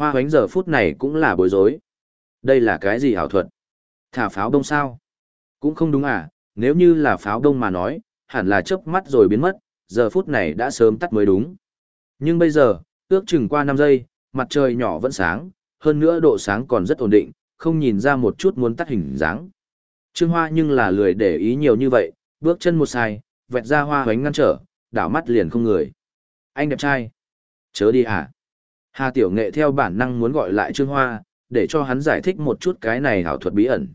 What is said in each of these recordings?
Hoa hoánh giờ phút này cũng là bối rối. Đây là cái gì ảo thuật? Thả pháo đông sao? Cũng không đúng à, nếu như là pháo đông mà nói, hẳn là chớp mắt rồi biến mất, giờ phút này đã sớm tắt mới đúng. Nhưng bây giờ, ước chừng qua 5 giây, mặt trời nhỏ vẫn sáng, hơn nữa độ sáng còn rất ổn định, không nhìn ra một chút muốn tắt hình dáng. Trương Hoa nhưng là lười để ý nhiều như vậy, bước chân một sai, vẹt ra hoa hoánh ngăn trở, đảo mắt liền không người. Anh đẹp trai. Chớ đi à? Hà Tiểu Nghệ theo bản năng muốn gọi lại Trương Hoa, để cho hắn giải thích một chút cái này hảo thuật bí ẩn.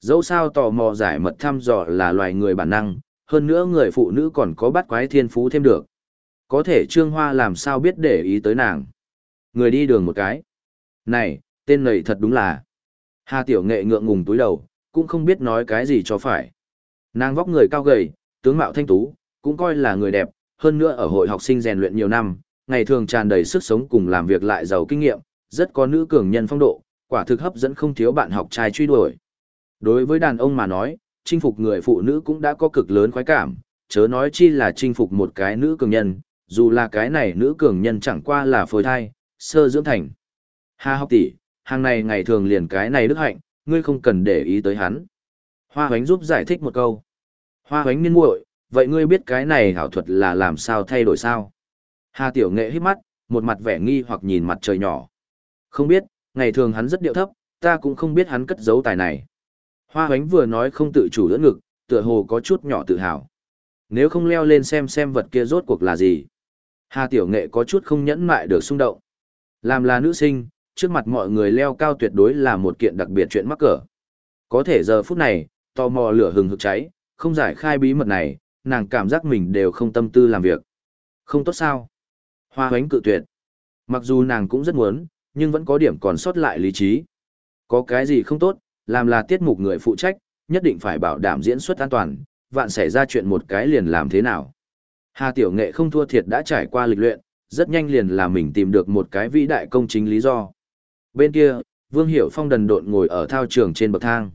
Dẫu sao tò mò giải mật thăm dò là loài người bản năng, hơn nữa người phụ nữ còn có bắt quái thiên phú thêm được. Có thể Trương Hoa làm sao biết để ý tới nàng. Người đi đường một cái. Này, tên này thật đúng là. Hà Tiểu Nghệ ngượng ngùng túi đầu, cũng không biết nói cái gì cho phải. Nàng vóc người cao gầy, tướng mạo thanh tú, cũng coi là người đẹp, hơn nữa ở hội học sinh rèn luyện nhiều năm, ngày thường tràn đầy sức sống cùng làm việc lại giàu kinh nghiệm, rất có nữ cường nhân phong độ, quả thực hấp dẫn không thiếu bạn học trai truy đuổi. Đối với đàn ông mà nói, chinh phục người phụ nữ cũng đã có cực lớn khoái cảm, chớ nói chi là chinh phục một cái nữ cường nhân, dù là cái này nữ cường nhân chẳng qua là phôi thai, sơ dưỡng thành. Hà học tỷ, hàng này ngày thường liền cái này đức hạnh, ngươi không cần để ý tới hắn. Hoa hoánh giúp giải thích một câu. Hoa hoánh niên muội, vậy ngươi biết cái này hảo thuật là làm sao thay đổi sao? Hà tiểu nghệ hít mắt, một mặt vẻ nghi hoặc nhìn mặt trời nhỏ. Không biết, ngày thường hắn rất điệu thấp, ta cũng không biết hắn cất giấu tài này. Hoa hoánh vừa nói không tự chủ đỡ ngực, tựa hồ có chút nhỏ tự hào. Nếu không leo lên xem xem vật kia rốt cuộc là gì. Hà tiểu nghệ có chút không nhẫn mại được xung động. Làm là nữ sinh, trước mặt mọi người leo cao tuyệt đối là một kiện đặc biệt chuyện mắc cỡ. Có thể giờ phút này, tò mò lửa hừng hực cháy, không giải khai bí mật này, nàng cảm giác mình đều không tâm tư làm việc. Không tốt sao? Hoa hoánh cự tuyệt. Mặc dù nàng cũng rất muốn, nhưng vẫn có điểm còn sót lại lý trí. Có cái gì không tốt, làm là tiết mục người phụ trách, nhất định phải bảo đảm diễn xuất an toàn, vạn xảy ra chuyện một cái liền làm thế nào. Hà Tiểu Nghệ không thua thiệt đã trải qua lịch luyện, rất nhanh liền là mình tìm được một cái vĩ đại công chính lý do. Bên kia, Vương Hiểu Phong đần độn ngồi ở thao trường trên bậc thang.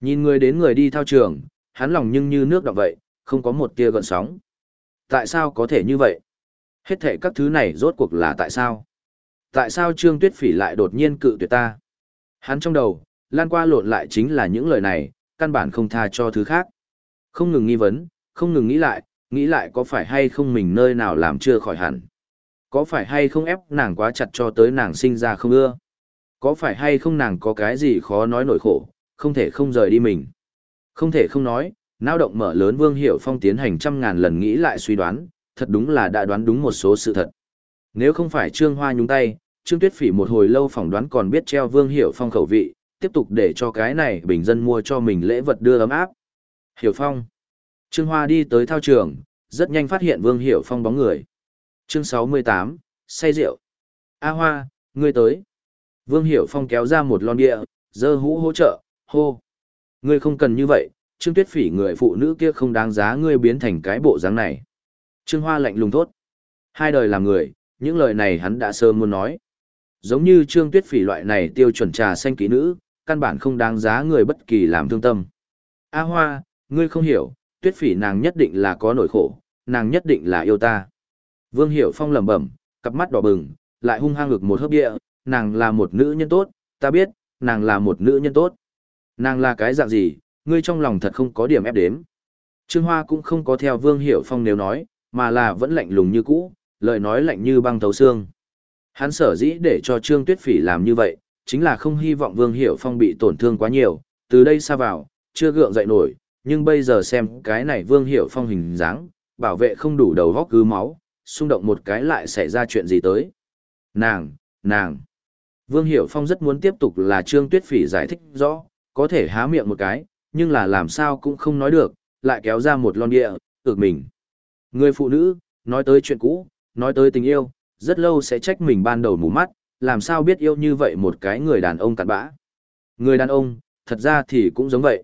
Nhìn người đến người đi thao trường, hắn lòng nhưng như nước đọng vậy, không có một tia gợn sóng. Tại sao có thể như vậy? Hết thể các thứ này rốt cuộc là tại sao? Tại sao Trương Tuyết Phỉ lại đột nhiên cự tuyệt ta? Hắn trong đầu, lan qua lộn lại chính là những lời này, căn bản không tha cho thứ khác. Không ngừng nghi vấn, không ngừng nghĩ lại, nghĩ lại có phải hay không mình nơi nào làm chưa khỏi hẳn. Có phải hay không ép nàng quá chặt cho tới nàng sinh ra không ưa? Có phải hay không nàng có cái gì khó nói nổi khổ, không thể không rời đi mình? Không thể không nói, nao động mở lớn Vương Hiểu Phong tiến hành trăm ngàn lần nghĩ lại suy đoán, thật đúng là đã đoán đúng một số sự thật. Nếu không phải Trương Hoa nhúng tay, Trương Tuyết Phỉ một hồi lâu phỏng đoán còn biết treo Vương Hiểu Phong khẩu vị, tiếp tục để cho cái này bình dân mua cho mình lễ vật đưa ấm áp. Hiểu Phong. Trương Hoa đi tới thao trường, rất nhanh phát hiện Vương Hiểu Phong bóng người. Chương 68, say rượu. A Hoa, ngươi tới. Vương Hiểu Phong kéo ra một lon bia, dơ hũ hỗ trợ, hô. Ngươi không cần như vậy, Trương Tuyết Phỉ người phụ nữ kia không đáng giá ngươi biến thành cái bộ dáng này. Trương Hoa lạnh lùng thốt. Hai đời làm người, những lời này hắn đã sớm muốn nói. Giống như Trương Tuyết Phỉ loại này tiêu chuẩn trà xanh kỹ nữ, căn bản không đáng giá người bất kỳ làm thương tâm. A Hoa, ngươi không hiểu, Tuyết Phỉ nàng nhất định là có nỗi khổ, nàng nhất định là yêu ta. Vương Hiểu Phong lẩm bẩm, cặp mắt đỏ bừng, lại hung hăng ngực một hớp địa, nàng là một nữ nhân tốt, ta biết, nàng là một nữ nhân tốt. Nàng là cái dạng gì, ngươi trong lòng thật không có điểm ép đếm. Trương Hoa cũng không có theo Vương Hiểu Phong nếu nói, mà là vẫn lạnh lùng như cũ, lời nói lạnh như băng thấu xương. Hắn sở dĩ để cho Trương Tuyết Phỉ làm như vậy, chính là không hy vọng Vương Hiểu Phong bị tổn thương quá nhiều, từ đây xa vào, chưa gượng dậy nổi, nhưng bây giờ xem cái này Vương Hiểu Phong hình dáng, bảo vệ không đủ đầu góc cứ máu, xung động một cái lại xảy ra chuyện gì tới. Nàng, nàng. Vương Hiểu Phong rất muốn tiếp tục là Trương Tuyết Phỉ giải thích rõ, có thể há miệng một cái, nhưng là làm sao cũng không nói được, lại kéo ra một lon địa, ực mình. Người phụ nữ, nói tới chuyện cũ, nói tới tình yêu, rất lâu sẽ trách mình ban đầu mù mắt, làm sao biết yêu như vậy một cái người đàn ông cặn bã. Người đàn ông, thật ra thì cũng giống vậy.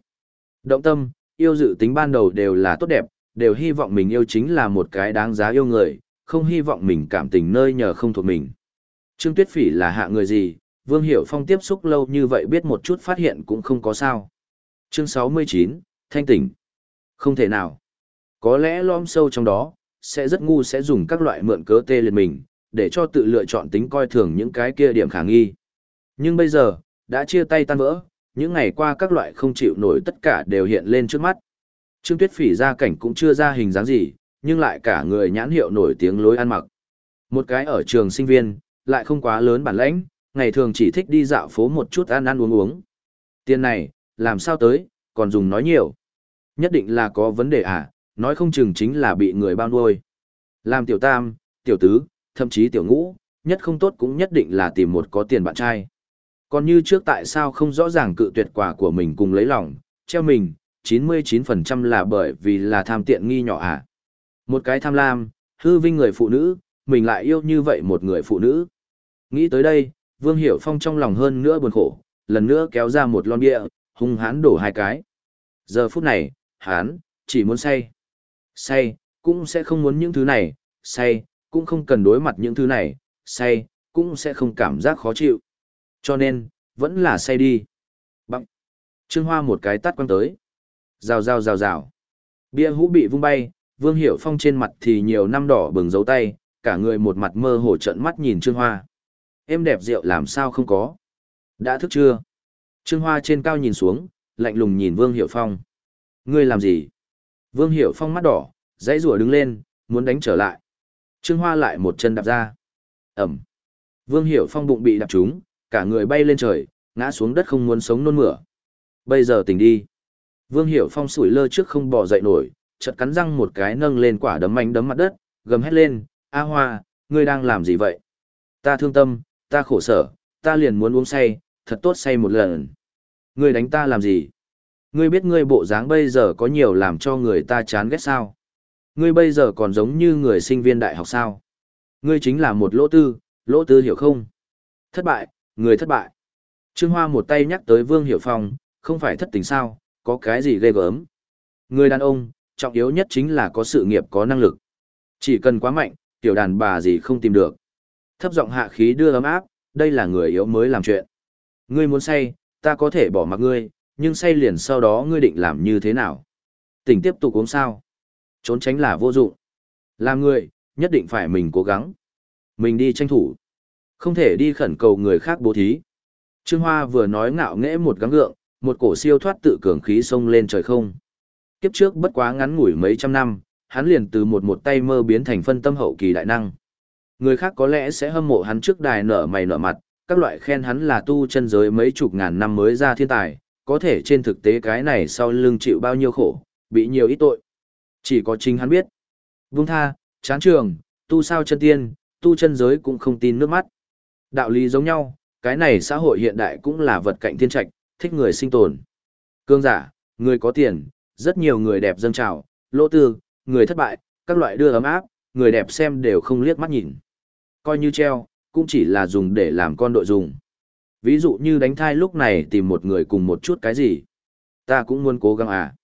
Động tâm, yêu dự tính ban đầu đều là tốt đẹp, đều hy vọng mình yêu chính là một cái đáng giá yêu người, không hy vọng mình cảm tình nơi nhờ không thuộc mình. Trương Tuyết Phỉ là hạ người gì, Vương Hiểu Phong tiếp xúc lâu như vậy biết một chút phát hiện cũng không có sao. Chương 69, Thanh tỉnh. Không thể nào. Có lẽ lom sâu trong đó, sẽ rất ngu sẽ dùng các loại mượn cớ tê liệt mình, để cho tự lựa chọn tính coi thường những cái kia điểm khả nghi. Nhưng bây giờ, đã chia tay tan vỡ, những ngày qua các loại không chịu nổi tất cả đều hiện lên trước mắt. Trương Tuyết Phỉ ra cảnh cũng chưa ra hình dáng gì, nhưng lại cả người nhãn hiệu nổi tiếng lối ăn mặc. Một cái ở trường sinh viên, lại không quá lớn bản lãnh, ngày thường chỉ thích đi dạo phố một chút ăn ăn uống uống. Tiền này, làm sao tới, còn dùng nói nhiều. Nhất định là có vấn đề à, nói không chừng chính là bị người bao nuôi. Làm tiểu tam, tiểu tứ, thậm chí tiểu ngũ, nhất không tốt cũng nhất định là tìm một có tiền bạn trai. Còn như trước tại sao không rõ ràng cự tuyệt quả của mình cùng lấy lòng, treo mình, 99% là bởi vì là tham tiện nghi nhỏ à. Một cái tham lam, hư vinh người phụ nữ, mình lại yêu như vậy một người phụ nữ. Nghĩ tới đây, Vương Hiểu Phong trong lòng hơn nữa buồn khổ, lần nữa kéo ra một lon bia, hung hãn đổ hai cái. Giờ phút này, hán, chỉ muốn say. Say, cũng sẽ không muốn những thứ này, say, cũng không cần đối mặt những thứ này, say, cũng sẽ không cảm giác khó chịu. Cho nên, vẫn là say đi. Bằng. Trương Hoa một cái tắt quăng tới. Rào rào rào rào. Bia hũ bị vung bay, Vương Hiểu Phong trên mặt thì nhiều năm đỏ bừng dấu tay, cả người một mặt mơ hồ trợn mắt nhìn Trương Hoa. Em đẹp rượu làm sao không có? Đã thức chưa? Trương Hoa trên cao nhìn xuống, lạnh lùng nhìn Vương Hiểu Phong. Ngươi làm gì? Vương Hiểu Phong mắt đỏ, dãy rủa đứng lên, muốn đánh trở lại. Trương Hoa lại một chân đạp ra. Ẩm. Vương Hiểu Phong bụng bị đạp trúng, cả người bay lên trời, ngã xuống đất không muốn sống nôn mửa. Bây giờ tỉnh đi. Vương Hiểu Phong sủi lơ trước không bò dậy nổi, chợt cắn răng một cái nâng lên quả đấm mạnh đấm mặt đất, gầm hét lên, A Hoa, ngươi đang làm gì vậy? Ta thương tâm, ta khổ sở, ta liền muốn uống say, thật tốt say một lần. Ngươi đánh ta làm gì? Ngươi biết ngươi bộ dáng bây giờ có nhiều làm cho người ta chán ghét sao? Ngươi bây giờ còn giống như người sinh viên đại học sao? Ngươi chính là một lỗ tư, lỗ tư hiểu không? Thất bại, người thất bại. Trương Hoa một tay nhắc tới Vương Hiểu Phong, không phải thất tình sao, có cái gì ghê gớm. Người đàn ông, trọng yếu nhất chính là có sự nghiệp có năng lực. Chỉ cần quá mạnh, tiểu đàn bà gì không tìm được. Thấp giọng hạ khí đưa ấm áp, đây là người yếu mới làm chuyện. Ngươi muốn say, ta có thể bỏ mặc ngươi, nhưng say liền sau đó ngươi định làm như thế nào? Tỉnh tiếp tục uống sao? Trốn tránh là vô dụng. Làm người, nhất định phải mình cố gắng. Mình đi tranh thủ. Không thể đi khẩn cầu người khác bố thí. Trương Hoa vừa nói ngạo nghễ một gắng gượng, một cổ siêu thoát tự cường khí sông lên trời không. Kiếp trước bất quá ngắn ngủi mấy trăm năm, hắn liền từ một một tay mơ biến thành phân tâm hậu kỳ đại năng. Người khác có lẽ sẽ hâm mộ hắn trước đài nở mày nở mặt, các loại khen hắn là tu chân giới mấy chục ngàn năm mới ra thiên tài, có thể trên thực tế cái này sau lưng chịu bao nhiêu khổ, bị nhiều ít tội. Chỉ có chính hắn biết. Vung tha, chán trường, tu sao chân tiên, tu chân giới cũng không tin nước mắt. Đạo lý giống nhau, cái này xã hội hiện đại cũng là vật cạnh thiên trạch, thích người sinh tồn. Cương giả, người có tiền, rất nhiều người đẹp dâng trào, lỗ tư, người thất bại, các loại đưa ấm áp, người đẹp xem đều không liếc mắt nhìn. Coi như treo, cũng chỉ là dùng để làm con đội dùng. Ví dụ như đánh thai lúc này tìm một người cùng một chút cái gì. Ta cũng muốn cố gắng à.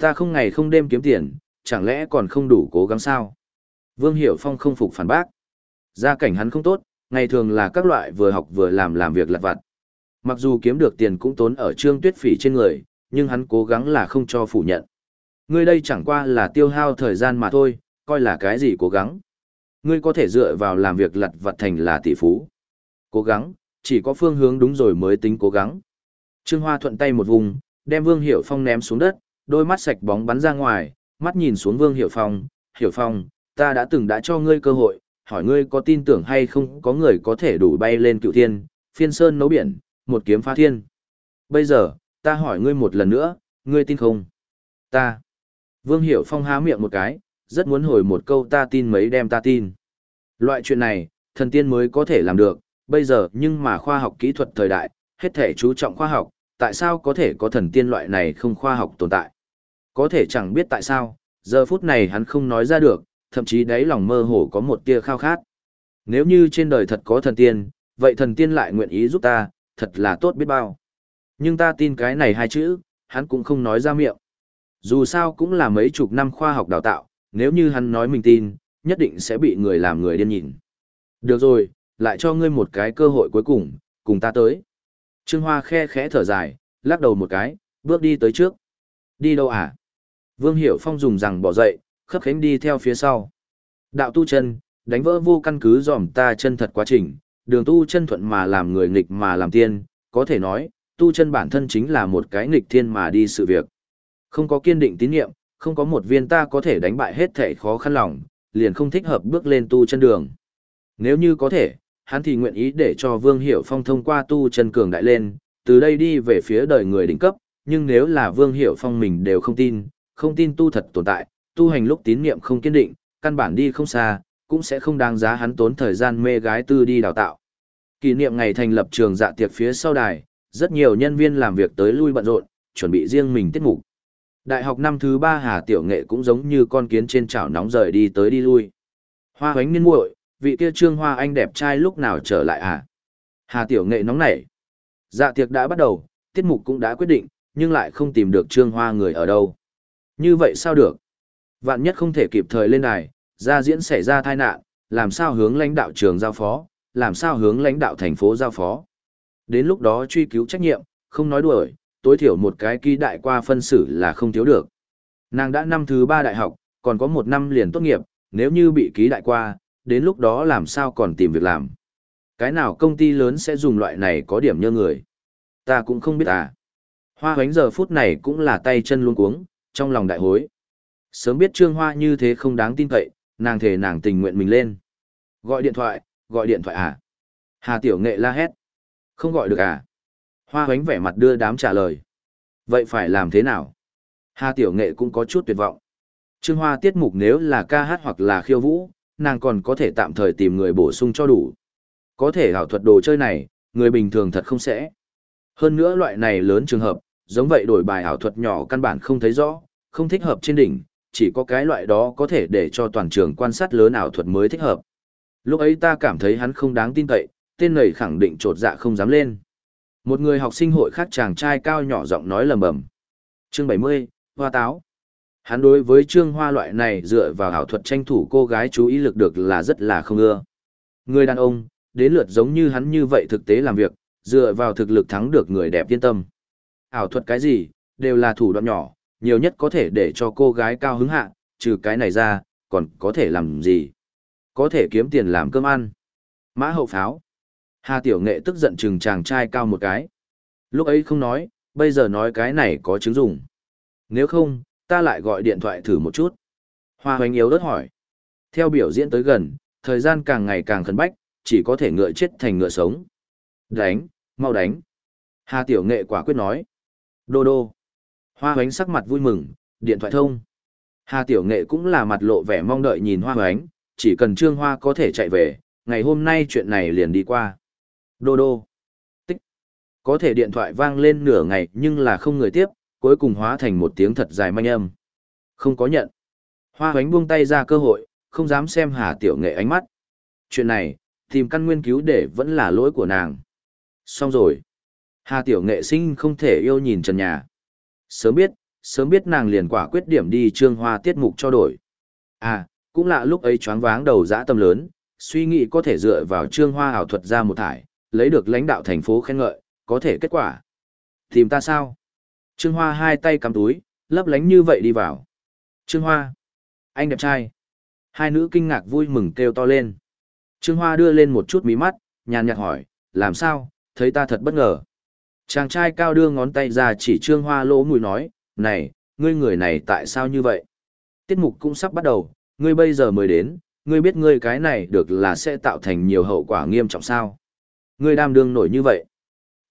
Ta không ngày không đêm kiếm tiền, chẳng lẽ còn không đủ cố gắng sao? Vương Hiểu Phong không phục phản bác. Gia cảnh hắn không tốt, ngày thường là các loại vừa học vừa làm làm việc lặt vặt. Mặc dù kiếm được tiền cũng tốn ở trương tuyết phỉ trên người, nhưng hắn cố gắng là không cho phủ nhận. Ngươi đây chẳng qua là tiêu hao thời gian mà thôi, coi là cái gì cố gắng. Ngươi có thể dựa vào làm việc lặt vặt thành là tỷ phú. Cố gắng, chỉ có phương hướng đúng rồi mới tính cố gắng. Trương Hoa thuận tay một vùng, đem Vương Hiểu Phong ném xuống đất, đôi mắt sạch bóng bắn ra ngoài, mắt nhìn xuống Vương Hiểu Phong, Hiểu Phong, ta đã từng đã cho ngươi cơ hội, hỏi ngươi có tin tưởng hay không có người có thể đủ bay lên cựu thiên, phiên sơn nấu biển, một kiếm phá thiên. Bây giờ, ta hỏi ngươi một lần nữa, ngươi tin không? Ta. Vương Hiểu Phong há miệng một cái, rất muốn hồi một câu ta tin mấy đem ta tin. Loại chuyện này, thần tiên mới có thể làm được, bây giờ nhưng mà khoa học kỹ thuật thời đại, hết thể chú trọng khoa học, tại sao có thể có thần tiên loại này không khoa học tồn tại? Có thể chẳng biết tại sao, giờ phút này hắn không nói ra được, thậm chí đáy lòng mơ hồ có một tia khao khát. Nếu như trên đời thật có thần tiên, vậy thần tiên lại nguyện ý giúp ta, thật là tốt biết bao. Nhưng ta tin cái này hai chữ, hắn cũng không nói ra miệng. Dù sao cũng là mấy chục năm khoa học đào tạo, nếu như hắn nói mình tin, nhất định sẽ bị người làm người điên nhìn. Được rồi, lại cho ngươi một cái cơ hội cuối cùng, cùng ta tới. Trương Hoa khe khẽ thở dài, lắc đầu một cái, bước đi tới trước. Đi đâu à? Vương Hiểu Phong dùng rằng bỏ dậy, khấp khánh đi theo phía sau. Đạo tu chân, đánh vỡ vô căn cứ dòm ta chân thật quá trình, đường tu chân thuận mà làm người nghịch mà làm tiên, có thể nói, tu chân bản thân chính là một cái nghịch thiên mà đi sự việc. Không có kiên định tín niệm, không có một viên ta có thể đánh bại hết thể khó khăn lòng, liền không thích hợp bước lên tu chân đường. Nếu như có thể, hắn thì nguyện ý để cho Vương Hiểu Phong thông qua tu chân cường đại lên, từ đây đi về phía đời người đỉnh cấp, nhưng nếu là Vương Hiểu Phong mình đều không tin, không tin tu thật tồn tại, tu hành lúc tín niệm không kiên định, căn bản đi không xa, cũng sẽ không đáng giá hắn tốn thời gian mê gái tư đi đào tạo. Kỷ niệm ngày thành lập trường dạ tiệc phía sau đài, rất nhiều nhân viên làm việc tới lui bận rộn, chuẩn bị riêng mình tiết mục. Đại học năm thứ ba Hà Tiểu Nghệ cũng giống như con kiến trên chảo nóng rời đi tới đi lui. Hoa hoánh niên muội, vị kia trương hoa anh đẹp trai lúc nào trở lại à? Hà Tiểu Nghệ nóng nảy. Dạ tiệc đã bắt đầu, tiết mục cũng đã quyết định, nhưng lại không tìm được trương hoa người ở đâu. Như vậy sao được? Vạn nhất không thể kịp thời lên đài, ra diễn xảy ra tai nạn, làm sao hướng lãnh đạo trường giao phó, làm sao hướng lãnh đạo thành phố giao phó. Đến lúc đó truy cứu trách nhiệm, không nói đuổi, tối thiểu một cái ký đại qua phân xử là không thiếu được. Nàng đã năm thứ ba đại học, còn có một năm liền tốt nghiệp, nếu như bị ký đại qua, đến lúc đó làm sao còn tìm việc làm. Cái nào công ty lớn sẽ dùng loại này có điểm như người. Ta cũng không biết à. Hoa hoánh giờ phút này cũng là tay chân luôn cuống, trong lòng đại hối. Sớm biết trương hoa như thế không đáng tin cậy, nàng thề nàng tình nguyện mình lên. Gọi điện thoại, gọi điện thoại à? Hà Tiểu Nghệ la hét. Không gọi được à? Hoa hoánh vẻ mặt đưa đám trả lời. Vậy phải làm thế nào? Hà Tiểu Nghệ cũng có chút tuyệt vọng. Trương Hoa tiết mục nếu là ca hát hoặc là khiêu vũ, nàng còn có thể tạm thời tìm người bổ sung cho đủ. Có thể ảo thuật đồ chơi này, người bình thường thật không sẽ. Hơn nữa loại này lớn trường hợp, giống vậy đổi bài ảo thuật nhỏ căn bản không thấy rõ, không thích hợp trên đỉnh, chỉ có cái loại đó có thể để cho toàn trường quan sát lớn ảo thuật mới thích hợp. Lúc ấy ta cảm thấy hắn không đáng tin cậy, tên này khẳng định trột dạ không dám lên. Một người học sinh hội khác chàng trai cao nhỏ giọng nói lầm bầm. Chương 70, Hoa Táo. Hắn đối với trương hoa loại này dựa vào hảo thuật tranh thủ cô gái chú ý lực được là rất là không ưa. Người đàn ông, đến lượt giống như hắn như vậy thực tế làm việc, dựa vào thực lực thắng được người đẹp yên tâm. Ảo thuật cái gì, đều là thủ đoạn nhỏ, nhiều nhất có thể để cho cô gái cao hứng hạ, trừ cái này ra, còn có thể làm gì? Có thể kiếm tiền làm cơm ăn. Mã hậu pháo. Hà Tiểu Nghệ tức giận chừng chàng trai cao một cái. Lúc ấy không nói, bây giờ nói cái này có chứng dụng. Nếu không, ta lại gọi điện thoại thử một chút. Hoa hoành yếu đất hỏi. Theo biểu diễn tới gần, thời gian càng ngày càng khẩn bách, chỉ có thể ngựa chết thành ngựa sống. Đánh, mau đánh. Hà Tiểu Nghệ quả quyết nói. Đô đô. Hoa hoánh sắc mặt vui mừng, điện thoại thông. Hà Tiểu Nghệ cũng là mặt lộ vẻ mong đợi nhìn Hoa hoánh, chỉ cần Trương Hoa có thể chạy về, ngày hôm nay chuyện này liền đi qua. Đô đô. Tích. Có thể điện thoại vang lên nửa ngày nhưng là không người tiếp, cuối cùng hóa thành một tiếng thật dài manh âm. Không có nhận. Hoa hoánh buông tay ra cơ hội, không dám xem Hà Tiểu Nghệ ánh mắt. Chuyện này, tìm căn nguyên cứu để vẫn là lỗi của nàng. Xong rồi. Hà Tiểu Nghệ sinh không thể yêu nhìn trần nhà. Sớm biết, sớm biết nàng liền quả quyết điểm đi trương hoa tiết mục cho đổi. À, cũng lạ lúc ấy choáng váng đầu dã tâm lớn, suy nghĩ có thể dựa vào trương hoa ảo thuật ra một thải, lấy được lãnh đạo thành phố khen ngợi, có thể kết quả. Tìm ta sao? Trương Hoa hai tay cắm túi, lấp lánh như vậy đi vào. Trương Hoa! Anh đẹp trai! Hai nữ kinh ngạc vui mừng kêu to lên. Trương Hoa đưa lên một chút mí mắt, nhàn nhạt hỏi, làm sao, thấy ta thật bất ngờ. Chàng trai cao đưa ngón tay ra chỉ Trương Hoa lỗ mùi nói, này, ngươi người này tại sao như vậy? Tiết mục cũng sắp bắt đầu, ngươi bây giờ mới đến, ngươi biết ngươi cái này được là sẽ tạo thành nhiều hậu quả nghiêm trọng sao? Ngươi đam đương nổi như vậy.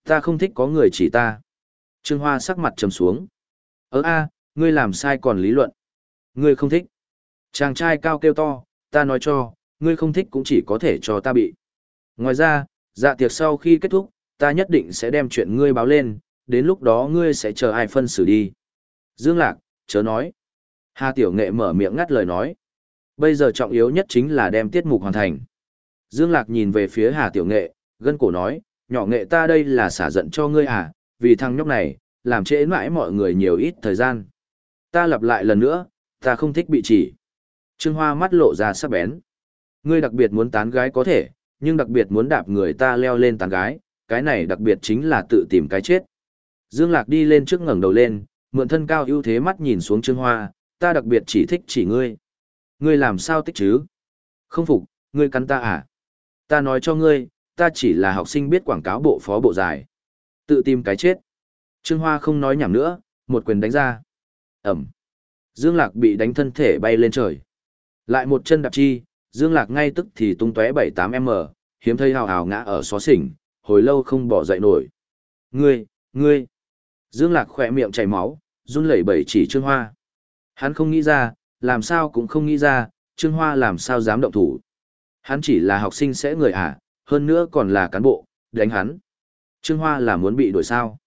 Ta không thích có người chỉ ta. Trương Hoa sắc mặt trầm xuống. Ơ a, ngươi làm sai còn lý luận. Ngươi không thích. Chàng trai cao kêu to, ta nói cho, ngươi không thích cũng chỉ có thể cho ta bị. Ngoài ra, dạ tiệc sau khi kết thúc, ta nhất định sẽ đem chuyện ngươi báo lên, đến lúc đó ngươi sẽ chờ ai phân xử đi. Dương Lạc, chớ nói. Hà Tiểu Nghệ mở miệng ngắt lời nói. Bây giờ trọng yếu nhất chính là đem tiết mục hoàn thành. Dương Lạc nhìn về phía Hà Tiểu Nghệ, gân cổ nói, nhỏ nghệ ta đây là xả giận cho ngươi à, vì thằng nhóc này, làm trễ mãi mọi người nhiều ít thời gian. Ta lặp lại lần nữa, ta không thích bị chỉ. Trương Hoa mắt lộ ra sắc bén. Ngươi đặc biệt muốn tán gái có thể, nhưng đặc biệt muốn đạp người ta leo lên tán gái, cái này đặc biệt chính là tự tìm cái chết. Dương Lạc đi lên trước ngẩng đầu lên, mượn thân cao ưu thế mắt nhìn xuống Trương Hoa, ta đặc biệt chỉ thích chỉ ngươi. Ngươi làm sao thích chứ? Không phục, ngươi cắn ta à? Ta nói cho ngươi, ta chỉ là học sinh biết quảng cáo bộ phó bộ dài. Tự tìm cái chết. Trương Hoa không nói nhảm nữa, một quyền đánh ra. Ẩm. Dương Lạc bị đánh thân thể bay lên trời. Lại một chân đạp chi, Dương Lạc ngay tức thì tung tóe 7-8m, hiếm thấy hào hào ngã ở xó xỉnh, hồi lâu không bỏ dậy nổi. Ngươi, ngươi. Dương Lạc khỏe miệng chảy máu, run lẩy bẩy chỉ Trương Hoa. Hắn không nghĩ ra, làm sao cũng không nghĩ ra, Trương Hoa làm sao dám động thủ. Hắn chỉ là học sinh sẽ người à, hơn nữa còn là cán bộ, đánh hắn. Trương Hoa là muốn bị đuổi sao.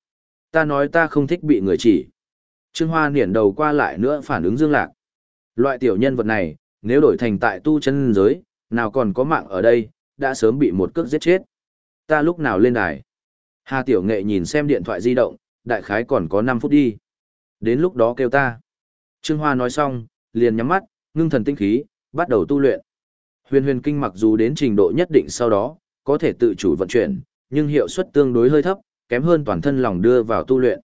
Ta nói ta không thích bị người chỉ. Trương Hoa niển đầu qua lại nữa phản ứng Dương Lạc. Loại tiểu nhân vật này, nếu đổi thành tại tu chân giới, nào còn có mạng ở đây, đã sớm bị một cước giết chết. Ta lúc nào lên đài? Hà Tiểu Nghệ nhìn xem điện thoại di động, đại khái còn có 5 phút đi. Đến lúc đó kêu ta. Trương Hoa nói xong, liền nhắm mắt, ngưng thần tinh khí, bắt đầu tu luyện. Huyền huyền kinh mặc dù đến trình độ nhất định sau đó, có thể tự chủ vận chuyển, nhưng hiệu suất tương đối hơi thấp, kém hơn toàn thân lòng đưa vào tu luyện.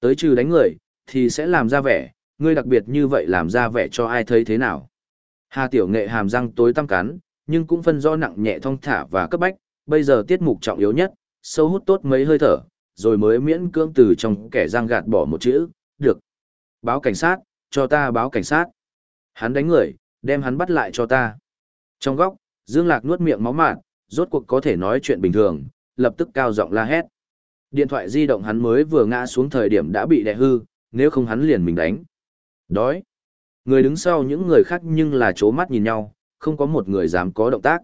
Tới trừ đánh người, thì sẽ làm ra vẻ, ngươi đặc biệt như vậy làm ra vẻ cho ai thấy thế nào. Hà tiểu nghệ hàm răng tối tăm cắn, nhưng cũng phân rõ nặng nhẹ thong thả và cấp bách, bây giờ tiết mục trọng yếu nhất, sâu hút tốt mấy hơi thở, rồi mới miễn cưỡng từ trong kẻ răng gạt bỏ một chữ, được. Báo cảnh sát, cho ta báo cảnh sát. Hắn đánh người, đem hắn bắt lại cho ta. Trong góc, Dương Lạc nuốt miệng máu mạn, rốt cuộc có thể nói chuyện bình thường, lập tức cao giọng la hét. Điện thoại di động hắn mới vừa ngã xuống thời điểm đã bị đè hư, nếu không hắn liền mình đánh. Đói. Người đứng sau những người khác nhưng là chố mắt nhìn nhau, không có một người dám có động tác.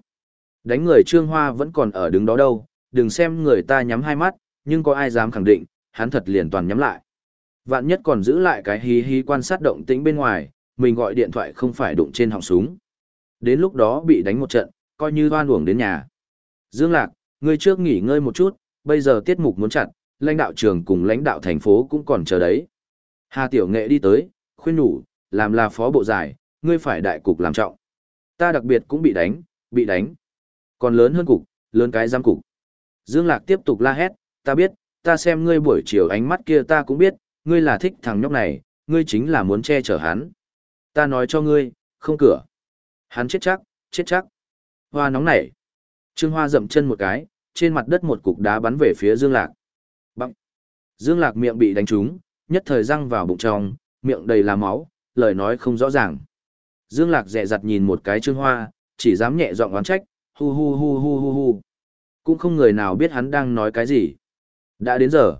Đánh người Trương Hoa vẫn còn ở đứng đó đâu, đừng xem người ta nhắm hai mắt, nhưng có ai dám khẳng định, hắn thật liền toàn nhắm lại. Vạn nhất còn giữ lại cái hí hí quan sát động tĩnh bên ngoài, mình gọi điện thoại không phải đụng trên họng súng. Đến lúc đó bị đánh một trận, coi như hoan uổng đến nhà. Dương Lạc, ngươi trước nghỉ ngơi một chút, bây giờ tiết mục muốn chặt, lãnh đạo trường cùng lãnh đạo thành phố cũng còn chờ đấy. Hà Tiểu Nghệ đi tới, khuyên nhủ, làm là phó bộ giải, ngươi phải đại cục làm trọng. Ta đặc biệt cũng bị đánh, bị đánh. Còn lớn hơn cục, lớn cái giam cục. Dương Lạc tiếp tục la hét, ta biết, ta xem ngươi buổi chiều ánh mắt kia ta cũng biết, ngươi là thích thằng nhóc này, ngươi chính là muốn che chở hắn. Ta nói cho ngươi, không cửa. Hắn chết chắc, chết chắc. Hoa nóng nảy. Trương Hoa dậm chân một cái, trên mặt đất một cục đá bắn về phía Dương Lạc. Bằng. Dương Lạc miệng bị đánh trúng, nhất thời răng vào bụng trong, miệng đầy là máu, lời nói không rõ ràng. Dương Lạc dè dặt nhìn một cái Trương Hoa, chỉ dám nhẹ giọng oán trách, hu hu hu hu hu hu. Cũng không người nào biết hắn đang nói cái gì. Đã đến giờ.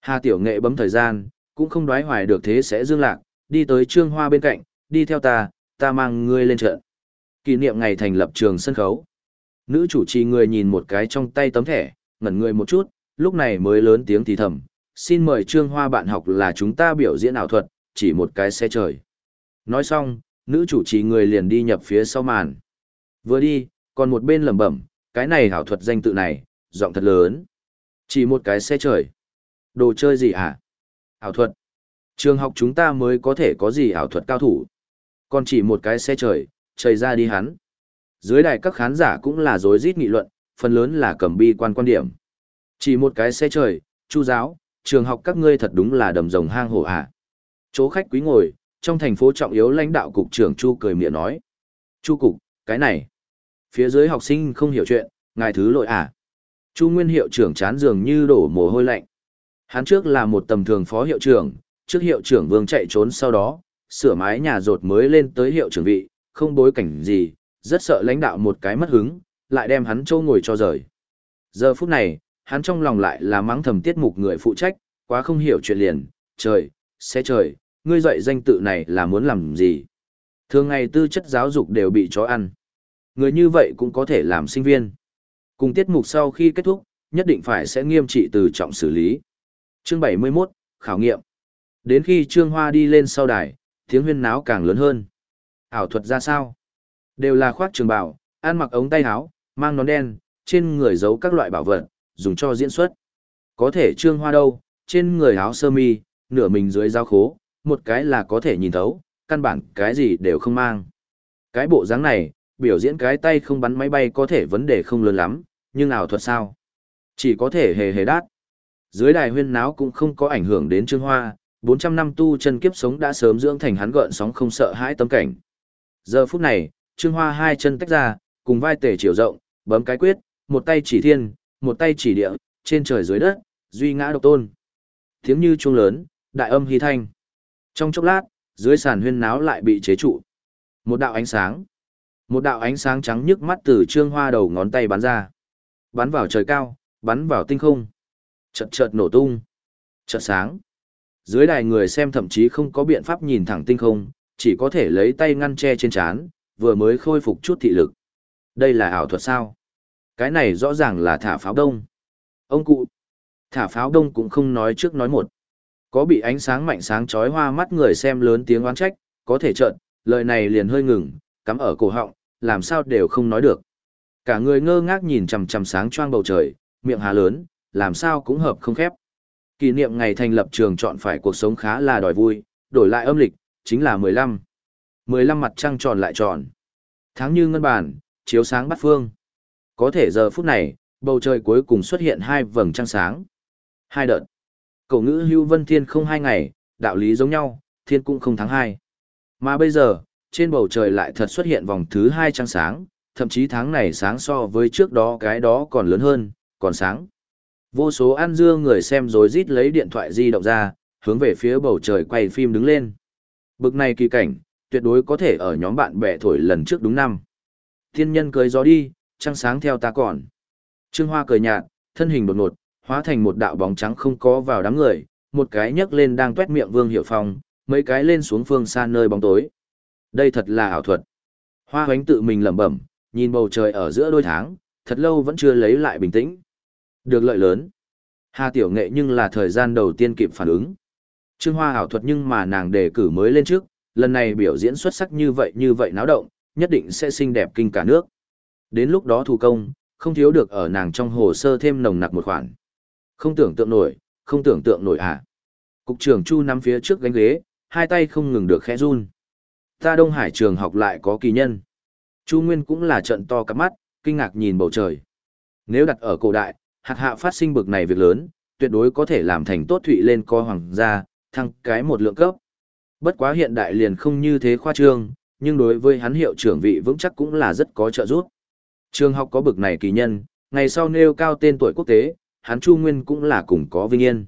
Hà Tiểu Nghệ bấm thời gian, cũng không đoái hoài được thế sẽ Dương Lạc, đi tới Trương Hoa bên cạnh, đi theo ta, ta mang ngươi lên trận. Kỷ niệm ngày thành lập trường sân khấu. Nữ chủ trì người nhìn một cái trong tay tấm thẻ, ngẩn người một chút, lúc này mới lớn tiếng thì thầm. Xin mời Trương Hoa bạn học là chúng ta biểu diễn ảo thuật, chỉ một cái xe trời. Nói xong, nữ chủ trì người liền đi nhập phía sau màn. Vừa đi, còn một bên lẩm bẩm, cái này ảo thuật danh tự này, giọng thật lớn. Chỉ một cái xe trời. Đồ chơi gì hả? Ảo thuật. Trường học chúng ta mới có thể có gì ảo thuật cao thủ. Còn chỉ một cái xe trời, trời ra đi hắn. Dưới đài các khán giả cũng là rối rít nghị luận, phần lớn là cầm bi quan quan điểm. Chỉ một cái xe trời, chu giáo, trường học các ngươi thật đúng là đầm rồng hang hổ ạ. Chỗ khách quý ngồi, trong thành phố trọng yếu lãnh đạo cục trưởng Chu cười miệng nói. Chu cục, cái này. Phía dưới học sinh không hiểu chuyện, ngài thứ lỗi à. Chu nguyên hiệu trưởng chán dường như đổ mồ hôi lạnh. Hắn trước là một tầm thường phó hiệu trưởng, trước hiệu trưởng vương chạy trốn sau đó, sửa mái nhà rột mới lên tới hiệu trưởng vị, không bối cảnh gì, rất sợ lãnh đạo một cái mất hứng, lại đem hắn trâu ngồi cho rời. Giờ phút này, hắn trong lòng lại là mắng thầm tiết mục người phụ trách, quá không hiểu chuyện liền, trời, sẽ trời, ngươi dạy danh tự này là muốn làm gì? Thường ngày tư chất giáo dục đều bị chó ăn. Người như vậy cũng có thể làm sinh viên. Cùng tiết mục sau khi kết thúc, nhất định phải sẽ nghiêm trị từ trọng xử lý. Chương 71, khảo nghiệm. Đến khi Trương Hoa đi lên sau đài, tiếng huyên náo càng lớn hơn. Ảo thuật ra sao? Đều là khoác trường bào, ăn mặc ống tay áo, mang nón đen, trên người giấu các loại bảo vật, dùng cho diễn xuất. Có thể Trương Hoa đâu, trên người áo sơ mi, nửa mình dưới dao khố, một cái là có thể nhìn thấu, căn bản cái gì đều không mang. Cái bộ dáng này, biểu diễn cái tay không bắn máy bay có thể vấn đề không lớn lắm, nhưng ảo thuật sao? Chỉ có thể hề hề đát. Dưới đài huyên náo cũng không có ảnh hưởng đến Trương Hoa, 400 năm tu chân kiếp sống đã sớm dưỡng thành hắn gợn sóng không sợ hãi tâm cảnh. Giờ phút này, Trương Hoa hai chân tách ra, cùng vai tể chiều rộng, bấm cái quyết, một tay chỉ thiên, một tay chỉ địa, trên trời dưới đất, duy ngã độc tôn. Tiếng như chuông lớn, đại âm hy thanh. Trong chốc lát, dưới sàn huyên náo lại bị chế trụ. Một đạo ánh sáng. Một đạo ánh sáng trắng nhức mắt từ trương hoa đầu ngón tay bắn ra. Bắn vào trời cao, bắn vào tinh không. Chợt chợt nổ tung. Chợt sáng. Dưới đài người xem thậm chí không có biện pháp nhìn thẳng tinh không, chỉ có thể lấy tay ngăn che trên trán, vừa mới khôi phục chút thị lực. Đây là ảo thuật sao? Cái này rõ ràng là thả pháo đông. Ông cụ, thả pháo đông cũng không nói trước nói một. Có bị ánh sáng mạnh sáng chói hoa mắt người xem lớn tiếng oán trách, có thể trợn, lời này liền hơi ngừng, cắm ở cổ họng, làm sao đều không nói được. Cả người ngơ ngác nhìn chằm chằm sáng choang bầu trời, miệng há lớn, làm sao cũng hợp không khép. Kỷ niệm ngày thành lập trường chọn phải cuộc sống khá là đòi vui, đổi lại âm lịch, chính là 15. 15 mặt trăng tròn lại tròn. Tháng như ngân bản, chiếu sáng bắt phương. Có thể giờ phút này, bầu trời cuối cùng xuất hiện hai vầng trăng sáng. Hai đợt. Cổ ngữ hưu vân thiên không hai ngày, đạo lý giống nhau, thiên cũng không tháng hai. Mà bây giờ, trên bầu trời lại thật xuất hiện vòng thứ hai trăng sáng, thậm chí tháng này sáng so với trước đó cái đó còn lớn hơn, còn sáng. Vô số ăn dưa người xem rồi rít lấy điện thoại di động ra, hướng về phía bầu trời quay phim đứng lên. Bực này kỳ cảnh, tuyệt đối có thể ở nhóm bạn bè thổi lần trước đúng năm. Thiên nhân cưới gió đi, trăng sáng theo ta còn. Trương Hoa cười nhạt, thân hình đột ngột, hóa thành một đạo bóng trắng không có vào đám người, một cái nhấc lên đang tuét miệng Vương Hiểu Phong, mấy cái lên xuống phương xa nơi bóng tối. Đây thật là ảo thuật. Hoa hoánh tự mình lẩm bẩm, nhìn bầu trời ở giữa đôi tháng, thật lâu vẫn chưa lấy lại bình tĩnh. Được lợi lớn. Hà Tiểu Nghệ nhưng là thời gian đầu tiên kịp phản ứng. Trương Hoa ảo thuật nhưng mà nàng đề cử mới lên trước, lần này biểu diễn xuất sắc như vậy như vậy náo động, nhất định sẽ xinh đẹp kinh cả nước. Đến lúc đó thủ công, không thiếu được ở nàng trong hồ sơ thêm nồng nặc một khoản. Không tưởng tượng nổi, không tưởng tượng nổi à. Cục trưởng Chu nắm phía trước gánh ghế, hai tay không ngừng được khẽ run. Ta Đông Hải trường học lại có kỳ nhân. Chu Nguyên cũng là trận to cắp mắt, kinh ngạc nhìn bầu trời. Nếu đặt ở cổ đại, hạt hạ phát sinh bực này việc lớn, tuyệt đối có thể làm thành tốt thụy lên co hoàng gia, thăng cái một lượng cấp. Bất quá hiện đại liền không như thế khoa trương, nhưng đối với hắn hiệu trưởng vị vững chắc cũng là rất có trợ giúp. Trường học có bực này kỳ nhân, ngày sau nêu cao tên tuổi quốc tế, hắn Chu Nguyên cũng là cùng có vinh yên.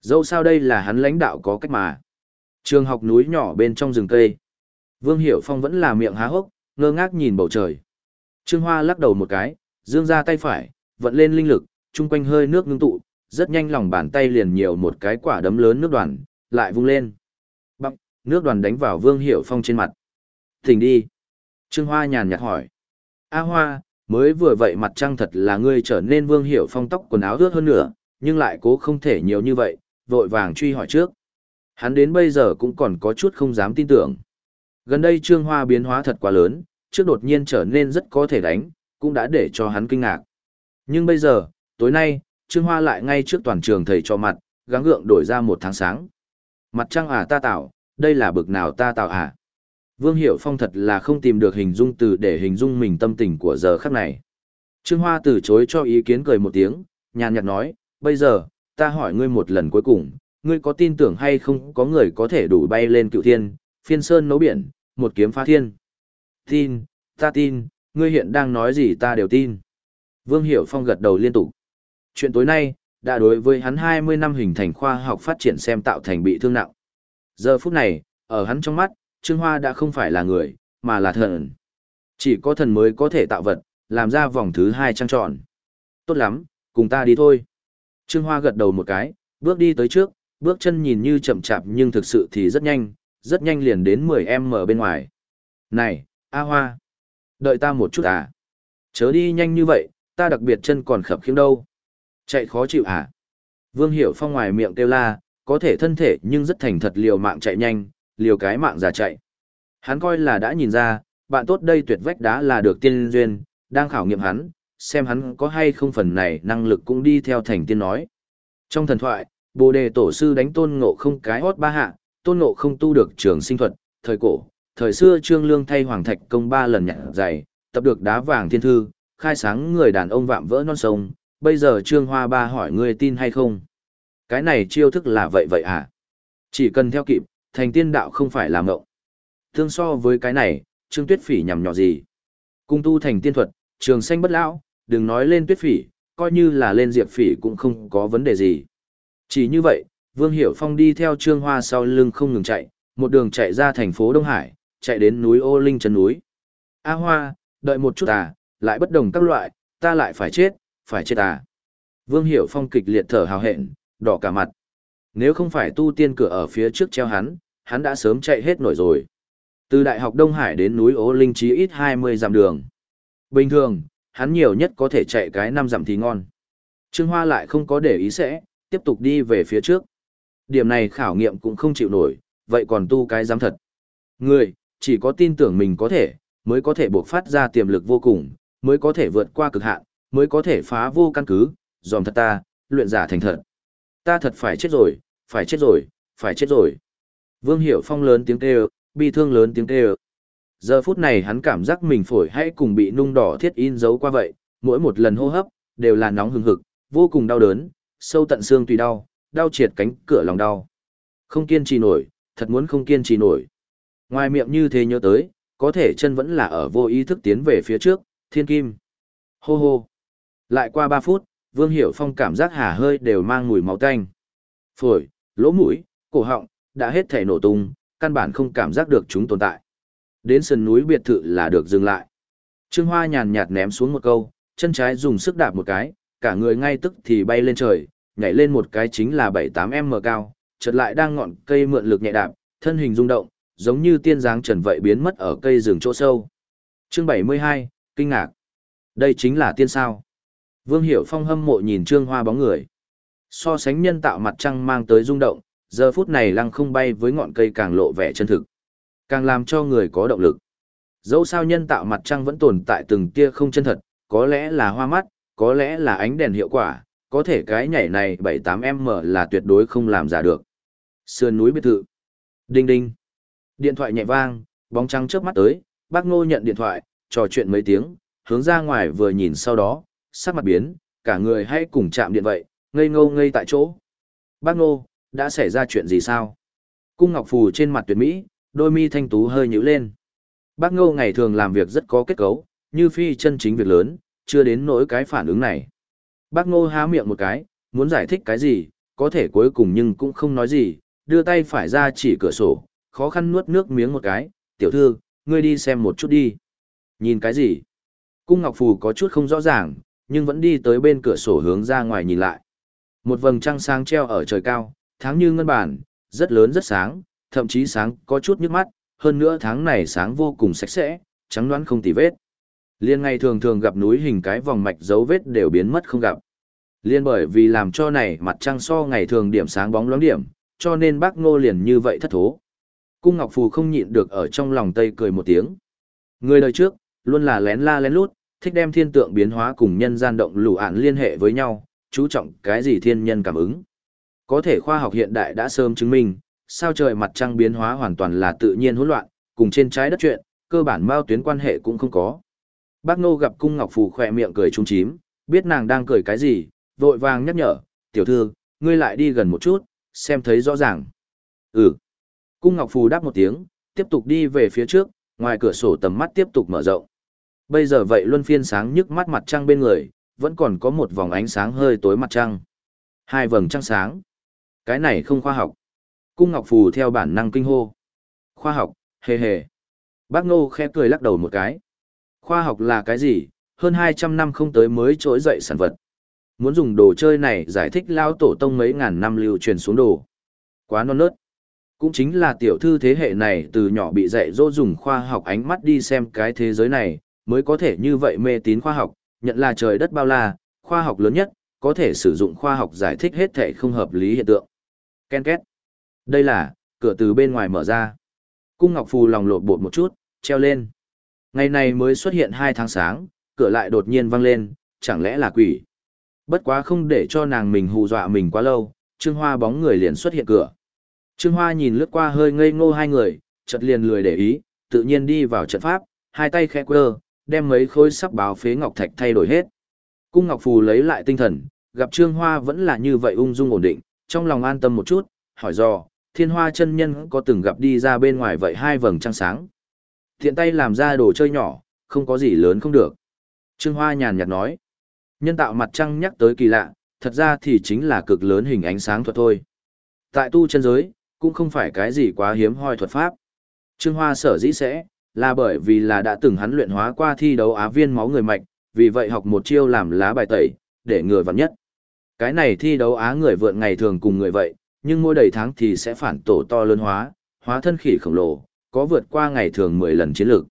Dẫu sao đây là hắn lãnh đạo có cách mà. Trường học núi nhỏ bên trong rừng cây. Vương Hiểu Phong vẫn là miệng há hốc, ngơ ngác nhìn bầu trời. Trương Hoa lắc đầu một cái, dương ra tay phải, vận lên linh lực, chung quanh hơi nước ngưng tụ, rất nhanh lòng bàn tay liền nhiều một cái quả đấm lớn nước đoàn, lại vung lên. Nước đoàn đánh vào Vương Hiểu Phong trên mặt. Thỉnh đi. Trương Hoa nhàn nhạt hỏi. A Hoa, mới vừa vậy mặt trăng thật là ngươi trở nên Vương Hiểu Phong tóc quần áo ướt hơn nữa, nhưng lại cố không thể nhiều như vậy, vội vàng truy hỏi trước. Hắn đến bây giờ cũng còn có chút không dám tin tưởng. Gần đây Trương Hoa biến hóa thật quá lớn, trước đột nhiên trở nên rất có thể đánh, cũng đã để cho hắn kinh ngạc. Nhưng bây giờ, tối nay, Trương Hoa lại ngay trước toàn trường thầy cho mặt, gắng gượng đổi ra một tháng sáng. Mặt trăng à ta tạo, đây là bực nào ta tạo à? Vương Hiểu Phong thật là không tìm được hình dung từ để hình dung mình tâm tình của giờ khắc này. Trương Hoa từ chối cho ý kiến cười một tiếng, nhàn nhạt nói, bây giờ, ta hỏi ngươi một lần cuối cùng, ngươi có tin tưởng hay không có người có thể đủ bay lên cựu thiên, phiên sơn nấu biển, một kiếm phá thiên? Tin, ta tin, ngươi hiện đang nói gì ta đều tin. Vương Hiểu Phong gật đầu liên tục. Chuyện tối nay, đã đối với hắn 20 năm hình thành khoa học phát triển xem tạo thành bị thương nặng. Giờ phút này, ở hắn trong mắt, Trương Hoa đã không phải là người, mà là thần. Chỉ có thần mới có thể tạo vật, làm ra vòng thứ hai trăng tròn. Tốt lắm, cùng ta đi thôi. Trương Hoa gật đầu một cái, bước đi tới trước, bước chân nhìn như chậm chạp nhưng thực sự thì rất nhanh, rất nhanh liền đến 10m bên ngoài. Này, A Hoa, đợi ta một chút à. Chớ đi nhanh như vậy, ta đặc biệt chân còn khập khiễng đâu. Chạy khó chịu à? Vương Hiểu Phong ngoài miệng kêu la, có thể thân thể nhưng rất thành thật liều mạng chạy nhanh, liều cái mạng già chạy. Hắn coi là đã nhìn ra, bạn tốt đây tuyệt vách đá là được tiên duyên, đang khảo nghiệm hắn, xem hắn có hay không phần này năng lực cũng đi theo thành tiên nói. Trong thần thoại, Bồ đề tổ sư đánh tôn ngộ không cái hót ba hạ, tôn ngộ không tu được trường sinh thuật, thời cổ, thời xưa trương lương thay hoàng thạch công ba lần nhặt giày, tập được đá vàng thiên thư, khai sáng người đàn ông vạm vỡ non sông, bây giờ trương hoa ba hỏi ngươi tin hay không? Cái này chiêu thức là vậy vậy à? Chỉ cần theo kịp, thành tiên đạo không phải là ngộng. Tương so với cái này, Trương Tuyết Phỉ nhằm nhỏ gì? Cung tu thành tiên thuật, trường xanh bất lão, đừng nói lên tuyết phỉ, coi như là lên diệp phỉ cũng không có vấn đề gì. Chỉ như vậy, Vương Hiểu Phong đi theo Trương Hoa sau lưng không ngừng chạy, một đường chạy ra thành phố Đông Hải, chạy đến núi Ô Linh chân núi. A Hoa, đợi một chút à, lại bất đồng các loại, ta lại phải chết, phải chết à. Vương Hiểu Phong kịch liệt thở hào hẹn, đỏ cả mặt. Nếu không phải tu tiên cửa ở phía trước treo hắn, hắn đã sớm chạy hết nổi rồi. Từ Đại học Đông Hải đến núi Ô Linh chí ít 20 dặm đường. Bình thường, hắn nhiều nhất có thể chạy cái 5 dặm thì ngon. Trương Hoa lại không có để ý sẽ, tiếp tục đi về phía trước. Điểm này khảo nghiệm cũng không chịu nổi, vậy còn tu cái dám thật. Người, chỉ có tin tưởng mình có thể, mới có thể buộc phát ra tiềm lực vô cùng, mới có thể vượt qua cực hạn, mới có thể phá vô căn cứ, dòm thật ta, luyện giả thành thật. Ta thật phải chết rồi, phải chết rồi, phải chết rồi. Vương Hiểu Phong lớn tiếng kêu, bi thương lớn tiếng kêu. Giờ phút này hắn cảm giác mình phổi hay cùng bị nung đỏ thiết in dấu qua vậy, mỗi một lần hô hấp, đều là nóng hừng hực, vô cùng đau đớn, sâu tận xương tùy đau, đau triệt cánh cửa lòng đau. Không kiên trì nổi, thật muốn không kiên trì nổi. Ngoài miệng như thế nhớ tới, có thể chân vẫn là ở vô ý thức tiến về phía trước, thiên kim. Hô hô. Lại qua 3 phút, Vương Hiểu Phong cảm giác hà hơi đều mang mùi máu tanh. Phổi, lỗ mũi, cổ họng, đã hết thể nổ tung, căn bản không cảm giác được chúng tồn tại. Đến sườn núi biệt thự là được dừng lại. Trương Hoa nhàn nhạt ném xuống một câu, chân trái dùng sức đạp một cái, cả người ngay tức thì bay lên trời, nhảy lên một cái chính là 7-8m cao, chợt lại đang ngọn cây mượn lực nhẹ đạp, thân hình rung động, giống như tiên dáng trần vậy biến mất ở cây rừng chỗ sâu. Chương 72, kinh ngạc. Đây chính là tiên sao. Vương Hiểu Phong hâm mộ nhìn Trương Hoa bóng người. So sánh nhân tạo mặt trăng mang tới rung động, giờ phút này lăng không bay với ngọn cây càng lộ vẻ chân thực. Càng làm cho người có động lực. Dẫu sao nhân tạo mặt trăng vẫn tồn tại từng tia không chân thật, có lẽ là hoa mắt, có lẽ là ánh đèn hiệu quả, có thể cái nhảy này 78M là tuyệt đối không làm giả được. Sườn núi biệt thự. Đinh đinh. Điện thoại nhẹ vang, bóng trắng chớp mắt tới, bác ngô nhận điện thoại, trò chuyện mấy tiếng, hướng ra ngoài vừa nhìn sau đó, sắc mặt biến, cả người hay cùng chạm điện vậy, ngây ngô ngây tại chỗ. Bác ngô, đã xảy ra chuyện gì sao? Cung Ngọc Phù trên mặt tuyệt mỹ, đôi mi thanh tú hơi nhíu lên. Bác ngô ngày thường làm việc rất có kết cấu, như phi chân chính việc lớn, chưa đến nỗi cái phản ứng này. Bác ngô há miệng một cái, muốn giải thích cái gì, có thể cuối cùng nhưng cũng không nói gì, đưa tay phải ra chỉ cửa sổ, khó khăn nuốt nước miếng một cái, tiểu thư, ngươi đi xem một chút đi. Nhìn cái gì? Cung Ngọc Phù có chút không rõ ràng, nhưng vẫn đi tới bên cửa sổ hướng ra ngoài nhìn lại. Một vầng trăng sáng treo ở trời cao, tháng như ngân bản, rất lớn rất sáng, thậm chí sáng có chút nhức mắt, hơn nữa tháng này sáng vô cùng sạch sẽ, trắng đoán không tì vết. Liên ngày thường thường gặp núi hình cái vòng mạch dấu vết đều biến mất không gặp. Liên bởi vì làm cho này mặt trăng so ngày thường điểm sáng bóng loáng điểm, cho nên bác ngô liền như vậy thất thố. Cung Ngọc Phù không nhịn được ở trong lòng Tây cười một tiếng. Người đời trước, luôn là lén la lén lút, thích đem thiên tượng biến hóa cùng nhân gian động lũ ản liên hệ với nhau, chú trọng cái gì thiên nhân cảm ứng. Có thể khoa học hiện đại đã sớm chứng minh, sao trời mặt trăng biến hóa hoàn toàn là tự nhiên hỗn loạn, cùng trên trái đất chuyện, cơ bản mao tuyến quan hệ cũng không có. Bác Nô gặp cung Ngọc Phù khỏe miệng cười trung chím, biết nàng đang cười cái gì, vội vàng nhắc nhở, tiểu thư, ngươi lại đi gần một chút, xem thấy rõ ràng. Ừ. Cung Ngọc Phù đáp một tiếng, tiếp tục đi về phía trước, ngoài cửa sổ tầm mắt tiếp tục mở rộng. Bây giờ vậy luân phiên sáng nhức mắt mặt trăng bên người, vẫn còn có một vòng ánh sáng hơi tối mặt trăng. Hai vầng trăng sáng. Cái này không khoa học. Cung Ngọc Phù theo bản năng kinh hô. Khoa học, hề hề. Bác Ngô khẽ cười lắc đầu một cái. Khoa học là cái gì? Hơn 200 năm không tới mới trỗi dậy sản vật. Muốn dùng đồ chơi này giải thích lao tổ tông mấy ngàn năm lưu truyền xuống đồ. Quá non nớt. Cũng chính là tiểu thư thế hệ này từ nhỏ bị dạy dỗ dùng khoa học ánh mắt đi xem cái thế giới này, mới có thể như vậy mê tín khoa học, nhận là trời đất bao la, khoa học lớn nhất, có thể sử dụng khoa học giải thích hết thể không hợp lý hiện tượng. Ken két. Đây là, cửa từ bên ngoài mở ra. Cung Ngọc Phù lòng lột bột một chút, treo lên. Ngày này mới xuất hiện hai tháng sáng, cửa lại đột nhiên văng lên, chẳng lẽ là quỷ. Bất quá không để cho nàng mình hù dọa mình quá lâu, Trương Hoa bóng người liền xuất hiện cửa. Trương Hoa nhìn lướt qua hơi ngây ngô hai người, chợt liền lười để ý, tự nhiên đi vào trận pháp, hai tay khẽ quơ, đem mấy khối sắc báo phế ngọc thạch thay đổi hết. Cung Ngọc Phù lấy lại tinh thần, gặp Trương Hoa vẫn là như vậy ung dung ổn định, trong lòng an tâm một chút, hỏi do, thiên hoa chân nhân có từng gặp đi ra bên ngoài vậy hai vầng trăng sáng. Thiện tay làm ra đồ chơi nhỏ, không có gì lớn không được. Trương Hoa nhàn nhạt nói, nhân tạo mặt trăng nhắc tới kỳ lạ, thật ra thì chính là cực lớn hình ánh sáng thuật thôi. Tại tu chân giới, cũng không phải cái gì quá hiếm hoi thuật pháp. Trương Hoa sở dĩ sẽ, là bởi vì là đã từng hắn luyện hóa qua thi đấu Á viên máu người mạch, vì vậy học một chiêu làm lá bài tẩy, để người vặn nhất. Cái này thi đấu Á người vượn ngày thường cùng người vậy, nhưng mỗi đầy tháng thì sẽ phản tổ to lớn hóa, hóa thân khỉ khổng lồ, có vượt qua ngày thường 10 lần chiến lược.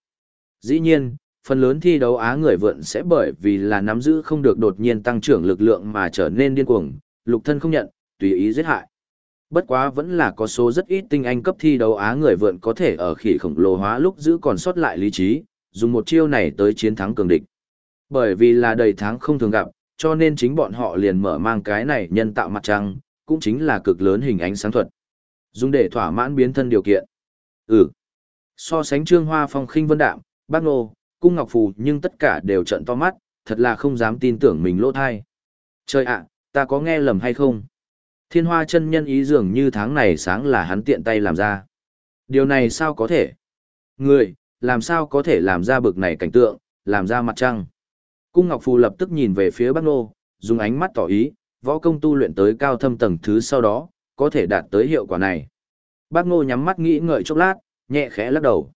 Dĩ nhiên, phần lớn thi đấu Á người vượn sẽ bởi vì là nắm giữ không được đột nhiên tăng trưởng lực lượng mà trở nên điên cuồng, lục thân không nhận, tùy ý giết hại. Bất quá vẫn là có số rất ít tinh anh cấp thi đấu Á người vượn có thể ở khỉ khổng lồ hóa lúc giữ còn sót lại lý trí, dùng một chiêu này tới chiến thắng cường địch. Bởi vì là đầy tháng không thường gặp, cho nên chính bọn họ liền mở mang cái này nhân tạo mặt trăng, cũng chính là cực lớn hình ánh sáng thuật. Dùng để thỏa mãn biến thân điều kiện. Ừ. So sánh Trương Hoa Phong khinh vân đạm, Bác Nô, Cung Ngọc Phù nhưng tất cả đều trận to mắt, thật là không dám tin tưởng mình lỗ thai. Trời ạ, ta có nghe lầm hay không? Thiên hoa chân nhân ý dường như tháng này sáng là hắn tiện tay làm ra. Điều này sao có thể? Người, làm sao có thể làm ra bực này cảnh tượng, làm ra mặt trăng? Cung Ngọc Phù lập tức nhìn về phía Bắc Nô, dùng ánh mắt tỏ ý, võ công tu luyện tới cao thâm tầng thứ sau đó, có thể đạt tới hiệu quả này. Bác Ngô nhắm mắt nghĩ ngợi chốc lát, nhẹ khẽ lắc đầu.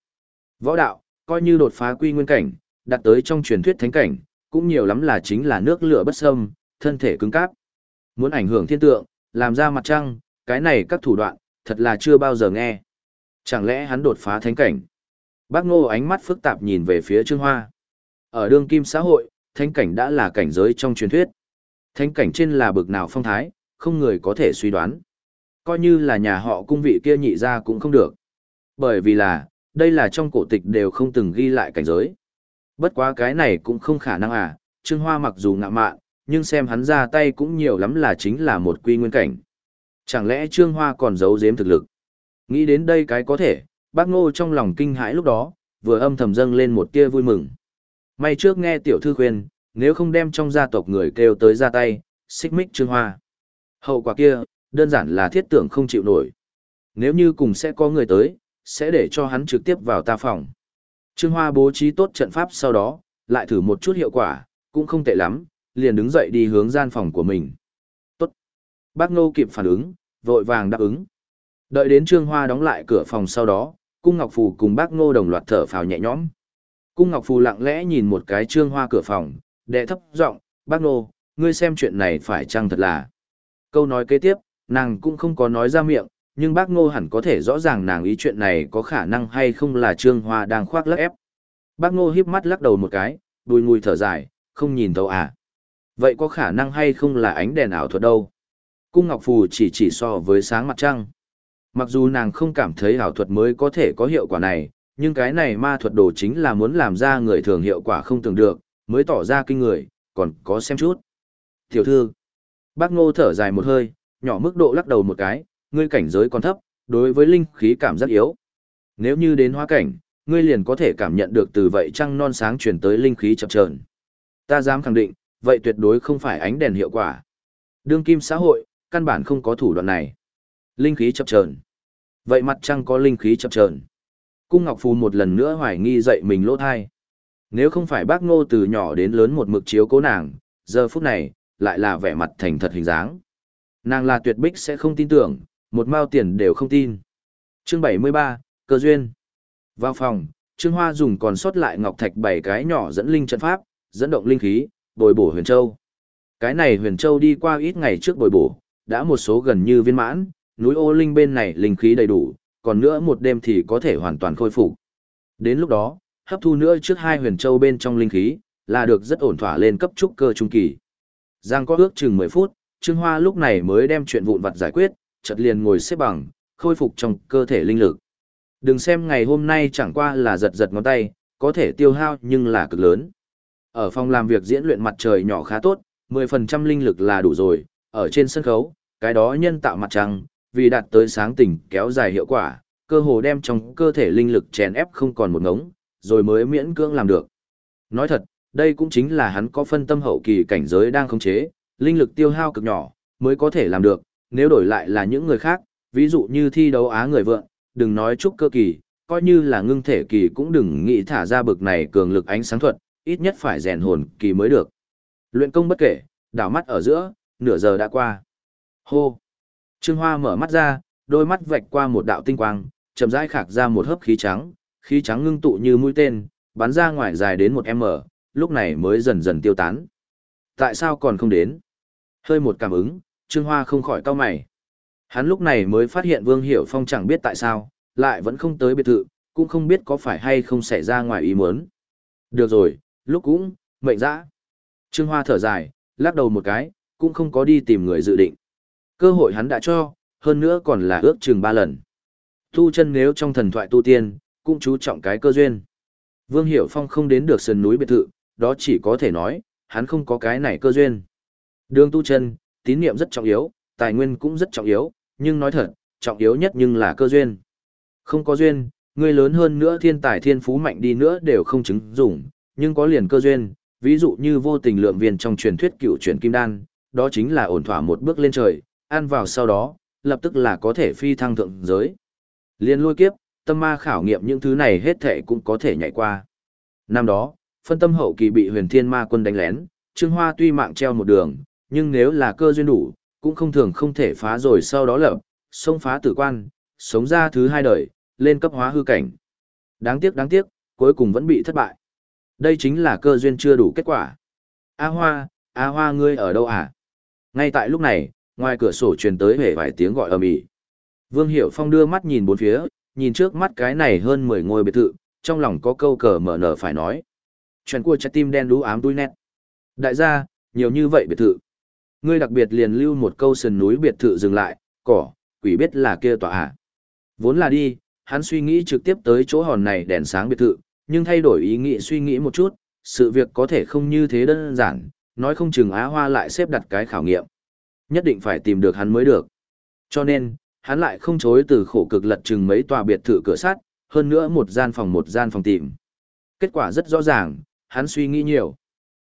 Võ đạo, coi như đột phá quy nguyên cảnh, đạt tới trong truyền thuyết thánh cảnh, cũng nhiều lắm là chính là nước lửa bất xâm, thân thể cứng cáp. Muốn ảnh hưởng thiên tượng, làm ra mặt trăng, cái này các thủ đoạn, thật là chưa bao giờ nghe. Chẳng lẽ hắn đột phá thánh cảnh? Bác Ngô ánh mắt phức tạp nhìn về phía Trương Hoa. Ở đương kim xã hội, thánh cảnh đã là cảnh giới trong truyền thuyết. Thánh cảnh trên là bực nào phong thái, không người có thể suy đoán. Coi như là nhà họ cung vị kia nhị ra cũng không được. Bởi vì là, đây là trong cổ tịch đều không từng ghi lại cảnh giới. Bất quá cái này cũng không khả năng à, Trương Hoa mặc dù ngạ mạn, nhưng xem hắn ra tay cũng nhiều lắm là chính là một quy nguyên cảnh. Chẳng lẽ Trương Hoa còn giấu giếm thực lực? Nghĩ đến đây cái có thể, bác ngô trong lòng kinh hãi lúc đó, vừa âm thầm dâng lên một tia vui mừng. May trước nghe tiểu thư khuyên, nếu không đem trong gia tộc người kêu tới ra tay, xích mích Trương Hoa. Hậu quả kia, đơn giản là thiết tưởng không chịu nổi. Nếu như cùng sẽ có người tới, sẽ để cho hắn trực tiếp vào ta phòng. Trương Hoa bố trí tốt trận pháp sau đó, lại thử một chút hiệu quả, cũng không tệ lắm, liền đứng dậy đi hướng gian phòng của mình. Tốt. Bác Ngô kịp phản ứng, vội vàng đáp ứng. Đợi đến Trương Hoa đóng lại cửa phòng sau đó, Cung Ngọc Phù cùng bác Ngô đồng loạt thở phào nhẹ nhõm. Cung Ngọc Phù lặng lẽ nhìn một cái Trương Hoa cửa phòng, đệ thấp giọng, "Bác Ngô, ngươi xem chuyện này phải chăng thật là?" Câu nói kế tiếp, nàng cũng không có nói ra miệng, nhưng bác ngô hẳn có thể rõ ràng nàng ý chuyện này có khả năng hay không là trương hoa đang khoác lác ép bác ngô híp mắt lắc đầu một cái đùi ngùi thở dài không nhìn thấu à vậy có khả năng hay không là ánh đèn ảo thuật đâu cung ngọc phù chỉ chỉ so với sáng mặt trăng mặc dù nàng không cảm thấy ảo thuật mới có thể có hiệu quả này nhưng cái này ma thuật đồ chính là muốn làm ra người thường hiệu quả không tưởng được mới tỏ ra kinh người còn có xem chút tiểu thư bác ngô thở dài một hơi nhỏ mức độ lắc đầu một cái ngươi cảnh giới còn thấp, đối với linh khí cảm giác yếu. Nếu như đến hóa cảnh, ngươi liền có thể cảm nhận được từ vậy trăng non sáng truyền tới linh khí chập chờn. Ta dám khẳng định, vậy tuyệt đối không phải ánh đèn hiệu quả. Đương kim xã hội, căn bản không có thủ đoạn này. Linh khí chập chờn. Vậy mặt trăng có linh khí chập chờn. Cung Ngọc Phù một lần nữa hoài nghi dậy mình lỗ thai. Nếu không phải bác ngô từ nhỏ đến lớn một mực chiếu cố nàng, giờ phút này, lại là vẻ mặt thành thật hình dáng. Nàng là tuyệt bích sẽ không tin tưởng, một mao tiền đều không tin. Chương 73, cơ duyên. Vào phòng, Trương Hoa dùng còn sót lại ngọc thạch bảy cái nhỏ dẫn linh trận pháp, dẫn động linh khí, bồi bổ huyền châu. Cái này huyền châu đi qua ít ngày trước bồi bổ, đã một số gần như viên mãn, núi ô linh bên này linh khí đầy đủ, còn nữa một đêm thì có thể hoàn toàn khôi phục. Đến lúc đó, hấp thu nữa trước hai huyền châu bên trong linh khí, là được rất ổn thỏa lên cấp trúc cơ trung kỳ. Giang có ước chừng 10 phút, Trương Hoa lúc này mới đem chuyện vụn vặt giải quyết, chợt liền ngồi xếp bằng, khôi phục trong cơ thể linh lực. Đừng xem ngày hôm nay chẳng qua là giật giật ngón tay, có thể tiêu hao nhưng là cực lớn. Ở phòng làm việc diễn luyện mặt trời nhỏ khá tốt, 10% linh lực là đủ rồi, ở trên sân khấu, cái đó nhân tạo mặt trăng, vì đạt tới sáng tỉnh kéo dài hiệu quả, cơ hồ đem trong cơ thể linh lực chèn ép không còn một ngống, rồi mới miễn cưỡng làm được. Nói thật, đây cũng chính là hắn có phân tâm hậu kỳ cảnh giới đang khống chế, linh lực tiêu hao cực nhỏ, mới có thể làm được, nếu đổi lại là những người khác, ví dụ như thi đấu á người vượng, đừng nói chúc cơ kỳ, coi như là ngưng thể kỳ cũng đừng nghĩ thả ra bực này cường lực ánh sáng thuật, ít nhất phải rèn hồn kỳ mới được. Luyện công bất kể, đảo mắt ở giữa, nửa giờ đã qua. Hô! Trương Hoa mở mắt ra, đôi mắt vạch qua một đạo tinh quang, chậm rãi khạc ra một hớp khí trắng, khí trắng ngưng tụ như mũi tên, bắn ra ngoài dài đến một m, lúc này mới dần dần tiêu tán. Tại sao còn không đến? Hơi một cảm ứng, Trương Hoa không khỏi cau mày. Hắn lúc này mới phát hiện Vương Hiểu Phong chẳng biết tại sao, lại vẫn không tới biệt thự, cũng không biết có phải hay không xảy ra ngoài ý muốn. Được rồi, lúc cũng, mệnh dã. Trương Hoa thở dài, lắc đầu một cái, cũng không có đi tìm người dự định. Cơ hội hắn đã cho, hơn nữa còn là ước chừng ba lần. Tu chân nếu trong thần thoại tu tiên, cũng chú trọng cái cơ duyên. Vương Hiểu Phong không đến được sườn núi biệt thự, đó chỉ có thể nói, hắn không có cái này cơ duyên. Đường tu chân, tín niệm rất trọng yếu, tài nguyên cũng rất trọng yếu, nhưng nói thật, trọng yếu nhất nhưng là cơ duyên. Không có duyên, người lớn hơn nữa thiên tài thiên phú mạnh đi nữa đều không chứng dụng, nhưng có liền cơ duyên, ví dụ như vô tình lượng viên trong truyền thuyết cựu truyền kim đan, đó chính là ổn thỏa một bước lên trời, ăn vào sau đó, lập tức là có thể phi thăng thượng giới. Liên lôi kiếp, tâm ma khảo nghiệm những thứ này hết thể cũng có thể nhảy qua. Năm đó, phân tâm hậu kỳ bị huyền thiên ma quân đánh lén, Trương Hoa tuy mạng treo một đường, nhưng nếu là cơ duyên đủ, cũng không thường không thể phá rồi sau đó lập, xông phá tử quan, sống ra thứ hai đời, lên cấp hóa hư cảnh. Đáng tiếc đáng tiếc, cuối cùng vẫn bị thất bại. Đây chính là cơ duyên chưa đủ kết quả. A Hoa, A Hoa ngươi ở đâu à? Ngay tại lúc này, ngoài cửa sổ truyền tới hề vài tiếng gọi ầm ĩ. Vương Hiểu Phong đưa mắt nhìn bốn phía, nhìn trước mắt cái này hơn 10 ngôi biệt thự, trong lòng có câu cờ mở nở phải nói. Chuyện của trái tim đen đú ám đuôi nét. Đại gia, nhiều như vậy biệt thự. Ngươi đặc biệt liền lưu một câu sườn núi biệt thự dừng lại, cỏ, quỷ biết là kia tòa à. Vốn là đi, hắn suy nghĩ trực tiếp tới chỗ hòn này đèn sáng biệt thự, nhưng thay đổi ý nghĩ suy nghĩ một chút, sự việc có thể không như thế đơn giản, nói không chừng Á Hoa lại xếp đặt cái khảo nghiệm. Nhất định phải tìm được hắn mới được. Cho nên, hắn lại không chối từ khổ cực lật chừng mấy tòa biệt thự cửa sắt, hơn nữa một gian phòng một gian phòng tìm. Kết quả rất rõ ràng, hắn suy nghĩ nhiều.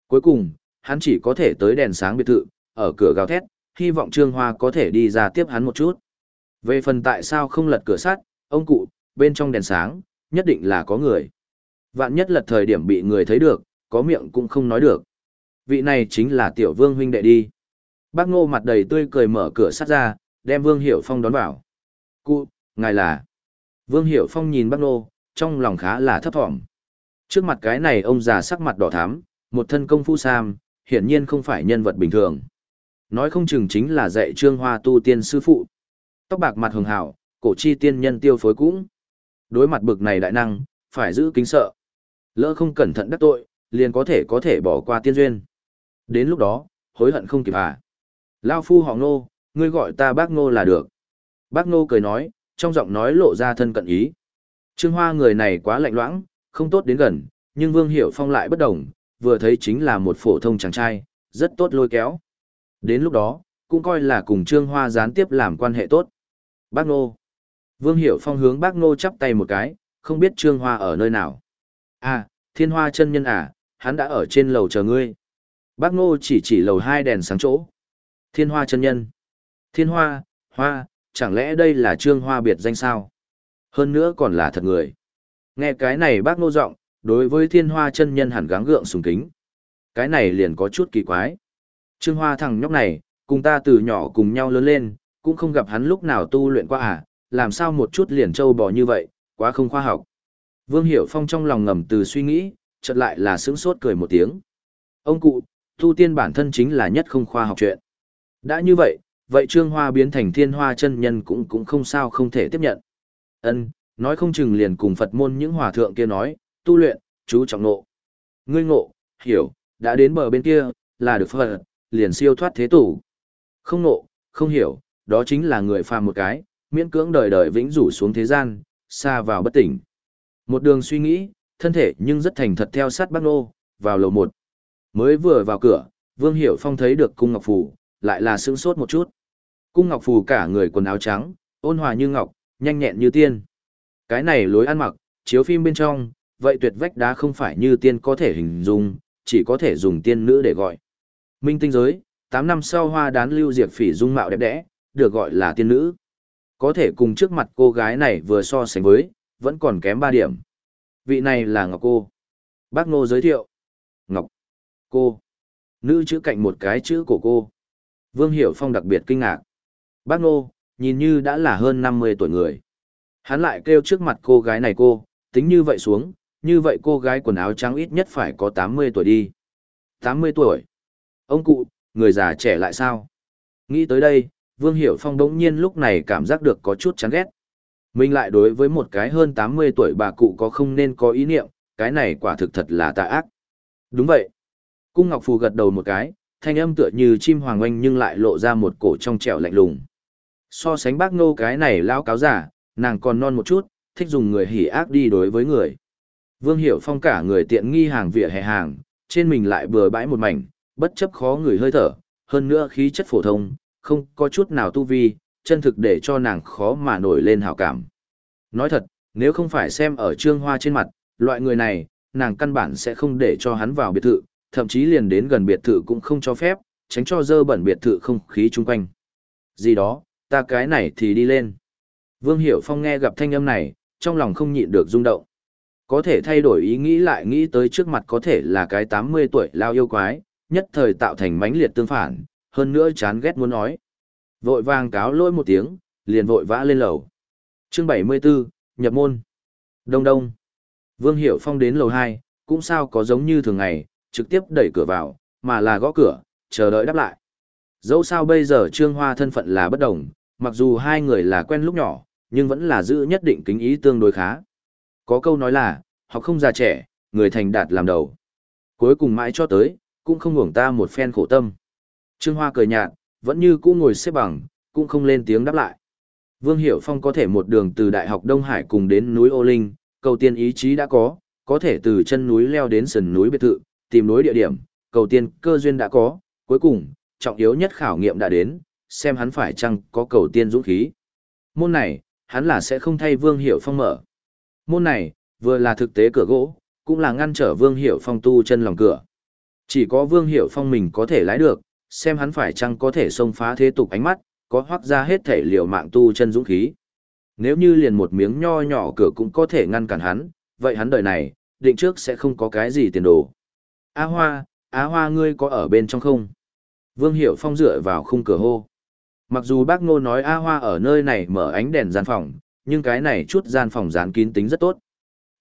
Cuối cùng, hắn chỉ có thể tới đèn sáng biệt thự, ở cửa gào thét, hy vọng Trương Hoa có thể đi ra tiếp hắn một chút. Về phần tại sao không lật cửa sắt, ông cụ, bên trong đèn sáng, nhất định là có người. Vạn nhất lật thời điểm bị người thấy được, có miệng cũng không nói được. Vị này chính là tiểu vương huynh đệ đi. Bác ngô mặt đầy tươi cười mở cửa sắt ra, đem vương hiểu phong đón vào. Cụ, ngài là. Vương hiểu phong nhìn bác ngô, trong lòng khá là thấp thỏm. Trước mặt cái này ông già sắc mặt đỏ thắm, một thân công phu sam, hiển nhiên không phải nhân vật bình thường. Nói không chừng chính là dạy trương hoa tu tiên sư phụ. Tóc bạc mặt hường hảo, cổ chi tiên nhân tiêu phối cũng. Đối mặt bực này đại năng, phải giữ kính sợ. Lỡ không cẩn thận đắc tội, liền có thể có thể bỏ qua tiên duyên. Đến lúc đó, hối hận không kịp à. Lao phu họ ngô, ngươi gọi ta bác ngô là được. Bác ngô cười nói, trong giọng nói lộ ra thân cận ý. Trương Hoa người này quá lạnh loãng, không tốt đến gần, nhưng Vương Hiểu Phong lại bất đồng, vừa thấy chính là một phổ thông chàng trai, rất tốt lôi kéo. Đến lúc đó, cũng coi là cùng Trương Hoa gián tiếp làm quan hệ tốt. Bác Ngô. Vương Hiểu Phong hướng bác Ngô chắp tay một cái, không biết Trương Hoa ở nơi nào. À, thiên hoa chân nhân à, hắn đã ở trên lầu chờ ngươi. Bác Ngô chỉ chỉ lầu hai đèn sáng chỗ. Thiên hoa chân nhân. Thiên hoa, hoa, chẳng lẽ đây là Trương Hoa biệt danh sao? Hơn nữa còn là thật người. Nghe cái này bác Ngô giọng, đối với thiên hoa chân nhân hẳn gắng gượng sùng kính. Cái này liền có chút kỳ quái. Trương Hoa thằng nhóc này, cùng ta từ nhỏ cùng nhau lớn lên, cũng không gặp hắn lúc nào tu luyện qua à, làm sao một chút liền trâu bò như vậy, quá không khoa học. Vương Hiểu Phong trong lòng ngầm từ suy nghĩ, chợt lại là sướng sốt cười một tiếng. Ông cụ, tu tiên bản thân chính là nhất không khoa học chuyện. Đã như vậy, vậy Trương Hoa biến thành thiên hoa chân nhân cũng cũng không sao không thể tiếp nhận. Ân, nói không chừng liền cùng Phật môn những hòa thượng kia nói, tu luyện, chú trọng nộ. Ngươi ngộ, hiểu, đã đến bờ bên kia, là được Phật, liền siêu thoát thế tủ. Không nộ, không hiểu, đó chính là người phàm một cái, miễn cưỡng đời đời vĩnh rủ xuống thế gian, xa vào bất tỉnh. Một đường suy nghĩ, thân thể nhưng rất thành thật theo sát bác nô, vào lầu một. Mới vừa vào cửa, Vương Hiểu Phong thấy được cung ngọc phù, lại là sững sốt một chút. Cung ngọc phù cả người quần áo trắng, ôn hòa như ngọc, nhanh nhẹn như tiên. Cái này lối ăn mặc, chiếu phim bên trong, vậy tuyệt vách đá không phải như tiên có thể hình dung, chỉ có thể dùng tiên nữ để gọi. Minh tinh giới, 8 năm sau hoa đán lưu diệt phỉ dung mạo đẹp đẽ, được gọi là tiên nữ. Có thể cùng trước mặt cô gái này vừa so sánh với, vẫn còn kém 3 điểm. Vị này là Ngọc Cô. Bác Ngô giới thiệu. Ngọc. Cô. Nữ chữ cạnh một cái chữ của cô. Vương Hiểu Phong đặc biệt kinh ngạc. Bác Ngô, nhìn như đã là hơn 50 tuổi người. Hắn lại kêu trước mặt cô gái này cô, tính như vậy xuống, như vậy cô gái quần áo trắng ít nhất phải có 80 tuổi đi. 80 tuổi. Ông cụ, người già trẻ lại sao? Nghĩ tới đây, Vương Hiểu Phong đống nhiên lúc này cảm giác được có chút chán ghét. Mình lại đối với một cái hơn 80 tuổi bà cụ có không nên có ý niệm, cái này quả thực thật là tà ác. Đúng vậy. Cung Ngọc Phù gật đầu một cái, thanh âm tựa như chim hoàng oanh nhưng lại lộ ra một cổ trong trẻo lạnh lùng. So sánh bác nô cái này lão cáo giả, nàng còn non một chút, thích dùng người hỉ ác đi đối với người. Vương Hiểu Phong cả người tiện nghi hàng vỉa hè hàng, trên mình lại bừa bãi một mảnh, bất chấp khó người hơi thở, hơn nữa khí chất phổ thông, không có chút nào tu vi, chân thực để cho nàng khó mà nổi lên hảo cảm. Nói thật, nếu không phải xem ở trương hoa trên mặt, loại người này, nàng căn bản sẽ không để cho hắn vào biệt thự, thậm chí liền đến gần biệt thự cũng không cho phép, tránh cho dơ bẩn biệt thự không khí chung quanh. Gì đó, ta cái này thì đi lên. Vương Hiểu Phong nghe gặp thanh âm này, trong lòng không nhịn được rung động. Có thể thay đổi ý nghĩ lại nghĩ tới trước mặt có thể là cái 80 tuổi lao yêu quái, nhất thời tạo thành mãnh liệt tương phản, hơn nữa chán ghét muốn nói. Vội vàng cáo lỗi một tiếng, liền vội vã lên lầu. Chương 74, nhập môn. Đông đông. Vương Hiểu Phong đến lầu 2, cũng sao có giống như thường ngày, trực tiếp đẩy cửa vào, mà là gõ cửa, chờ đợi đáp lại. Dẫu sao bây giờ Trương Hoa thân phận là bất đồng, mặc dù hai người là quen lúc nhỏ, nhưng vẫn là giữ nhất định kính ý tương đối khá. Có câu nói là, học không già trẻ, người thành đạt làm đầu. Cuối cùng mãi cho tới, cũng không hưởng ta một phen khổ tâm. Trương Hoa cười nhạt, vẫn như cũ ngồi xếp bằng, cũng không lên tiếng đáp lại. Vương Hiểu Phong có thể một đường từ Đại học Đông Hải cùng đến núi Ô Linh, cầu tiên ý chí đã có, có thể từ chân núi leo đến sườn núi biệt thự, tìm núi địa điểm, cầu tiên cơ duyên đã có, cuối cùng, trọng yếu nhất khảo nghiệm đã đến, xem hắn phải chăng có cầu tiên dũng khí. Môn này, hắn là sẽ không thay Vương Hiểu Phong mở. Môn này, vừa là thực tế cửa gỗ, cũng là ngăn trở Vương Hiểu Phong tu chân lòng cửa. Chỉ có Vương Hiểu Phong mình có thể lái được, xem hắn phải chăng có thể xông phá thế tục ánh mắt, có hoác ra hết thể liều mạng tu chân dũng khí. Nếu như liền một miếng nho nhỏ cửa cũng có thể ngăn cản hắn, vậy hắn đời này, định trước sẽ không có cái gì tiền đồ. Á Hoa, Á Hoa ngươi có ở bên trong không? Vương Hiểu Phong dựa vào khung cửa hô. Mặc dù bác ngô nói A Hoa ở nơi này mở ánh đèn gian phòng, nhưng cái này chút gian phòng dán kín tính rất tốt.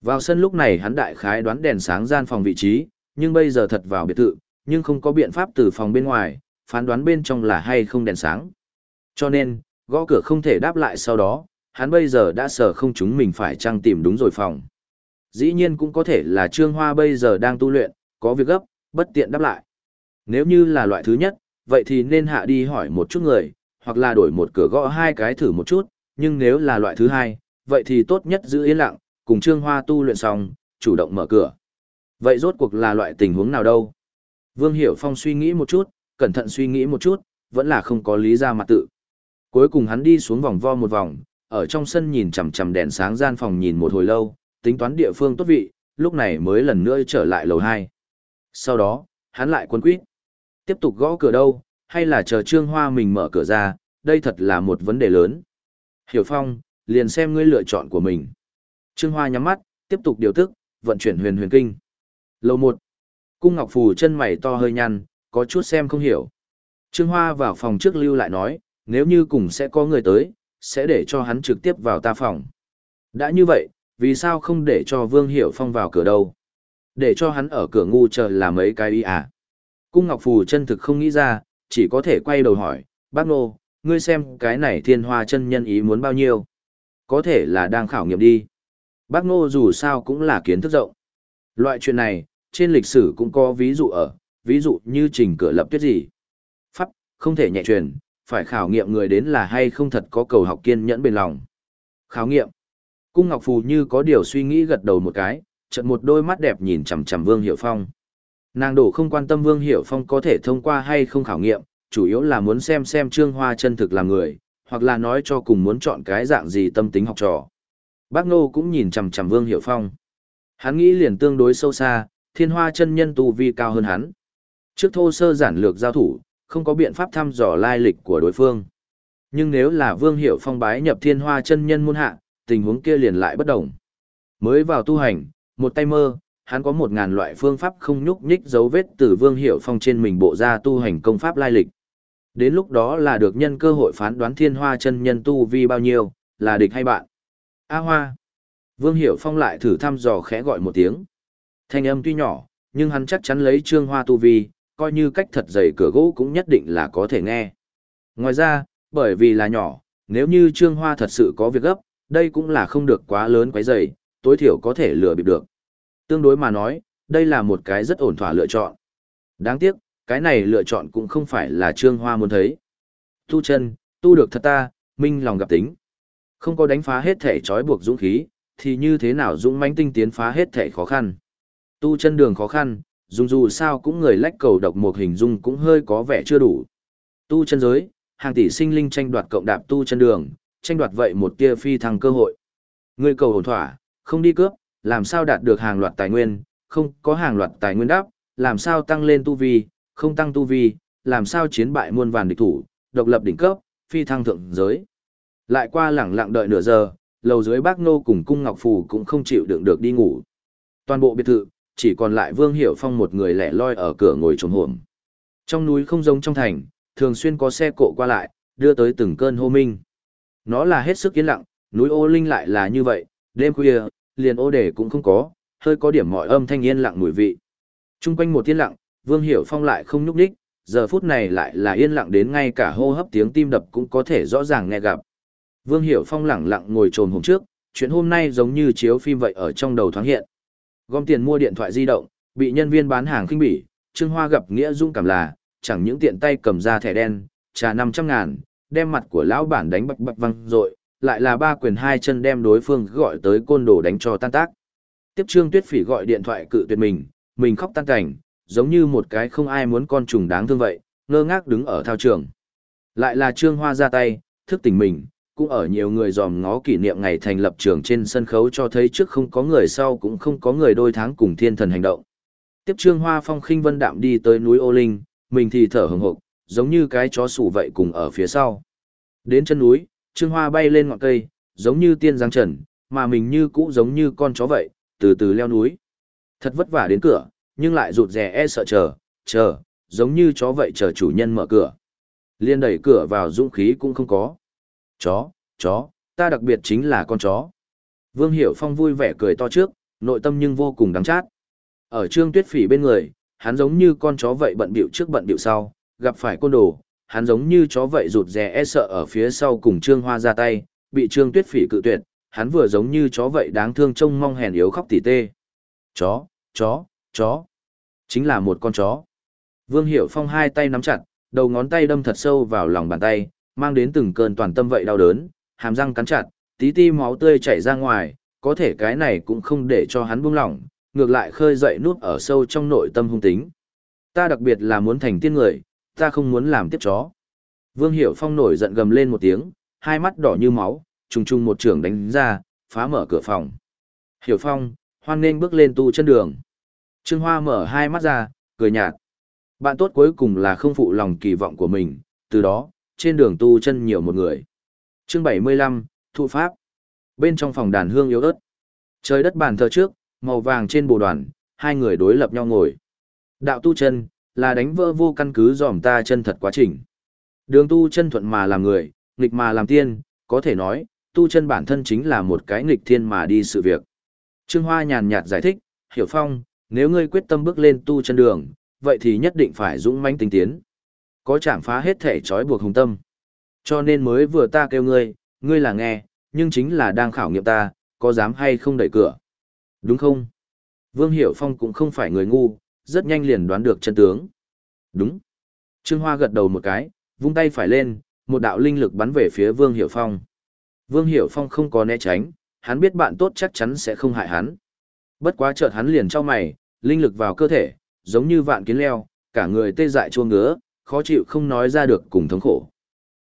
Vào sân lúc này hắn đại khái đoán đèn sáng gian phòng vị trí, nhưng bây giờ thật vào biệt thự, nhưng không có biện pháp từ phòng bên ngoài, phán đoán bên trong là hay không đèn sáng. Cho nên, gõ cửa không thể đáp lại sau đó, hắn bây giờ đã sợ không chúng mình phải trăng tìm đúng rồi phòng. Dĩ nhiên cũng có thể là Trương Hoa bây giờ đang tu luyện, có việc gấp, bất tiện đáp lại. Nếu như là loại thứ nhất, vậy thì nên hạ đi hỏi một chút người, hoặc là đổi một cửa gõ hai cái thử một chút, nhưng nếu là loại thứ hai, vậy thì tốt nhất giữ yên lặng, cùng Trương Hoa tu luyện xong, chủ động mở cửa. Vậy rốt cuộc là loại tình huống nào đâu? Vương Hiểu Phong suy nghĩ một chút, cẩn thận suy nghĩ một chút, vẫn là không có lý ra mặt tự. Cuối cùng hắn đi xuống vòng vo một vòng, ở trong sân nhìn chằm chằm đèn sáng gian phòng nhìn một hồi lâu, tính toán địa phương tốt vị, lúc này mới lần nữa trở lại lầu 2. Sau đó, hắn lại quân quýt. Tiếp tục gõ cửa đâu, hay là chờ Trương Hoa mình mở cửa ra, đây thật là một vấn đề lớn. Hiểu Phong, liền xem ngươi lựa chọn của mình. Trương Hoa nhắm mắt, tiếp tục điều tức, vận chuyển huyền huyền kinh. Lầu 1. Cung Ngọc Phù chân mày to hơi nhăn, có chút xem không hiểu. Trương Hoa vào phòng trước lưu lại nói, nếu như cùng sẽ có người tới, sẽ để cho hắn trực tiếp vào ta phòng. Đã như vậy, vì sao không để cho Vương Hiểu Phong vào cửa đâu? Để cho hắn ở cửa ngu chờ làm mấy cái y à? Cung Ngọc Phù chân thực không nghĩ ra, chỉ có thể quay đầu hỏi, bác nô, ngươi xem cái này thiên hoa chân nhân ý muốn bao nhiêu? Có thể là đang khảo nghiệm đi. Bác nô dù sao cũng là kiến thức rộng. Loại chuyện này, trên lịch sử cũng có ví dụ ở, ví dụ như trình cửa lập tuyết gì. Pháp, không thể nhẹ truyền, phải khảo nghiệm người đến là hay không thật có cầu học kiên nhẫn bền lòng. Khảo nghiệm. Cung Ngọc Phù như có điều suy nghĩ gật đầu một cái, trận một đôi mắt đẹp nhìn chằm chằm Vương Hiểu Phong. Nàng đổ không quan tâm Vương Hiểu Phong có thể thông qua hay không khảo nghiệm, chủ yếu là muốn xem xem Trương Hoa chân thực là người, hoặc là nói cho cùng muốn chọn cái dạng gì tâm tính học trò. Bác Nô cũng nhìn chằm chằm Vương Hiểu Phong. Hắn nghĩ liền tương đối sâu xa, thiên hoa chân nhân tu vi cao hơn hắn. Trước thô sơ giản lược giao thủ, không có biện pháp thăm dò lai lịch của đối phương. Nhưng nếu là Vương Hiểu Phong bái nhập thiên hoa chân nhân môn hạ, tình huống kia liền lại bất đồng. Mới vào tu hành, một tay mơ, hắn có một ngàn loại phương pháp không nhúc nhích dấu vết từ Vương Hiểu Phong trên mình bộ ra tu hành công pháp lai lịch. Đến lúc đó là được nhân cơ hội phán đoán thiên hoa chân nhân tu vi bao nhiêu, là địch hay bạn. A Hoa. Vương Hiểu Phong lại thử thăm dò khẽ gọi một tiếng. Thanh âm tuy nhỏ, nhưng hắn chắc chắn lấy trương hoa tu vi, coi như cách thật dày cửa gỗ cũng nhất định là có thể nghe. Ngoài ra, bởi vì là nhỏ, nếu như trương hoa thật sự có việc gấp, đây cũng là không được quá lớn quấy dày, tối thiểu có thể lừa bịp được. Tương đối mà nói, đây là một cái rất ổn thỏa lựa chọn. Đáng tiếc, cái này lựa chọn cũng không phải là trương hoa muốn thấy. Tu chân, tu được thật ta, minh lòng gặp tính. Không có đánh phá hết thể trói buộc dũng khí, thì như thế nào dũng mãnh tinh tiến phá hết thể khó khăn. Tu chân đường khó khăn, dù dù sao cũng người lách cầu độc một hình dung cũng hơi có vẻ chưa đủ. Tu chân giới, hàng tỷ sinh linh tranh đoạt cộng đạp tu chân đường, tranh đoạt vậy một tia phi thăng cơ hội. Người cầu ổn thỏa, không đi cướp, làm sao đạt được hàng loạt tài nguyên, không có hàng loạt tài nguyên đáp, làm sao tăng lên tu vi, không tăng tu vi, làm sao chiến bại muôn vàn địch thủ, độc lập đỉnh cấp, phi thăng thượng giới. Lại qua lẳng lặng đợi nửa giờ, lầu dưới bác nô cùng cung ngọc phù cũng không chịu đựng được đi ngủ. Toàn bộ biệt thự, chỉ còn lại Vương Hiểu Phong một người lẻ loi ở cửa ngồi trồm hổm. Trong núi không giống trong thành, thường xuyên có xe cộ qua lại, đưa tới từng cơn hô minh. Nó là hết sức yên lặng, núi ô linh lại là như vậy, đêm khuya, liền ô đề cũng không có, hơi có điểm mọi âm thanh yên lặng mùi vị. Trung quanh một yên lặng, Vương Hiểu Phong lại không nhúc nhích, giờ phút này lại là yên lặng đến ngay cả hô hấp tiếng tim đập cũng có thể rõ ràng nghe gặp. Vương Hiểu Phong lặng lặng ngồi trồm hôm trước, chuyện hôm nay giống như chiếu phim vậy ở trong đầu thoáng hiện. Gom tiền mua điện thoại di động, bị nhân viên bán hàng khinh bỉ, Trương Hoa gặp nghĩa dung cảm là, chẳng những tiện tay cầm ra thẻ đen, trả 500 ngàn, đem mặt của lão bản đánh bạch bạch văng rồi, lại là ba quyền hai chân đem đối phương gọi tới côn đồ đánh cho tan tác. Tiếp Trương Tuyết Phỉ gọi điện thoại cự tuyệt mình, mình khóc tan cảnh, giống như một cái không ai muốn con trùng đáng thương vậy, ngơ ngác đứng ở thao trường. Lại là Trương Hoa ra tay, thức tỉnh mình, cũng ở nhiều người dòm ngó kỷ niệm ngày thành lập trường trên sân khấu cho thấy trước không có người sau cũng không có người đôi tháng cùng thiên thần hành động. Tiếp Trương Hoa Phong khinh vân đạm đi tới núi Ô Linh, mình thì thở hừng hực, giống như cái chó sủ vậy cùng ở phía sau. Đến chân núi, Trương Hoa bay lên ngọn cây, giống như tiên giáng trần, mà mình như cũ giống như con chó vậy, từ từ leo núi. Thật vất vả đến cửa, nhưng lại rụt rè e sợ chờ, chờ, giống như chó vậy chờ chủ nhân mở cửa. Liên đẩy cửa vào dũng khí cũng không có. Chó, chó, ta đặc biệt chính là con chó. Vương Hiểu Phong vui vẻ cười to trước, nội tâm nhưng vô cùng đắng chát. Ở Trương Tuyết Phỉ bên người, hắn giống như con chó vậy bận bịu trước bận bịu sau, gặp phải côn đồ, hắn giống như chó vậy rụt rè e sợ ở phía sau cùng Trương Hoa ra tay, bị Trương Tuyết Phỉ cự tuyệt, hắn vừa giống như chó vậy đáng thương trông mong hèn yếu khóc tỉ tê. Chó, chó, chó. Chính là một con chó. Vương Hiểu Phong hai tay nắm chặt, đầu ngón tay đâm thật sâu vào lòng bàn tay, mang đến từng cơn toàn tâm vậy đau đớn, hàm răng cắn chặt, tí ti máu tươi chảy ra ngoài, có thể cái này cũng không để cho hắn buông lỏng, ngược lại khơi dậy nút ở sâu trong nội tâm hung tính. Ta đặc biệt là muốn thành tiên người, ta không muốn làm tiếp chó. Vương Hiểu Phong nổi giận gầm lên một tiếng, hai mắt đỏ như máu, trùng trùng một trường đánh ra, phá mở cửa phòng. Hiểu Phong, hoan nên bước lên tu chân đường. Trương Hoa mở hai mắt ra, cười nhạt. Bạn tốt cuối cùng là không phụ lòng kỳ vọng của mình, từ đó, trên đường tu chân nhiều một người. Chương 75, Thụ Pháp. Bên trong phòng đàn hương yếu ớt. Trời đất bàn thờ trước, màu vàng trên bồ đoàn, hai người đối lập nhau ngồi. Đạo tu chân, là đánh vỡ vô căn cứ dòm ta chân thật quá trình. Đường tu chân thuận mà làm người, nghịch mà làm tiên, có thể nói, tu chân bản thân chính là một cái nghịch thiên mà đi sự việc. Trương Hoa nhàn nhạt giải thích, hiểu phong, nếu ngươi quyết tâm bước lên tu chân đường, vậy thì nhất định phải dũng mãnh tinh tiến. Có chạm phá hết thể trói buộc hùng tâm. Cho nên mới vừa ta kêu ngươi, ngươi là nghe, nhưng chính là đang khảo nghiệm ta, có dám hay không đẩy cửa. Đúng không? Vương Hiểu Phong cũng không phải người ngu, rất nhanh liền đoán được chân tướng. Đúng. Trương Hoa gật đầu một cái, vung tay phải lên, một đạo linh lực bắn về phía Vương Hiểu Phong. Vương Hiểu Phong không có né tránh, hắn biết bạn tốt chắc chắn sẽ không hại hắn. Bất quá chợt hắn liền cho mày, linh lực vào cơ thể, giống như vạn kiến leo, cả người tê dại chua ngứa, khó chịu không nói ra được cùng thống khổ.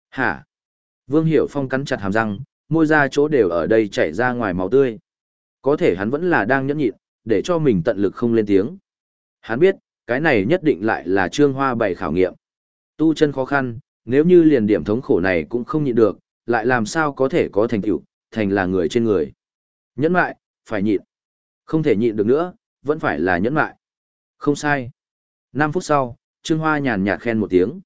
Hả? Vương Hiểu Phong cắn chặt hàm răng, môi ra chỗ đều ở đây chảy ra ngoài máu tươi. Có thể hắn vẫn là đang nhẫn nhịn, để cho mình tận lực không lên tiếng. Hắn biết, cái này nhất định lại là trương hoa bày khảo nghiệm. Tu chân khó khăn, nếu như liền điểm thống khổ này cũng không nhịn được, lại làm sao có thể có thành tựu, thành là người trên người. Nhẫn lại, phải nhịn. Không thể nhịn được nữa, vẫn phải là nhẫn lại. Không sai. 5 phút sau, Trương Hoa nhàn nhạt khen một tiếng.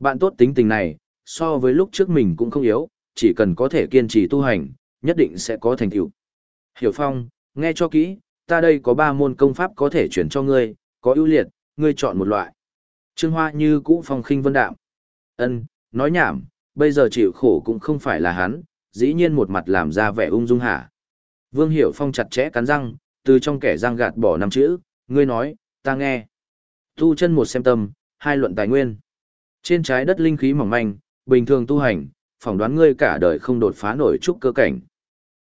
Bạn tốt tính tình này, so với lúc trước mình cũng không yếu, chỉ cần có thể kiên trì tu hành, nhất định sẽ có thành tựu. Hiểu Phong, nghe cho kỹ, ta đây có 3 môn công pháp có thể chuyển cho ngươi, có ưu liệt, ngươi chọn một loại. Trương Hoa như cũ phong khinh vân đạm. Ân, nói nhảm, bây giờ chịu khổ cũng không phải là hắn, dĩ nhiên một mặt làm ra vẻ ung dung hả. Vương Hiểu Phong chặt chẽ cắn răng, từ trong kẻ răng gạt bỏ năm chữ, ngươi nói, ta nghe. Tu chân một xem tâm, hai luận tài nguyên. Trên trái đất linh khí mỏng manh, bình thường tu hành, phỏng đoán ngươi cả đời không đột phá nổi chút cơ cảnh.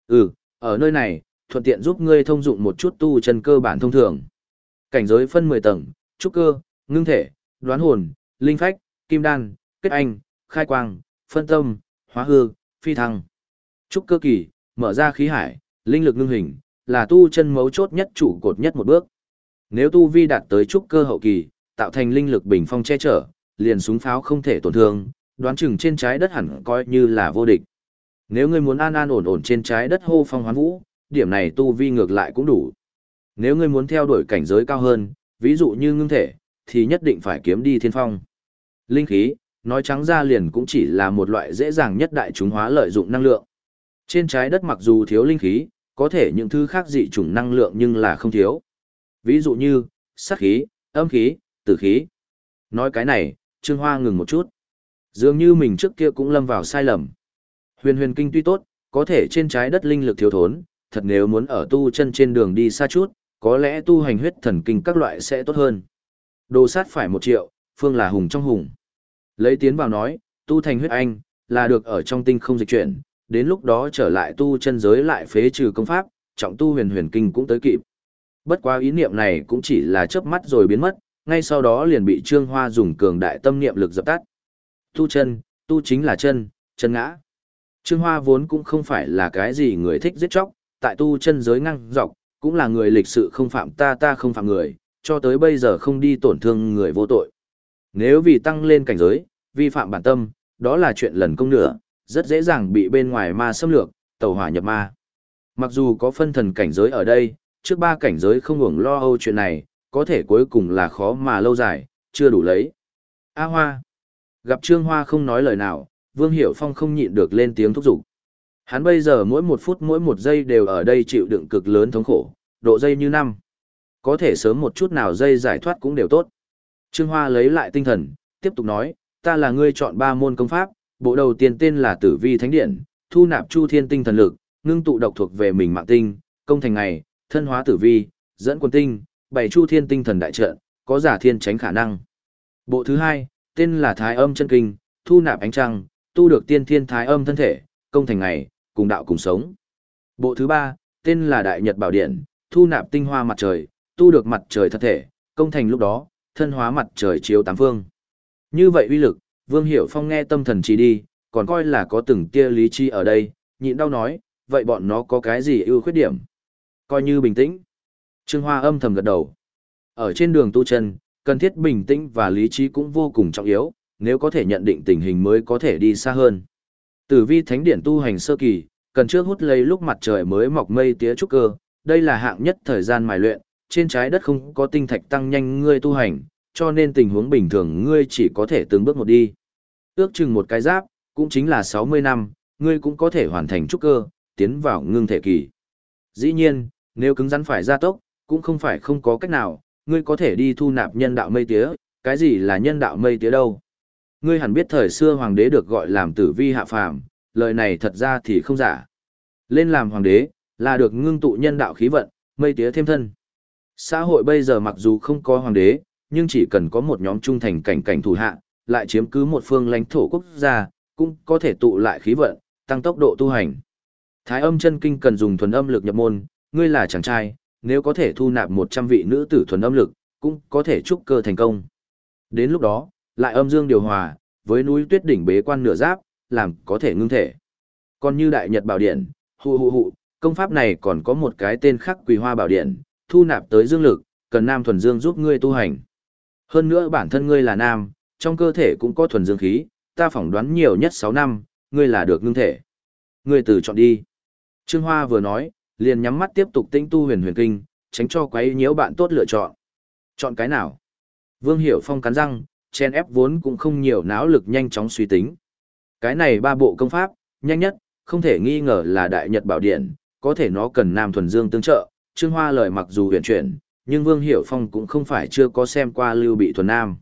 Ừ, ở nơi này, thuận tiện giúp ngươi thông dụng một chút tu chân cơ bản thông thường. Cảnh giới phân 10 tầng, trúc cơ, ngưng thể, đoán hồn, linh phách, kim đan, kết anh, khai quang, phân tâm, hóa hư, phi thăng. Trúc cơ kỳ, mở ra khí hải, linh lực ngưng hình, là tu chân mấu chốt nhất chủ cột nhất một bước. Nếu tu vi đạt tới trúc cơ hậu kỳ, tạo thành linh lực bình phong che chở, liền súng pháo không thể tổn thương, đoán chừng trên trái đất hẳn coi như là vô địch. Nếu ngươi muốn an an ổn ổn trên trái đất hô phong hoán vũ, điểm này tu vi ngược lại cũng đủ. Nếu ngươi muốn theo đuổi cảnh giới cao hơn, ví dụ như ngưng thể, thì nhất định phải kiếm đi thiên phong. Linh khí, nói trắng ra liền cũng chỉ là một loại dễ dàng nhất đại chúng hóa lợi dụng năng lượng. Trên trái đất mặc dù thiếu linh khí, có thể những thứ khác dị chủng năng lượng nhưng là không thiếu. Ví dụ như, sát khí, âm khí, tử khí. Nói cái này, Trương Hoa ngừng một chút. Dường như mình trước kia cũng lâm vào sai lầm. Huyền huyền kinh tuy tốt, có thể trên trái đất linh lực thiếu thốn, thật nếu muốn ở tu chân trên đường đi xa chút, có lẽ tu hành huyết thần kinh các loại sẽ tốt hơn. Đồ sát phải một triệu, phương là hùng trong hùng. Lấy tiến vào nói, tu thành huyết anh, là được ở trong tinh không dịch chuyển, đến lúc đó trở lại tu chân giới lại phế trừ công pháp, trọng tu huyền huyền kinh cũng tới kịp. Bất quá ý niệm này cũng chỉ là chớp mắt rồi biến mất, ngay sau đó liền bị Trương Hoa dùng cường đại tâm niệm lực dập tắt. Tu chân, tu chính là chân, chân ngã. Trương Hoa vốn cũng không phải là cái gì người thích giết chóc, tại tu chân giới ngang dọc, cũng là người lịch sự không phạm ta ta không phạm người, cho tới bây giờ không đi tổn thương người vô tội. Nếu vì tăng lên cảnh giới, vi phạm bản tâm, đó là chuyện lần công nữa, rất dễ dàng bị bên ngoài ma xâm lược, tẩu hỏa nhập ma. Mặc dù có phân thần cảnh giới ở đây, trước ba cảnh giới không ngủng lo âu chuyện này, có thể cuối cùng là khó mà lâu dài, chưa đủ lấy. A Hoa. Gặp Trương Hoa không nói lời nào, Vương Hiểu Phong không nhịn được lên tiếng thúc giục. Hắn bây giờ mỗi một phút mỗi một giây đều ở đây chịu đựng cực lớn thống khổ, độ dây như năm. Có thể sớm một chút nào dây giải thoát cũng đều tốt. Trương Hoa lấy lại tinh thần, tiếp tục nói, ta là ngươi chọn ba môn công pháp, bộ đầu tiên tên là Tử Vi Thánh Điện, thu nạp chu thiên tinh thần lực, ngưng tụ độc thuộc về mình mạng tinh, công thành ngày, thân hóa tử vi, dẫn quân tinh, bảy chu thiên tinh thần đại trận, có giả thiên tránh khả năng. Bộ thứ hai, tên là Thái Âm chân kinh, thu nạp ánh trăng, tu được tiên thiên thái âm thân thể, công thành ngày, cùng đạo cùng sống. Bộ thứ ba, tên là Đại Nhật Bảo Điện, thu nạp tinh hoa mặt trời, tu được mặt trời thật thể, công thành lúc đó, thân hóa mặt trời chiếu tám phương. Như vậy uy lực, Vương Hiểu Phong nghe tâm thần trí đi, còn coi là có từng tia lý trí ở đây, nhịn đau nói, vậy bọn nó có cái gì ưu khuyết điểm? Coi như bình tĩnh. Trương Hoa âm thầm gật đầu. Ở trên đường tu chân, cần thiết bình tĩnh và lý trí cũng vô cùng trọng yếu, nếu có thể nhận định tình hình mới có thể đi xa hơn. Tử vi thánh điển tu hành sơ kỳ, cần trước hút lấy lúc mặt trời mới mọc mây tía trúc cơ, đây là hạng nhất thời gian mài luyện, trên trái đất không có tinh thạch tăng nhanh ngươi tu hành, cho nên tình huống bình thường ngươi chỉ có thể từng bước một đi. Ước chừng một cái giáp, cũng chính là 60 năm, ngươi cũng có thể hoàn thành trúc cơ, tiến vào ngưng thể kỳ. Dĩ nhiên, nếu cứng rắn phải gia tốc, cũng không phải không có cách nào, ngươi có thể đi thu nạp nhân đạo mây tía, cái gì là nhân đạo mây tía đâu. Ngươi hẳn biết thời xưa hoàng đế được gọi làm tử vi hạ phàm, lời này thật ra thì không giả. Lên làm hoàng đế, là được ngưng tụ nhân đạo khí vận, mây tía thêm thân. Xã hội bây giờ mặc dù không có hoàng đế, nhưng chỉ cần có một nhóm trung thành cảnh cảnh thủ hạ, lại chiếm cứ một phương lãnh thổ quốc gia, cũng có thể tụ lại khí vận, tăng tốc độ tu hành. Thái âm chân kinh cần dùng thuần âm lực nhập môn, ngươi là chàng trai, nếu có thể thu nạp 100 vị nữ tử thuần âm lực, cũng có thể trúc cơ thành công. Đến lúc đó, lại âm dương điều hòa, với núi tuyết đỉnh bế quan nửa giáp, làm có thể ngưng thể. Còn như đại nhật bảo điện, hù hù hù, công pháp này còn có một cái tên khác quỳ hoa bảo điện, thu nạp tới dương lực, cần nam thuần dương giúp ngươi tu hành. Hơn nữa bản thân ngươi là nam, trong cơ thể cũng có thuần dương khí, ta phỏng đoán nhiều nhất 6 năm, ngươi là được ngưng thể. Ngươi từ chọn đi. Trương Hoa vừa nói, liền nhắm mắt tiếp tục tinh tu huyền huyền kinh, tránh cho quấy nhiễu bạn tốt lựa chọn. Chọn cái nào? Vương Hiểu Phong cắn răng, chen ép vốn cũng không nhiều não lực nhanh chóng suy tính. Cái này ba bộ công pháp, nhanh nhất, không thể nghi ngờ là Đại Nhật Bảo Điện, có thể nó cần Nam Thuần Dương tương trợ, Trương Hoa lời mặc dù huyền chuyển, nhưng Vương Hiểu Phong cũng không phải chưa có xem qua Lưu Bị Thuần Nam.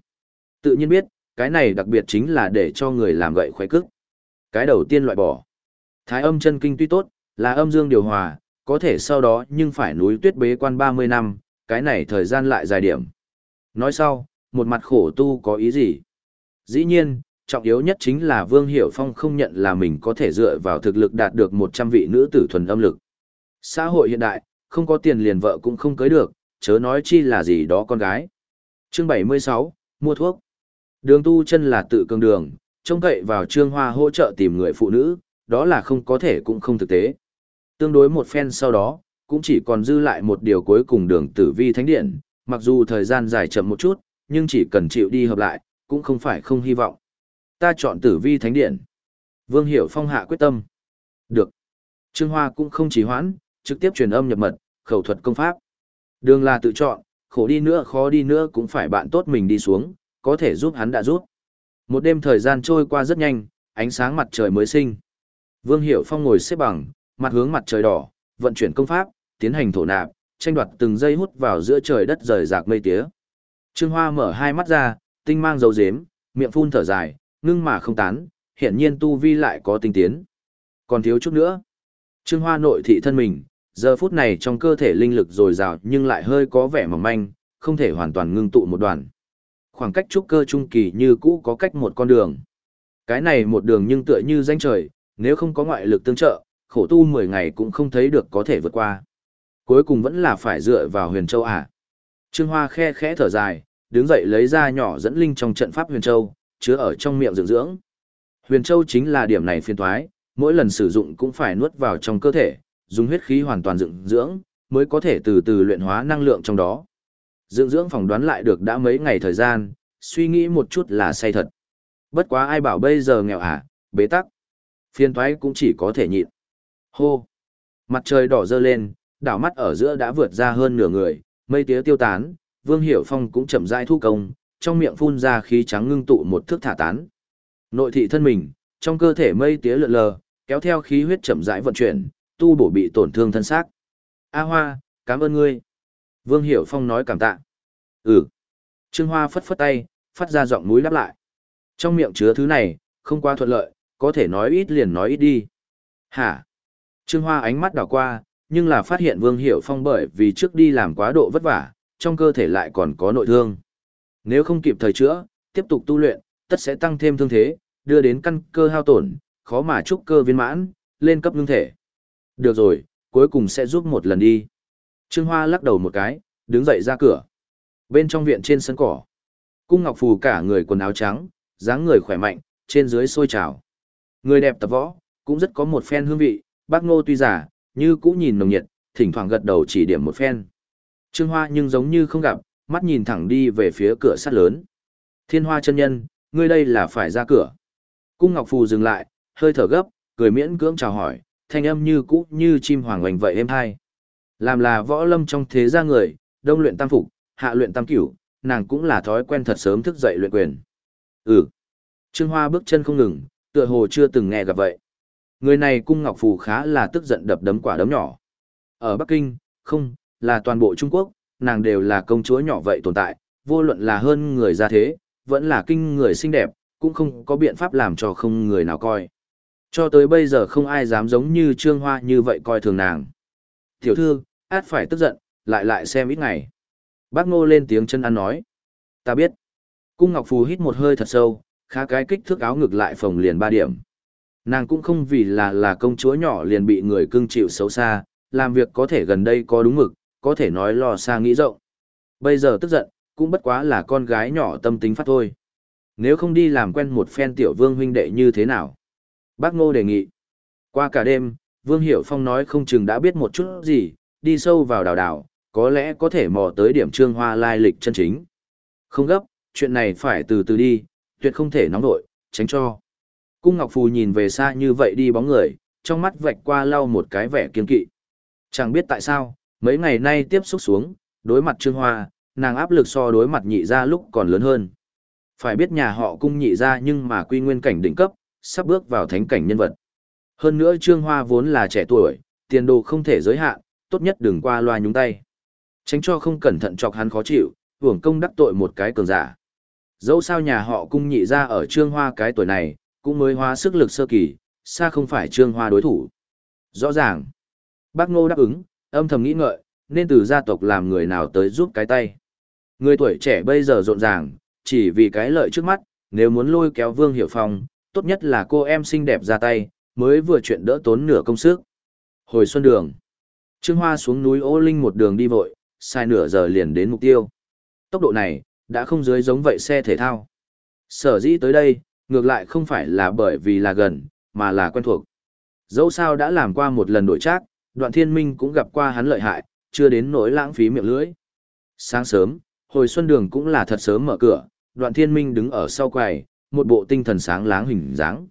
Tự nhiên biết, cái này đặc biệt chính là để cho người làm gậy khoái cức. Cái đầu tiên loại bỏ. Thái âm chân kinh tuy tốt, là âm dương điều hòa, có thể sau đó nhưng phải núi tuyết bế quan 30 năm, cái này thời gian lại dài điểm. Nói sau, một mặt khổ tu có ý gì? Dĩ nhiên, trọng yếu nhất chính là Vương Hiểu Phong không nhận là mình có thể dựa vào thực lực đạt được 100 vị nữ tử thuần âm lực. Xã hội hiện đại, không có tiền liền vợ cũng không cưới được, chớ nói chi là gì đó con gái. Chương 76, mua thuốc. Đường tu chân là tự cường đường, trông cậy vào trương hoa hỗ trợ tìm người phụ nữ, đó là không có thể cũng không thực tế. Tương đối một phen sau đó, cũng chỉ còn dư lại một điều cuối cùng đường tử vi thánh điện, mặc dù thời gian dài chậm một chút, nhưng chỉ cần chịu đi hợp lại, cũng không phải không hy vọng. Ta chọn tử vi thánh điện. Vương Hiểu Phong hạ quyết tâm. Được. Trương Hoa cũng không chỉ hoãn, trực tiếp truyền âm nhập mật, khẩu thuật công pháp. Đường là tự chọn, khổ đi nữa khó đi nữa cũng phải bạn tốt mình đi xuống, có thể giúp hắn đã giúp. Một đêm thời gian trôi qua rất nhanh, ánh sáng mặt trời mới sinh. Vương Hiểu Phong ngồi xếp bằng, mặt hướng mặt trời đỏ, vận chuyển công pháp, tiến hành thổ nạp, tranh đoạt từng giây hút vào giữa trời đất rời rạc mây tía. Trương Hoa mở hai mắt ra, tinh mang dấu dếm, miệng phun thở dài, ngưng mà không tán, hiển nhiên tu vi lại có tinh tiến. Còn thiếu chút nữa. Trương Hoa nội thị thân mình, giờ phút này trong cơ thể linh lực dồi dào nhưng lại hơi có vẻ mỏng manh, không thể hoàn toàn ngưng tụ một đoàn. Khoảng cách trúc cơ trung kỳ như cũ có cách một con đường. Cái này một đường nhưng tựa như danh trời, nếu không có ngoại lực tương trợ, khổ tu 10 ngày cũng không thấy được có thể vượt qua. Cuối cùng vẫn là phải dựa vào huyền châu à. Trương Hoa khe khẽ thở dài, đứng dậy lấy ra nhỏ dẫn linh trong trận pháp huyền châu, chứa ở trong miệng dưỡng dưỡng. Huyền châu chính là điểm này phiên thoái, mỗi lần sử dụng cũng phải nuốt vào trong cơ thể, dùng huyết khí hoàn toàn dưỡng dưỡng, mới có thể từ từ luyện hóa năng lượng trong đó. Dưỡng dưỡng phỏng đoán lại được đã mấy ngày thời gian, suy nghĩ một chút là say thật. Bất quá ai bảo bây giờ nghèo à, bế tắc. Phiên thoái cũng chỉ có thể nhịn. Hô! Mặt trời đỏ dơ lên, đảo mắt ở giữa đã vượt ra hơn nửa người, mây tía tiêu tán, Vương Hiểu Phong cũng chậm rãi thu công, trong miệng phun ra khí trắng ngưng tụ một thước thả tán. Nội thị thân mình, trong cơ thể mây tía lượn lờ, kéo theo khí huyết chậm rãi vận chuyển, tu bổ bị tổn thương thân xác. A Hoa, cảm ơn ngươi. Vương Hiểu Phong nói cảm tạ. Ừ. Trương Hoa phất phất tay, phát ra giọng núi đáp lại. Trong miệng chứa thứ này, không quá thuận lợi, có thể nói ít liền nói ít đi. Hả? Trương Hoa ánh mắt đảo qua, nhưng là phát hiện Vương Hiểu Phong bởi vì trước đi làm quá độ vất vả, trong cơ thể lại còn có nội thương. Nếu không kịp thời chữa, tiếp tục tu luyện, tất sẽ tăng thêm thương thế, đưa đến căn cơ hao tổn, khó mà trúc cơ viên mãn, lên cấp ngưng thể. Được rồi, cuối cùng sẽ giúp một lần đi. Trương Hoa lắc đầu một cái, đứng dậy ra cửa. Bên trong viện trên sân cỏ, Cung Ngọc Phù cả người quần áo trắng, dáng người khỏe mạnh, trên dưới sôi trào. Người đẹp tập võ, cũng rất có một phen hương vị, bác Ngô tuy giả, như cũ nhìn nồng nhiệt, thỉnh thoảng gật đầu chỉ điểm một phen. Trương Hoa nhưng giống như không gặp, mắt nhìn thẳng đi về phía cửa sắt lớn. Thiên Hoa chân nhân, ngươi đây là phải ra cửa. Cung Ngọc Phù dừng lại, hơi thở gấp, cười miễn cưỡng chào hỏi, thanh âm như cũ như chim hoàng oanh vậy êm hai. Làm là võ lâm trong thế gia người, đông luyện tam phục, hạ luyện tam cửu, nàng cũng là thói quen thật sớm thức dậy luyện quyền. Ừ. Trương Hoa bước chân không ngừng, tựa hồ chưa từng nghe gặp vậy. Người này cung Ngọc Phù khá là tức giận đập đấm quả đấm nhỏ. Ở Bắc Kinh, không, là toàn bộ Trung Quốc, nàng đều là công chúa nhỏ vậy tồn tại, vô luận là hơn người ra thế, vẫn là kinh người xinh đẹp, cũng không có biện pháp làm cho không người nào coi. Cho tới bây giờ không ai dám giống như Trương Hoa như vậy coi thường nàng. Tiểu thư, át phải tức giận, lại lại xem ít ngày. Bác Ngô lên tiếng chân ăn nói. Ta biết. Cung Ngọc Phù hít một hơi thật sâu, khá cái kích thước áo ngực lại phồng liền ba điểm. Nàng cũng không vì là là công chúa nhỏ liền bị người cưng chịu xấu xa, làm việc có thể gần đây có đúng mực, có thể nói lo xa nghĩ rộng. Bây giờ tức giận, cũng bất quá là con gái nhỏ tâm tính phát thôi. Nếu không đi làm quen một phen tiểu vương huynh đệ như thế nào? Bác Ngô đề nghị. Qua cả đêm, Vương Hiểu Phong nói không chừng đã biết một chút gì, đi sâu vào đào đào, có lẽ có thể mò tới điểm trương hoa lai lịch chân chính. Không gấp, chuyện này phải từ từ đi, tuyệt không thể nóng nổi, tránh cho. Cung Ngọc Phù nhìn về xa như vậy đi bóng người, trong mắt vạch qua lau một cái vẻ kiên kỵ. Chẳng biết tại sao, mấy ngày nay tiếp xúc xuống, đối mặt Trương Hoa, nàng áp lực so đối mặt nhị ra lúc còn lớn hơn. Phải biết nhà họ cung nhị ra nhưng mà quy nguyên cảnh đỉnh cấp, sắp bước vào thánh cảnh nhân vật. Hơn nữa Trương Hoa vốn là trẻ tuổi, tiền đồ không thể giới hạn, tốt nhất đừng qua loa nhúng tay. Tránh cho không cẩn thận chọc hắn khó chịu, hưởng công đắc tội một cái cường giả. Dẫu sao nhà họ cung nhị ra ở Trương Hoa cái tuổi này, cũng mới hóa sức lực sơ kỳ, xa không phải Trương Hoa đối thủ. Rõ ràng, bác ngô đáp ứng, âm thầm nghĩ ngợi, nên từ gia tộc làm người nào tới giúp cái tay. Người tuổi trẻ bây giờ rộn ràng, chỉ vì cái lợi trước mắt, nếu muốn lôi kéo Vương Hiểu Phong, tốt nhất là cô em xinh đẹp ra tay, mới vừa chuyện đỡ tốn nửa công sức. Hồi xuân đường, Trương Hoa xuống núi Ô Linh một đường đi vội, sai nửa giờ liền đến mục tiêu. Tốc độ này, đã không dưới giống vậy xe thể thao. Sở dĩ tới đây, ngược lại không phải là bởi vì là gần, mà là quen thuộc. Dẫu sao đã làm qua một lần đổi trác, đoạn thiên minh cũng gặp qua hắn lợi hại, chưa đến nỗi lãng phí miệng lưỡi. Sáng sớm, hồi xuân đường cũng là thật sớm mở cửa, đoạn thiên minh đứng ở sau quầy, một bộ tinh thần sáng láng hình dáng.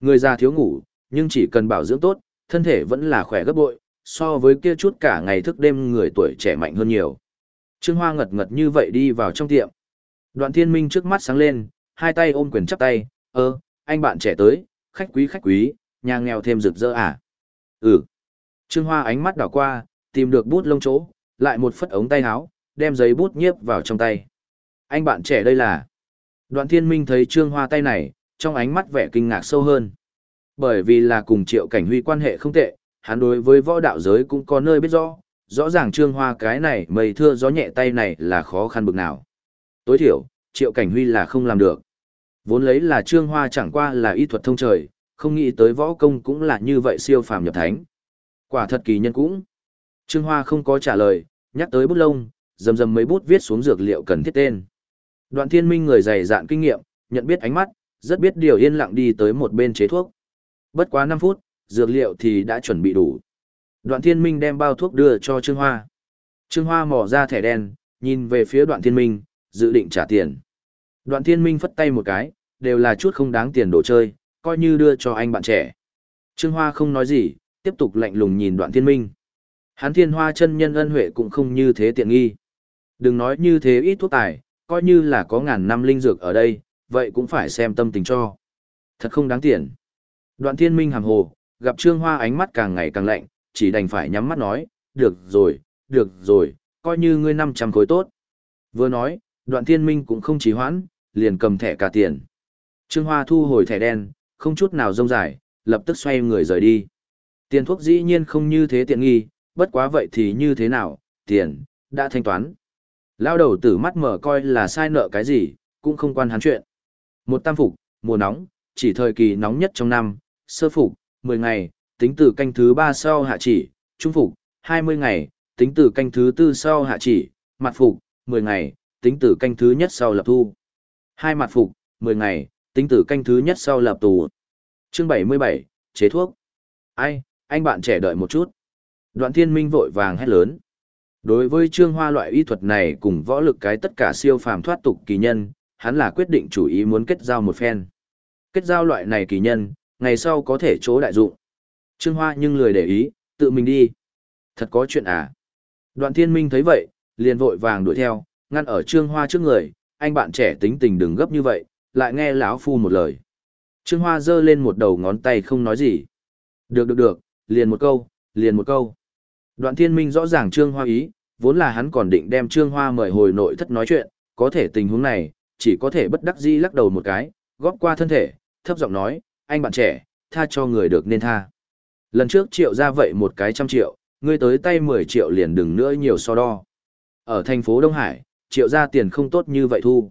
Người già thiếu ngủ, nhưng chỉ cần bảo dưỡng tốt, thân thể vẫn là khỏe gấp bội, so với kia chút cả ngày thức đêm người tuổi trẻ mạnh hơn nhiều. Trương Hoa ngật ngật như vậy đi vào trong tiệm. Đoạn thiên minh trước mắt sáng lên, hai tay ôm quyền chắp tay, ơ, anh bạn trẻ tới, khách quý khách quý, nhà nghèo thêm rực rỡ à? Ừ. Trương Hoa ánh mắt đảo qua, tìm được bút lông chỗ, lại một phất ống tay áo, đem giấy bút nhiếp vào trong tay. Anh bạn trẻ đây là... Đoạn thiên minh thấy Trương Hoa tay này, trong ánh mắt vẻ kinh ngạc sâu hơn. Bởi vì là cùng triệu cảnh huy quan hệ không tệ, hắn đối với võ đạo giới cũng có nơi biết rõ, rõ ràng Trương Hoa cái này mây thưa gió nhẹ tay này là khó khăn bực nào. Tối thiểu, triệu cảnh huy là không làm được. Vốn lấy là Trương Hoa chẳng qua là y thuật thông trời, không nghĩ tới võ công cũng là như vậy siêu phàm nhập thánh. Quả thật kỳ nhân cũng. Trương Hoa không có trả lời, nhắc tới bút lông, dầm dầm mấy bút viết xuống dược liệu cần thiết tên. Đoạn thiên minh người dày dạn kinh nghiệm, nhận biết ánh mắt, rất biết điều yên lặng đi tới một bên chế thuốc. Bất quá 5 phút, dược liệu thì đã chuẩn bị đủ. Đoạn thiên minh đem bao thuốc đưa cho Trương Hoa. Trương Hoa mò ra thẻ đen, nhìn về phía đoạn thiên minh, dự định trả tiền. Đoạn thiên minh phất tay một cái, đều là chút không đáng tiền đồ chơi, coi như đưa cho anh bạn trẻ. Trương Hoa không nói gì, tiếp tục lạnh lùng nhìn đoạn thiên minh. Hán thiên hoa chân nhân ân huệ cũng không như thế tiện nghi. Đừng nói như thế ít thuốc tài, coi như là có ngàn năm linh dược ở đây, vậy cũng phải xem tâm tình cho. Thật không đáng tiền. Đoạn thiên minh hàm hồ, gặp trương hoa ánh mắt càng ngày càng lạnh, chỉ đành phải nhắm mắt nói, được rồi, được rồi, coi như ngươi năm trăm khối tốt. Vừa nói, đoạn thiên minh cũng không trì hoãn, liền cầm thẻ cả tiền. Trương Hoa thu hồi thẻ đen, không chút nào rông dài, lập tức xoay người rời đi. Tiền thuốc dĩ nhiên không như thế tiện nghi, bất quá vậy thì như thế nào, tiền, đã thanh toán. Lao đầu tử mắt mở coi là sai nợ cái gì, cũng không quan hắn chuyện. Một tam phục, mùa nóng, chỉ thời kỳ nóng nhất trong năm, sơ phục, 10 ngày, tính từ canh thứ 3 sau hạ chỉ, trung phục, 20 ngày, tính từ canh thứ 4 sau hạ chỉ, mặt phục, 10 ngày, tính từ canh thứ nhất sau lập thu. Hai mặt phục, 10 ngày, tính từ canh thứ nhất sau lập tù. Chương 77, chế thuốc. Ai, anh bạn trẻ đợi một chút. Đoạn thiên minh vội vàng hét lớn. Đối với trương hoa loại y thuật này cùng võ lực cái tất cả siêu phàm thoát tục kỳ nhân, hắn là quyết định chủ ý muốn kết giao một phen. Kết giao loại này kỳ nhân, ngày sau có thể chỗ đại dụng. Trương hoa nhưng lười để ý, tự mình đi. Thật có chuyện à. Đoạn thiên minh thấy vậy, liền vội vàng đuổi theo, ngăn ở trương hoa trước người, anh bạn trẻ tính tình đừng gấp như vậy, lại nghe lão phu một lời. Trương hoa giơ lên một đầu ngón tay không nói gì. Được được được, liền một câu, liền một câu. Đoạn thiên minh rõ ràng Trương Hoa ý, vốn là hắn còn định đem Trương Hoa mời hồi nội thất nói chuyện, có thể tình huống này, chỉ có thể bất đắc dĩ lắc đầu một cái, góp qua thân thể, thấp giọng nói, anh bạn trẻ, tha cho người được nên tha. Lần trước triệu ra vậy một cái trăm triệu, ngươi tới tay 10 triệu liền đừng nữa nhiều so đo. Ở thành phố Đông Hải, triệu ra tiền không tốt như vậy thu.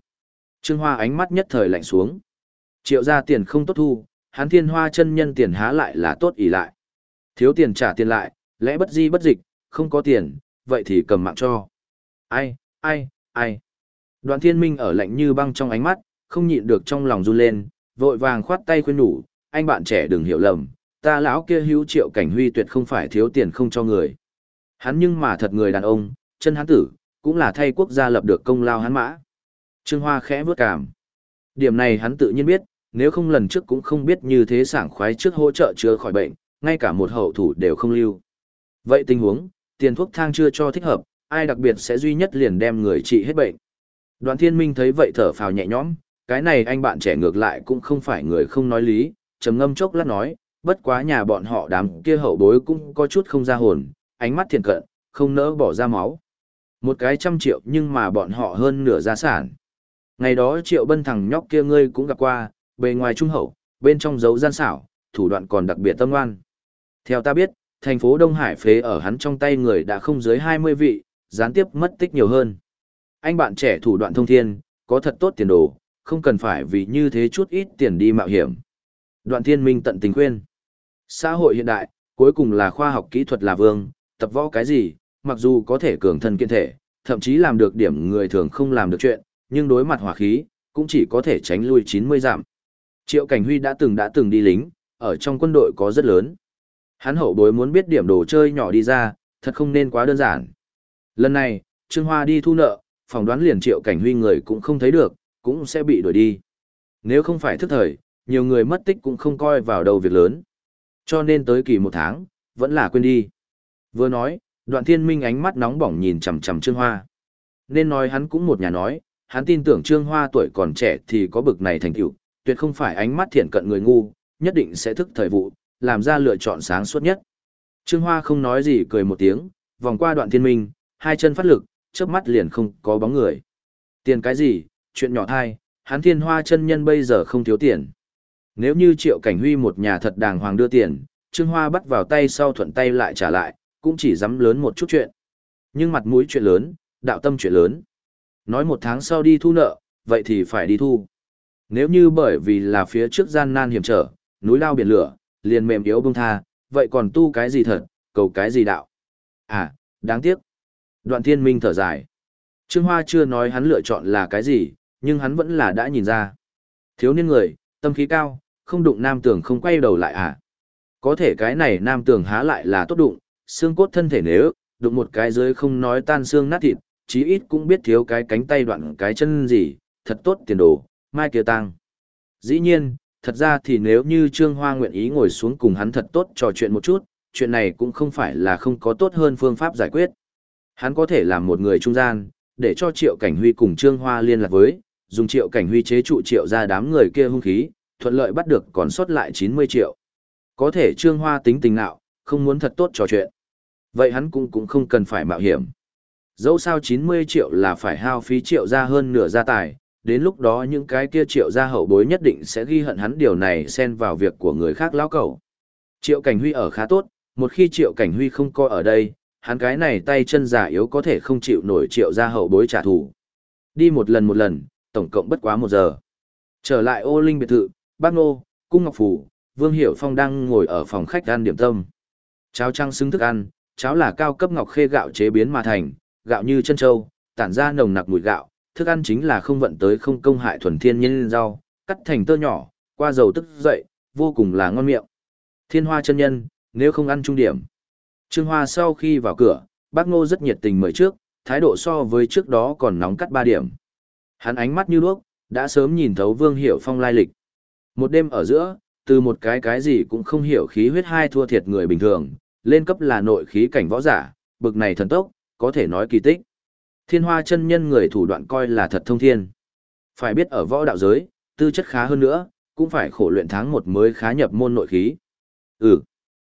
Trương Hoa ánh mắt nhất thời lạnh xuống. Triệu gia tiền không tốt thu, hắn thiên hoa chân nhân tiền há lại là tốt ỉ lại. Thiếu tiền trả tiền lại, lẽ bất di bất dịch, không có tiền, vậy thì cầm mạng cho. Ai, ai, ai. Đoàn thiên minh ở lạnh như băng trong ánh mắt, không nhịn được trong lòng run lên, vội vàng khoát tay khuyên nhủ, anh bạn trẻ đừng hiểu lầm, ta lão kia hữu triệu cảnh huy tuyệt không phải thiếu tiền không cho người. Hắn nhưng mà thật người đàn ông, chân hắn tử, cũng là thay quốc gia lập được công lao hắn mã. Trương Hoa khẽ vớt cảm. Điểm này hắn tự nhiên biết, nếu không lần trước cũng không biết như thế sảng khoái trước hỗ trợ chữa khỏi bệnh, ngay cả một hậu thủ đều không lưu. Vậy tình huống, tiền thuốc thang chưa cho thích hợp, ai đặc biệt sẽ duy nhất liền đem người trị hết bệnh. Đoàn thiên minh thấy vậy thở phào nhẹ nhõm, cái này anh bạn trẻ ngược lại cũng không phải người không nói lý, trầm ngâm chốc lát nói, bất quá nhà bọn họ đám kia hậu bối cũng có chút không ra hồn, ánh mắt thiền cận, không nỡ bỏ ra máu. Một cái trăm triệu nhưng mà bọn họ hơn nửa gia sản. Ngày đó triệu bân thằng nhóc kia ngươi cũng gặp qua, bề ngoài trung hậu, bên trong dấu gian xảo, thủ đoạn còn đặc biệt tâm oan Theo ta biết, thành phố Đông Hải phế ở hắn trong tay người đã không dưới 20 vị, gián tiếp mất tích nhiều hơn. Anh bạn trẻ thủ đoạn thông thiên, có thật tốt tiền đồ, không cần phải vì như thế chút ít tiền đi mạo hiểm. Đoạn thiên minh tận tình khuyên. Xã hội hiện đại, cuối cùng là khoa học kỹ thuật là vương, tập võ cái gì, mặc dù có thể cường thân kiên thể, thậm chí làm được điểm người thường không làm được chuyện, nhưng đối mặt hỏa khí, cũng chỉ có thể tránh lui 90 giảm. Triệu Cảnh Huy đã từng đã từng đi lính, ở trong quân đội có rất lớn. Hắn hậu bối muốn biết điểm đồ chơi nhỏ đi ra, thật không nên quá đơn giản. Lần này, Trương Hoa đi thu nợ, phỏng đoán liền Triệu Cảnh Huy người cũng không thấy được, cũng sẽ bị đuổi đi. Nếu không phải thức thời, nhiều người mất tích cũng không coi vào đầu việc lớn. Cho nên tới kỳ một tháng, vẫn là quên đi. Vừa nói, đoạn thiên minh ánh mắt nóng bỏng nhìn chằm chằm Trương Hoa. Nên nói hắn cũng một nhà nói, hắn tin tưởng Trương Hoa tuổi còn trẻ thì có bực này thành tựu, tuyệt không phải ánh mắt thiện cận người ngu, nhất định sẽ thức thời vụ, làm ra lựa chọn sáng suốt nhất. Trương Hoa không nói gì cười một tiếng, vòng qua đoạn thiên minh, hai chân phát lực, chớp mắt liền không có bóng người. Tiền cái gì, chuyện nhỏ thai, hắn thiên hoa chân nhân bây giờ không thiếu tiền. Nếu như triệu cảnh huy một nhà thật đàng hoàng đưa tiền, Trương Hoa bắt vào tay sau thuận tay lại trả lại, cũng chỉ dám lớn một chút chuyện. Nhưng mặt mũi chuyện lớn, đạo tâm chuyện lớn. Nói một tháng sau đi thu nợ, vậy thì phải đi thu. Nếu như bởi vì là phía trước gian nan hiểm trở, núi lao biển lửa, liền mềm yếu bông tha, vậy còn tu cái gì thật, cầu cái gì đạo. À, đáng tiếc. Đoạn thiên minh thở dài. Trương Hoa chưa nói hắn lựa chọn là cái gì, nhưng hắn vẫn là đã nhìn ra. Thiếu niên người, tâm khí cao, không đụng nam tường không quay đầu lại à. Có thể cái này nam tường há lại là tốt đụng, xương cốt thân thể nếu, đụng một cái dưới không nói tan xương nát thịt, chí ít cũng biết thiếu cái cánh tay đoạn cái chân gì, thật tốt tiền đồ, mai kia tăng. Dĩ nhiên, thật ra thì nếu như Trương Hoa nguyện ý ngồi xuống cùng hắn thật tốt trò chuyện một chút, chuyện này cũng không phải là không có tốt hơn phương pháp giải quyết. Hắn có thể làm một người trung gian, để cho Triệu Cảnh Huy cùng Trương Hoa liên lạc với, dùng Triệu Cảnh Huy chế trụ Triệu ra đám người kia hung khí, thuận lợi bắt được còn sót lại 90 triệu. Có thể Trương Hoa tính tình nạo, không muốn thật tốt trò chuyện. Vậy hắn cũng cũng không cần phải mạo hiểm. Dẫu sao 90 triệu là phải hao phí triệu ra hơn nửa gia tài, đến lúc đó những cái kia triệu gia hậu bối nhất định sẽ ghi hận hắn điều này xen vào việc của người khác lão cầu. Triệu Cảnh Huy ở khá tốt, một khi Triệu Cảnh Huy không coi ở đây, hắn cái này tay chân giả yếu có thể không chịu nổi Triệu gia hậu bối trả thù. Đi một lần một lần, tổng cộng bất quá một giờ. Trở lại ô linh biệt thự, bác nô, cung ngọc phủ, Vương Hiểu Phong đang ngồi ở phòng khách ăn điểm tâm. Cháo trăng xứng thức ăn, cháo là cao cấp ngọc khê gạo chế biến mà thành, gạo như chân trâu, tản ra nồng nặc mùi gạo, thức ăn chính là không vận tới không công hại thuần thiên nhân rau, cắt thành tơ nhỏ, qua dầu tức dậy, vô cùng là ngon miệng. Thiên hoa chân nhân, nếu không ăn trung điểm. Trương Hoa sau khi vào cửa, bác ngô rất nhiệt tình mời trước, thái độ so với trước đó còn nóng cắt ba điểm. Hắn ánh mắt như đuốc, đã sớm nhìn thấu Vương Hiểu Phong lai lịch. Một đêm ở giữa, từ một cái cái gì cũng không hiểu khí huyết hai thua thiệt người bình thường, lên cấp là nội khí cảnh võ giả, bực này thần tốc, có thể nói kỳ tích. Thiên hoa chân nhân người thủ đoạn coi là thật thông thiên. Phải biết ở võ đạo giới, tư chất khá hơn nữa, cũng phải khổ luyện tháng một mới khá nhập môn nội khí. Ừ.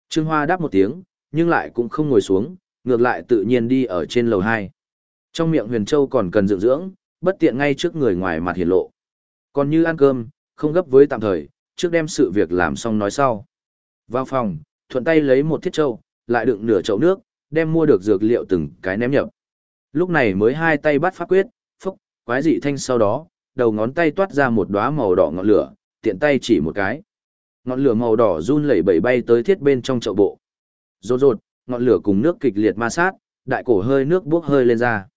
Trương Hoa đáp một tiếng, nhưng lại cũng không ngồi xuống, ngược lại tự nhiên đi ở trên lầu 2. Trong miệng huyền châu còn cần dưỡng dưỡng, bất tiện ngay trước người ngoài mặt hiển lộ. Còn như ăn cơm, không gấp với tạm thời, trước đem sự việc làm xong nói sau. Vào phòng, thuận tay lấy một thiết châu, lại đựng nửa chậu nước, đem mua được dược liệu từng cái ném nhập. Lúc này mới hai tay bắt pháp quyết, phúc, quái dị thanh sau đó, đầu ngón tay toát ra một đóa màu đỏ ngọn lửa, tiện tay chỉ một cái. Ngọn lửa màu đỏ run lẩy bẩy bay tới thiết bên trong chậu bộ. Rột rột, ngọn lửa cùng nước kịch liệt ma sát, đại cổ hơi nước bốc hơi lên ra.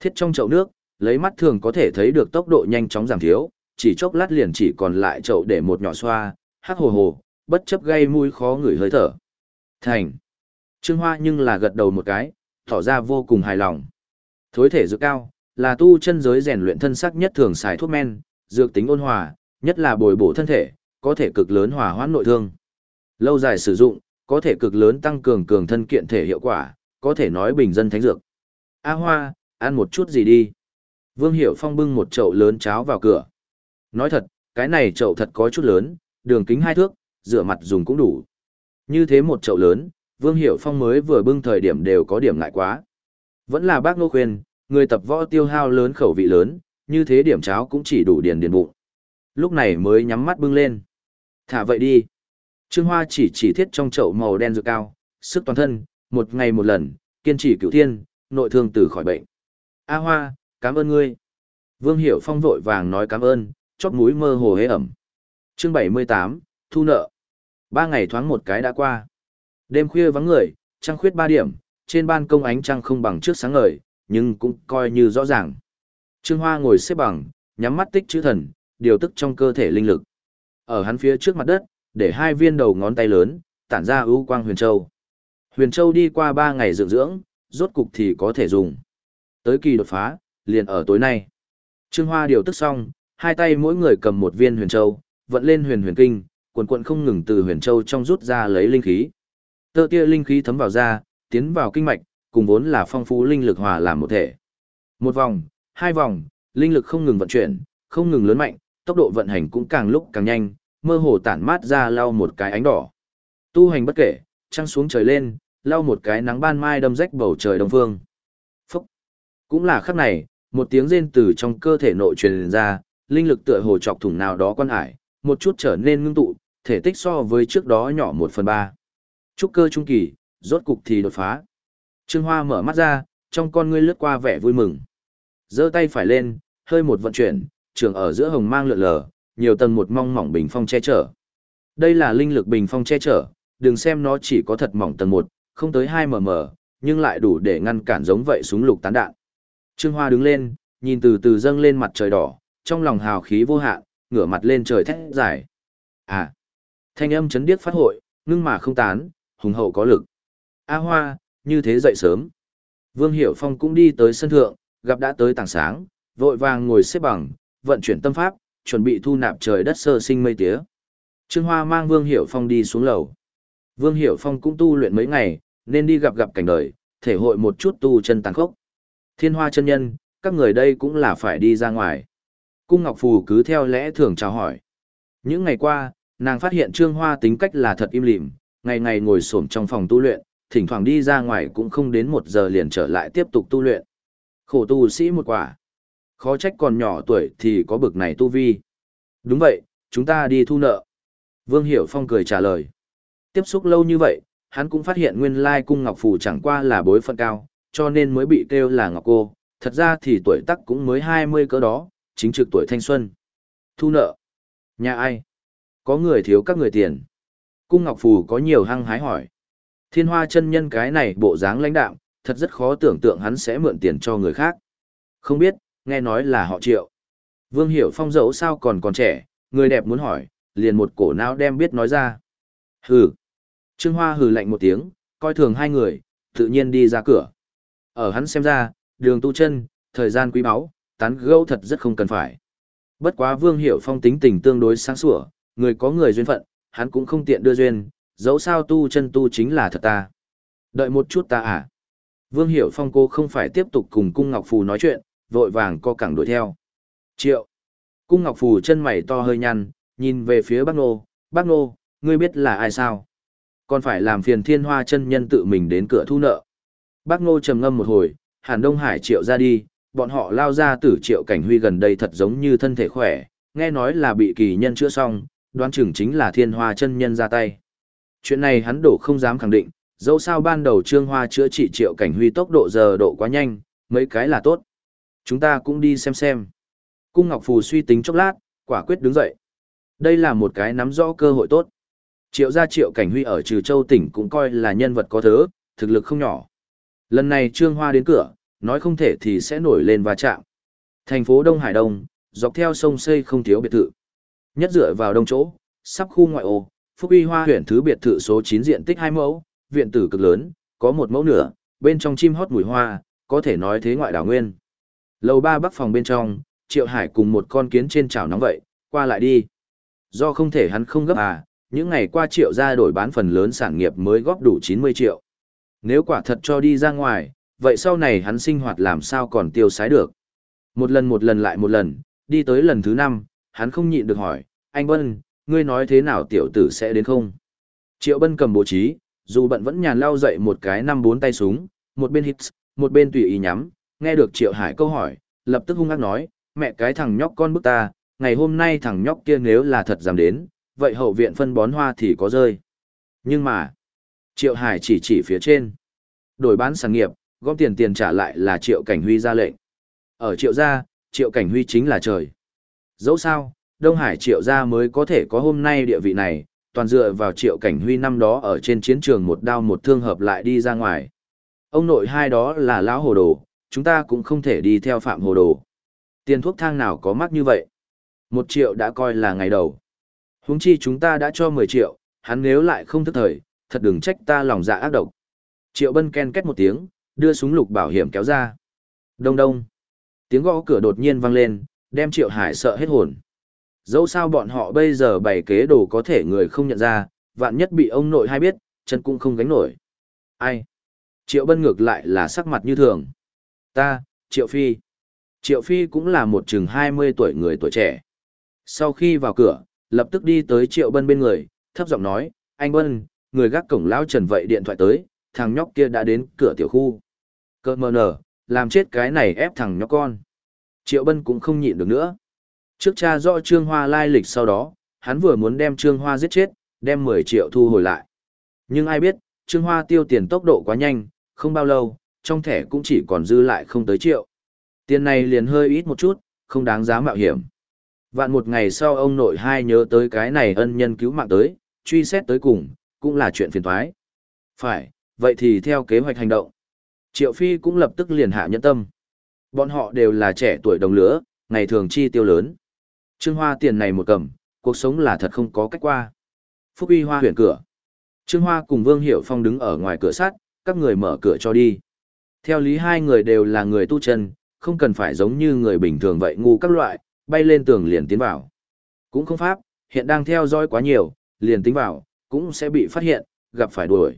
Thiết trong chậu nước, lấy mắt thường có thể thấy được tốc độ nhanh chóng giảm thiếu, chỉ chốc lát liền chỉ còn lại chậu để một nhỏ xoa, hắc hồ hồ, bất chấp gây mũi khó người hơi thở. Thành. Trương Hoa nhưng là gật đầu một cái, tỏ ra vô cùng hài lòng. Thối thể dược cao, là tu chân giới rèn luyện thân sắc nhất thường xài thuốc men, dược tính ôn hòa, nhất là bồi bổ thân thể, có thể cực lớn hòa hoãn nội thương. Lâu dài sử dụng, có thể cực lớn tăng cường cường thân kiện thể hiệu quả, có thể nói bình dân thánh dược. A Hoa, ăn một chút gì đi. Vương Hiểu Phong bưng một chậu lớn cháo vào cửa. Nói thật, cái này chậu thật có chút lớn, đường kính hai thước, rửa mặt dùng cũng đủ. Như thế một chậu lớn, Vương Hiểu Phong mới vừa bưng thời điểm đều có điểm ngại quá. Vẫn là bác nô khuyên, người tập võ tiêu hao lớn khẩu vị lớn, như thế điểm cháo cũng chỉ đủ điền điền bụng. Lúc này mới nhắm mắt bưng lên. Thả vậy đi. Trương Hoa chỉ chỉ thiết trong chậu màu đen dược cao, sức toàn thân, một ngày một lần, kiên trì cửu thiên, nội thương từ khỏi bệnh. A Hoa, cảm ơn ngươi. Vương Hiểu Phong vội vàng nói cảm ơn, chóp mũi mơ hồ hế ẩm. Chương 78, thu nợ. Ba ngày thoáng một cái đã qua. Đêm khuya vắng người, trăng khuyết ba điểm, trên ban công ánh trăng không bằng trước sáng ngời, nhưng cũng coi như rõ ràng. Trương Hoa ngồi xếp bằng, nhắm mắt tích chữ thần, điều tức trong cơ thể linh lực. Ở hắn phía trước mặt đất, để hai viên đầu ngón tay lớn, tản ra ưu quang huyền châu. Huyền châu đi qua ba ngày dưỡng dưỡng, rốt cục thì có thể dùng. Tới kỳ đột phá, liền ở tối nay. Trương Hoa điều tức xong, hai tay mỗi người cầm một viên huyền châu, vận lên huyền huyền kinh, quần cuộn không ngừng từ huyền châu trong rút ra lấy linh khí. Tơ tia linh khí thấm vào da, tiến vào kinh mạch, cùng vốn là phong phú linh lực hòa làm một thể. Một vòng, hai vòng, linh lực không ngừng vận chuyển, không ngừng lớn mạnh, tốc độ vận hành cũng càng lúc càng nhanh, mơ hồ tản mát ra lau một cái ánh đỏ. Tu hành bất kể, trăng xuống trời lên, lau một cái nắng ban mai đâm rách bầu trời đông phương. Phúc! Cũng là khắc này, một tiếng rên từ trong cơ thể nội truyền ra, linh lực tựa hồ chọc thủng nào đó quan hải, một chút trở nên ngưng tụ, thể tích so với trước đó nhỏ một phần ba. Trúc cơ trung kỳ, rốt cục thì đột phá. Trương Hoa mở mắt ra, trong con ngươi lướt qua vẻ vui mừng. giơ tay phải lên, hơi một vận chuyển, trường ở giữa hồng mang lượn lờ, nhiều tầng một mong mỏng bình phong che chở. Đây là linh lực bình phong che chở, đừng xem nó chỉ có thật mỏng tầng một, không tới 2 mm, nhưng lại đủ để ngăn cản giống vậy súng lục tán đạn. Trương Hoa đứng lên, nhìn từ từ dâng lên mặt trời đỏ, trong lòng hào khí vô hạn, ngửa mặt lên trời thét giải. À! Thanh âm chấn điếc phát hội, ngưng mà không tán, hùng hậu có lực. A Hoa, như thế dậy sớm. Vương Hiểu Phong cũng đi tới sân thượng, gặp đã tới tảng sáng, vội vàng ngồi xếp bằng, vận chuyển tâm pháp, chuẩn bị thu nạp trời đất sơ sinh mây tía. Trương Hoa mang Vương Hiểu Phong đi xuống lầu. Vương Hiểu Phong cũng tu luyện mấy ngày, nên đi gặp gặp cảnh đời, thể hội một chút tu chân tàn khốc. Thiên Hoa chân nhân, các người đây cũng là phải đi ra ngoài. Cung Ngọc Phù cứ theo lẽ thường chào hỏi. Những ngày qua, nàng phát hiện Trương Hoa tính cách là thật im lìm, ngày ngày ngồi xổm trong phòng tu luyện, thỉnh thoảng đi ra ngoài cũng không đến một giờ liền trở lại tiếp tục tu luyện. Khổ tu sĩ một quả. Khó trách còn nhỏ tuổi thì có bực này tu vi. Đúng vậy, chúng ta đi thu nợ. Vương Hiểu Phong cười trả lời. Tiếp xúc lâu như vậy, hắn cũng phát hiện nguyên lai cung Ngọc Phù chẳng qua là bối phận cao, cho nên mới bị kêu là Ngọc Cô. Thật ra thì tuổi tác cũng mới 20 cỡ đó, chính trực tuổi thanh xuân. Thu nợ. Nhà ai? Có người thiếu các người tiền. Cung Ngọc Phù có nhiều hăng hái hỏi. Thiên hoa chân nhân cái này bộ dáng lãnh đạm, thật rất khó tưởng tượng hắn sẽ mượn tiền cho người khác. Không biết, nghe nói là họ triệu. Vương Hiểu Phong dẫu sao còn còn trẻ, người đẹp muốn hỏi, liền một cổ não đem biết nói ra. Hừ. Trương Hoa hừ lạnh một tiếng, coi thường hai người, tự nhiên đi ra cửa. Ở hắn xem ra, đường tu chân, thời gian quý báu, tán gẫu thật rất không cần phải. Bất quá Vương Hiểu Phong tính tình tương đối sáng sủa, người có người duyên phận, hắn cũng không tiện đưa duyên, dẫu sao tu chân tu chính là thật ta. Đợi một chút ta à. Vương Hiểu Phong cô không phải tiếp tục cùng Cung Ngọc Phù nói chuyện, vội vàng co cẳng đuổi theo. Triệu. Cung Ngọc Phù chân mày to hơi nhăn, nhìn về phía bác nô, bác nô, ngươi biết là ai sao? Còn phải làm phiền thiên hoa chân nhân tự mình đến cửa thu nợ. Bác nô trầm ngâm một hồi, Hàn Đông Hải triệu ra đi, bọn họ lao ra tử triệu cảnh huy gần đây thật giống như thân thể khỏe, nghe nói là bị kỳ nhân chữa xong, đoán chừng chính là thiên hoa chân nhân ra tay. Chuyện này hắn đổ không dám khẳng định, dẫu sao ban đầu trương hoa chữa trị triệu cảnh huy tốc độ giờ độ quá nhanh, mấy cái là tốt. Chúng ta cũng đi xem xem. Cung Ngọc Phù suy tính chốc lát, quả quyết đứng dậy. Đây là một cái nắm rõ cơ hội tốt. Triệu gia triệu cảnh huy ở Trừ Châu tỉnh cũng coi là nhân vật có thứ, thực lực không nhỏ. Lần này Trương Hoa đến cửa, nói không thể thì sẽ nổi lên va chạm. Thành phố Đông Hải Đông, dọc theo sông xây không thiếu biệt thự. Nhất dựa vào đông chỗ, sắp khu ngoại ô, Phúc Uy Hoa huyện thứ biệt thự số 9 diện tích 2 mẫu, viện tử cực lớn, có một mẫu nửa, bên trong chim hót mùi hoa, có thể nói thế ngoại đảo nguyên. Lầu ba bắc phòng bên trong, Triệu Hải cùng một con kiến trên chảo nóng vậy, qua lại đi. Do không thể hắn không gấp à, những ngày qua triệu gia đổi bán phần lớn sản nghiệp mới góp đủ 90 triệu. Nếu quả thật cho đi ra ngoài, vậy sau này hắn sinh hoạt làm sao còn tiêu sái được. Một lần một lần lại một lần, đi tới lần thứ năm, hắn không nhịn được hỏi, anh Bân, ngươi nói thế nào tiểu tử sẽ đến không? Triệu Bân cầm bố trí, dù bận vẫn nhàn lao dậy một cái năm bốn tay súng, một bên hít, một bên tùy ý nhắm, nghe được Triệu Hải câu hỏi, lập tức hung ác nói, mẹ cái thằng nhóc con bức ta, ngày hôm nay thằng nhóc kia nếu là thật dám đến, vậy hậu viện phân bón hoa thì có rơi. Nhưng mà, Triệu Hải chỉ chỉ phía trên. Đổi bán sản nghiệp, gom tiền tiền trả lại là Triệu Cảnh Huy ra lệnh. Ở Triệu gia, Triệu Cảnh Huy chính là trời. Dẫu sao, Đông Hải Triệu gia mới có thể có hôm nay địa vị này, toàn dựa vào Triệu Cảnh Huy năm đó ở trên chiến trường một đao một thương hợp lại đi ra ngoài. Ông nội hai đó là lão hồ đồ, chúng ta cũng không thể đi theo phạm hồ đồ. Tiền thuốc thang nào có mắc như vậy? Một triệu đã coi là ngày đầu. Huống chi chúng ta đã cho 10 triệu, hắn nếu lại không thức thời, thật đừng trách ta lòng dạ ác độc. Triệu Bân ken két một tiếng, đưa súng lục bảo hiểm kéo ra. Đông đông. Tiếng gõ cửa đột nhiên vang lên, đem Triệu Hải sợ hết hồn. Dẫu sao bọn họ bây giờ bày kế đồ có thể người không nhận ra, vạn nhất bị ông nội hay biết, chân cũng không gánh nổi. Ai? Triệu Bân ngược lại là sắc mặt như thường. Ta, Triệu Phi. Triệu Phi cũng là một chừng 20 tuổi người tuổi trẻ. Sau khi vào cửa, lập tức đi tới Triệu Bân bên người, thấp giọng nói, anh Bân, người gác cổng lão trần vậy điện thoại tới, thằng nhóc kia đã đến cửa tiểu khu. Cơ mờ nở, làm chết cái này ép thằng nhóc con. Triệu Bân cũng không nhịn được nữa. Trước cha rõ Trương Hoa lai lịch sau đó, hắn vừa muốn đem Trương Hoa giết chết, đem 10 triệu thu hồi lại. Nhưng ai biết, Trương Hoa tiêu tiền tốc độ quá nhanh, không bao lâu, trong thẻ cũng chỉ còn dư lại không tới triệu. Tiền này liền hơi ít một chút, không đáng giá mạo hiểm. Vạn một ngày sau ông nội hai nhớ tới cái này ân nhân cứu mạng tới, truy xét tới cùng, cũng là chuyện phiền thoái. Phải, vậy thì theo kế hoạch hành động. Triệu Phi cũng lập tức liền hạ nhẫn tâm. Bọn họ đều là trẻ tuổi đồng lứa, ngày thường chi tiêu lớn. Trương Hoa tiền này một cầm, cuộc sống là thật không có cách qua. Phúc uy hoa huyện cửa. Trương Hoa cùng Vương Hiểu Phong đứng ở ngoài cửa sắt, các người mở cửa cho đi. Theo lý hai người đều là người tu chân, không cần phải giống như người bình thường vậy ngu các loại, bay lên tường liền tiến vào. Cũng không pháp, hiện đang theo dõi quá nhiều, liền tính vào, cũng sẽ bị phát hiện, gặp phải đuổi.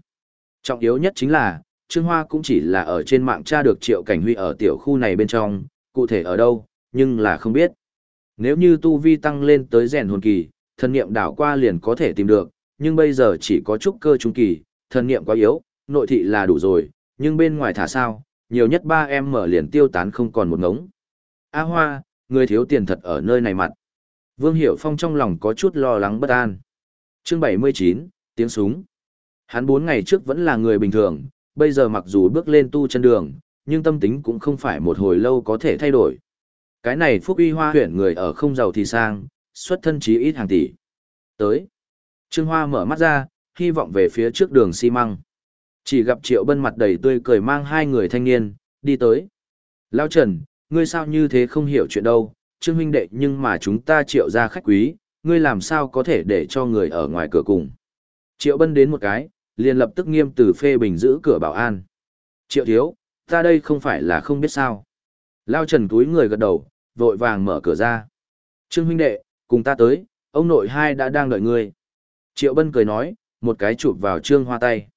Trọng yếu nhất chính là, Trương Hoa cũng chỉ là ở trên mạng tra được Triệu Cảnh Huy ở tiểu khu này bên trong, cụ thể ở đâu, nhưng là không biết. Nếu như tu vi tăng lên tới rèn hồn kỳ, thần niệm đảo qua liền có thể tìm được, nhưng bây giờ chỉ có trúc cơ trung kỳ, thần niệm quá yếu, nội thị là đủ rồi, nhưng bên ngoài thả sao, nhiều nhất ba em mở liền tiêu tán không còn một ngống. A Hoa, người thiếu tiền thật ở nơi này mặt. Vương Hiểu Phong trong lòng có chút lo lắng bất an. Chương 79, tiếng súng. Hắn bốn ngày trước vẫn là người bình thường, bây giờ mặc dù bước lên tu chân đường, nhưng tâm tính cũng không phải một hồi lâu có thể thay đổi. Cái này phúc uy hoa huyện người ở không giàu thì sang, xuất thân chí ít hàng tỷ. Tới. Trương Hoa mở mắt ra, hy vọng về phía trước đường xi măng. Chỉ gặp Triệu Bân mặt đầy tươi cười mang hai người thanh niên, đi tới. Lao Trần, ngươi sao như thế không hiểu chuyện đâu, Trương huynh đệ nhưng mà chúng ta triệu ra khách quý, ngươi làm sao có thể để cho người ở ngoài cửa cùng. Triệu Bân đến một cái, liền lập tức nghiêm từ phê bình giữ cửa bảo an. Triệu thiếu, ta đây không phải là không biết sao. Lao Trần túi người gật đầu, vội vàng mở cửa ra. Trương huynh đệ, cùng ta tới, ông nội hai đã đang đợi ngươi. Triệu Bân cười nói, một cái chụp vào Trương Hoa tay.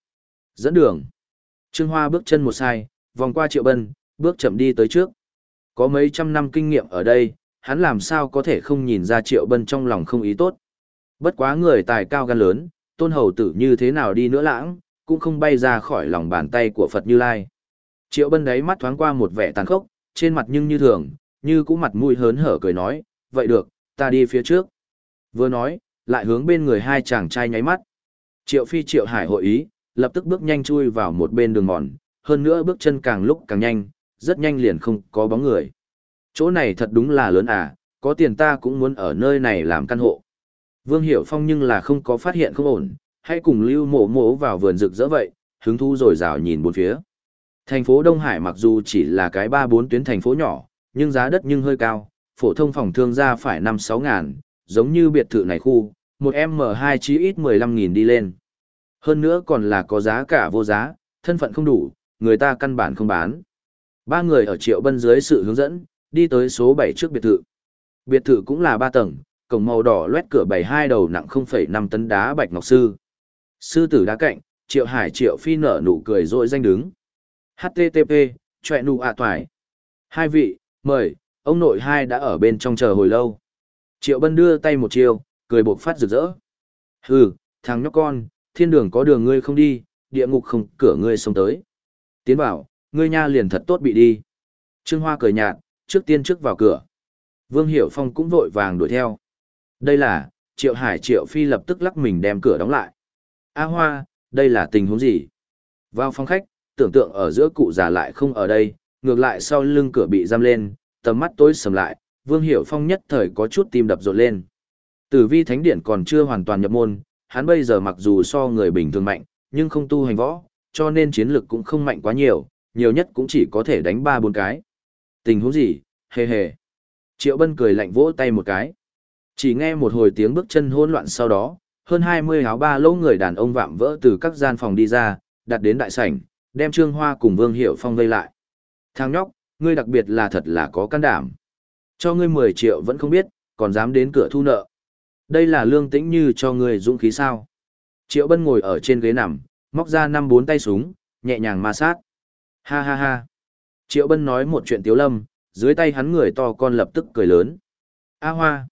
Dẫn đường. Trương Hoa bước chân một sai, vòng qua Triệu Bân, bước chậm đi tới trước. Có mấy trăm năm kinh nghiệm ở đây, hắn làm sao có thể không nhìn ra Triệu Bân trong lòng không ý tốt. Bất quá người tài cao gan lớn, tôn hầu tử như thế nào đi nữa lãng, cũng không bay ra khỏi lòng bàn tay của Phật Như Lai. Triệu Bân đấy mắt thoáng qua một vẻ tàn khốc, trên mặt nhưng như thường, như cũng mặt mũi hớn hở cười nói, vậy được, ta đi phía trước. Vừa nói, lại hướng bên người hai chàng trai nháy mắt. Triệu Phi Triệu Hải hội ý, lập tức bước nhanh chui vào một bên đường mòn, hơn nữa bước chân càng lúc càng nhanh, rất nhanh liền không có bóng người. Chỗ này thật đúng là lớn à, có tiền ta cũng muốn ở nơi này làm căn hộ. Vương Hiểu Phong nhưng là không có phát hiện không ổn, hãy cùng lưu mộ mộ vào vườn rực rỡ vậy, hứng thú rồi rào nhìn bốn phía. Thành phố Đông Hải mặc dù chỉ là cái ba bốn tuyến thành phố nhỏ, nhưng giá đất nhưng hơi cao, phổ thông phòng thương gia phải năm sáu ngàn, giống như biệt thự này khu, một M2 chí ít mười lăm nghìn đi lên. Hơn nữa còn là có giá cả vô giá, thân phận không đủ, người ta căn bản không bán. Ba người ở triệu bân dưới sự hướng dẫn, đi tới số 7 trước biệt thự. Biệt thự cũng là ba tầng, cổng màu đỏ loét cửa bày hai đầu nặng 0,5 tấn đá bạch ngọc sư. Sư tử đá cạnh, Triệu Hải Triệu Phi nở nụ cười rỗi danh đứng. HTTP, choẹ nụ ạ toải Hai vị, mời, ông nội hai đã ở bên trong chờ hồi lâu. Triệu Bân đưa tay một chiều, cười buộc phát rực rỡ. Hừ, thằng nhóc con, thiên đường có đường ngươi không đi, địa ngục không cửa ngươi xông tới. Tiến vào, ngươi nha liền thật tốt bị đi. Trương Hoa cười nhạt, trước tiên trước vào cửa. Vương Hiểu Phong cũng vội vàng đuổi theo. Đây là, Triệu Hải Triệu Phi lập tức lắc mình đem cửa đóng lại. A Hoa, đây là tình huống gì? Vào phòng khách, tưởng tượng ở giữa cụ già lại không ở đây, ngược lại sau lưng cửa bị giam lên, tầm mắt tối sầm lại, Vương Hiểu Phong nhất thời có chút tim đập rộn lên. Tử vi thánh điện còn chưa hoàn toàn nhập môn, hắn bây giờ mặc dù so người bình thường mạnh, nhưng không tu hành võ, cho nên chiến lực cũng không mạnh quá nhiều, nhiều nhất cũng chỉ có thể đánh ba bốn cái. Tình huống gì, hề hề. Triệu Bân cười lạnh vỗ tay một cái. Chỉ nghe một hồi tiếng bước chân hỗn loạn sau đó, hơn 20 áo ba lỗ người đàn ông vạm vỡ từ các gian phòng đi ra, đặt đến đại sảnh, đem Trương Hoa cùng Vương Hiểu Phong vây lại. Thằng nhóc, ngươi đặc biệt là thật là có can đảm. Cho ngươi 10 triệu vẫn không biết, còn dám đến cửa thu nợ. Đây là lương tĩnh như cho ngươi dũng khí sao. Triệu Bân ngồi ở trên ghế nằm, móc ra năm bốn tay súng, nhẹ nhàng ma sát. Ha ha ha. Triệu Bân nói một chuyện tiếu lâm, dưới tay hắn người to con lập tức cười lớn. A hoa.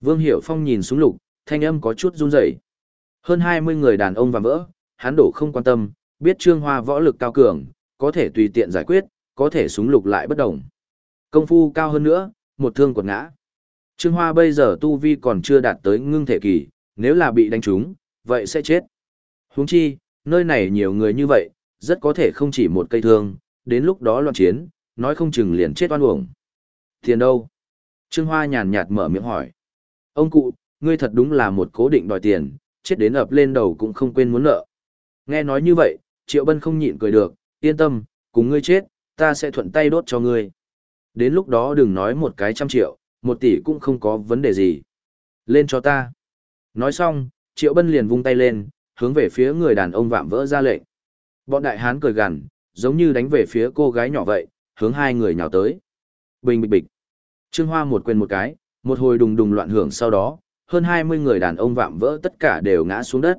Vương Hiểu Phong nhìn súng lục, thanh âm có chút run rẩy. Hơn 20 người đàn ông và vỡ, hắn đổ không quan tâm, biết Trương Hoa võ lực cao cường, có thể tùy tiện giải quyết, có thể súng lục lại bất động. Công phu cao hơn nữa, một thương quật ngã. Trương Hoa bây giờ tu vi còn chưa đạt tới ngưng thể kỳ, nếu là bị đánh trúng, vậy sẽ chết. Huống chi, nơi này nhiều người như vậy, rất có thể không chỉ một cây thương, đến lúc đó loạn chiến, nói không chừng liền chết oan uổng. Tiền đâu? Trương Hoa nhàn nhạt mở miệng hỏi. Ông cụ, ngươi thật đúng là một cố định đòi tiền, chết đến ập lên đầu cũng không quên muốn nợ. Nghe nói như vậy, Triệu Bân không nhịn cười được, yên tâm, cùng ngươi chết, ta sẽ thuận tay đốt cho ngươi. Đến lúc đó đừng nói một cái trăm triệu, một tỷ cũng không có vấn đề gì. Lên cho ta. Nói xong, Triệu Bân liền vung tay lên, hướng về phía người đàn ông vạm vỡ ra lệnh. Bọn đại hán cười gằn, giống như đánh về phía cô gái nhỏ vậy, hướng hai người nhào tới. Bình bịch bịch. Trương Hoa một quyền một cái, một hồi đùng đùng loạn hưởng sau đó, hơn 20 người đàn ông vạm vỡ tất cả đều ngã xuống đất.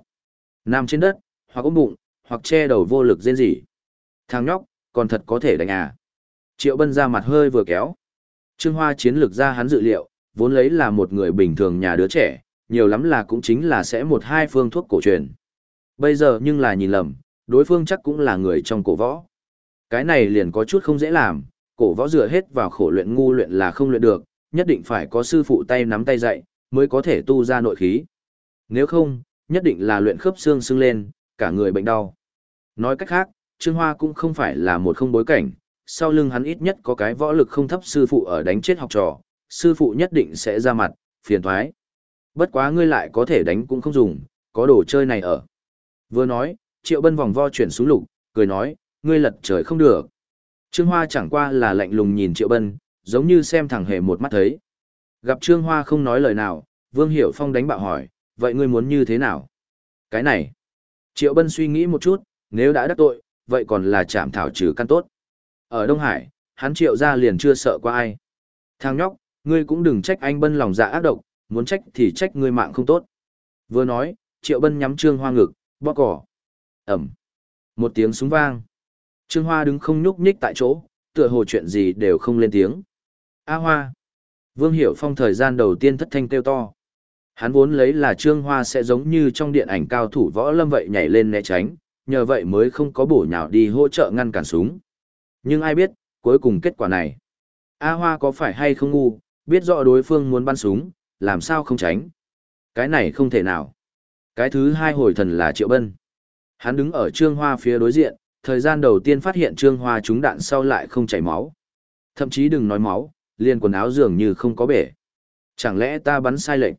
Nằm trên đất, hoặc ôm bụng, hoặc che đầu vô lực rên rỉ. Thằng nhóc, còn thật có thể đánh à. Triệu Bân ra mặt hơi vừa kéo. Trương Hoa chiến lược ra hắn dự liệu, vốn lấy là một người bình thường nhà đứa trẻ, nhiều lắm là cũng chính là sẽ một hai phương thuốc cổ truyền. Bây giờ nhưng là nhìn lầm, đối phương chắc cũng là người trong cổ võ. Cái này liền có chút không dễ làm, cổ võ dựa hết vào khổ luyện ngu luyện là không luyện được, nhất định phải có sư phụ tay nắm tay dạy, mới có thể tu ra nội khí. Nếu không, nhất định là luyện khớp xương sưng lên, cả người bệnh đau. Nói cách khác, Trương Hoa cũng không phải là một không bối cảnh, sau lưng hắn ít nhất có cái võ lực không thấp sư phụ ở đánh chết học trò, sư phụ nhất định sẽ ra mặt, phiền thoái. Bất quá ngươi lại có thể đánh cũng không dùng, có đồ chơi này ở. Vừa nói, Triệu Bân vòng vo chuyển xuống lục, cười nói, ngươi lật trời không được. Trương Hoa chẳng qua là lạnh lùng nhìn Triệu Bân, giống như xem thẳng hề một mắt thấy. Gặp Trương Hoa không nói lời nào, Vương Hiểu Phong đánh bạo hỏi, vậy ngươi muốn như thế nào? Cái này. Triệu Bân suy nghĩ một chút, nếu đã đắc tội, vậy còn là chạm thảo trừ căn tốt. Ở Đông Hải, hắn Triệu ra liền chưa sợ qua ai. Thằng nhóc, ngươi cũng đừng trách anh Bân lòng dạ ác độc, muốn trách thì trách ngươi mạng không tốt. Vừa nói, Triệu Bân nhắm Trương Hoa ngực, bóp cỏ. Ẩm. Một tiếng súng vang. Trương Hoa đứng không nhúc nhích tại chỗ, tựa hồ chuyện gì đều không lên tiếng. A Hoa. Vương Hiểu Phong thời gian đầu tiên thất thanh kêu to. Hắn vốn lấy là Trương Hoa sẽ giống như trong điện ảnh cao thủ võ lâm vậy nhảy lên né tránh, nhờ vậy mới không có bổ nhào đi hỗ trợ ngăn cản súng. Nhưng ai biết, cuối cùng kết quả này. A Hoa có phải hay không ngu, biết rõ đối phương muốn bắn súng, làm sao không tránh. Cái này không thể nào. Cái thứ hai hồi thần là Triệu Bân. Hắn đứng ở Trương Hoa phía đối diện, thời gian đầu tiên phát hiện Trương Hoa trúng đạn sau lại không chảy máu. Thậm chí đừng nói máu, liền quần áo dường như không có bể. Chẳng lẽ ta bắn sai lệnh?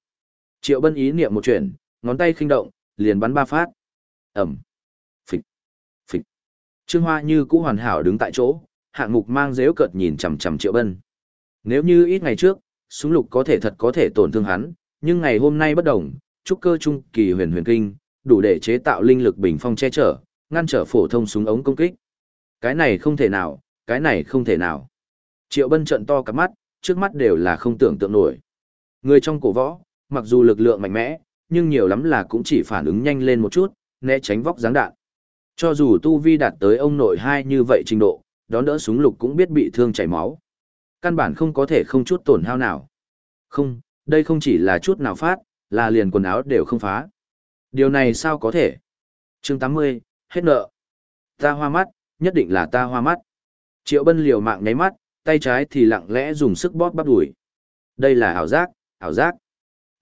Triệu Bân ý niệm một chuyện, ngón tay khinh động, liền bắn ba phát. Ẩm. Phịch. Phịch. Trương Hoa như cũ hoàn hảo đứng tại chỗ, hạng mục mang dếu cợt nhìn chằm chằm Triệu Bân. Nếu như ít ngày trước, súng lục có thể thật có thể tổn thương hắn, nhưng ngày hôm nay bất đồng, trúc cơ trung kỳ huyền huyền kinh, đủ để chế tạo linh lực bình phong che chở, ngăn trở phổ thông súng ống công kích. Cái này không thể nào, cái này không thể nào. Triệu Bân trận to cả mắt, trước mắt đều là không tưởng tượng nổi. Người trong cổ võ, mặc dù lực lượng mạnh mẽ, nhưng nhiều lắm là cũng chỉ phản ứng nhanh lên một chút, né tránh vóc dáng đạn. Cho dù tu vi đạt tới ông nội hai như vậy trình độ, đón đỡ súng lục cũng biết bị thương chảy máu. Căn bản không có thể không chút tổn hao nào. Không, đây không chỉ là chút nào phát, là liền quần áo đều không phá. Điều này sao có thể? chương 80, hết nợ. Ta hoa mắt, nhất định là ta hoa mắt. Triệu bân liều mạng nháy mắt, tay trái thì lặng lẽ dùng sức bóp bắp đuổi. Đây là ảo giác, ảo giác.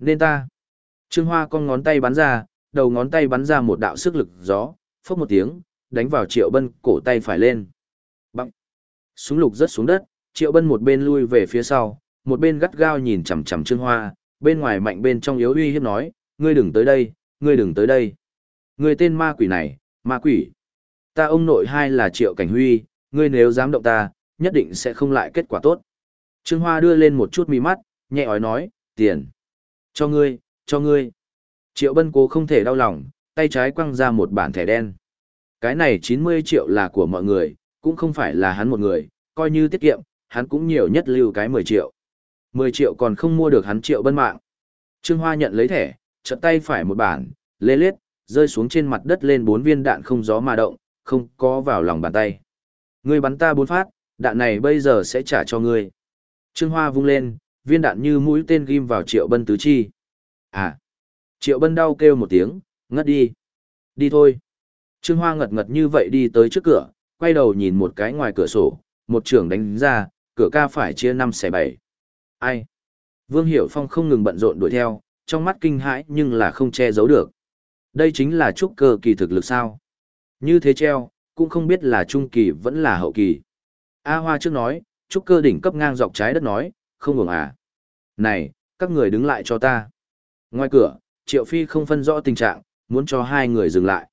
Nên ta. Trương Hoa con ngón tay bắn ra, đầu ngón tay bắn ra một đạo sức lực gió, phốc một tiếng, đánh vào Triệu Bân cổ tay phải lên. Bằng. Súng lục rớt xuống đất, Triệu Bân một bên lui về phía sau, một bên gắt gao nhìn chằm chằm Trương Hoa, bên ngoài mạnh bên trong yếu uy hiếp nói, ngươi đừng tới đây, ngươi đừng tới đây. Ngươi tên ma quỷ này, ma quỷ. Ta ông nội hai là Triệu Cảnh Huy, ngươi nếu dám động ta, nhất định sẽ không lại kết quả tốt. Trương Hoa đưa lên một chút mi mắt, nhẹ ói nói, tiền. Cho ngươi, cho ngươi. Triệu Bân cố không thể đau lòng, tay trái quăng ra một bản thẻ đen. Cái này 90 triệu là của mọi người, cũng không phải là hắn một người, coi như tiết kiệm, hắn cũng nhiều nhất lưu cái 10 triệu. 10 triệu còn không mua được hắn triệu bân mạng. Trương Hoa nhận lấy thẻ, chợt tay phải một bản, lê lết, rơi xuống trên mặt đất lên bốn viên đạn không gió mà động, không có vào lòng bàn tay. Ngươi bắn ta bốn phát, đạn này bây giờ sẽ trả cho ngươi. Trương Hoa vung lên, viên đạn như mũi tên ghim vào triệu bân tứ chi. À! Triệu bân đau kêu một tiếng, ngất đi. Đi thôi. Trương Hoa ngật ngật như vậy đi tới trước cửa, quay đầu nhìn một cái ngoài cửa sổ, một trưởng đánh ra, cửa ca phải chia năm xẻ bảy. Ai? Vương Hiểu Phong không ngừng bận rộn đuổi theo, trong mắt kinh hãi nhưng là không che giấu được. Đây chính là trúc cơ kỳ thực lực sao. Như thế treo, cũng không biết là trung kỳ vẫn là hậu kỳ. A Hoa trước nói, trúc cơ đỉnh cấp ngang dọc trái đất nói, không ngừng à. Này, các người đứng lại cho ta. Ngoài cửa, Triệu Phi không phân rõ tình trạng, muốn cho hai người dừng lại.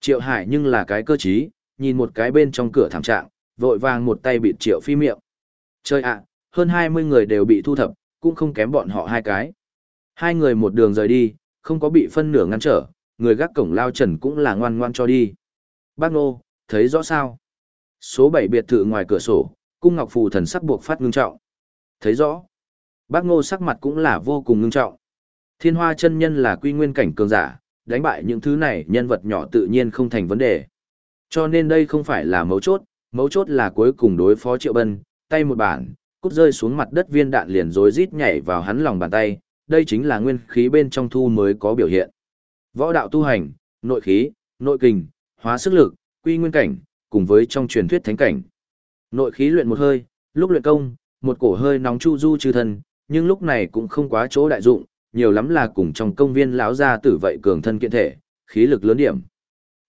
Triệu Hải nhưng là cái cơ trí, nhìn một cái bên trong cửa thảm trạng, vội vàng một tay bịt Triệu Phi miệng. Chơi ạ, hơn 20 người đều bị thu thập, cũng không kém bọn họ hai cái. Hai người một đường rời đi, không có bị phân nửa ngăn trở, người gác cổng lao trần cũng là ngoan ngoan cho đi. Bác Nô, thấy rõ sao? Số 7 biệt thự ngoài cửa sổ, cung ngọc phù thần sắc buộc phát ngưng trọng. Thấy rõ. Bác Ngô sắc mặt cũng là vô cùng ngưng trọng. Thiên hoa chân nhân là quy nguyên cảnh cường giả, đánh bại những thứ này nhân vật nhỏ tự nhiên không thành vấn đề. Cho nên đây không phải là mấu chốt, mấu chốt là cuối cùng đối phó Triệu Bân, tay một bản, cút rơi xuống mặt đất viên đạn liền rối rít nhảy vào hắn lòng bàn tay, đây chính là nguyên khí bên trong thu mới có biểu hiện. Võ đạo tu hành, nội khí, nội kình, hóa sức lực, quy nguyên cảnh, cùng với trong truyền thuyết thánh cảnh. Nội khí luyện một hơi, lúc luyện công, một cổ hơi nóng chu du trừ thân, nhưng lúc này cũng không quá chỗ đại dụng, nhiều lắm là cùng trong công viên lão gia tử vậy cường thân kiện thể, khí lực lớn điểm.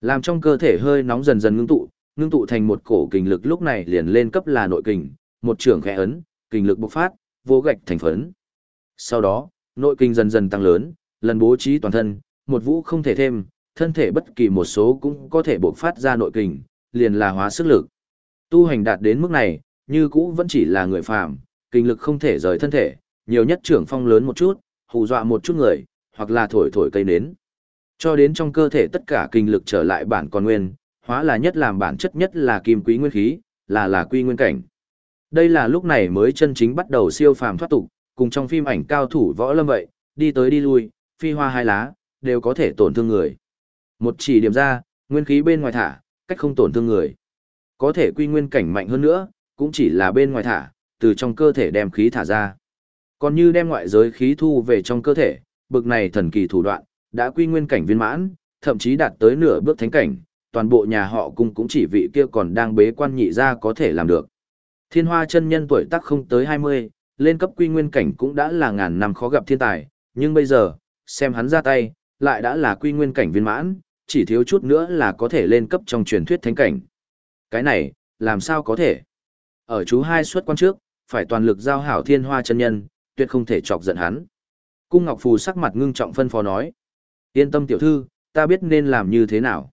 Làm trong cơ thể hơi nóng dần dần ngưng tụ, ngưng tụ thành một cổ kình lực lúc này liền lên cấp là nội kình, một trường khẽ ấn, kình lực bộc phát, vô gạch thành phấn. Sau đó, nội kình dần dần tăng lớn, lần bố trí toàn thân, một vũ không thể thêm, thân thể bất kỳ một số cũng có thể bộc phát ra nội kình, liền là hóa sức lực. Tu hành đạt đến mức này, như cũ vẫn chỉ là người phàm, kinh lực không thể rời thân thể, nhiều nhất trưởng phong lớn một chút, hù dọa một chút người, hoặc là thổi thổi cây nến. Cho đến trong cơ thể tất cả kinh lực trở lại bản con nguyên, hóa là nhất làm bản chất nhất là kim quý nguyên khí, là là quy nguyên cảnh. Đây là lúc này mới chân chính bắt đầu siêu phàm thoát tục, cùng trong phim ảnh cao thủ võ lâm vậy, đi tới đi lui, phi hoa hai lá, đều có thể tổn thương người. Một chỉ điểm ra, nguyên khí bên ngoài thả, cách không tổn thương người. Có thể quy nguyên cảnh mạnh hơn nữa, cũng chỉ là bên ngoài thả, từ trong cơ thể đem khí thả ra. Còn như đem ngoại giới khí thu về trong cơ thể, bực này thần kỳ thủ đoạn, đã quy nguyên cảnh viên mãn, thậm chí đạt tới nửa bước thánh cảnh, toàn bộ nhà họ cung cũng chỉ vị kia còn đang bế quan nhị ra có thể làm được. Thiên hoa chân nhân tuổi tác không tới 20, lên cấp quy nguyên cảnh cũng đã là ngàn năm khó gặp thiên tài, nhưng bây giờ, xem hắn ra tay, lại đã là quy nguyên cảnh viên mãn, chỉ thiếu chút nữa là có thể lên cấp trong truyền thuyết thánh cảnh. Cái này, làm sao có thể? Ở chú hai xuất quan trước, phải toàn lực giao hảo thiên hoa chân nhân, tuyệt không thể chọc giận hắn. Cung Ngọc Phù sắc mặt ngưng trọng phân phó nói. Yên tâm tiểu thư, ta biết nên làm như thế nào.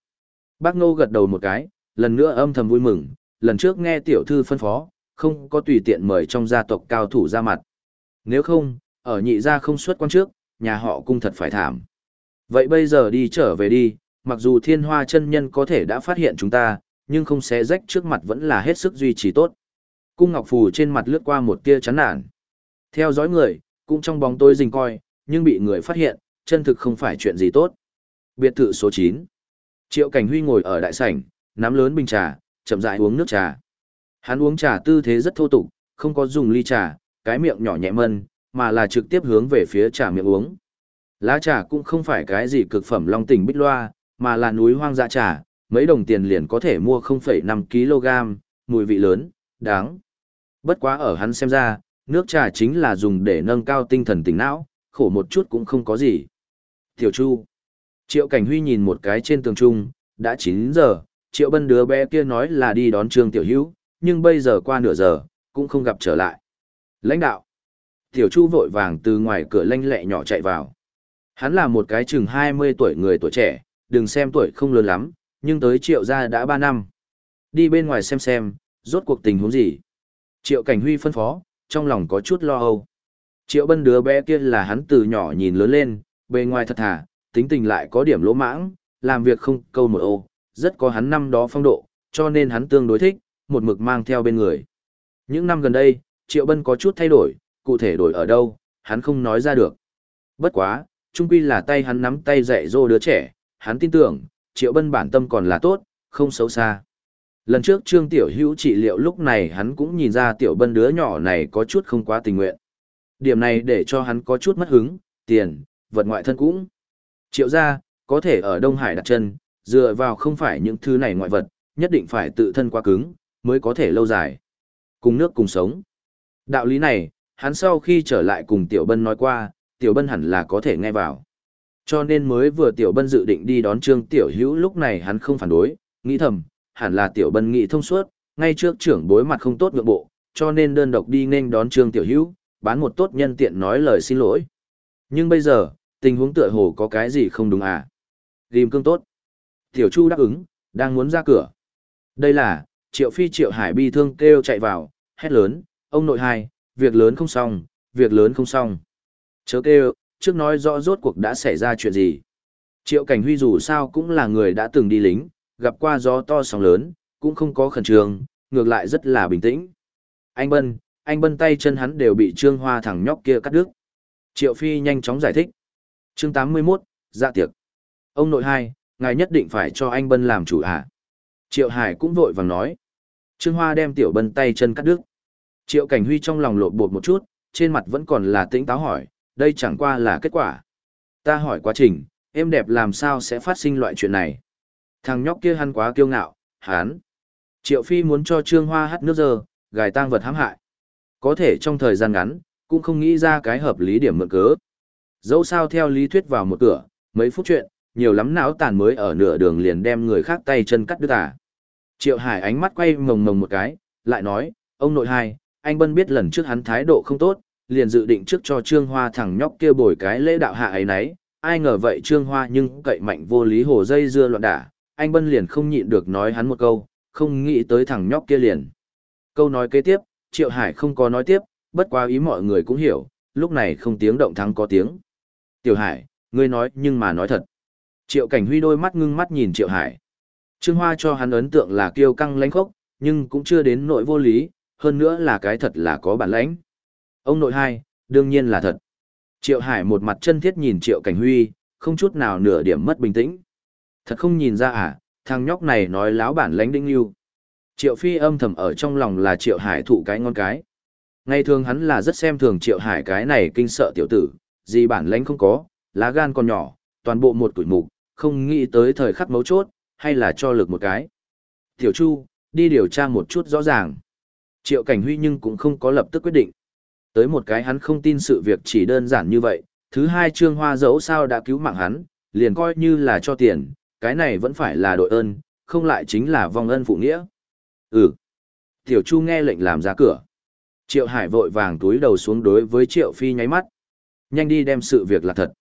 Bác ngô gật đầu một cái, lần nữa âm thầm vui mừng, lần trước nghe tiểu thư phân phó, không có tùy tiện mời trong gia tộc cao thủ ra mặt. Nếu không, ở nhị gia không xuất quan trước, nhà họ cung thật phải thảm. Vậy bây giờ đi trở về đi, mặc dù thiên hoa chân nhân có thể đã phát hiện chúng ta, nhưng không xé rách trước mặt vẫn là hết sức duy trì tốt. Cung Ngọc Phù trên mặt lướt qua một tia chán nản. Theo dõi người, cũng trong bóng tối rình coi, nhưng bị người phát hiện, chân thực không phải chuyện gì tốt. Biệt thự số 9. Triệu Cảnh Huy ngồi ở đại sảnh, nắm lớn bình trà, chậm rãi uống nước trà. Hắn uống trà tư thế rất thô tục, không có dùng ly trà, cái miệng nhỏ nhẹ mân, mà là trực tiếp hướng về phía trà miệng uống. Lá trà cũng không phải cái gì cực phẩm long tỉnh bích loa, mà là núi hoang dã trà, mấy đồng tiền liền có thể mua 0,5 kg, mùi vị lớn, đáng. Bất quá ở hắn xem ra, nước trà chính là dùng để nâng cao tinh thần tỉnh não, khổ một chút cũng không có gì. Tiểu Chu. Triệu Cảnh Huy nhìn một cái trên tường trung, đã 9 giờ, Triệu Bân đứa bé kia nói là đi đón Trương Tiểu Hữu, nhưng bây giờ qua nửa giờ, cũng không gặp trở lại. Lãnh đạo. Tiểu Chu vội vàng từ ngoài cửa lanh lẹ nhỏ chạy vào. Hắn là một cái chừng 20 tuổi người tuổi trẻ, đừng xem tuổi không lớn lắm, nhưng tới Triệu gia đã 3 năm. Đi bên ngoài xem xem, rốt cuộc tình huống gì. Triệu Cảnh Huy phân phó, trong lòng có chút lo âu. Triệu Bân đứa bé kia là hắn từ nhỏ nhìn lớn lên, bề ngoài thật thà, tính tình lại có điểm lỗ mãng, làm việc không câu một ô, rất có hắn năm đó phong độ, cho nên hắn tương đối thích, một mực mang theo bên người. Những năm gần đây, Triệu Bân có chút thay đổi, cụ thể đổi ở đâu, hắn không nói ra được. Bất quá, chung quy là tay hắn nắm tay dạy dỗ đứa trẻ, hắn tin tưởng, Triệu Bân bản tâm còn là tốt, không xấu xa. Lần trước Trương Tiểu Hữu trị liệu lúc này hắn cũng nhìn ra Tiểu Bân đứa nhỏ này có chút không quá tình nguyện. Điểm này để cho hắn có chút mất hứng, tiền, vật ngoại thân cũng. Triệu gia, có thể ở Đông Hải đặt chân, dựa vào không phải những thứ này ngoại vật, nhất định phải tự thân quá cứng, mới có thể lâu dài. Cùng nước cùng sống. Đạo lý này, hắn sau khi trở lại cùng Tiểu Bân nói qua, Tiểu Bân hẳn là có thể nghe vào. Cho nên mới vừa Tiểu Bân dự định đi đón Trương Tiểu Hữu lúc này hắn không phản đối, nghĩ thầm, hẳn là Tiểu Bân nghị thông suốt, ngay trước trưởng bối mặt không tốt ngược bộ, cho nên đơn độc đi nên đón Trương Tiểu Hữu, bán một tốt nhân tiện nói lời xin lỗi. Nhưng bây giờ, tình huống tựa hồ có cái gì không đúng à? Ghim cương tốt. Tiểu Chu đáp ứng, đang muốn ra cửa. Đây là, Triệu Phi Triệu Hải bi thương kêu chạy vào, hét lớn, ông nội hai, việc lớn không xong, việc lớn không xong. Chớ kêu, trước nói rõ rốt cuộc đã xảy ra chuyện gì. Triệu Cảnh Huy dù sao cũng là người đã từng đi lính, gặp qua gió to sóng lớn, cũng không có khẩn trương, ngược lại rất là bình tĩnh. Anh Bân, anh Bân tay chân hắn đều bị Trương Hoa thằng nhóc kia cắt đứt. Triệu Phi nhanh chóng giải thích. Chương 81, dạ tiệc. Ông nội hai, ngài nhất định phải cho anh Bân làm chủ ạ. Triệu Hải cũng vội vàng nói. Trương Hoa đem Tiểu Bân tay chân cắt đứt. Triệu Cảnh Huy trong lòng lộn bột một chút, trên mặt vẫn còn là tĩnh táo hỏi, đây chẳng qua là kết quả. Ta hỏi quá trình, em đẹp làm sao sẽ phát sinh loại chuyện này. Thằng nhóc kia hắn quá kiêu ngạo, hắn. Triệu Phi muốn cho Trương Hoa hát nước giờ, gài tang vật hãm hại. Có thể trong thời gian ngắn, cũng không nghĩ ra cái hợp lý điểm mượn cớ. Dẫu sao theo lý thuyết vào một cửa, mấy phút chuyện, nhiều lắm não tàn mới ở nửa đường liền đem người khác tay chân cắt đứt à. Triệu Hải ánh mắt quay mồng mồng một cái, lại nói, ông nội hai, anh Bân biết lần trước hắn thái độ không tốt, liền dự định trước cho Trương Hoa thằng nhóc kia bồi cái lễ đạo hạ ấy nấy, ai ngờ vậy Trương Hoa nhưng cậy mạnh vô lý hồ dây dưa loạn đả, anh Bân liền không nhịn được nói hắn một câu, không nghĩ tới thằng nhóc kia liền. Câu nói kế tiếp, Triệu Hải không có nói tiếp, bất quá ý mọi người cũng hiểu, lúc này không tiếng động thắng có tiếng. Tiểu Hải, ngươi nói nhưng mà nói thật. Triệu Cảnh Huy đôi mắt ngưng mắt nhìn Triệu Hải. Trương Hoa cho hắn ấn tượng là kiêu căng lãnh khốc, nhưng cũng chưa đến nội vô lý, hơn nữa là cái thật là có bản lãnh. Ông nội hai, đương nhiên là thật. Triệu Hải một mặt chân thiết nhìn Triệu Cảnh Huy, không chút nào nửa điểm mất bình tĩnh. Thật không nhìn ra à, thằng nhóc này nói láo bản lãnh đinh lưu. Triệu Phi âm thầm ở trong lòng là Triệu Hải thụ cái ngon cái. Ngày thường hắn là rất xem thường Triệu Hải cái này kinh sợ tiểu tử, gì bản lãnh không có, lá gan còn nhỏ, toàn bộ một tuổi mục, không nghĩ tới thời khắc mấu chốt, hay là cho lực một cái. Tiểu Chu, đi điều tra một chút rõ ràng. Triệu Cảnh Huy nhưng cũng không có lập tức quyết định. Tới một cái hắn không tin sự việc chỉ đơn giản như vậy, thứ hai Trương Hoa dẫu sao đã cứu mạng hắn, liền coi như là cho tiền, cái này vẫn phải là đội ơn, không lại chính là vong ân phụ nghĩa. Ừ. Tiểu Chu nghe lệnh làm ra cửa. Triệu Hải vội vàng túi đầu xuống đối với Triệu Phi nháy mắt. Nhanh đi đem sự việc là thật.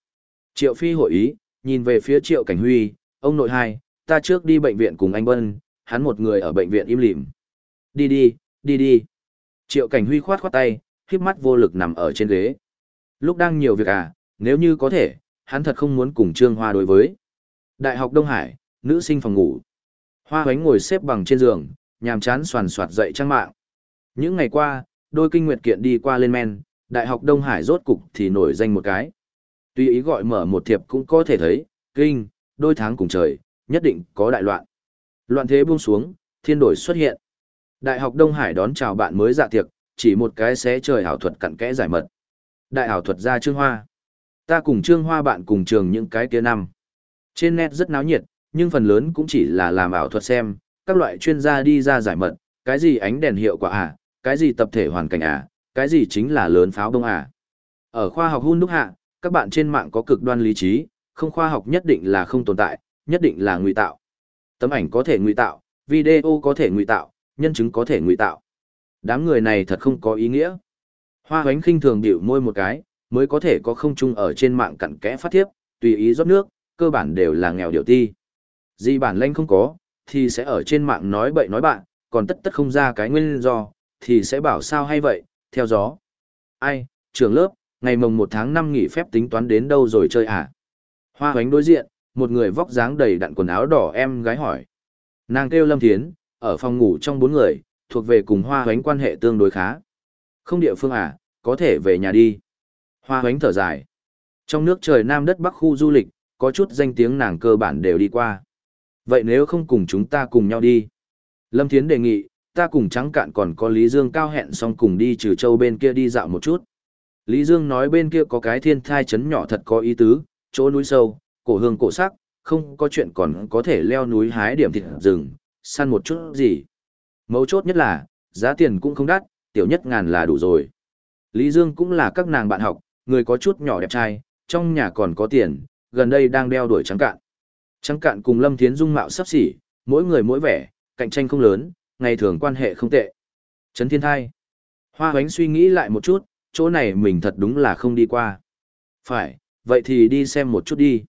Triệu Phi hội ý, nhìn về phía Triệu Cảnh Huy, ông nội hai, ta trước đi bệnh viện cùng anh Bân, hắn một người ở bệnh viện im lìm. Đi đi, đi đi. Triệu Cảnh Huy khoát khoát tay, khiếp mắt vô lực nằm ở trên ghế. Lúc đang nhiều việc à, nếu như có thể, hắn thật không muốn cùng Trương Hoa đối với. Đại học Đông Hải, nữ sinh phòng ngủ. Hoa hoánh ngồi xếp bằng trên giường, nhàm chán soàn soạt dậy trang mạng. Những ngày qua, đôi kinh nguyệt kiện đi qua lên men, Đại học Đông Hải rốt cục thì nổi danh một cái. Tuy ý gọi mở một thiệp cũng có thể thấy, kinh, đôi tháng cùng trời, nhất định có đại loạn. Loạn thế buông xuống, thiên đổi xuất hiện. Đại học Đông Hải đón chào bạn mới dạ tiệc, chỉ một cái xé trời ảo thuật cặn kẽ giải mật. Đại ảo thuật gia Trương Hoa. Ta cùng Trương Hoa bạn cùng trường những cái kia năm. Trên net rất náo nhiệt, nhưng phần lớn cũng chỉ là làm ảo thuật xem, các loại chuyên gia đi ra giải mật, cái gì ánh đèn hiệu quả à, cái gì tập thể hoàn cảnh à, cái gì chính là lớn pháo đông à. Ở khoa học hun đúc hạ, các bạn trên mạng có cực đoan lý trí, không khoa học nhất định là không tồn tại, nhất định là ngụy tạo. Tấm ảnh có thể ngụy tạo, video có thể ngụy tạo, nhân chứng có thể ngụy tạo. Đám người này thật không có ý nghĩa. Hoa hoánh khinh thường biểu môi một cái, mới có thể có không chung ở trên mạng cặn kẽ phát thiếp, tùy ý rót nước, cơ bản đều là nghèo điều ti. Gì bản lãnh không có, thì sẽ ở trên mạng nói bậy nói bạn, còn tất tất không ra cái nguyên do, thì sẽ bảo sao hay vậy, theo gió. Ai, trường lớp, ngày mồng 1 tháng 5 nghỉ phép tính toán đến đâu rồi chơi à? Hoa hoánh đối diện, một người vóc dáng đầy đặn quần áo đỏ em gái hỏi. Nàng kêu Lâm Thiến, ở phòng ngủ trong bốn người, thuộc về cùng hoa hoánh quan hệ tương đối khá. Không địa phương à, có thể về nhà đi. Hoa hoánh thở dài. Trong nước trời Nam đất Bắc khu du lịch, có chút danh tiếng nàng cơ bản đều đi qua. Vậy nếu không cùng chúng ta cùng nhau đi? Lâm Thiến đề nghị, ta cùng trắng cạn còn có Lý Dương cao hẹn xong cùng đi trừ châu bên kia đi dạo một chút. Lý Dương nói bên kia có cái thiên thai chấn nhỏ thật có ý tứ, chỗ núi sâu, cổ hương cổ sắc, không có chuyện còn có thể leo núi hái điểm thịt rừng, săn một chút gì. Mấu chốt nhất là, giá tiền cũng không đắt, tiểu nhất ngàn là đủ rồi. Lý Dương cũng là các nàng bạn học, người có chút nhỏ đẹp trai, trong nhà còn có tiền, gần đây đang đeo đuổi trắng cạn. Trắng cạn cùng Lâm Thiến dung mạo sắp xỉ, mỗi người mỗi vẻ, cạnh tranh không lớn, ngày thường quan hệ không tệ. Trấn Thiên Thai. Hoa Hoánh suy nghĩ lại một chút, chỗ này mình thật đúng là không đi qua. Phải, vậy thì đi xem một chút đi.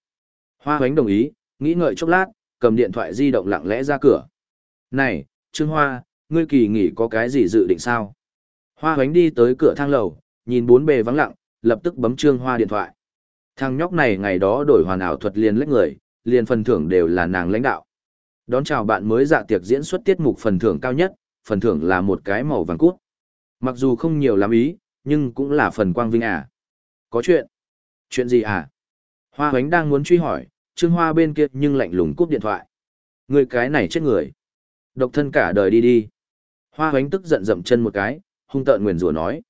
Hoa Hoánh đồng ý, nghĩ ngợi chốc lát, cầm điện thoại di động lặng lẽ ra cửa. Này, Trương Hoa, ngươi kỳ nghỉ có cái gì dự định sao? Hoa Hoánh đi tới cửa thang lầu, nhìn bốn bề vắng lặng, lập tức bấm Trương Hoa điện thoại. Thằng nhóc này ngày đó đổi hoàn ảo thuật liền lách người, liền phần thưởng đều là nàng lãnh đạo. Đón chào bạn mới dạ tiệc diễn xuất tiết mục phần thưởng cao nhất, phần thưởng là một cái màu vàng cút. Mặc dù không nhiều lắm ý, nhưng cũng là phần quang vinh à. Có chuyện? Chuyện gì à? Hoa Hoánh đang muốn truy hỏi, Trương Hoa bên kia nhưng lạnh lùng cúp điện thoại. Người cái này chết người. Độc thân cả đời đi đi. Hoa Hoánh tức giận dậm chân một cái, hung tợn nguyền rủa nói.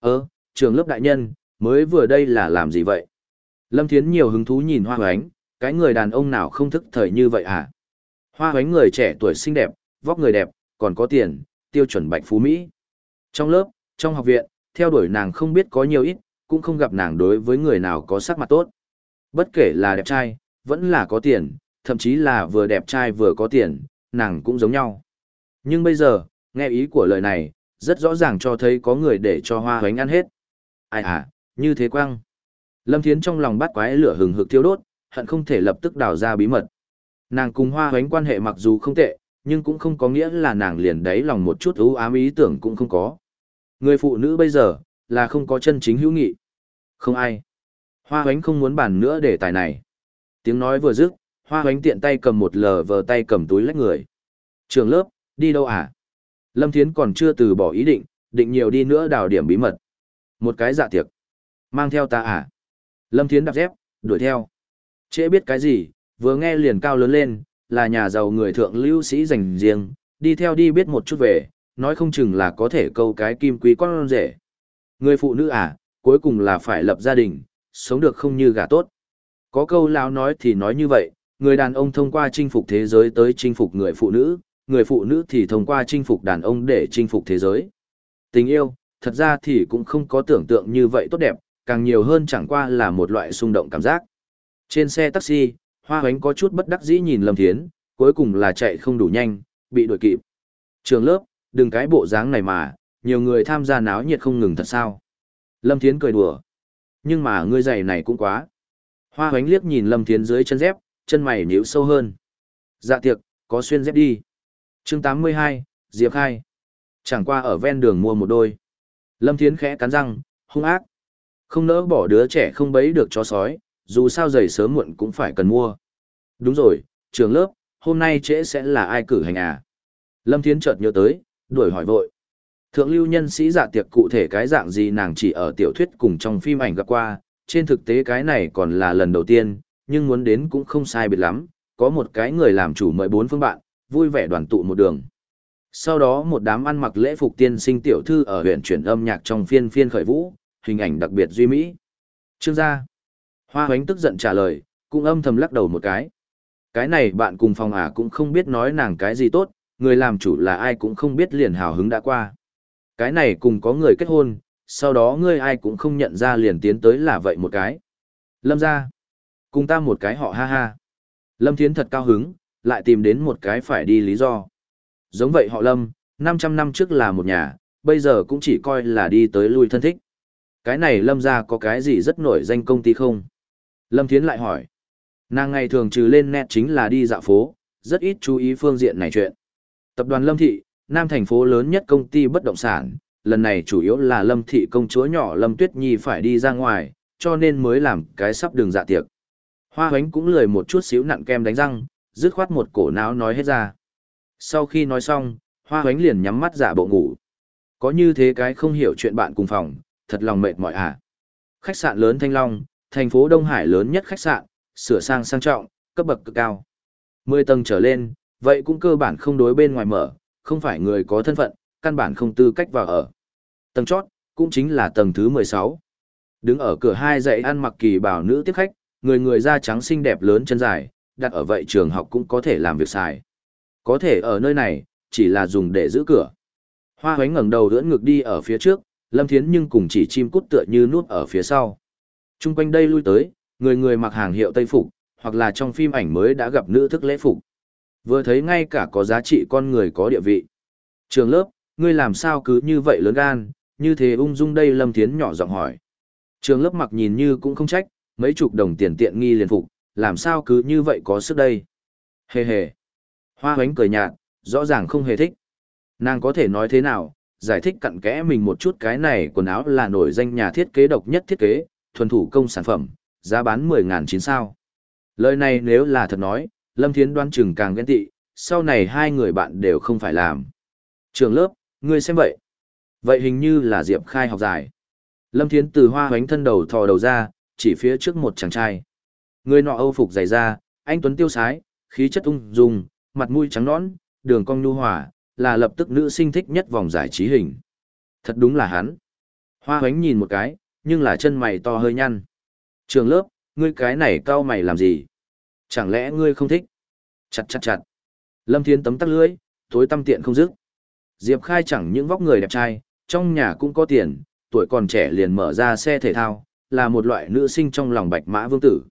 Ơ, trường lớp đại nhân, mới vừa đây là làm gì vậy? Lâm Thiến nhiều hứng thú nhìn Hoa Hoánh, cái người đàn ông nào không thức thời như vậy à? Hoa Hoánh người trẻ tuổi xinh đẹp, vóc người đẹp, còn có tiền, tiêu chuẩn bạch phú Mỹ. Trong lớp, trong học viện, theo đuổi nàng không biết có nhiều ít, cũng không gặp nàng đối với người nào có sắc mặt tốt. Bất kể là đẹp trai, vẫn là có tiền, thậm chí là vừa đẹp trai vừa có tiền, nàng cũng giống nhau. Nhưng bây giờ, nghe ý của lời này, rất rõ ràng cho thấy có người để cho hoa hoánh ăn hết. Ai à, như thế quăng? Lâm Thiến trong lòng bắt quái lửa hừng hực thiêu đốt, hận không thể lập tức đào ra bí mật. Nàng cùng hoa hoánh quan hệ mặc dù không tệ, nhưng cũng không có nghĩa là nàng liền đấy lòng một chút ưu ám ý tưởng cũng không có. Người phụ nữ bây giờ, là không có chân chính hữu nghị. Không ai. Hoa hoánh không muốn bàn nữa để tài này. Tiếng nói vừa dứt, hoa hoánh tiện tay cầm một lờ vờ tay cầm túi lách người. Trường lớp, đi đâu à? Lâm Thiến còn chưa từ bỏ ý định, định nhiều đi nữa đào điểm bí mật. Một cái dạ tiệc. Mang theo ta à? Lâm Thiến đạp dép, đuổi theo. Trễ biết cái gì, vừa nghe liền cao lớn lên, là nhà giàu người thượng lưu sĩ dành riêng, đi theo đi biết một chút về, nói không chừng là có thể câu cái kim quý con rể. Người phụ nữ à, cuối cùng là phải lập gia đình, sống được không như gà tốt. Có câu lão nói thì nói như vậy, người đàn ông thông qua chinh phục thế giới tới chinh phục người phụ nữ, người phụ nữ thì thông qua chinh phục đàn ông để chinh phục thế giới. Tình yêu, thật ra thì cũng không có tưởng tượng như vậy tốt đẹp, càng nhiều hơn chẳng qua là một loại xung động cảm giác. Trên xe taxi, Hoa Hoánh có chút bất đắc dĩ nhìn Lâm Thiến, cuối cùng là chạy không đủ nhanh, bị đuổi kịp. Trường lớp, đừng cái bộ dáng này mà, nhiều người tham gia náo nhiệt không ngừng thật sao. Lâm Thiến cười đùa. Nhưng mà ngươi giày này cũng quá. Hoa Hoánh liếc nhìn Lâm Thiến dưới chân dép, chân mày nhíu sâu hơn. Dạ tiệc, có xuyên dép đi. chương 82, Diệp Khai. Chẳng qua ở ven đường mua một đôi. Lâm Thiến khẽ cắn răng, hung ác. Không nỡ bỏ đứa trẻ không bấy được chó sói, dù sao giày sớm muộn cũng phải cần mua. Đúng rồi, trường lớp, hôm nay trễ sẽ là ai cử hành à? Lâm Thiến chợt nhớ tới, đuổi hỏi vội. Thượng lưu nhân sĩ dạ tiệc cụ thể cái dạng gì nàng chỉ ở tiểu thuyết cùng trong phim ảnh gặp qua, trên thực tế cái này còn là lần đầu tiên, nhưng muốn đến cũng không sai biệt lắm, có một cái người làm chủ mời bốn phương bạn, vui vẻ đoàn tụ một đường. Sau đó một đám ăn mặc lễ phục tiên sinh tiểu thư ở huyện chuyển âm nhạc trong phiên phiên khởi vũ, hình ảnh đặc biệt duy mỹ. Trương gia. Hoa hoánh tức giận trả lời, cũng âm thầm lắc đầu một cái. Cái này bạn cùng phòng à cũng không biết nói nàng cái gì tốt, người làm chủ là ai cũng không biết liền hào hứng đã qua. Cái này cùng có người kết hôn, sau đó ngươi ai cũng không nhận ra liền tiến tới là vậy một cái. Lâm gia Cùng ta một cái họ ha ha. Lâm Thiến thật cao hứng, lại tìm đến một cái phải đi lý do. Giống vậy họ Lâm, 500 năm trước là một nhà, bây giờ cũng chỉ coi là đi tới lui thân thích. Cái này Lâm ra có cái gì rất nổi danh công ty không? Lâm Thiến lại hỏi. Nàng ngày thường trừ lên net chính là đi dạo phố, rất ít chú ý phương diện này chuyện. Tập đoàn Lâm Thị, Nam thành phố lớn nhất công ty bất động sản, lần này chủ yếu là Lâm Thị công chúa nhỏ Lâm Tuyết Nhi phải đi ra ngoài, cho nên mới làm cái sắp đường dạ tiệc. Hoa hoánh cũng lười một chút xíu nặn kem đánh răng, dứt khoát một cổ não nói hết ra. Sau khi nói xong, hoa hoánh liền nhắm mắt giả bộ ngủ. Có như thế cái không hiểu chuyện bạn cùng phòng, thật lòng mệt mỏi à. Khách sạn lớn Thanh Long, thành phố Đông Hải lớn nhất khách sạn, sửa sang sang trọng, cấp bậc cực cao. Mười tầng trở lên, vậy cũng cơ bản không đối bên ngoài mở, không phải người có thân phận, căn bản không tư cách vào ở. Tầng chót, cũng chính là tầng thứ 16. Đứng ở cửa hai dãy ăn mặc kỳ bảo nữ tiếp khách, người người da trắng xinh đẹp lớn chân dài, đặt ở vậy trường học cũng có thể làm việc xài. Có thể ở nơi này, chỉ là dùng để giữ cửa. Hoa hoánh ngẩng đầu đưỡn ngực đi ở phía trước, Lâm Thiến nhưng cùng chỉ chim cút tựa như nuốt ở phía sau. Trung quanh đây lui tới, người người mặc hàng hiệu Tây Phục, hoặc là trong phim ảnh mới đã gặp nữ thức lễ phục. Vừa thấy ngay cả có giá trị con người có địa vị. Trường lớp, ngươi làm sao cứ như vậy lớn gan, như thế ung dung đây Lâm Thiến nhỏ giọng hỏi. Trường lớp mặc nhìn như cũng không trách, mấy chục đồng tiền tiện nghi liền phục, làm sao cứ như vậy có sức đây. Hề hề. Hoa hoánh cười nhạt, rõ ràng không hề thích. Nàng có thể nói thế nào, giải thích cặn kẽ mình một chút cái này quần áo là nổi danh nhà thiết kế độc nhất thiết kế, thuần thủ công sản phẩm, giá bán 10.000 chín sao. Lời này nếu là thật nói, Lâm Thiến đoán chừng càng ghen tị, sau này hai người bạn đều không phải làm. Trường lớp, ngươi xem vậy. Vậy hình như là Diệp Khai học giải. Lâm Thiến từ hoa hoánh thân đầu thò đầu ra, chỉ phía trước một chàng trai. Người nọ âu phục dày da, anh Tuấn tiêu sái, khí chất ung dung, mặt mũi trắng nõn, đường cong nhu hòa, là lập tức nữ sinh thích nhất vòng giải trí hình. Thật đúng là hắn. Hoa hoánh nhìn một cái, nhưng là chân mày to hơi nhăn. Trường lớp, ngươi cái này cao mày làm gì? Chẳng lẽ ngươi không thích? Chặt chặt chặt. Lâm Thiên tấm tắc lưỡi, tối tâm tiện không dứt. Diệp Khai chẳng những vóc người đẹp trai, trong nhà cũng có tiền, tuổi còn trẻ liền mở ra xe thể thao, là một loại nữ sinh trong lòng bạch mã vương tử.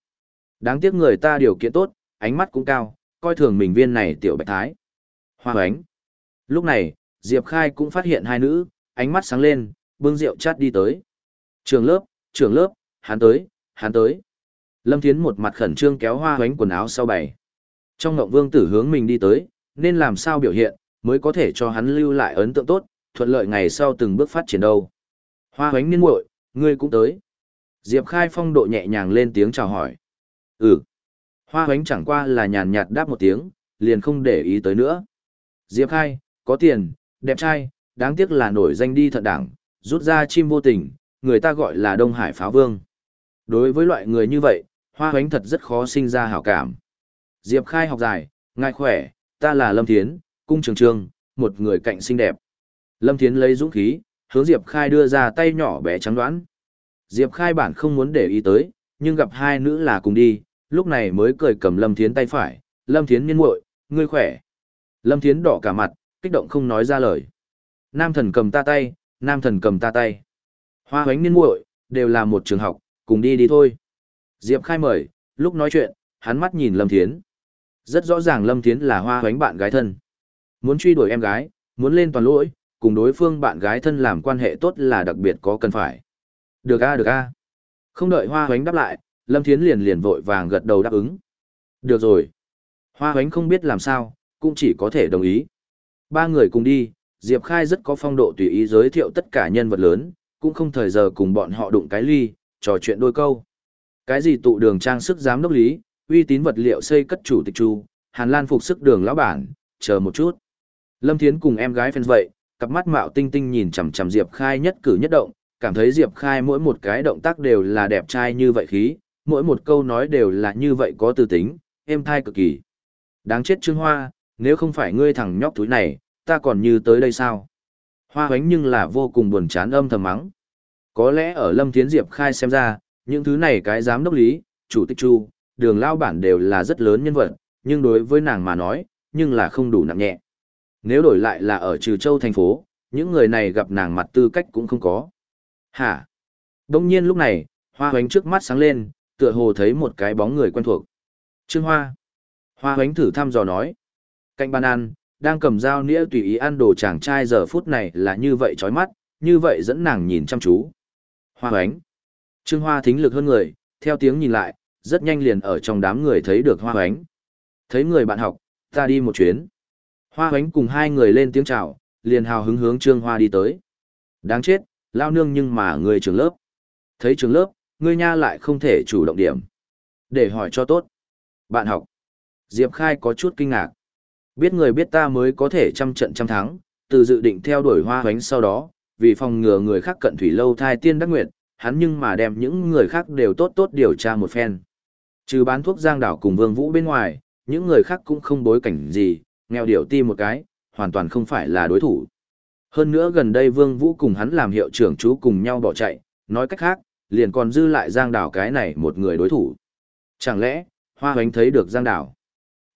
Đáng tiếc người ta điều kiện tốt, ánh mắt cũng cao, coi thường mình viên này tiểu bạch thái. Hoa hoánh. Lúc này, Diệp Khai cũng phát hiện hai nữ, ánh mắt sáng lên, bưng rượu chát đi tới. Trường lớp, trường lớp, hắn tới, hắn tới. Lâm Thiến một mặt khẩn trương kéo hoa hoánh quần áo sau bày. Trong ngộng vương tử hướng mình đi tới, nên làm sao biểu hiện, mới có thể cho hắn lưu lại ấn tượng tốt, thuận lợi ngày sau từng bước phát triển đâu. Hoa hoánh niên muội, ngươi cũng tới. Diệp Khai phong độ nhẹ nhàng lên tiếng chào hỏi. Ừ. Hoa hoánh chẳng qua là nhàn nhạt đáp một tiếng, liền không để ý tới nữa. Diệp Khai, có tiền, đẹp trai, đáng tiếc là nổi danh đi thận đảng, rút ra chim vô tình, người ta gọi là Đông Hải Pháo Vương. Đối với loại người như vậy, hoa hoánh thật rất khó sinh ra hảo cảm. Diệp Khai học dài, ngài khỏe, ta là Lâm Thiến, cung trường trường, một người cạnh xinh đẹp. Lâm Thiến lấy dũng khí, hướng Diệp Khai đưa ra tay nhỏ bé trắng đoán. Diệp Khai bản không muốn để ý tới, nhưng gặp hai nữ là cùng đi, lúc này mới cười cầm Lâm Thiến tay phải, Lâm Thiến nhiên muội, ngươi khỏe. Lâm Thiến đỏ cả mặt, kích động không nói ra lời. Nam thần cầm ta tay, nam thần cầm ta tay. Hoa hoánh niên muội, đều là một trường học, cùng đi đi thôi. Diệp Khai mời, lúc nói chuyện, hắn mắt nhìn Lâm Thiến. Rất rõ ràng Lâm Thiến là hoa hoánh bạn gái thân. Muốn truy đuổi em gái, muốn lên toàn lỗi, cùng đối phương bạn gái thân làm quan hệ tốt là đặc biệt có cần phải. Được a được a. Không đợi hoa hoánh đáp lại, Lâm Thiến liền liền vội vàng gật đầu đáp ứng. Được rồi. Hoa hoánh không biết làm sao, cũng chỉ có thể đồng ý. Ba người cùng đi, Diệp Khai rất có phong độ tùy ý giới thiệu tất cả nhân vật lớn, cũng không thời giờ cùng bọn họ đụng cái ly, trò chuyện đôi câu. Cái gì tụ đường trang sức giám đốc lý, uy tín vật liệu xây cất chủ tịch chu, Hàn Lan phục sức đường lão bản, chờ một chút. Lâm Thiến cùng em gái phèn vậy, cặp mắt mạo tinh tinh nhìn chằm chằm Diệp Khai nhất cử nhất động, cảm thấy Diệp Khai mỗi một cái động tác đều là đẹp trai như vậy khí, mỗi một câu nói đều là như vậy có tư tính, êm thai cực kỳ. Đáng chết Trương Hoa, nếu không phải ngươi thằng nhóc túi này, ta còn như tới đây sao? Hoa hoánh nhưng là vô cùng buồn chán âm thầm mắng. Có lẽ ở Lâm Thiến Diệp khai xem ra, những thứ này cái giám đốc lý, chủ tịch chu, đường lao bản đều là rất lớn nhân vật, nhưng đối với nàng mà nói, nhưng là không đủ nặng nhẹ. Nếu đổi lại là ở Trừ Châu thành phố, những người này gặp nàng mặt tư cách cũng không có. Hả? Đông nhiên lúc này, hoa hoánh trước mắt sáng lên, tựa hồ thấy một cái bóng người quen thuộc. Trương Hoa. Hoa hoánh thử thăm dò nói. Cạnh bàn ăn, đang cầm dao nĩa tùy ý ăn đồ chàng trai giờ phút này là như vậy chói mắt, như vậy dẫn nàng nhìn chăm chú. Hoa hoánh. Trương Hoa thính lực hơn người, theo tiếng nhìn lại, rất nhanh liền ở trong đám người thấy được Hoa hoánh. Thấy người bạn học, ta đi một chuyến. Hoa hoánh cùng hai người lên tiếng chào, liền hào hứng hướng Trương Hoa đi tới. Đáng chết, lao nương nhưng mà người trường lớp. Thấy trường lớp, ngươi nha lại không thể chủ động điểm. Để hỏi cho tốt. Bạn học. Diệp Khai có chút kinh ngạc. Biết người biết ta mới có thể trăm trận trăm thắng, từ dự định theo đuổi hoa hoánh sau đó, vì phòng ngừa người khác cận thủy lâu thai tiên đắc nguyện, hắn nhưng mà đem những người khác đều tốt tốt điều tra một phen. Trừ bán thuốc giang đảo cùng vương vũ bên ngoài, những người khác cũng không bối cảnh gì, nghèo điệu ti một cái, hoàn toàn không phải là đối thủ. Hơn nữa gần đây Vương Vũ cùng hắn làm hiệu trưởng chú cùng nhau bỏ chạy, nói cách khác, liền còn dư lại Giang Đảo cái này một người đối thủ. Chẳng lẽ, Hoa Hoánh thấy được Giang Đảo?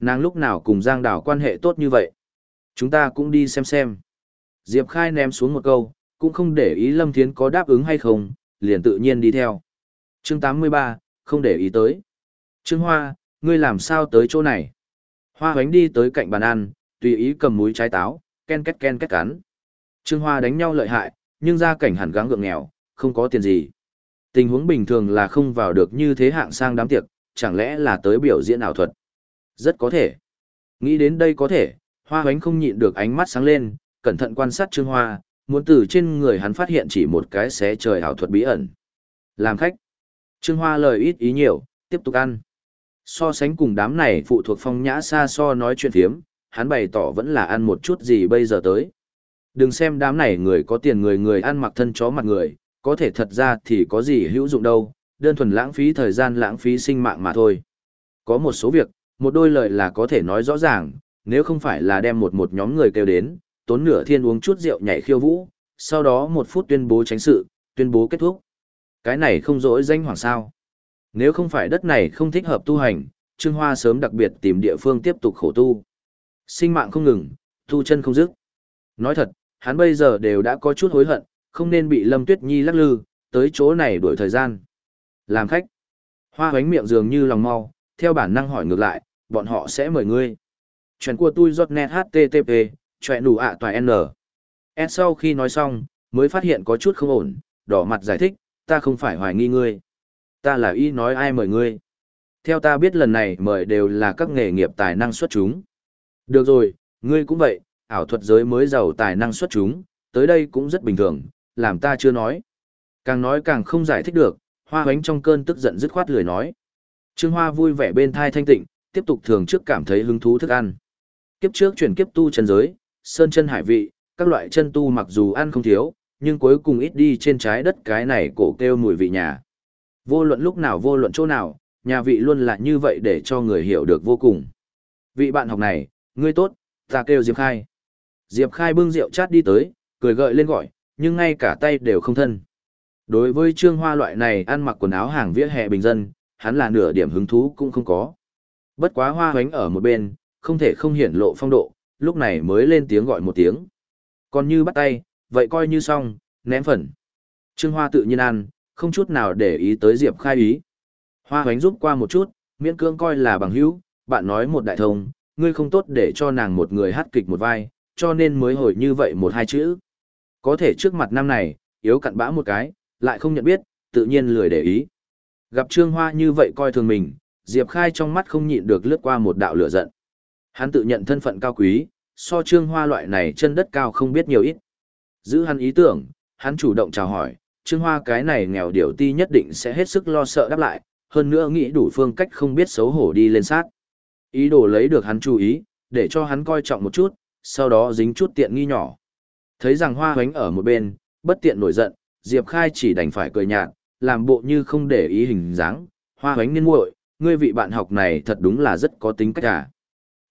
Nàng lúc nào cùng Giang Đảo quan hệ tốt như vậy? Chúng ta cũng đi xem xem. Diệp Khai ném xuống một câu, cũng không để ý Lâm Thiến có đáp ứng hay không, liền tự nhiên đi theo. Chương 83, không để ý tới. Trương Hoa, ngươi làm sao tới chỗ này? Hoa hoánh đi tới cạnh bàn ăn, tùy ý cầm múi trái táo, ken két ken két cắn. Trương Hoa đánh nhau lợi hại, nhưng gia cảnh hẳn gắng gượng nghèo, không có tiền gì. Tình huống bình thường là không vào được như thế hạng sang đám tiệc, chẳng lẽ là tới biểu diễn ảo thuật? Rất có thể. Nghĩ đến đây có thể, Hoa hoánh không nhịn được ánh mắt sáng lên, cẩn thận quan sát Trương Hoa, muốn từ trên người hắn phát hiện chỉ một cái xé trời ảo thuật bí ẩn. Làm khách. Trương Hoa lời ít ý nhiều, tiếp tục ăn. So sánh cùng đám này phụ thuộc phong nhã xa so nói chuyện thiếm, hắn bày tỏ vẫn là ăn một chút gì bây giờ tới. Đừng xem đám này người có tiền người người ăn mặc thân chó mặt người, có thể thật ra thì có gì hữu dụng đâu, đơn thuần lãng phí thời gian lãng phí sinh mạng mà thôi. Có một số việc, một đôi lời là có thể nói rõ ràng, nếu không phải là đem một một nhóm người kêu đến, tốn nửa thiên uống chút rượu nhảy khiêu vũ, sau đó một phút tuyên bố tránh sự, tuyên bố kết thúc. Cái này không dỗi danh hoàng sao. Nếu không phải đất này không thích hợp tu hành, Trương Hoa sớm đặc biệt tìm địa phương tiếp tục khổ tu. Sinh mạng không ngừng, tu chân không dứt. Nói thật, hắn bây giờ đều đã có chút hối hận, không nên bị Lâm Tuyết Nhi lắc lư, tới chỗ này đuổi thời gian. Làm khách. Hoa hoánh miệng dường như lòng mau, theo bản năng hỏi ngược lại, bọn họ sẽ mời ngươi. Chuyện của tôi giọt net HTTP, chuyện đủ ạ toài N. S sau khi nói xong, mới phát hiện có chút không ổn, đỏ mặt giải thích, ta không phải hoài nghi ngươi ta là y nói ai mời ngươi. Theo ta biết lần này mời đều là các nghề nghiệp tài năng xuất chúng. Được rồi, ngươi cũng vậy, ảo thuật giới mới giàu tài năng xuất chúng, tới đây cũng rất bình thường, làm ta chưa nói. Càng nói càng không giải thích được, hoa hoánh trong cơn tức giận dứt khoát lười nói. Trương Hoa vui vẻ bên thai thanh tịnh, tiếp tục thường trước cảm thấy hứng thú thức ăn. Kiếp trước chuyển kiếp tu chân giới, sơn chân hải vị, các loại chân tu mặc dù ăn không thiếu, nhưng cuối cùng ít đi trên trái đất cái này cổ kêu mùi vị nhà. Vô luận lúc nào vô luận chỗ nào, nhà vị luôn là như vậy để cho người hiểu được vô cùng. Vị bạn học này, ngươi tốt, ta kêu Diệp Khai. Diệp Khai bưng rượu chát đi tới, cười gợi lên gọi, nhưng ngay cả tay đều không thân. Đối với trương hoa loại này ăn mặc quần áo hàng vỉa hè bình dân, hắn là nửa điểm hứng thú cũng không có. Bất quá hoa hoánh ở một bên, không thể không hiển lộ phong độ, lúc này mới lên tiếng gọi một tiếng. Còn như bắt tay, vậy coi như xong, ném phần. Trương hoa tự nhiên ăn, không chút nào để ý tới Diệp Khai ý. Hoa hoánh giúp qua một chút, miễn cưỡng coi là bằng hữu, bạn nói một đại thông, ngươi không tốt để cho nàng một người hát kịch một vai, cho nên mới hồi như vậy một hai chữ. Có thể trước mặt năm này, yếu cặn bã một cái, lại không nhận biết, tự nhiên lười để ý. Gặp Trương Hoa như vậy coi thường mình, Diệp Khai trong mắt không nhịn được lướt qua một đạo lửa giận. Hắn tự nhận thân phận cao quý, so Trương Hoa loại này chân đất cao không biết nhiều ít. Giữ hắn ý tưởng, hắn chủ động chào hỏi, Trương Hoa cái này nghèo điểu ti nhất định sẽ hết sức lo sợ đáp lại, hơn nữa nghĩ đủ phương cách không biết xấu hổ đi lên sát. Ý đồ lấy được hắn chú ý, để cho hắn coi trọng một chút, sau đó dính chút tiện nghi nhỏ. Thấy rằng Hoa hoánh ở một bên, bất tiện nổi giận, Diệp Khai chỉ đành phải cười nhạt, làm bộ như không để ý hình dáng, hoa hoánh niên muội, ngươi vị bạn học này thật đúng là rất có tính cách à.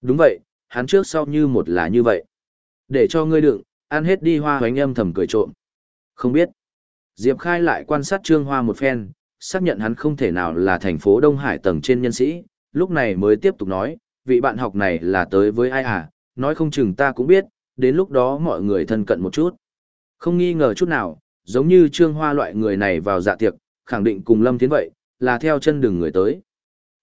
Đúng vậy, hắn trước sau như một là như vậy. Để cho ngươi đựng, ăn hết đi hoa hoánh âm thầm cười trộm. Không biết. Diệp Khai lại quan sát Trương Hoa một phen, xác nhận hắn không thể nào là thành phố Đông Hải tầng trên nhân sĩ, lúc này mới tiếp tục nói, vị bạn học này là tới với ai à, nói không chừng ta cũng biết, đến lúc đó mọi người thân cận một chút. Không nghi ngờ chút nào, giống như Trương Hoa loại người này vào dạ tiệc, khẳng định cùng Lâm Tiến vậy, là theo chân đường người tới.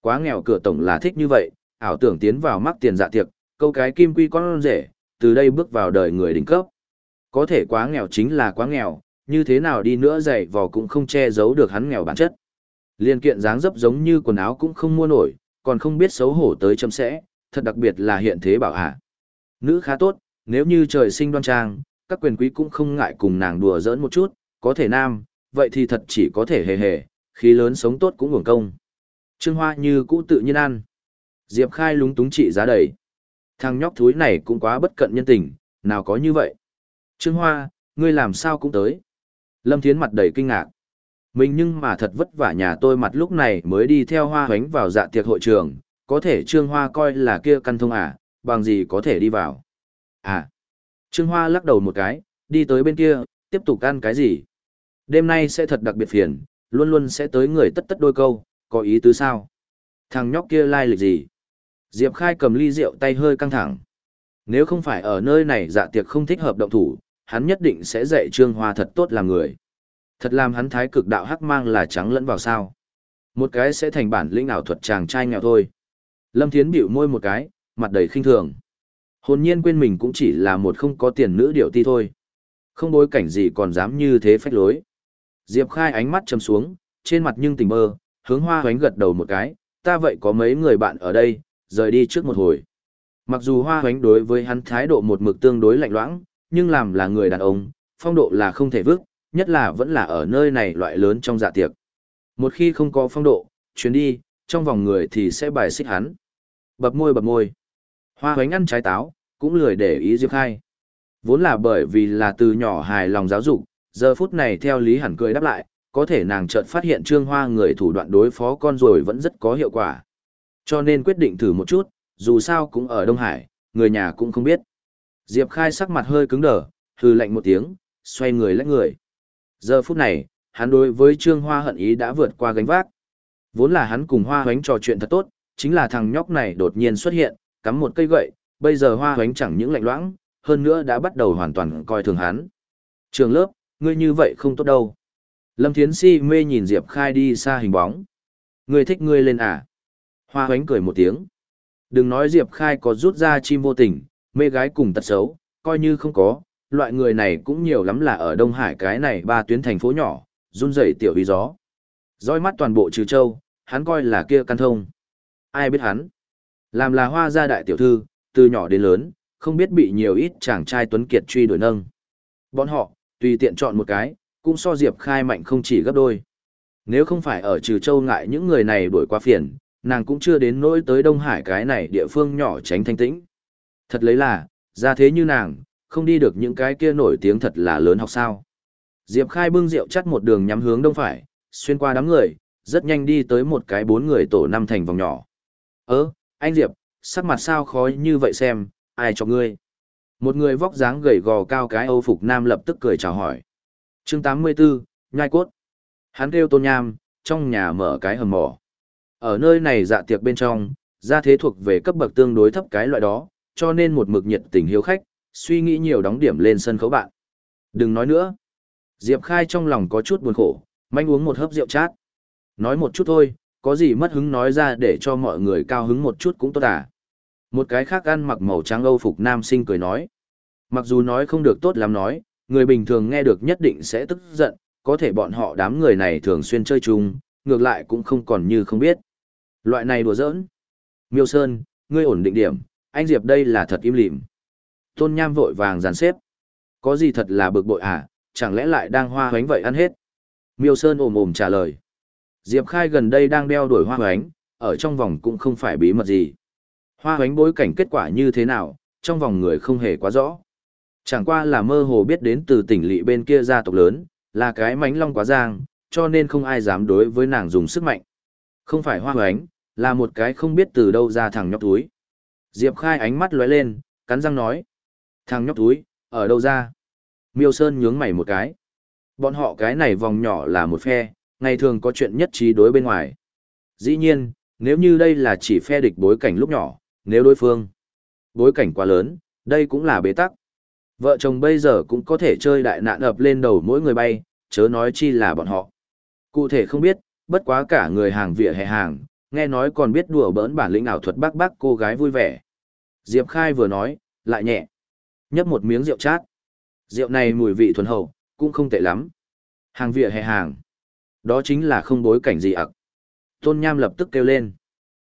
Quá nghèo cửa tổng là thích như vậy, ảo tưởng tiến vào mắc tiền dạ tiệc, câu cái kim quy con rể, từ đây bước vào đời người đỉnh cấp. Có thể quá nghèo chính là quá nghèo, như thế nào đi nữa dày vò cũng không che giấu được hắn nghèo bản chất. Liên kiện dáng dấp giống như quần áo cũng không mua nổi, còn không biết xấu hổ tới chấm sẽ, thật đặc biệt là hiện thế bảo hạ. Nữ khá tốt, nếu như trời sinh đoan trang, các quyền quý cũng không ngại cùng nàng đùa giỡn một chút, có thể nam, vậy thì thật chỉ có thể hề hề, khí lớn sống tốt cũng hưởng công. Trương Hoa như cũ tự nhiên ăn. Diệp Khai lúng túng trị giá đầy. Thằng nhóc thúi này cũng quá bất cận nhân tình, nào có như vậy. Trương Hoa, ngươi làm sao cũng tới. Lâm Thiến mặt đầy kinh ngạc. Mình nhưng mà thật vất vả nhà tôi mặt lúc này mới đi theo hoa hoánh vào dạ tiệc hội trường, có thể Trương Hoa coi là kia căn thông à, bằng gì có thể đi vào. À, Trương Hoa lắc đầu một cái, đi tới bên kia, tiếp tục ăn cái gì. Đêm nay sẽ thật đặc biệt phiền, luôn luôn sẽ tới người tất tất đôi câu, có ý tứ sao? Thằng nhóc kia lai lịch gì? Diệp Khai cầm ly rượu tay hơi căng thẳng. Nếu không phải ở nơi này dạ tiệc không thích hợp động thủ, hắn nhất định sẽ dạy Trương Hoa thật tốt làm người. Thật làm hắn thái cực đạo hắc mang là trắng lẫn vào sao. Một cái sẽ thành bản lĩnh ảo thuật chàng trai nghèo thôi. Lâm Thiến bĩu môi một cái, mặt đầy khinh thường. Hồn nhiên quên mình cũng chỉ là một không có tiền nữ điệu ti thôi. Không bối cảnh gì còn dám như thế phách lối. Diệp Khai ánh mắt chầm xuống, trên mặt nhưng tình mơ, hướng hoa hoánh gật đầu một cái, ta vậy có mấy người bạn ở đây, rời đi trước một hồi. Mặc dù hoa hoánh đối với hắn thái độ một mực tương đối lạnh loãng, nhưng làm là người đàn ông, phong độ là không thể vứt, nhất là vẫn là ở nơi này loại lớn trong dạ tiệc. Một khi không có phong độ, chuyến đi, trong vòng người thì sẽ bài xích hắn. Bập môi bập môi. Hoa hoánh ăn trái táo, cũng lười để ý Diệp Khai. Vốn là bởi vì là từ nhỏ hài lòng giáo dục, giờ phút này theo lý hẳn cười đáp lại, có thể nàng chợt phát hiện trương hoa người thủ đoạn đối phó con rồi vẫn rất có hiệu quả. Cho nên quyết định thử một chút, dù sao cũng ở Đông Hải, người nhà cũng không biết. Diệp Khai sắc mặt hơi cứng đờ, hư lạnh một tiếng, xoay người lách người. Giờ phút này, hắn đối với Trương Hoa hận ý đã vượt qua gánh vác. Vốn là hắn cùng Hoa Hoánh trò chuyện thật tốt, chính là thằng nhóc này đột nhiên xuất hiện, cắm một cây gậy, bây giờ Hoa Hoánh chẳng những lạnh loãng, hơn nữa đã bắt đầu hoàn toàn coi thường hắn. Trường lớp, ngươi như vậy không tốt đâu. Lâm Thiến Si mê nhìn Diệp Khai đi xa hình bóng. Ngươi thích ngươi lên à? Hoa Hoánh cười một tiếng. Đừng nói Diệp Khai có rút ra chim vô tình, mê gái cùng tật xấu, coi như không có, loại người này cũng nhiều lắm là ở Đông Hải cái này ba tuyến thành phố nhỏ, run rẩy tiểu uy gió. Rõi mắt toàn bộ trừ châu, hắn coi là kia căn thông. Ai biết hắn? Làm là hoa gia đại tiểu thư, từ nhỏ đến lớn, không biết bị nhiều ít chàng trai tuấn kiệt truy đuổi nâng. Bọn họ, tùy tiện chọn một cái, cũng so Diệp Khai mạnh không chỉ gấp đôi. Nếu không phải ở trừ châu ngại những người này đuổi qua phiền, nàng cũng chưa đến nỗi tới Đông Hải cái này địa phương nhỏ tránh thanh tĩnh. Thật lấy là, ra thế như nàng, không đi được những cái kia nổi tiếng thật là lớn học sao. Diệp Khai bưng rượu chắt một đường nhắm hướng đông phải, xuyên qua đám người, rất nhanh đi tới một cái bốn người tổ năm thành vòng nhỏ. Ơ, anh Diệp, sắc mặt sao khói như vậy xem, ai cho ngươi? Một người vóc dáng gầy gò cao cái âu phục nam lập tức cười chào hỏi. chương 84, nhai cốt. Hắn kêu tôn nham, trong nhà mở cái hầm mỏ. Ở nơi này dạ tiệc bên trong, gia thế thuộc về cấp bậc tương đối thấp cái loại đó, cho nên một mực nhiệt tình hiếu khách, suy nghĩ nhiều đóng điểm lên sân khấu bạn. Đừng nói nữa. Diệp Khai trong lòng có chút buồn khổ, manh uống một hớp rượu chát. Nói một chút thôi, có gì mất hứng nói ra để cho mọi người cao hứng một chút cũng tốt à. Một cái khác ăn mặc màu trắng âu phục nam sinh cười nói. Mặc dù nói không được tốt lắm nói, người bình thường nghe được nhất định sẽ tức giận, có thể bọn họ đám người này thường xuyên chơi chung, ngược lại cũng không còn như không biết. Loại này đùa giỡn. Miêu Sơn, ngươi ổn định điểm, anh Diệp đây là thật im lìm. Tôn Nham vội vàng dàn xếp. Có gì thật là bực bội à, chẳng lẽ lại đang hoa hoánh vậy ăn hết? Miêu Sơn ồm ồm trả lời. Diệp Khai gần đây đang đeo đuổi hoa hoánh, ở trong vòng cũng không phải bí mật gì. Hoa hoánh bối cảnh kết quả như thế nào, trong vòng người không hề quá rõ. Chẳng qua là mơ hồ biết đến từ tỉnh lỵ bên kia gia tộc lớn, là cái mánh long quá giang, cho nên không ai dám đối với nàng dùng sức mạnh. Không phải hoa hoánh, là một cái không biết từ đâu ra thằng nhóc túi. Diệp Khai ánh mắt lóe lên, cắn răng nói. Thằng nhóc túi, ở đâu ra? Miêu Sơn nhướng mày một cái. Bọn họ cái này vòng nhỏ là một phe, ngày thường có chuyện nhất trí đối bên ngoài. Dĩ nhiên, nếu như đây là chỉ phe địch bối cảnh lúc nhỏ, nếu đối phương bối cảnh quá lớn, đây cũng là bế tắc. Vợ chồng bây giờ cũng có thể chơi đại nạn ập lên đầu mỗi người bay, chớ nói chi là bọn họ. Cụ thể không biết, bất quá cả người hàng vỉa hè hàng, nghe nói còn biết đùa bỡn bản lĩnh ảo thuật bác bác cô gái vui vẻ. Diệp Khai vừa nói, lại nhẹ. Nhấp một miếng rượu chát. Rượu này mùi vị thuần hậu, cũng không tệ lắm. Hàng vỉa hè hàng. Đó chính là không bối cảnh gì ặc. Tôn Nham lập tức kêu lên.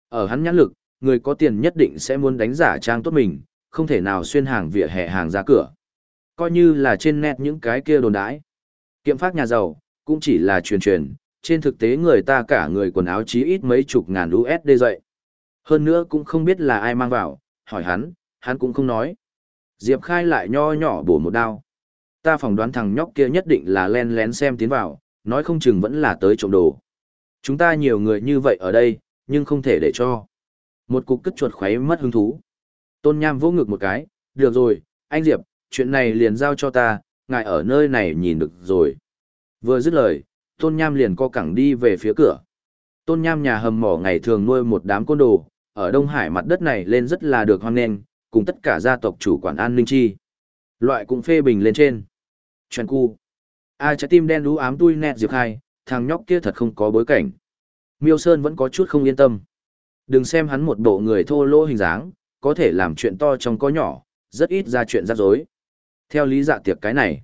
Ở hắn nhãn lực, người có tiền nhất định sẽ muốn đánh giả trang tốt mình, không thể nào xuyên hàng vỉa hè hàng ra cửa. Coi như là trên net những cái kia đồn đãi. Kiệm phát nhà giàu, cũng chỉ là truyền truyền, trên thực tế người ta cả người quần áo chí ít mấy chục ngàn USD dậy. Hơn nữa cũng không biết là ai mang vào, hỏi hắn, hắn cũng không nói. Diệp Khai lại nho nhỏ bổ một đao. Ta phỏng đoán thằng nhóc kia nhất định là len lén xem tiến vào, nói không chừng vẫn là tới trộm đồ. Chúng ta nhiều người như vậy ở đây, nhưng không thể để cho. Một cục cất chuột khoáy mất hứng thú. Tôn Nham vỗ ngực một cái, được rồi, anh Diệp, chuyện này liền giao cho ta, ngài ở nơi này nhìn được rồi. Vừa dứt lời, Tôn Nham liền co cẳng đi về phía cửa. Tôn Nham nhà hầm mỏ ngày thường nuôi một đám côn đồ, ở Đông Hải mặt đất này lên rất là được hoan nghênh, cùng tất cả gia tộc chủ quản an ninh chi. Loại cũng phê bình lên trên. Chuyện cu. A trái tim đen đú ám tui nẹt Diệp Khai, thằng nhóc kia thật không có bối cảnh. Miêu Sơn vẫn có chút không yên tâm. Đừng xem hắn một bộ người thô lỗ hình dáng, có thể làm chuyện to trong có nhỏ, rất ít ra chuyện rắc rối. Theo lý dạ tiệc cái này,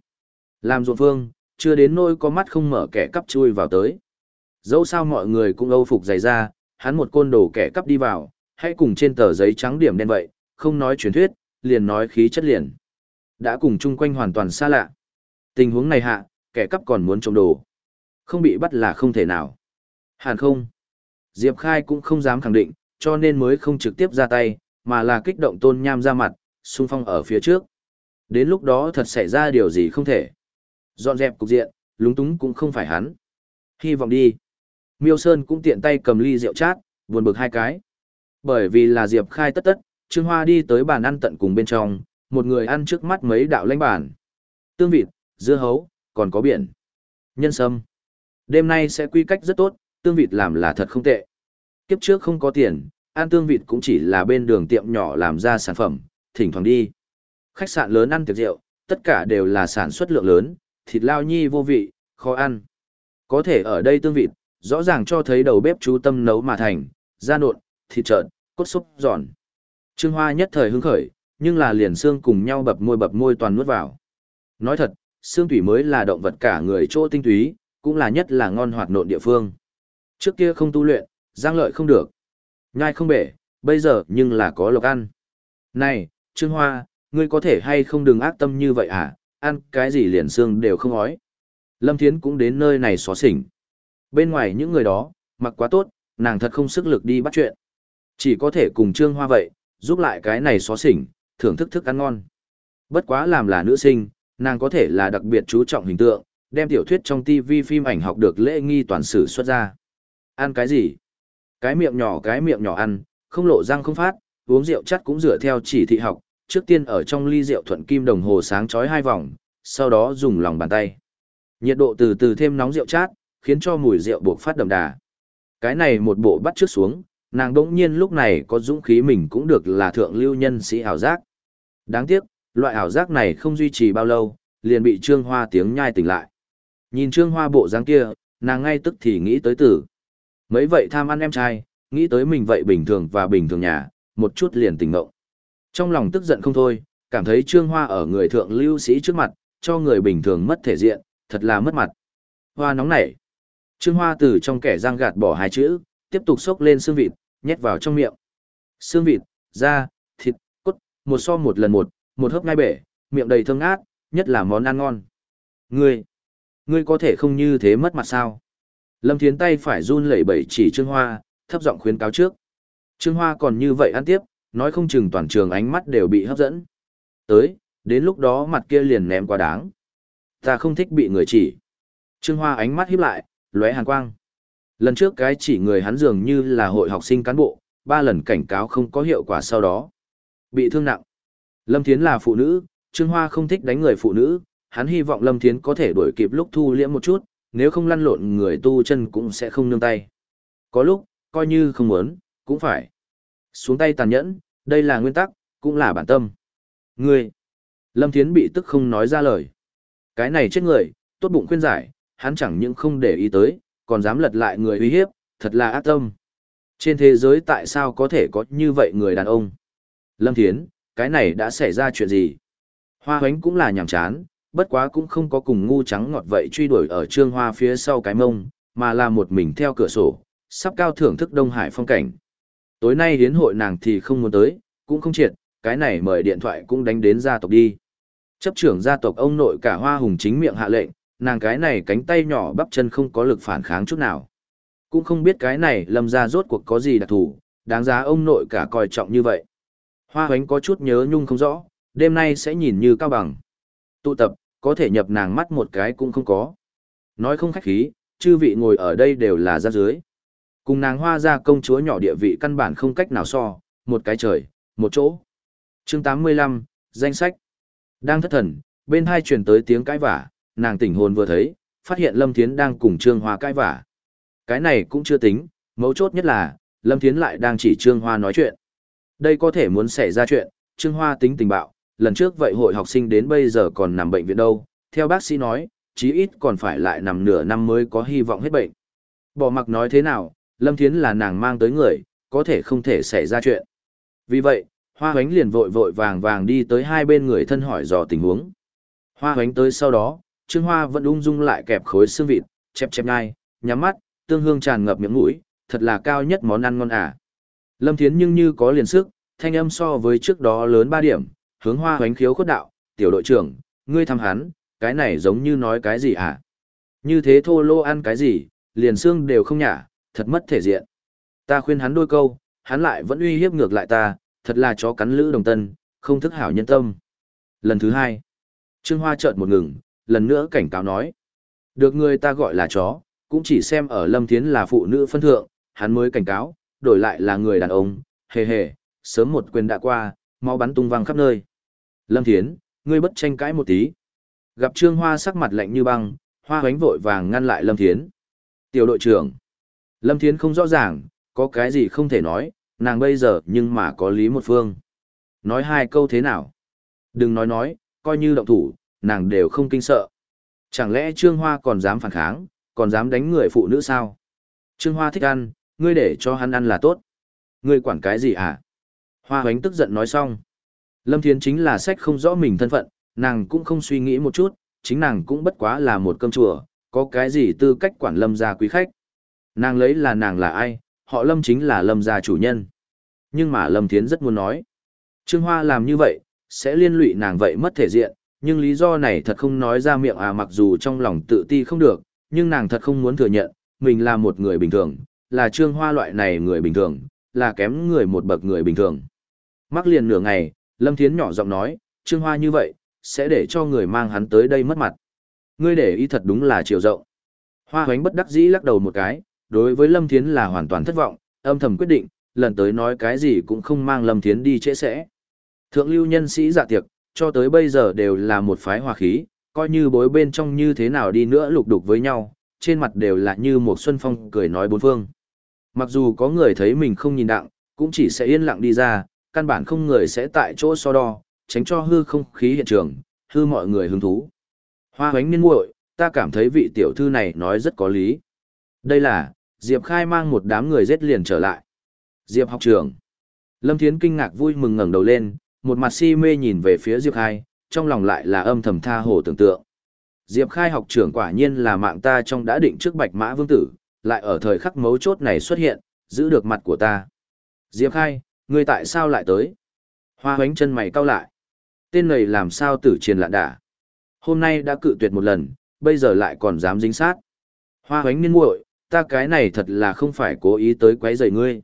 làm ruộng phương, chưa đến nôi có mắt không mở kẻ cắp chui vào tới. Dẫu sao mọi người cũng âu phục dày ra, hắn một côn đồ kẻ cắp đi vào, hãy cùng trên tờ giấy trắng điểm đen vậy, không nói truyền thuyết, liền nói khí chất liền. Đã cùng chung quanh hoàn toàn xa lạ. Tình huống này hạ, kẻ cắp còn muốn trộm đồ. Không bị bắt là không thể nào. Hàn không. Diệp Khai cũng không dám khẳng định, cho nên mới không trực tiếp ra tay, mà là kích động tôn nham ra mặt, xung phong ở phía trước. Đến lúc đó thật xảy ra điều gì không thể. Dọn dẹp cục diện, lúng túng cũng không phải hắn. Hy vọng đi. Miêu Sơn cũng tiện tay cầm ly rượu chát, buồn bực hai cái. Bởi vì là Diệp Khai tất tất, Trương Hoa đi tới bàn ăn tận cùng bên trong, một người ăn trước mắt mấy đạo lãnh bản. Tương vịt, dưa hấu, còn có biển. Nhân sâm. Đêm nay sẽ quy cách rất tốt, tương vịt làm là thật không tệ. Kiếp trước không có tiền, ăn tương vịt cũng chỉ là bên đường tiệm nhỏ làm ra sản phẩm, thỉnh thoảng đi. Khách sạn lớn ăn tiệc rượu, tất cả đều là sản xuất lượng lớn, thịt lao nhi vô vị, khó ăn. Có thể ở đây tương vịt, rõ ràng cho thấy đầu bếp chú tâm nấu mà thành, da nộn, thịt trợn, cốt xúc giòn. Trương Hoa nhất thời hứng khởi, nhưng là liền xương cùng nhau bập môi bập môi toàn nuốt vào. Nói thật, xương thủy mới là động vật cả người chỗ tinh túy, cũng là nhất là ngon hoạt nộn địa phương. Trước kia không tu luyện, giang lợi không được. Nhai không bể, bây giờ nhưng là có lộc ăn. Này, Trương Hoa, ngươi có thể hay không đừng ác tâm như vậy à, ăn cái gì liền xương đều không ói. Lâm Thiến cũng đến nơi này xóa xỉnh. Bên ngoài những người đó, mặc quá tốt, nàng thật không sức lực đi bắt chuyện. Chỉ có thể cùng Trương Hoa vậy, giúp lại cái này xóa xỉnh, thưởng thức thức ăn ngon. Bất quá làm là nữ sinh, nàng có thể là đặc biệt chú trọng hình tượng, đem tiểu thuyết trong TV phim ảnh học được lễ nghi toàn sử xuất ra. Ăn cái gì? Cái miệng nhỏ cái miệng nhỏ ăn, không lộ răng không phát, uống rượu chắt cũng dựa theo chỉ thị học, trước tiên ở trong ly rượu thuận kim đồng hồ sáng chói hai vòng, sau đó dùng lòng bàn tay. Nhiệt độ từ từ thêm nóng rượu chát, khiến cho mùi rượu buộc phát đậm đà. Cái này một bộ bắt trước xuống, nàng đỗng nhiên lúc này có dũng khí mình cũng được là thượng lưu nhân sĩ ảo giác. Đáng tiếc, loại ảo giác này không duy trì bao lâu, liền bị Trương Hoa tiếng nhai tỉnh lại. Nhìn Trương Hoa bộ dáng kia, nàng ngay tức thì nghĩ tới tử. Mấy vậy tham ăn em trai, nghĩ tới mình vậy bình thường và bình thường nhà, một chút liền tỉnh ngộ. Trong lòng tức giận không thôi, cảm thấy Trương Hoa ở người thượng lưu sĩ trước mặt, cho người bình thường mất thể diện, thật là mất mặt. Hoa nóng nảy. Trương Hoa từ trong kẻ răng gạt bỏ hai chữ, tiếp tục xốc lên xương vịt, nhét vào trong miệng. Xương vịt, da, thịt, cốt, một so một lần một, một hớp ngay bể, miệng đầy thơm ngát, nhất là món ăn ngon. Ngươi, ngươi có thể không như thế mất mặt sao? Lâm Thiến tay phải run lẩy bẩy chỉ Trương Hoa, thấp giọng khuyến cáo trước. Trương Hoa còn như vậy ăn tiếp, nói không chừng toàn trường ánh mắt đều bị hấp dẫn. Tới, đến lúc đó mặt kia liền ném quá đáng. Ta không thích bị người chỉ. Trương Hoa ánh mắt híp lại, lóe hàn quang. Lần trước cái chỉ người hắn dường như là hội học sinh cán bộ, ba lần cảnh cáo không có hiệu quả sau đó. Bị thương nặng. Lâm Thiến là phụ nữ, Trương Hoa không thích đánh người phụ nữ, hắn hy vọng Lâm Thiến có thể đuổi kịp lúc thu liễm một chút, nếu không lăn lộn người tu chân cũng sẽ không nương tay. Có lúc, coi như không muốn, cũng phải. Xuống tay tàn nhẫn, đây là nguyên tắc, cũng là bản tâm. Ngươi, Lâm Thiến bị tức không nói ra lời. Cái này chết người, tốt bụng khuyên giải, hắn chẳng những không để ý tới, còn dám lật lại người uy hiếp, thật là ác tâm. Trên thế giới tại sao có thể có như vậy người đàn ông? Lâm Thiến, cái này đã xảy ra chuyện gì? Hoa hoánh cũng là nhàm chán, bất quá cũng không có cùng ngu trắng ngọt vậy truy đuổi ở trương hoa phía sau cái mông, mà là một mình theo cửa sổ, sắp cao thưởng thức Đông Hải phong cảnh. Tối nay đến hội nàng thì không muốn tới, cũng không triệt, cái này mời điện thoại cũng đánh đến gia tộc đi. Chấp trưởng gia tộc ông nội cả hoa hùng chính miệng hạ lệnh, nàng cái này cánh tay nhỏ bắp chân không có lực phản kháng chút nào. Cũng không biết cái này lâm ra rốt cuộc có gì đặc thù, đáng giá ông nội cả coi trọng như vậy. Hoa hoánh có chút nhớ nhung không rõ, đêm nay sẽ nhìn như cao bằng. Tụ tập, có thể nhập nàng mắt một cái cũng không có. Nói không khách khí, chư vị ngồi ở đây đều là ra dưới. Cùng nàng hoa ra công chúa nhỏ địa vị căn bản không cách nào so, một cái trời, một chỗ. chương 85, danh sách. Đang thất thần, bên hai truyền tới tiếng cãi vả, nàng tỉnh hồn vừa thấy, phát hiện Lâm Thiến đang cùng Trương Hoa cãi vả. Cái này cũng chưa tính, mấu chốt nhất là, Lâm Thiến lại đang chỉ Trương Hoa nói chuyện. Đây có thể muốn xảy ra chuyện, Trương Hoa tính tình bạo, lần trước vậy hội học sinh đến bây giờ còn nằm bệnh viện đâu, theo bác sĩ nói, chí ít còn phải lại nằm nửa năm mới có hy vọng hết bệnh. Bỏ mặc nói thế nào, Lâm Thiến là nàng mang tới người, có thể không thể xảy ra chuyện. Vì vậy, Hoa Hoánh liền vội vội vàng vàng đi tới hai bên người thân hỏi dò tình huống. Hoa Hoánh tới sau đó, Trương Hoa vẫn ung dung lại kẹp khối xương vịt, chép chép ngay, nhắm mắt, tương hương tràn ngập miệng mũi, thật là cao nhất món ăn ngon à. Lâm Thiến nhưng như có liền sức, thanh âm so với trước đó lớn ba điểm, hướng Hoa Hoánh khiếu khuất đạo, tiểu đội trưởng, ngươi thăm hắn, cái này giống như nói cái gì hả? Như thế thô lô ăn cái gì, liền xương đều không nhả, thật mất thể diện. Ta khuyên hắn đôi câu, hắn lại vẫn uy hiếp ngược lại ta, thật là chó cắn lữ đồng tân, không thức hảo nhân tâm. Lần thứ hai, Trương Hoa chợt một ngừng, lần nữa cảnh cáo nói. Được người ta gọi là chó, cũng chỉ xem ở Lâm Thiến là phụ nữ phân thượng, hắn mới cảnh cáo, đổi lại là người đàn ông, hề hề, sớm một quyền đã qua, mau bắn tung văng khắp nơi. Lâm Thiến, ngươi bất tranh cãi một tí. Gặp Trương Hoa sắc mặt lạnh như băng, Hoa hoánh vội vàng ngăn lại Lâm Thiến. Tiểu đội trưởng. Lâm Thiến không rõ ràng, có cái gì không thể nói, nàng bây giờ nhưng mà có lý một phương. Nói hai câu thế nào? Đừng nói nói, coi như động thủ, nàng đều không kinh sợ. Chẳng lẽ Trương Hoa còn dám phản kháng, còn dám đánh người phụ nữ sao? Trương Hoa thích ăn, ngươi để cho hắn ăn là tốt. Ngươi quản cái gì hả? Hoa hoánh tức giận nói xong. Lâm Thiến chính là sách không rõ mình thân phận, nàng cũng không suy nghĩ một chút, chính nàng cũng bất quá là một cơm chùa, có cái gì tư cách quản lâm gia quý khách. Nàng lấy là nàng là ai, họ lâm chính là lâm gia chủ nhân. Nhưng mà lâm thiến rất muốn nói. Trương Hoa làm như vậy, sẽ liên lụy nàng vậy mất thể diện, nhưng lý do này thật không nói ra miệng à mặc dù trong lòng tự ti không được, nhưng nàng thật không muốn thừa nhận, mình là một người bình thường, là Trương Hoa loại này người bình thường, là kém người một bậc người bình thường. Mắc liền nửa ngày, Lâm Thiến nhỏ giọng nói, Trương Hoa như vậy, sẽ để cho người mang hắn tới đây mất mặt. Ngươi để ý thật đúng là chiều rộng. Hoa hoánh bất đắc dĩ lắc đầu một cái, đối với Lâm Thiến là hoàn toàn thất vọng, âm thầm quyết định, lần tới nói cái gì cũng không mang Lâm Thiến đi trễ sẽ. Thượng lưu nhân sĩ dạ tiệc, cho tới bây giờ đều là một phái hòa khí, coi như bối bên trong như thế nào đi nữa lục đục với nhau, trên mặt đều là như một xuân phong cười nói bốn phương. Mặc dù có người thấy mình không nhìn đặng, cũng chỉ sẽ yên lặng đi ra, căn bản không người sẽ tại chỗ so đo, tránh cho hư không khí hiện trường, hư mọi người hứng thú. Hoa hoánh niên muội, ta cảm thấy vị tiểu thư này nói rất có lý. Đây là, Diệp Khai mang một đám người giết liền trở lại. Diệp học trưởng. Lâm Thiến kinh ngạc vui mừng ngẩng đầu lên, một mặt si mê nhìn về phía Diệp Khai, trong lòng lại là âm thầm tha hồ tưởng tượng. Diệp Khai học trưởng quả nhiên là mạng ta trong đã định trước bạch mã vương tử, lại ở thời khắc mấu chốt này xuất hiện, giữ được mặt của ta. Diệp Khai, ngươi tại sao lại tới? Hoa hoánh chân mày cau lại. Tên này làm sao tử triền lạn đả. Hôm nay đã cự tuyệt một lần, bây giờ lại còn dám dính sát. Hoa hoánh niên muội, ta cái này thật là không phải cố ý tới quấy rầy ngươi.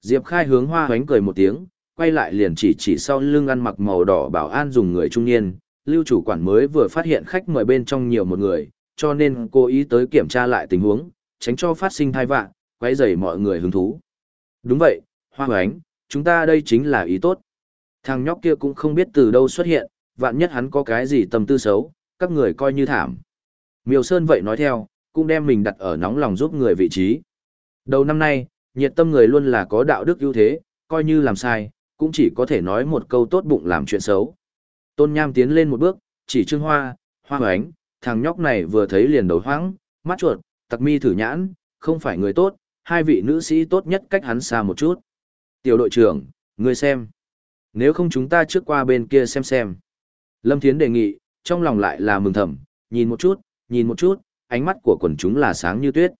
Diệp Khai hướng hoa hoánh cười một tiếng, quay lại liền chỉ chỉ sau lưng ăn mặc màu đỏ bảo an dùng người trung niên. Lưu chủ quản mới vừa phát hiện khách mời bên trong nhiều một người, cho nên cố ý tới kiểm tra lại tình huống, tránh cho phát sinh thai vạn, quấy rầy mọi người hứng thú. Đúng vậy, hoa hoánh, chúng ta đây chính là ý tốt. Thằng nhóc kia cũng không biết từ đâu xuất hiện, vạn nhất hắn có cái gì tâm tư xấu, các người coi như thảm. Miêu Sơn vậy nói theo, cũng đem mình đặt ở nóng lòng giúp người vị trí. Đầu năm nay, nhiệt tâm người luôn là có đạo đức ưu thế, coi như làm sai, cũng chỉ có thể nói một câu tốt bụng làm chuyện xấu. Tôn Nham tiến lên một bước, chỉ Trương Hoa, Hoa Hoánh, thằng nhóc này vừa thấy liền đầu hoáng, mắt chuột, tặc mi thử nhãn, không phải người tốt, hai vị nữ sĩ tốt nhất cách hắn xa một chút. Tiểu đội trưởng, ngươi xem. Nếu không chúng ta trước qua bên kia xem xem. Lâm Thiến đề nghị, trong lòng lại là mừng thầm, nhìn một chút, nhìn một chút, ánh mắt của quần chúng là sáng như tuyết.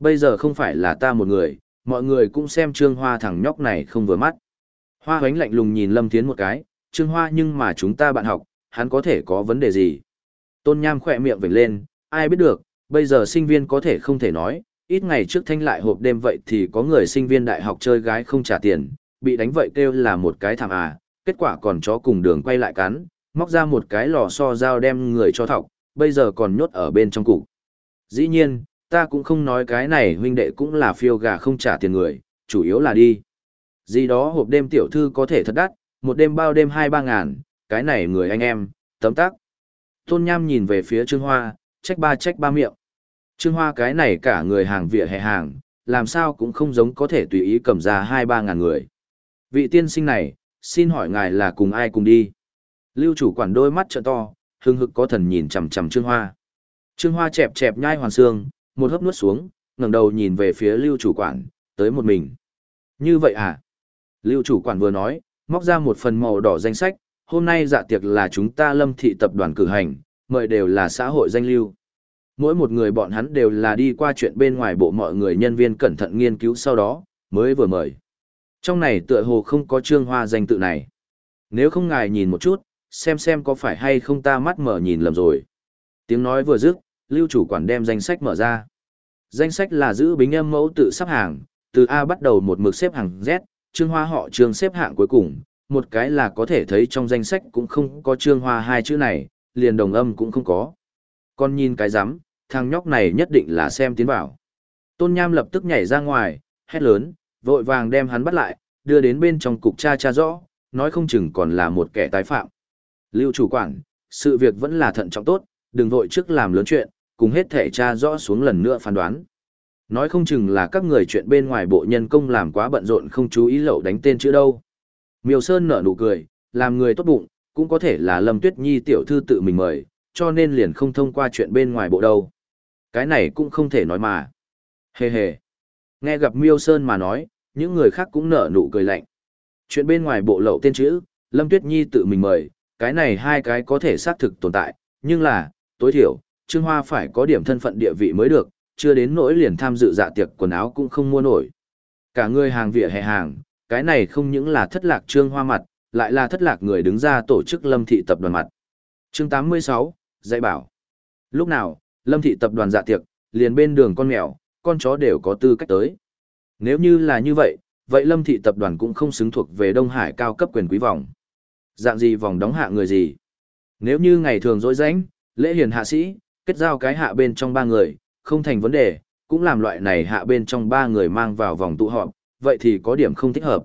Bây giờ không phải là ta một người, mọi người cũng xem Trương Hoa thằng nhóc này không vừa mắt. Hoa hoánh lạnh lùng nhìn Lâm Thiến một cái, Trương Hoa nhưng mà chúng ta bạn học, hắn có thể có vấn đề gì? Tôn Nham khỏe miệng vểnh lên, ai biết được, bây giờ sinh viên có thể không thể nói, ít ngày trước thanh lại hộp đêm vậy thì có người sinh viên đại học chơi gái không trả tiền, bị đánh vậy kêu là một cái thảm à, kết quả còn chó cùng đường quay lại cắn, móc ra một cái lò xo dao đem người cho thọc, bây giờ còn nhốt ở bên trong cục. Dĩ nhiên, ta cũng không nói cái này huynh đệ cũng là phiêu gà không trả tiền người, chủ yếu là đi. Gì đó hộp đêm tiểu thư có thể thật đắt, một đêm bao đêm hai ba ngàn, cái này người anh em, tấm tắc. Tôn Nham nhìn về phía Trương Hoa, trách ba trách ba miệng. Trương Hoa cái này cả người hàng vỉa hè hàng, làm sao cũng không giống có thể tùy ý cầm ra hai ba ngàn người. Vị tiên sinh này, xin hỏi ngài là cùng ai cùng đi. Lưu chủ quản đôi mắt trợ to, hưng hực có thần nhìn chằm chằm Trương Hoa. Trương Hoa chẹp chẹp nhai hoàn xương, một hớp nuốt xuống, ngẩng đầu nhìn về phía lưu chủ quản, tới một mình. Như vậy à? Lưu chủ quản vừa nói, móc ra một phần màu đỏ danh sách, hôm nay dạ tiệc là chúng ta lâm thị tập đoàn cử hành, mời đều là xã hội danh lưu. Mỗi một người bọn hắn đều là đi qua chuyện bên ngoài bộ mọi người nhân viên cẩn thận nghiên cứu sau đó, mới vừa mời. Trong này tựa hồ không có trương hoa danh tự này. Nếu không ngài nhìn một chút, xem xem có phải hay không ta mắt mở nhìn lầm rồi. Tiếng nói vừa dứt, lưu chủ quản đem danh sách mở ra. Danh sách là giữ bính âm mẫu tự sắp hàng, từ A bắt đầu một mực xếp hàng Z, trương hoa họ trương xếp hạng cuối cùng, một cái là có thể thấy trong danh sách cũng không có trương hoa hai chữ này, liền đồng âm cũng không có. Con nhìn cái rắm thằng nhóc này nhất định là xem tiến vào. Tôn Nham lập tức nhảy ra ngoài, hét lớn, vội vàng đem hắn bắt lại, đưa đến bên trong cục cha cha rõ, nói không chừng còn là một kẻ tái phạm. Lưu chủ quản, sự việc vẫn là thận trọng tốt, đừng vội trước làm lớn chuyện, cùng hết thể cha rõ xuống lần nữa phán đoán. Nói không chừng là các người chuyện bên ngoài bộ nhân công làm quá bận rộn không chú ý lậu đánh tên chữ đâu. Miêu Sơn nở nụ cười, làm người tốt bụng, cũng có thể là Lâm Tuyết Nhi tiểu thư tự mình mời, cho nên liền không thông qua chuyện bên ngoài bộ đâu. Cái này cũng không thể nói mà. Hề hề. Nghe gặp Miêu Sơn mà nói, những người khác cũng nở nụ cười lạnh. Chuyện bên ngoài bộ lậu tên chữ, Lâm Tuyết Nhi tự mình mời, cái này hai cái có thể xác thực tồn tại, nhưng là, tối thiểu, Trương Hoa phải có điểm thân phận địa vị mới được, chưa đến nỗi liền tham dự dạ tiệc quần áo cũng không mua nổi. Cả người hàng vỉa hè hàng, cái này không những là thất lạc Trương Hoa mặt, lại là thất lạc người đứng ra tổ chức Lâm Thị tập đoàn mặt. Chương 86, dạy bảo. Lúc nào, Lâm Thị tập đoàn dạ tiệc, liền bên đường con mèo, con chó đều có tư cách tới. Nếu như là như vậy, vậy Lâm Thị tập đoàn cũng không xứng thuộc về Đông Hải cao cấp quyền quý vòng. Dạng gì vòng đóng hạ người gì? Nếu như ngày thường dối rãnh, lễ hiền hạ sĩ, kết giao cái hạ bên trong ba người, không thành vấn đề, cũng làm loại này hạ bên trong ba người mang vào vòng tụ họp, vậy thì có điểm không thích hợp.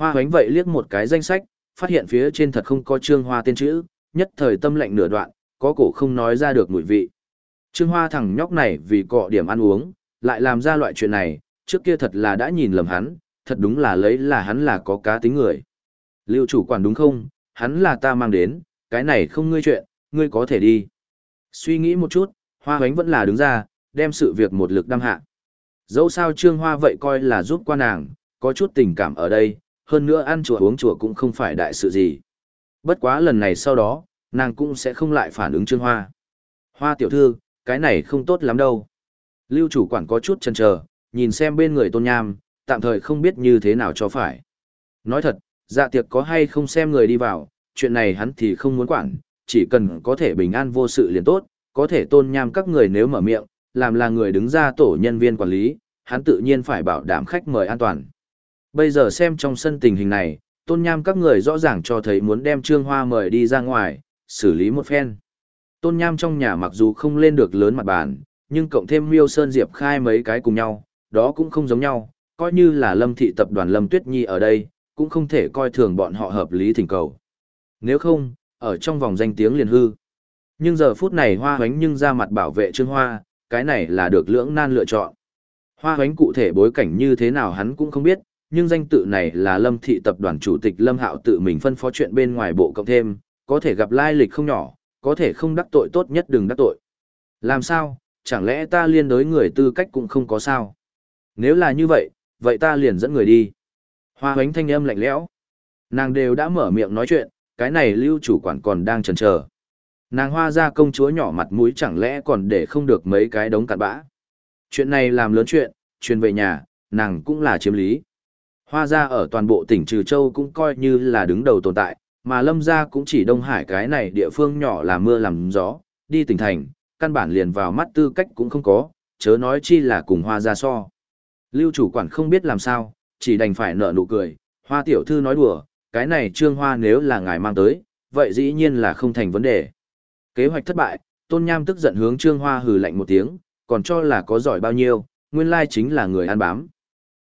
Hoa hoánh vậy liếc một cái danh sách, phát hiện phía trên thật không có trương hoa tên chữ, nhất thời tâm lệnh nửa đoạn, có cổ không nói ra được mùi vị. Trương hoa thằng nhóc này vì cọ điểm ăn uống, lại làm ra loại chuyện này, trước kia thật là đã nhìn lầm hắn, thật đúng là lấy là hắn là có cá tính người. Lưu chủ quản đúng không, hắn là ta mang đến, cái này không ngươi chuyện, ngươi có thể đi. Suy nghĩ một chút, hoa hoánh vẫn là đứng ra, đem sự việc một lực đăng hạ. Dẫu sao trương hoa vậy coi là giúp qua nàng, có chút tình cảm ở đây, hơn nữa ăn chùa uống chùa cũng không phải đại sự gì. Bất quá lần này sau đó, nàng cũng sẽ không lại phản ứng trương hoa. Hoa tiểu thư, cái này không tốt lắm đâu. Lưu chủ quản có chút chần chờ, nhìn xem bên người tôn nham, tạm thời không biết như thế nào cho phải. Nói thật, dạ tiệc có hay không xem người đi vào, chuyện này hắn thì không muốn quản, chỉ cần có thể bình an vô sự liền tốt, có thể tôn nham các người nếu mở miệng, làm là người đứng ra tổ nhân viên quản lý, hắn tự nhiên phải bảo đảm khách mời an toàn. Bây giờ xem trong sân tình hình này, tôn nham các người rõ ràng cho thấy muốn đem Trương Hoa mời đi ra ngoài, xử lý một phen. Tôn Nham trong nhà mặc dù không lên được lớn mặt bàn, nhưng cộng thêm Miêu Sơn Diệp khai mấy cái cùng nhau, đó cũng không giống nhau, coi như là Lâm thị tập đoàn Lâm Tuyết Nhi ở đây, cũng không thể coi thường bọn họ hợp lý thỉnh cầu. Nếu không, ở trong vòng danh tiếng liền hư. Nhưng giờ phút này Hoa Hoánh nhưng ra mặt bảo vệ Trương Hoa, cái này là được lưỡng nan lựa chọn. Hoa Hoánh cụ thể bối cảnh như thế nào hắn cũng không biết, nhưng danh tự này là Lâm thị tập đoàn chủ tịch Lâm Hạo tự mình phân phó chuyện bên ngoài bộ cộng thêm, có thể gặp lai lịch không nhỏ, có thể không đắc tội tốt nhất đừng đắc tội. Làm sao, chẳng lẽ ta liên đối người tư cách cũng không có sao? Nếu là như vậy, vậy ta liền dẫn người đi. Hoa hoánh thanh âm lạnh lẽo. Nàng đều đã mở miệng nói chuyện, cái này lưu chủ quản còn đang chần chờ. Nàng hoa ra công chúa nhỏ mặt mũi chẳng lẽ còn để không được mấy cái đống cặn bã. Chuyện này làm lớn chuyện, truyền về nhà, nàng cũng là chiếm lý. Hoa gia ở toàn bộ tỉnh Trừ Châu cũng coi như là đứng đầu tồn tại, mà lâm gia cũng chỉ Đông Hải cái này địa phương nhỏ là mưa làm gió, đi tỉnh thành, căn bản liền vào mắt tư cách cũng không có, chớ nói chi là cùng hoa gia so. Lưu chủ quản không biết làm sao, chỉ đành phải nở nụ cười, hoa tiểu thư nói đùa, cái này trương hoa nếu là ngài mang tới, vậy dĩ nhiên là không thành vấn đề. Kế hoạch thất bại, tôn nham tức giận hướng trương hoa hừ lạnh một tiếng, còn cho là có giỏi bao nhiêu, nguyên lai chính là người ăn bám.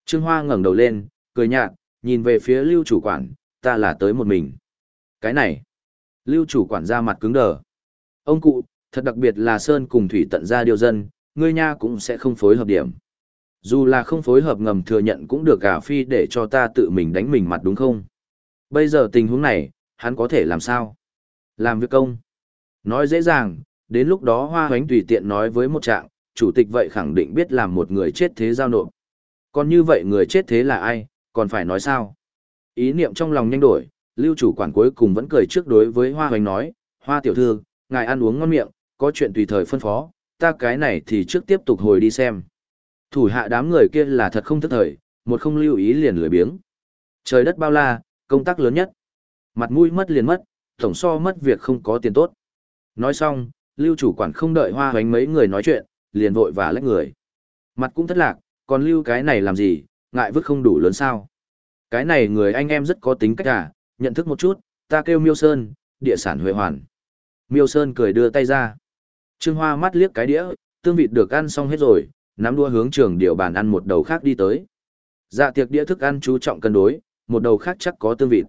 Trương hoa ngẩng đầu lên, cười nhạt, nhìn về phía lưu chủ quản, ta là tới một mình. Cái này, lưu chủ quản ra mặt cứng đờ. Ông cụ, thật đặc biệt là Sơn cùng Thủy tận ra điều dân, ngươi nha cũng sẽ không phối hợp điểm. Dù là không phối hợp ngầm thừa nhận cũng được cả phi để cho ta tự mình đánh mình mặt đúng không? Bây giờ tình huống này, hắn có thể làm sao? Làm việc công. Nói dễ dàng, đến lúc đó hoa hoánh tùy tiện nói với một trạng, chủ tịch vậy khẳng định biết làm một người chết thế giao nộp. Còn như vậy người chết thế là ai, còn phải nói sao? Ý niệm trong lòng nhanh đổi, lưu chủ quản cuối cùng vẫn cười trước đối với hoa hoành nói, hoa tiểu thư, ngài ăn uống ngon miệng, có chuyện tùy thời phân phó, ta cái này thì trước tiếp tục hồi đi xem. Thủ hạ đám người kia là thật không thức thời, một không lưu ý liền lười biếng. Trời đất bao la, công tác lớn nhất. Mặt mũi mất liền mất, tổng so mất việc không có tiền tốt. Nói xong, lưu chủ quản không đợi hoa hoánh mấy người nói chuyện, liền vội và lách người. Mặt cũng thất lạc, còn lưu cái này làm gì, ngại vứt không đủ lớn sao. Cái này người anh em rất có tính cách à, nhận thức một chút, ta kêu Miêu Sơn, địa sản Huệ Hoàn. Miêu Sơn cười đưa tay ra. Trương Hoa mắt liếc cái đĩa, tương vịt được ăn xong hết rồi, nắm đua hướng trường điều bàn ăn một đầu khác đi tới. Dạ tiệc đĩa thức ăn chú trọng cân đối, một đầu khác chắc có tương vịt.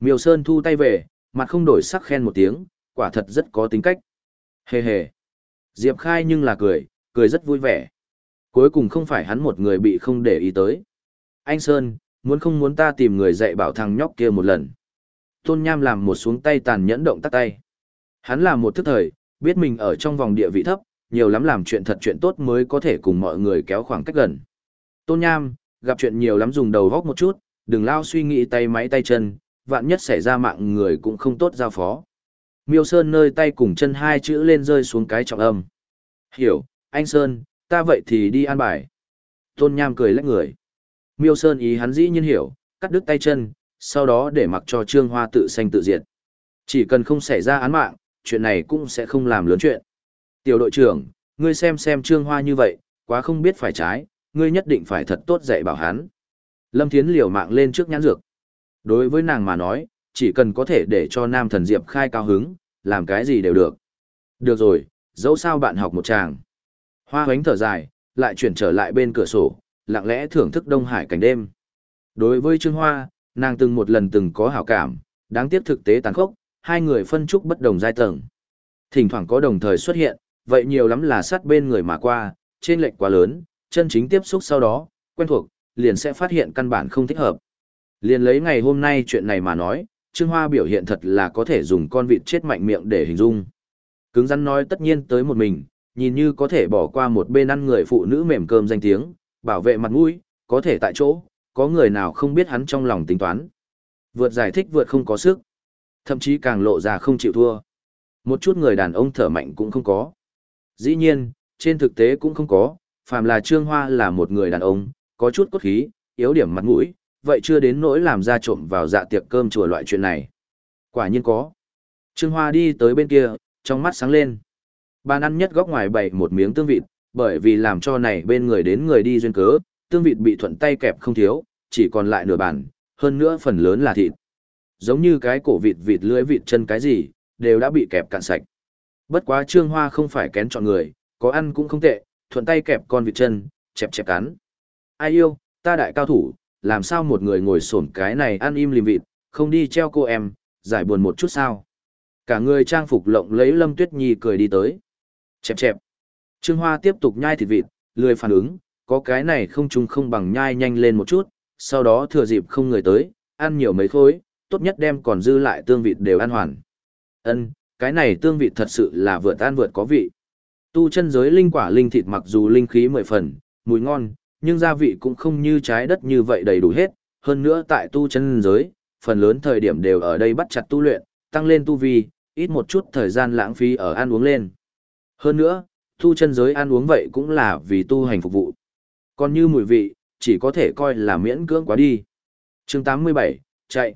Miêu Sơn thu tay về, mặt không đổi sắc khen một tiếng, quả thật rất có tính cách. Hề hề. Diệp Khai nhưng là cười, cười rất vui vẻ. Cuối cùng không phải hắn một người bị không để ý tới. Anh Sơn, muốn không muốn ta tìm người dạy bảo thằng nhóc kia một lần. Tôn Nham làm một xuống tay tàn nhẫn động tắt tay. Hắn là một thức thời, biết mình ở trong vòng địa vị thấp, nhiều lắm làm chuyện thật chuyện tốt mới có thể cùng mọi người kéo khoảng cách gần. Tôn Nham, gặp chuyện nhiều lắm dùng đầu góc một chút, đừng lao suy nghĩ tay máy tay chân, vạn nhất xảy ra mạng người cũng không tốt giao phó. Miêu Sơn nơi tay cùng chân hai chữ lên rơi xuống cái trọng âm. Hiểu, anh Sơn, ta vậy thì đi an bài. Tôn Nham cười lách người. Miêu Sơn ý hắn dĩ nhiên hiểu, cắt đứt tay chân, sau đó để mặc cho Trương Hoa tự sanh tự diệt. Chỉ cần không xảy ra án mạng, chuyện này cũng sẽ không làm lớn chuyện. Tiểu đội trưởng, ngươi xem xem Trương Hoa như vậy, quá không biết phải trái, ngươi nhất định phải thật tốt dạy bảo hắn. Lâm Thiến liều mạng lên trước nhãn dược. Đối với nàng mà nói, chỉ cần có thể để cho nam thần Diệp khai cao hứng, làm cái gì đều được. Được rồi, dẫu sao bạn học một chàng. Hoa hoánh thở dài, lại chuyển trở lại bên cửa sổ, lặng lẽ thưởng thức Đông Hải cảnh đêm. Đối với Trương Hoa, nàng từng một lần từng có hảo cảm, đáng tiếc thực tế tàn khốc, hai người phân trúc bất đồng giai tầng. Thỉnh thoảng có đồng thời xuất hiện, vậy nhiều lắm là sát bên người mà qua, trên lệch quá lớn, chân chính tiếp xúc sau đó, quen thuộc, liền sẽ phát hiện căn bản không thích hợp. Liền lấy ngày hôm nay chuyện này mà nói, Trương Hoa biểu hiện thật là có thể dùng con vịt chết mạnh miệng để hình dung. Cứng rắn nói tất nhiên tới một mình, nhìn như có thể bỏ qua một bên ăn người phụ nữ mềm cơm danh tiếng, bảo vệ mặt mũi, có thể tại chỗ, có người nào không biết hắn trong lòng tính toán. Vượt giải thích vượt không có sức, thậm chí càng lộ ra không chịu thua. Một chút người đàn ông thở mạnh cũng không có. Dĩ nhiên, trên thực tế cũng không có, phàm là Trương Hoa là một người đàn ông, có chút cốt khí, yếu điểm mặt mũi, vậy chưa đến nỗi làm ra trộm vào dạ tiệc cơm chùa loại chuyện này. Quả nhiên có. Trương Hoa đi tới bên kia, trong mắt sáng lên. Bàn ăn nhất góc ngoài bày một miếng tương vịt, bởi vì làm cho này bên người đến người đi duyên cớ, tương vịt bị thuận tay kẹp không thiếu, chỉ còn lại nửa bàn, hơn nữa phần lớn là thịt. Giống như cái cổ vịt vịt lưỡi vịt chân cái gì, đều đã bị kẹp cạn sạch. Bất quá Trương Hoa không phải kén chọn người, có ăn cũng không tệ, thuận tay kẹp con vịt chân, chẹp chẹp cắn. Ai yêu, ta đại cao thủ, làm sao một người ngồi xổm cái này ăn im lìm vịt, không đi treo cô em, giải buồn một chút sao. Cả người trang phục lộng lấy Lâm Tuyết Nhi cười đi tới. Chẹp chẹp. Trương Hoa tiếp tục nhai thịt vịt, lười phản ứng, có cái này không trùng không bằng nhai nhanh lên một chút, sau đó thừa dịp không người tới, ăn nhiều mấy khối, tốt nhất đem còn dư lại tương vịt đều ăn hoàn. Ân, cái này tương vịt thật sự là vượt ăn vượt có vị. Tu chân giới linh quả linh thịt mặc dù linh khí mười phần, mùi ngon, nhưng gia vị cũng không như trái đất như vậy đầy đủ hết, hơn nữa tại tu chân giới, phần lớn thời điểm đều ở đây bắt chặt tu luyện, tăng lên tu vi, ít một chút thời gian lãng phí ở ăn uống lên. Hơn nữa, tu chân giới ăn uống vậy cũng là vì tu hành phục vụ. Còn như mùi vị, chỉ có thể coi là miễn cưỡng quá đi. chương 87, chạy.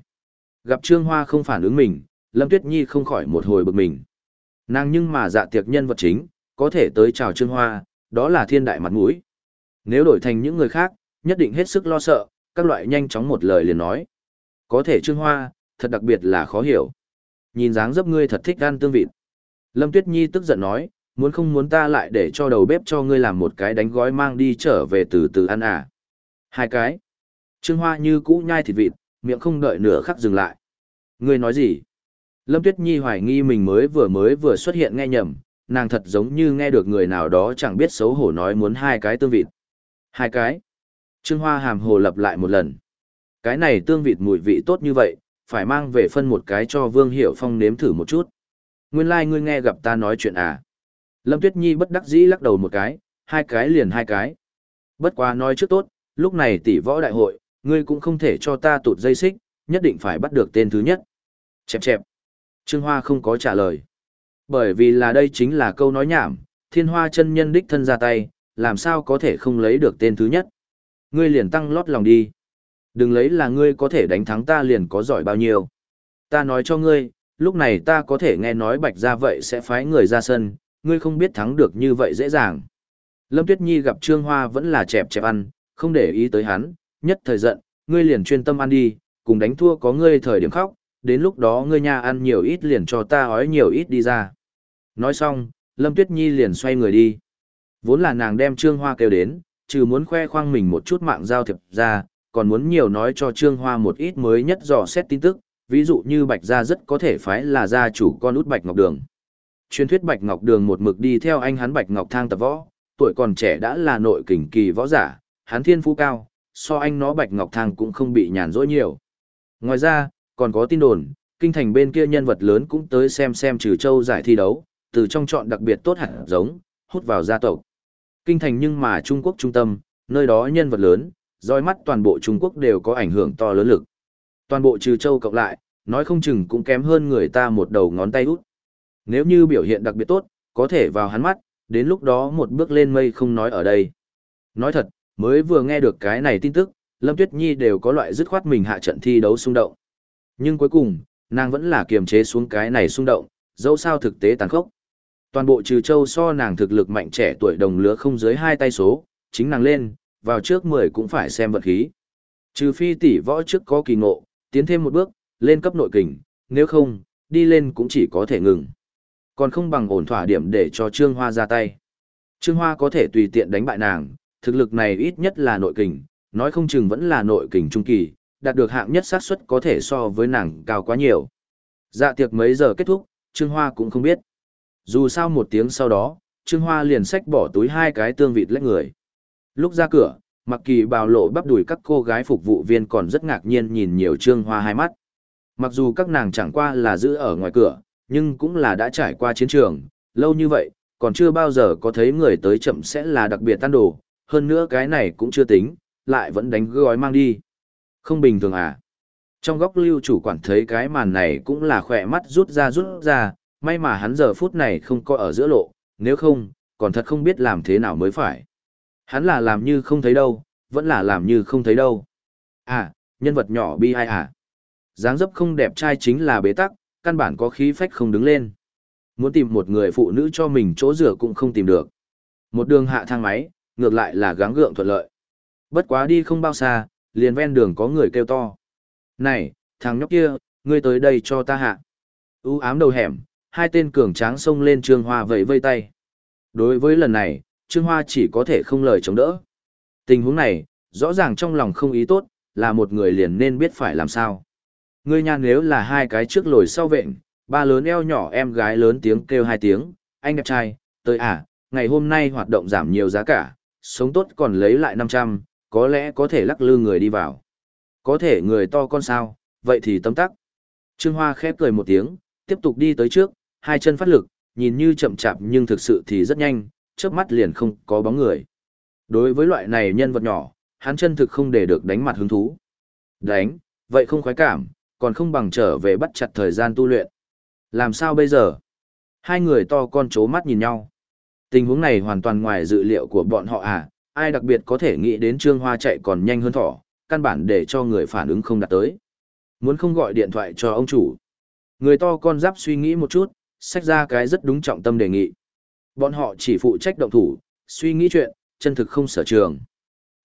Gặp Trương Hoa không phản ứng mình, Lâm Tuyết Nhi không khỏi một hồi bực mình. Nàng nhưng mà dạ tiệc nhân vật chính, có thể tới chào Trương Hoa, đó là thiên đại mặt mũi. Nếu đổi thành những người khác, nhất định hết sức lo sợ, các loại nhanh chóng một lời liền nói. Có thể Trương Hoa, thật đặc biệt là khó hiểu. Nhìn dáng dấp ngươi thật thích ăn tương vịt. Lâm Tuyết Nhi tức giận nói, muốn không muốn ta lại để cho đầu bếp cho ngươi làm một cái đánh gói mang đi trở về từ từ ăn à. Hai cái. Trương Hoa như cũ nhai thịt vịt, miệng không đợi nửa khắc dừng lại. Ngươi nói gì? Lâm Tuyết Nhi hoài nghi mình mới vừa mới vừa xuất hiện nghe nhầm, nàng thật giống như nghe được người nào đó chẳng biết xấu hổ nói muốn hai cái tương vịt. Hai cái. Trương Hoa hàm hồ lặp lại một lần. Cái này tương vịt mùi vị tốt như vậy, phải mang về phân một cái cho Vương Hiểu Phong nếm thử một chút. Nguyên lai like ngươi nghe gặp ta nói chuyện à. Lâm Tuyết Nhi bất đắc dĩ lắc đầu một cái, hai cái liền hai cái. Bất quá nói trước tốt, lúc này tỷ võ đại hội, ngươi cũng không thể cho ta tụt dây xích, nhất định phải bắt được tên thứ nhất. Chẹp chẹp. Trương Hoa không có trả lời. Bởi vì là đây chính là câu nói nhảm, thiên hoa chân nhân đích thân ra tay, làm sao có thể không lấy được tên thứ nhất. Ngươi liền tăng lót lòng đi. Đừng lấy là ngươi có thể đánh thắng ta liền có giỏi bao nhiêu. Ta nói cho ngươi, lúc này ta có thể nghe nói bạch ra vậy sẽ phái người ra sân, ngươi không biết thắng được như vậy dễ dàng. Lâm Tuyết Nhi gặp Trương Hoa vẫn là chẹp chẹp ăn, không để ý tới hắn, nhất thời giận, ngươi liền chuyên tâm ăn đi, cùng đánh thua có ngươi thời điểm khóc, đến lúc đó ngươi nha ăn nhiều ít liền cho ta ói nhiều ít đi ra. Nói xong, Lâm Tuyết Nhi liền xoay người đi. Vốn là nàng đem Trương Hoa kêu đến, trừ muốn khoe khoang mình một chút mạng giao thiệp ra, còn muốn nhiều nói cho Trương Hoa một ít mới nhất dò xét tin tức, ví dụ như Bạch Gia rất có thể phải là gia chủ con út Bạch Ngọc Đường. Truyền thuyết Bạch Ngọc Đường một mực đi theo anh hắn Bạch Ngọc Thang tập võ, tuổi còn trẻ đã là nội kình kỳ võ giả, hắn thiên phú cao, so anh nó Bạch Ngọc Thang cũng không bị nhàn rỗi nhiều. Ngoài ra, còn có tin đồn, kinh thành bên kia nhân vật lớn cũng tới xem xem trừ châu giải thi đấu, từ trong chọn đặc biệt tốt hẳn giống, hút vào gia tộc. Kinh thành nhưng mà Trung Quốc trung tâm, nơi đó nhân vật lớn, roi mắt toàn bộ Trung Quốc đều có ảnh hưởng to lớn lực. Toàn bộ trừ châu cộng lại, nói không chừng cũng kém hơn người ta một đầu ngón tay út. Nếu như biểu hiện đặc biệt tốt, có thể vào hắn mắt, đến lúc đó một bước lên mây không nói ở đây. Nói thật, mới vừa nghe được cái này tin tức, Lâm Tuyết Nhi đều có loại dứt khoát mình hạ trận thi đấu xung động. Nhưng cuối cùng, nàng vẫn là kiềm chế xuống cái này xung động, dẫu sao thực tế tàn khốc. Toàn bộ trừ châu so nàng thực lực mạnh trẻ tuổi đồng lứa không dưới hai tay số, chính nàng lên, vào trước 10 cũng phải xem vật khí. Trừ phi tỷ võ trước có kỳ ngộ, tiến thêm một bước, lên cấp nội kình, nếu không, đi lên cũng chỉ có thể ngừng. Còn không bằng ổn thỏa điểm để cho Trương Hoa ra tay. Trương Hoa có thể tùy tiện đánh bại nàng, thực lực này ít nhất là nội kình, nói không chừng vẫn là nội kình trung kỳ, đạt được hạng nhất xác suất có thể so với nàng cao quá nhiều. Dạ tiệc mấy giờ kết thúc, Trương Hoa cũng không biết. Dù sao một tiếng sau đó, Trương Hoa liền xách bỏ túi hai cái tương vịt lách người. Lúc ra cửa, mặc kỳ bào lộ bắp đùi các cô gái phục vụ viên còn rất ngạc nhiên nhìn nhiều Trương Hoa hai mắt. Mặc dù các nàng chẳng qua là giữ ở ngoài cửa, nhưng cũng là đã trải qua chiến trường, lâu như vậy, còn chưa bao giờ có thấy người tới chậm sẽ là đặc biệt tan đồ, hơn nữa cái này cũng chưa tính, lại vẫn đánh gói mang đi. Không bình thường à? Trong góc lưu chủ quản thấy cái màn này cũng là khỏe mắt rút ra rút ra, may mà hắn giờ phút này không có ở giữa lộ, nếu không, còn thật không biết làm thế nào mới phải. Hắn là làm như không thấy đâu, vẫn là làm như không thấy đâu. À, nhân vật nhỏ bi ai à? dáng dấp không đẹp trai chính là bế tắc, căn bản có khí phách không đứng lên. Muốn tìm một người phụ nữ cho mình chỗ rửa cũng không tìm được. Một đường hạ thang máy, ngược lại là gắng gượng thuận lợi. Bất quá đi không bao xa, liền ven đường có người kêu to. Này, thằng nhóc kia, ngươi tới đây cho ta hạ. U ám đầu hẻm, hai tên cường tráng xông lên Trương Hoa vẫy vây tay. Đối với lần này, Trương Hoa chỉ có thể không lời chống đỡ. Tình huống này, rõ ràng trong lòng không ý tốt, là một người liền nên biết phải làm sao. Ngươi nhà nếu là hai cái trước lồi sau vện, ba lớn eo nhỏ em gái lớn tiếng kêu hai tiếng, anh đẹp trai, tới à, ngày hôm nay hoạt động giảm nhiều giá cả, sống tốt còn lấy lại 500, có lẽ có thể lắc lư người đi vào. Có thể người to con sao, vậy thì tấm tắc. Trương Hoa khép cười một tiếng, tiếp tục đi tới trước, hai chân phát lực, nhìn như chậm chạp nhưng thực sự thì rất nhanh, chớp mắt liền không có bóng người. Đối với loại này nhân vật nhỏ, hắn chân thực không để được đánh mặt hứng thú. Đánh, vậy không khoái cảm, còn không bằng trở về bắt chặt thời gian tu luyện. Làm sao bây giờ? Hai người to con chố mắt nhìn nhau. Tình huống này hoàn toàn ngoài dự liệu của bọn họ à, ai đặc biệt có thể nghĩ đến Trương Hoa chạy còn nhanh hơn thỏ, căn bản để cho người phản ứng không đạt tới. Muốn không gọi điện thoại cho ông chủ. Người to con giáp suy nghĩ một chút, sách ra cái rất đúng trọng tâm đề nghị. Bọn họ chỉ phụ trách động thủ, suy nghĩ chuyện, chân thực không sở trường.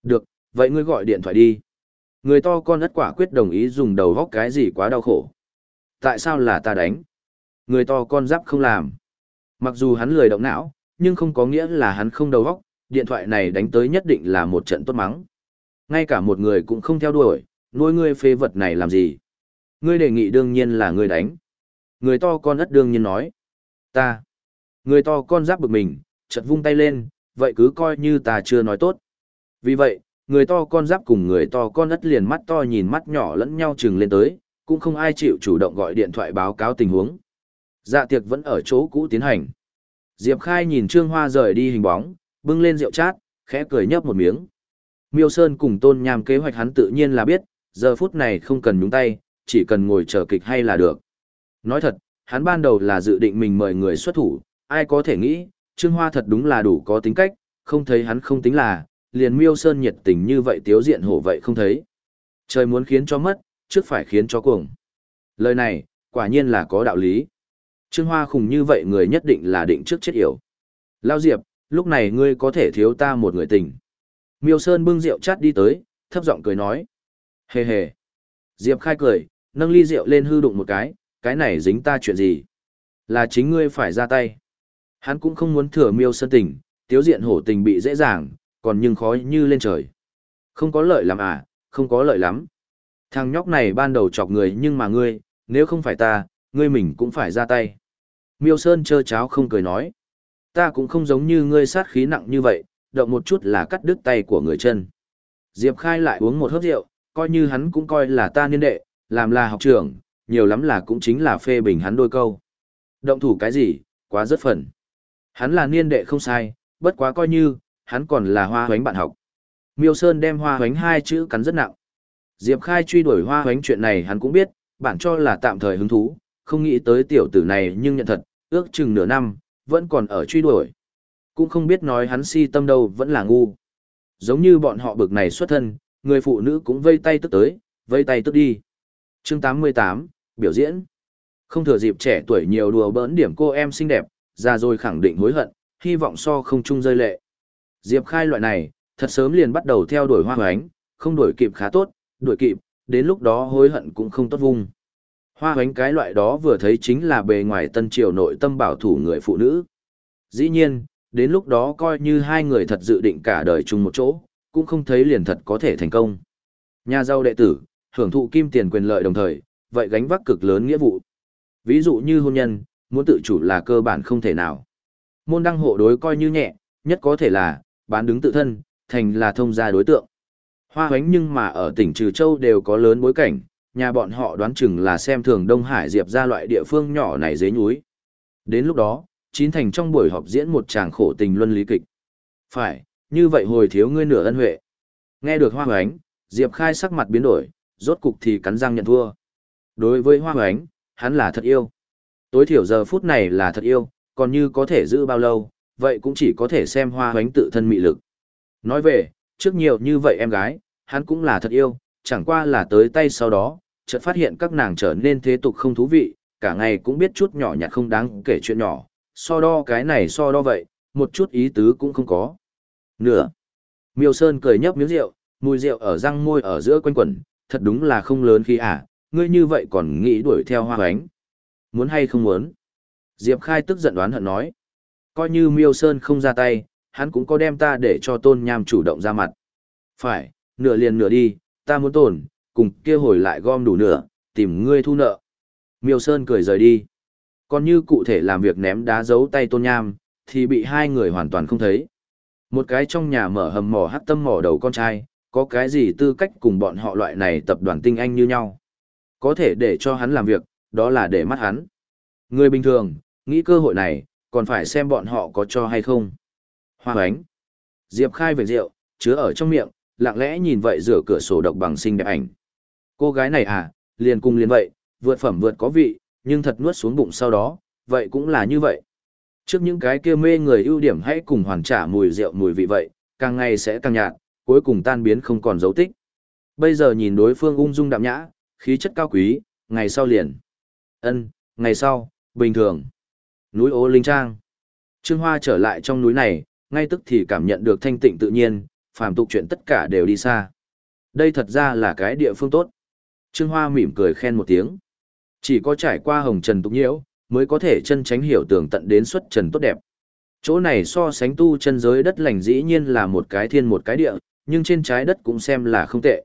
Được, vậy ngươi gọi điện thoại đi. Người to con ất quả quyết đồng ý dùng đầu góc cái gì quá đau khổ. Tại sao là ta đánh? Người to con giáp không làm. Mặc dù hắn lười động não, nhưng không có nghĩa là hắn không đầu góc, điện thoại này đánh tới nhất định là một trận tốt mắng. Ngay cả một người cũng không theo đuổi, nuôi ngươi phê vật này làm gì? Ngươi đề nghị đương nhiên là ngươi đánh. Người to con ất đương nhiên nói. Ta. Người to con giáp bực mình, chợt vung tay lên, vậy cứ coi như ta chưa nói tốt. Vì vậy, người to con giáp cùng người to con ất liền mắt to nhìn mắt nhỏ lẫn nhau chừng lên tới, cũng không ai chịu chủ động gọi điện thoại báo cáo tình huống. Dạ tiệc vẫn ở chỗ cũ tiến hành. Diệp Khai nhìn Trương Hoa rời đi hình bóng, bưng lên rượu chát, khẽ cười nhấp một miếng. Miêu Sơn cùng Tôn Nham kế hoạch hắn tự nhiên là biết, giờ phút này không cần nhúng tay, chỉ cần ngồi chờ kịch hay là được. Nói thật, hắn ban đầu là dự định mình mời người xuất thủ, ai có thể nghĩ, Trương Hoa thật đúng là đủ có tính cách, không thấy hắn không tính là, liền Miêu Sơn nhiệt tình như vậy tiếu diện hổ vậy không thấy. Trời muốn khiến cho mất, trước phải khiến cho cuồng. Lời này, quả nhiên là có đạo lý. Trương Hoa khùng như vậy người nhất định là định trước chết yểu. Lao Diệp, lúc này ngươi có thể thiếu ta một người tình. Miêu Sơn bưng rượu chát đi tới, thấp giọng cười nói. Hề hề. Diệp khai cười, nâng ly rượu lên hư đụng một cái, cái này dính ta chuyện gì? Là chính ngươi phải ra tay. Hắn cũng không muốn thừa miêu sơn tình, tiếu diện hổ tình bị dễ dàng, còn nhưng khó như lên trời. Không có lợi lắm à, không có lợi lắm. Thằng nhóc này ban đầu chọc người nhưng mà ngươi, nếu không phải ta, ngươi mình cũng phải ra tay. Miêu Sơn trơ cháo không cười nói. Ta cũng không giống như ngươi sát khí nặng như vậy, động một chút là cắt đứt tay của người chân. Diệp Khai lại uống một hớp rượu, coi như hắn cũng coi là ta niên đệ, làm là học trưởng, nhiều lắm là cũng chính là phê bình hắn đôi câu. Động thủ cái gì, quá rất phần. Hắn là niên đệ không sai, bất quá coi như, hắn còn là hoa hoánh bạn học. Miêu Sơn đem hoa hoánh hai chữ cắn rất nặng. Diệp Khai truy đuổi hoa hoánh chuyện này hắn cũng biết, bản cho là tạm thời hứng thú, không nghĩ tới tiểu tử này nhưng nhận thật, ước chừng nửa năm, vẫn còn ở truy đuổi. Cũng không biết nói hắn si tâm đâu vẫn là ngu. Giống như bọn họ bực này xuất thân, người phụ nữ cũng vây tay tức tới, vây tay tức đi. chương 88, biểu diễn. Không thừa dịp trẻ tuổi nhiều đùa bỡn điểm cô em xinh đẹp, già rồi khẳng định hối hận, hy vọng so không chung rơi lệ. Diệp Khai loại này, thật sớm liền bắt đầu theo đuổi hoa hoánh, không đuổi kịp khá tốt, đuổi kịp, đến lúc đó hối hận cũng không tốt vung. Hoa hoánh cái loại đó vừa thấy chính là bề ngoài tân triều nội tâm bảo thủ người phụ nữ. Dĩ nhiên, đến lúc đó coi như hai người thật dự định cả đời chung một chỗ, cũng không thấy liền thật có thể thành công. Nhà giàu đệ tử, hưởng thụ kim tiền quyền lợi đồng thời, vậy gánh vác cực lớn nghĩa vụ. Ví dụ như hôn nhân, muốn tự chủ là cơ bản không thể nào. Môn đăng hộ đối coi như nhẹ, nhất có thể là, bán đứng tự thân, thành là thông gia đối tượng. Hoa hoánh nhưng mà ở tỉnh Trừ Châu đều có lớn bối cảnh, nhà bọn họ đoán chừng là xem thường Đông Hải Diệp ra loại địa phương nhỏ này dưới núi. Đến lúc đó, chín thành trong buổi họp diễn một tràng khổ tình luân lý kịch. Phải, như vậy hồi thiếu ngươi nửa ân huệ. Nghe được hoa hoánh, Diệp Khai sắc mặt biến đổi, rốt cục thì cắn răng nhận thua. Đối với hoa hoánh, hắn là thật yêu. Tối thiểu giờ phút này là thật yêu, còn như có thể giữ bao lâu, vậy cũng chỉ có thể xem hoa hoánh tự thân mị lực. Nói về, trước nhiều như vậy em gái, hắn cũng là thật yêu, chẳng qua là tới tay sau đó, chợt phát hiện các nàng trở nên thế tục không thú vị, cả ngày cũng biết chút nhỏ nhặt không đáng kể chuyện nhỏ, so đo cái này so đo vậy, một chút ý tứ cũng không có. nữa Miêu Sơn cười nhấp miếng rượu, mùi rượu ở răng môi ở giữa quanh quẩn, thật đúng là không lớn khi à, ngươi như vậy còn nghĩ đuổi theo hoa hoánh. Muốn hay không muốn? Diệp Khai tức giận đoán hận nói. Coi như Miêu Sơn không ra tay, hắn cũng có đem ta để cho tôn nham chủ động ra mặt. Phải, nửa liền nửa đi, ta muốn tổn, cùng kia hồi lại gom đủ nửa, tìm ngươi thu nợ. Miêu Sơn cười rời đi. Còn như cụ thể làm việc ném đá giấu tay tôn nham, thì bị hai người hoàn toàn không thấy. Một cái trong nhà mở hầm mỏ hắc tâm mỏ đầu con trai, có cái gì tư cách cùng bọn họ loại này tập đoàn tinh anh như nhau. Có thể để cho hắn làm việc, đó là để mắt hắn. Người bình thường, nghĩ cơ hội này, còn phải xem bọn họ có cho hay không. Hoa ánh. Diệp khai về rượu, chứa ở trong miệng, lặng lẽ nhìn vậy rửa cửa sổ độc bằng xinh đẹp ảnh. Cô gái này à, liền cùng liền vậy, vượt phẩm vượt có vị, nhưng thật nuốt xuống bụng sau đó, vậy cũng là như vậy. Trước những cái kia mê người ưu điểm hãy cùng hoàn trả mùi rượu mùi vị vậy, càng ngày sẽ càng nhạt, cuối cùng tan biến không còn dấu tích. Bây giờ nhìn đối phương ung dung đạm nhã, khí chất cao quý, ngày sau liền. ân ngày sau, bình thường. Núi ô linh trang. Trương Hoa trở lại trong núi này, ngay tức thì cảm nhận được thanh tịnh tự nhiên, phàm tục chuyện tất cả đều đi xa. Đây thật ra là cái địa phương tốt. Trương Hoa mỉm cười khen một tiếng. Chỉ có trải qua hồng trần tục nhiễu, mới có thể chân tránh hiểu tường tận đến xuất trần tốt đẹp. Chỗ này so sánh tu chân giới đất lành dĩ nhiên là một cái thiên một cái địa, nhưng trên trái đất cũng xem là không tệ.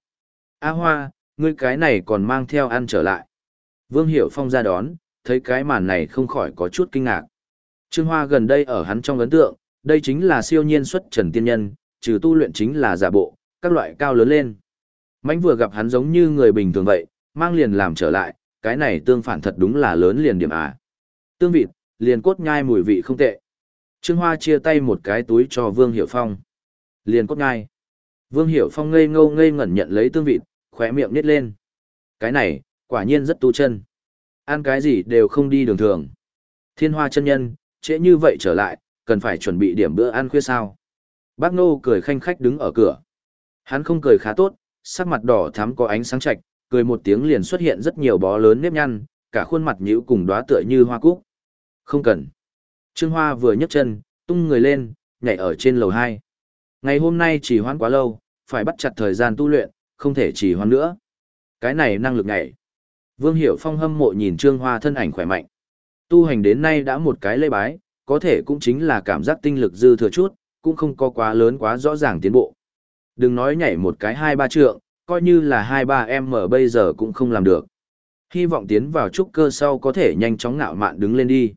A Hoa, ngươi cái này còn mang theo ăn trở lại. Vương Hiểu Phong ra đón, thấy cái màn này không khỏi có chút kinh ngạc. Trương Hoa gần đây ở hắn trong ấn tượng, đây chính là siêu nhiên xuất trần tiên nhân, trừ tu luyện chính là giả bộ, các loại cao lớn lên. Mánh vừa gặp hắn giống như người bình thường vậy, mang liền làm trở lại, cái này tương phản thật đúng là lớn liền điểm à. Tương vịt, liền cốt nhai mùi vị không tệ. Trương Hoa chia tay một cái túi cho Vương Hiểu Phong. Liền cốt nhai. Vương Hiểu Phong ngây ngâu ngây ngẩn nhận lấy tương vịt, khóe miệng nít lên. Cái này, quả nhiên rất tu chân. Ăn cái gì đều không đi đường thường. Thiên hoa chân nhân, trễ như vậy trở lại, cần phải chuẩn bị điểm bữa ăn khuya sao. Bác Nô cười khanh khách đứng ở cửa. Hắn không cười khá tốt, sắc mặt đỏ thắm có ánh sáng chạch, cười một tiếng liền xuất hiện rất nhiều bó lớn nếp nhăn, cả khuôn mặt nhíu cùng đóa tựa như hoa cúc. Không cần. Trương Hoa vừa nhấc chân, tung người lên, nhảy ở trên lầu 2. Ngày hôm nay chỉ hoãn quá lâu, phải bắt chặt thời gian tu luyện, không thể chỉ hoãn nữa. Cái này năng lực nhảy. Vương Hiểu Phong hâm mộ nhìn Trương Hoa thân ảnh khỏe mạnh. Tu hành đến nay đã một cái lê bái, có thể cũng chính là cảm giác tinh lực dư thừa chút, cũng không có quá lớn quá rõ ràng tiến bộ. Đừng nói nhảy một cái hai ba trượng, coi như là hai ba em mở bây giờ cũng không làm được. Hy vọng tiến vào trúc cơ sau có thể nhanh chóng ngạo mạn đứng lên đi.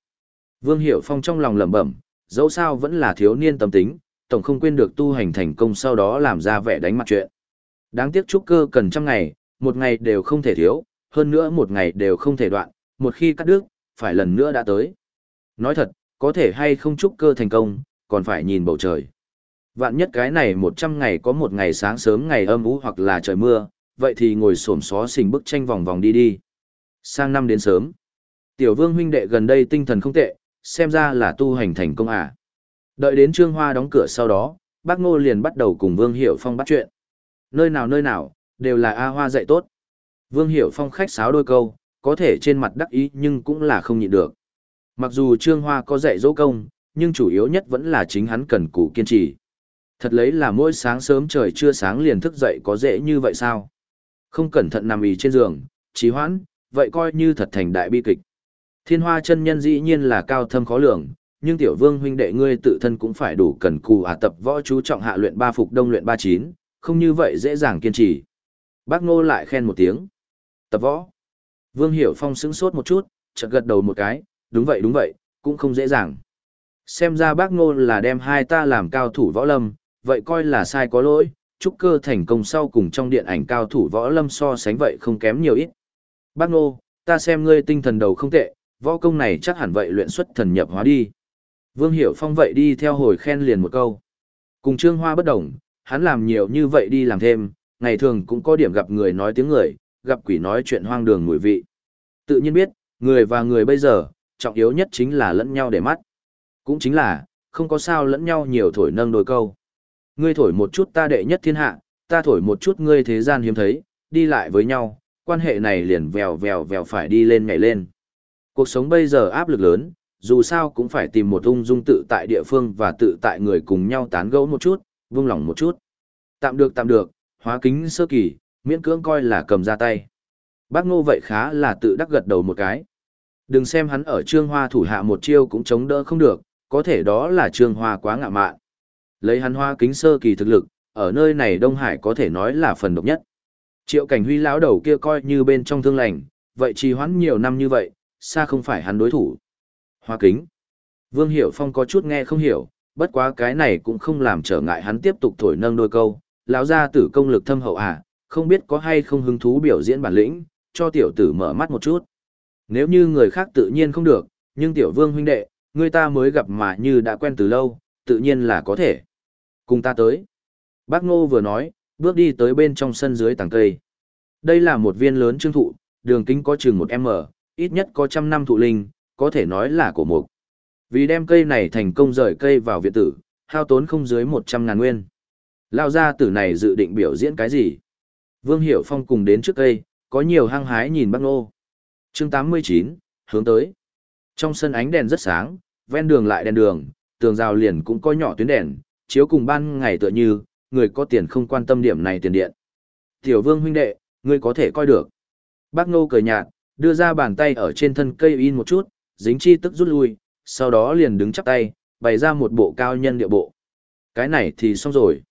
Vương Hiểu Phong trong lòng lẩm bẩm, dẫu sao vẫn là thiếu niên tâm tính, tổng không quên được tu hành thành công sau đó làm ra vẻ đánh mặt chuyện. Đáng tiếc trúc cơ cần trăm ngày, một ngày đều không thể thiếu, hơn nữa một ngày đều không thể đoạn, một khi cắt đứt, phải lần nữa đã tới. Nói thật, có thể hay không trúc cơ thành công, còn phải nhìn bầu trời. Vạn nhất cái này 100 ngày có một ngày sáng sớm ngày âm ú hoặc là trời mưa, vậy thì ngồi xổm xó xình bức tranh vòng vòng đi đi. Sang năm đến sớm. Tiểu vương huynh đệ gần đây tinh thần không tệ, xem ra là tu hành thành công à. Đợi đến Trương Hoa đóng cửa sau đó, bác Ngô liền bắt đầu cùng Vương Hiểu Phong bắt chuyện. Nơi nào nơi nào, đều là A Hoa dạy tốt. Vương Hiểu Phong khách sáo đôi câu, có thể trên mặt đắc ý nhưng cũng là không nhịn được. Mặc dù Trương Hoa có dạy dỗ công, nhưng chủ yếu nhất vẫn là chính hắn cần cù kiên trì. Thật lấy là mỗi sáng sớm trời chưa sáng liền thức dậy có dễ như vậy sao? Không cẩn thận nằm ý trên giường, trí hoãn, vậy coi như thật thành đại bi kịch. Thiên hoa chân nhân dĩ nhiên là cao thâm khó lường, nhưng tiểu vương huynh đệ ngươi tự thân cũng phải đủ cần cù à tập võ chú trọng hạ luyện ba phục đông luyện ba chín, không như vậy dễ dàng kiên trì. Bác Ngô lại khen một tiếng. Tập võ. Vương Hiểu Phong sững sốt một chút, chợt gật đầu một cái, đúng vậy đúng vậy, cũng không dễ dàng. Xem ra bác ngôn là đem hai ta làm cao thủ võ lâm, vậy coi là sai có lỗi, trúc cơ thành công sau cùng trong điện ảnh cao thủ võ lâm so sánh vậy không kém nhiều ít. Bác Ngô, ta xem ngươi tinh thần đầu không tệ, võ công này chắc hẳn vậy luyện xuất thần nhập hóa đi. Vương Hiểu Phong vậy đi theo hồi khen liền một câu. Cùng Trương Hoa bất đồng, hắn làm nhiều như vậy đi làm thêm, ngày thường cũng có điểm gặp người nói tiếng người, gặp quỷ nói chuyện hoang đường mùi vị. Tự nhiên biết, người và người bây giờ, trọng yếu nhất chính là lẫn nhau để mắt. Cũng chính là, không có sao lẫn nhau nhiều thổi nâng đôi câu. Ngươi thổi một chút ta đệ nhất thiên hạ, ta thổi một chút ngươi thế gian hiếm thấy, đi lại với nhau, quan hệ này liền vèo vèo vèo phải đi lên ngày lên. Cuộc sống bây giờ áp lực lớn, dù sao cũng phải tìm một ung dung tự tại địa phương và tự tại người cùng nhau tán gẫu một chút, vung lòng một chút. Tạm được tạm được, hóa kính sơ kỳ, miễn cưỡng coi là cầm ra tay. Bác Ngô vậy khá là tự đắc gật đầu một cái. Đừng xem hắn ở Trương Hoa thủ hạ một chiêu cũng chống đỡ không được, có thể đó là Trương Hoa quá ngạ mạn. Lấy hắn hoa kính sơ kỳ thực lực, ở nơi này Đông Hải có thể nói là phần độc nhất. Triệu cảnh huy lão đầu kia coi như bên trong thương lành, vậy trì hoãn nhiều năm như vậy, xa không phải hắn đối thủ. Hoa kính. Vương Hiểu Phong có chút nghe không hiểu, bất quá cái này cũng không làm trở ngại hắn tiếp tục thổi nâng đôi câu. Lão gia tử công lực thâm hậu à, không biết có hay không hứng thú biểu diễn bản lĩnh, cho tiểu tử mở mắt một chút. Nếu như người khác tự nhiên không được, nhưng tiểu vương huynh đệ, người ta mới gặp mà như đã quen từ lâu, tự nhiên là có thể. Cùng ta tới. Bác Ngô vừa nói, bước đi tới bên trong sân dưới tàng cây. Đây là một viên lớn trương thụ, đường kính có chừng một m, ít nhất có trăm năm thụ linh, có thể nói là cổ mục. Vì đem cây này thành công rời cây vào viện tử, hao tốn không dưới một trăm ngàn nguyên. Lao gia tử này dự định biểu diễn cái gì? Vương Hiểu Phong cùng đến trước cây, có nhiều hăng hái nhìn bác Nô. Chương tám mươi chín, hướng tới. Trong sân ánh đèn rất sáng, ven đường lại đèn đường, tường rào liền cũng có nhỏ tuyến đèn, chiếu cùng ban ngày tựa như, người có tiền không quan tâm điểm này tiền điện. Tiểu vương huynh đệ, ngươi có thể coi được. Bác Nô cười nhạt, đưa ra bàn tay ở trên thân cây in một chút, dính chi tức rút lui, sau đó liền đứng chắp tay, bày ra một bộ cao nhân địa bộ. Cái này thì xong rồi.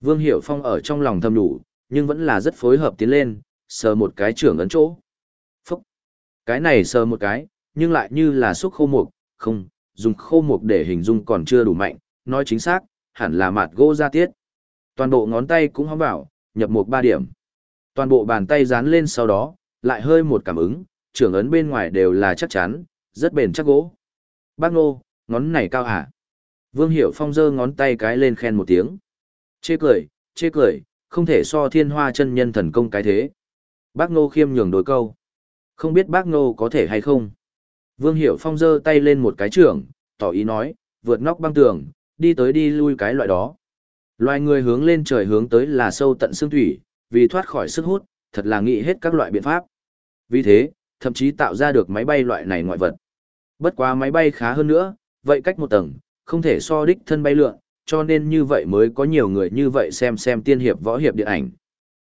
Vương Hiểu Phong ở trong lòng thầm đủ, nhưng vẫn là rất phối hợp tiến lên, sờ một cái trưởng ấn chỗ. Phúc! Cái này sờ một cái, nhưng lại như là xúc khô mục, không, dùng khô mục để hình dung còn chưa đủ mạnh, nói chính xác, hẳn là mạt gỗ ra tiết. Toàn bộ ngón tay cũng hóng vào, nhập một ba điểm. Toàn bộ bàn tay dán lên sau đó, lại hơi một cảm ứng, trưởng ấn bên ngoài đều là chắc chắn, rất bền chắc gỗ. Bác Nô, ngón này cao hả? Vương Hiểu Phong giơ ngón tay cái lên khen một tiếng. Chê cười, chê cười, không thể so thiên hoa chân nhân thần công cái thế. Bác Ngô khiêm nhường đối câu. Không biết bác Ngô có thể hay không? Vương Hiểu Phong giơ tay lên một cái trưởng, tỏ ý nói, vượt nóc băng tường, đi tới đi lui cái loại đó. Loài người hướng lên trời hướng tới là sâu tận xương thủy, vì thoát khỏi sức hút, thật là nghĩ hết các loại biện pháp. Vì thế, thậm chí tạo ra được máy bay loại này ngoại vật. Bất quá máy bay khá hơn nữa, vậy cách một tầng, không thể so đích thân bay lượn, cho nên như vậy mới có nhiều người như vậy xem xem tiên hiệp võ hiệp điện ảnh.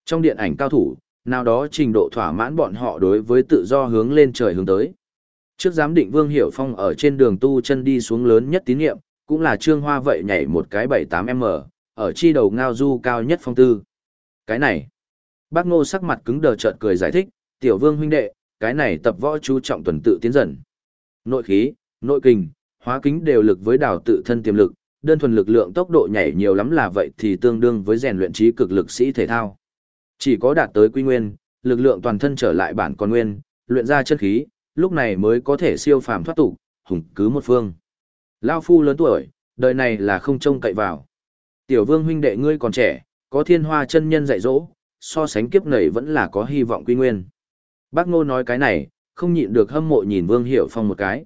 Trong điện ảnh cao thủ, nào đó trình độ thỏa mãn bọn họ đối với tự do hướng lên trời hướng tới. Trước giám định Vương Hiểu Phong ở trên đường tu chân đi xuống lớn nhất tín nhiệm, cũng là trương hoa vậy nhảy một cái 78M, ở chi đầu ngao du cao nhất phong tư. Cái này, bác ngô sắc mặt cứng đờ chợt cười giải thích, tiểu vương huynh đệ, cái này tập võ chú trọng tuần tự tiến dần. Nội khí, nội kình, hóa kính đều lực với đào tự thân tiềm lực, đơn thuần lực lượng tốc độ nhảy nhiều lắm là vậy thì tương đương với rèn luyện trí cực lực sĩ thể thao. Chỉ có đạt tới quy nguyên, lực lượng toàn thân trở lại bản con nguyên, luyện ra chân khí, lúc này mới có thể siêu phàm thoát tục, hùng cứ một phương. Lao phu lớn tuổi, đời này là không trông cậy vào. Tiểu vương huynh đệ ngươi còn trẻ, có thiên hoa chân nhân dạy dỗ, so sánh kiếp nảy vẫn là có hy vọng quy nguyên. Bác Ngô nói cái này, không nhịn được hâm mộ nhìn Vương Hiểu Phong một cái.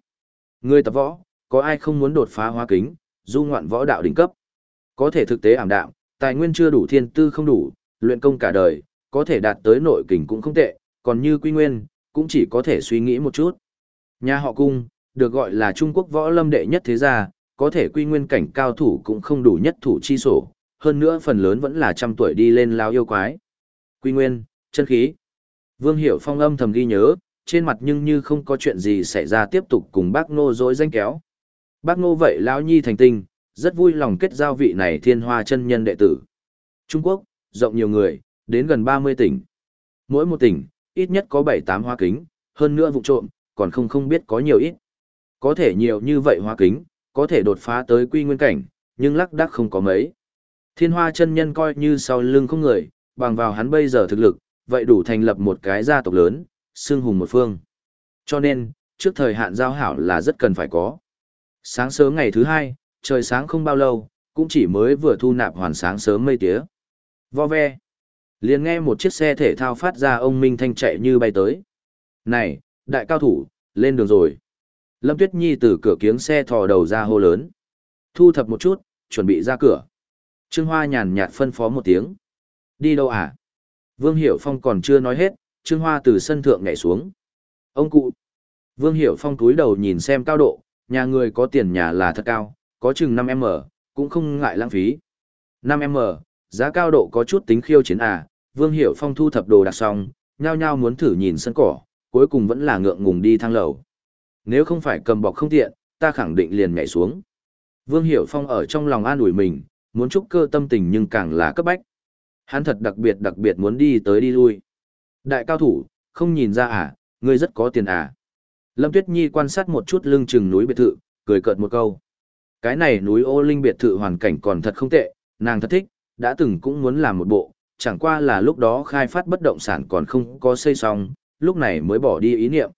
Ngươi tập võ, có ai không muốn đột phá hóa kính, du ngoạn võ đạo đỉnh cấp. Có thể thực tế ảm đạm, tài nguyên chưa đủ thiên tư không đủ, luyện công cả đời, có thể đạt tới nội kình cũng không tệ, còn như quy nguyên, cũng chỉ có thể suy nghĩ một chút. Nhà họ cung, được gọi là Trung Quốc võ lâm đệ nhất thế gia, có thể quy nguyên cảnh cao thủ cũng không đủ nhất thủ chi sổ, hơn nữa phần lớn vẫn là trăm tuổi đi lên lao yêu quái. Quy nguyên, chân khí. Vương Hiểu Phong âm thầm ghi nhớ, trên mặt nhưng như không có chuyện gì xảy ra tiếp tục cùng bác nô dối danh kéo. Bác Ngô vậy lão nhi thành tinh, rất vui lòng kết giao vị này thiên hoa chân nhân đệ tử. Trung Quốc, rộng nhiều người, đến gần 30 tỉnh. Mỗi một tỉnh, ít nhất có 7-8 hoa kính, hơn nữa vụ trộm, còn không không biết có nhiều ít. Có thể nhiều như vậy hoa kính, có thể đột phá tới quy nguyên cảnh, nhưng lắc đắc không có mấy. Thiên hoa chân nhân coi như sau lưng không người, bằng vào hắn bây giờ thực lực, vậy đủ thành lập một cái gia tộc lớn, xương hùng một phương. Cho nên, trước thời hạn giao hảo là rất cần phải có. Sáng sớm ngày thứ hai, trời sáng không bao lâu, cũng chỉ mới vừa thu nạp hoàn sáng sớm mây tía. Vo ve. liền nghe một chiếc xe thể thao phát ra ông Minh Thanh chạy như bay tới. Này, đại cao thủ, lên đường rồi. Lâm Tuyết Nhi từ cửa kiếng xe thò đầu ra hô lớn. Thu thập một chút, chuẩn bị ra cửa. Trương Hoa nhàn nhạt phân phó một tiếng. Đi đâu à? Vương Hiểu Phong còn chưa nói hết, Trương Hoa từ sân thượng nhảy xuống. Ông cụ. Vương Hiểu Phong túi đầu nhìn xem cao độ, nhà người có tiền nhà là thật cao, có chừng 5M, cũng không ngại lãng phí. 5M, giá cao độ có chút tính khiêu chiến à, Vương Hiểu Phong thu thập đồ đặt xong, nhao nhao muốn thử nhìn sân cỏ, cuối cùng vẫn là ngượng ngùng đi thang lầu. Nếu không phải cầm bọc không tiện, ta khẳng định liền nhảy xuống. Vương Hiểu Phong ở trong lòng an ủi mình, muốn chúc cơ tâm tình nhưng càng là cấp bách. Hắn thật đặc biệt đặc biệt muốn đi tới đi lui. Đại cao thủ, không nhìn ra à, ngươi rất có tiền à. Lâm Tuyết Nhi quan sát một chút lưng chừng núi biệt thự, cười cợt một câu. Cái này núi ô linh biệt thự hoàn cảnh còn thật không tệ, nàng thật thích, đã từng cũng muốn làm một bộ, chẳng qua là lúc đó khai phát bất động sản còn không có xây xong, lúc này mới bỏ đi ý niệm.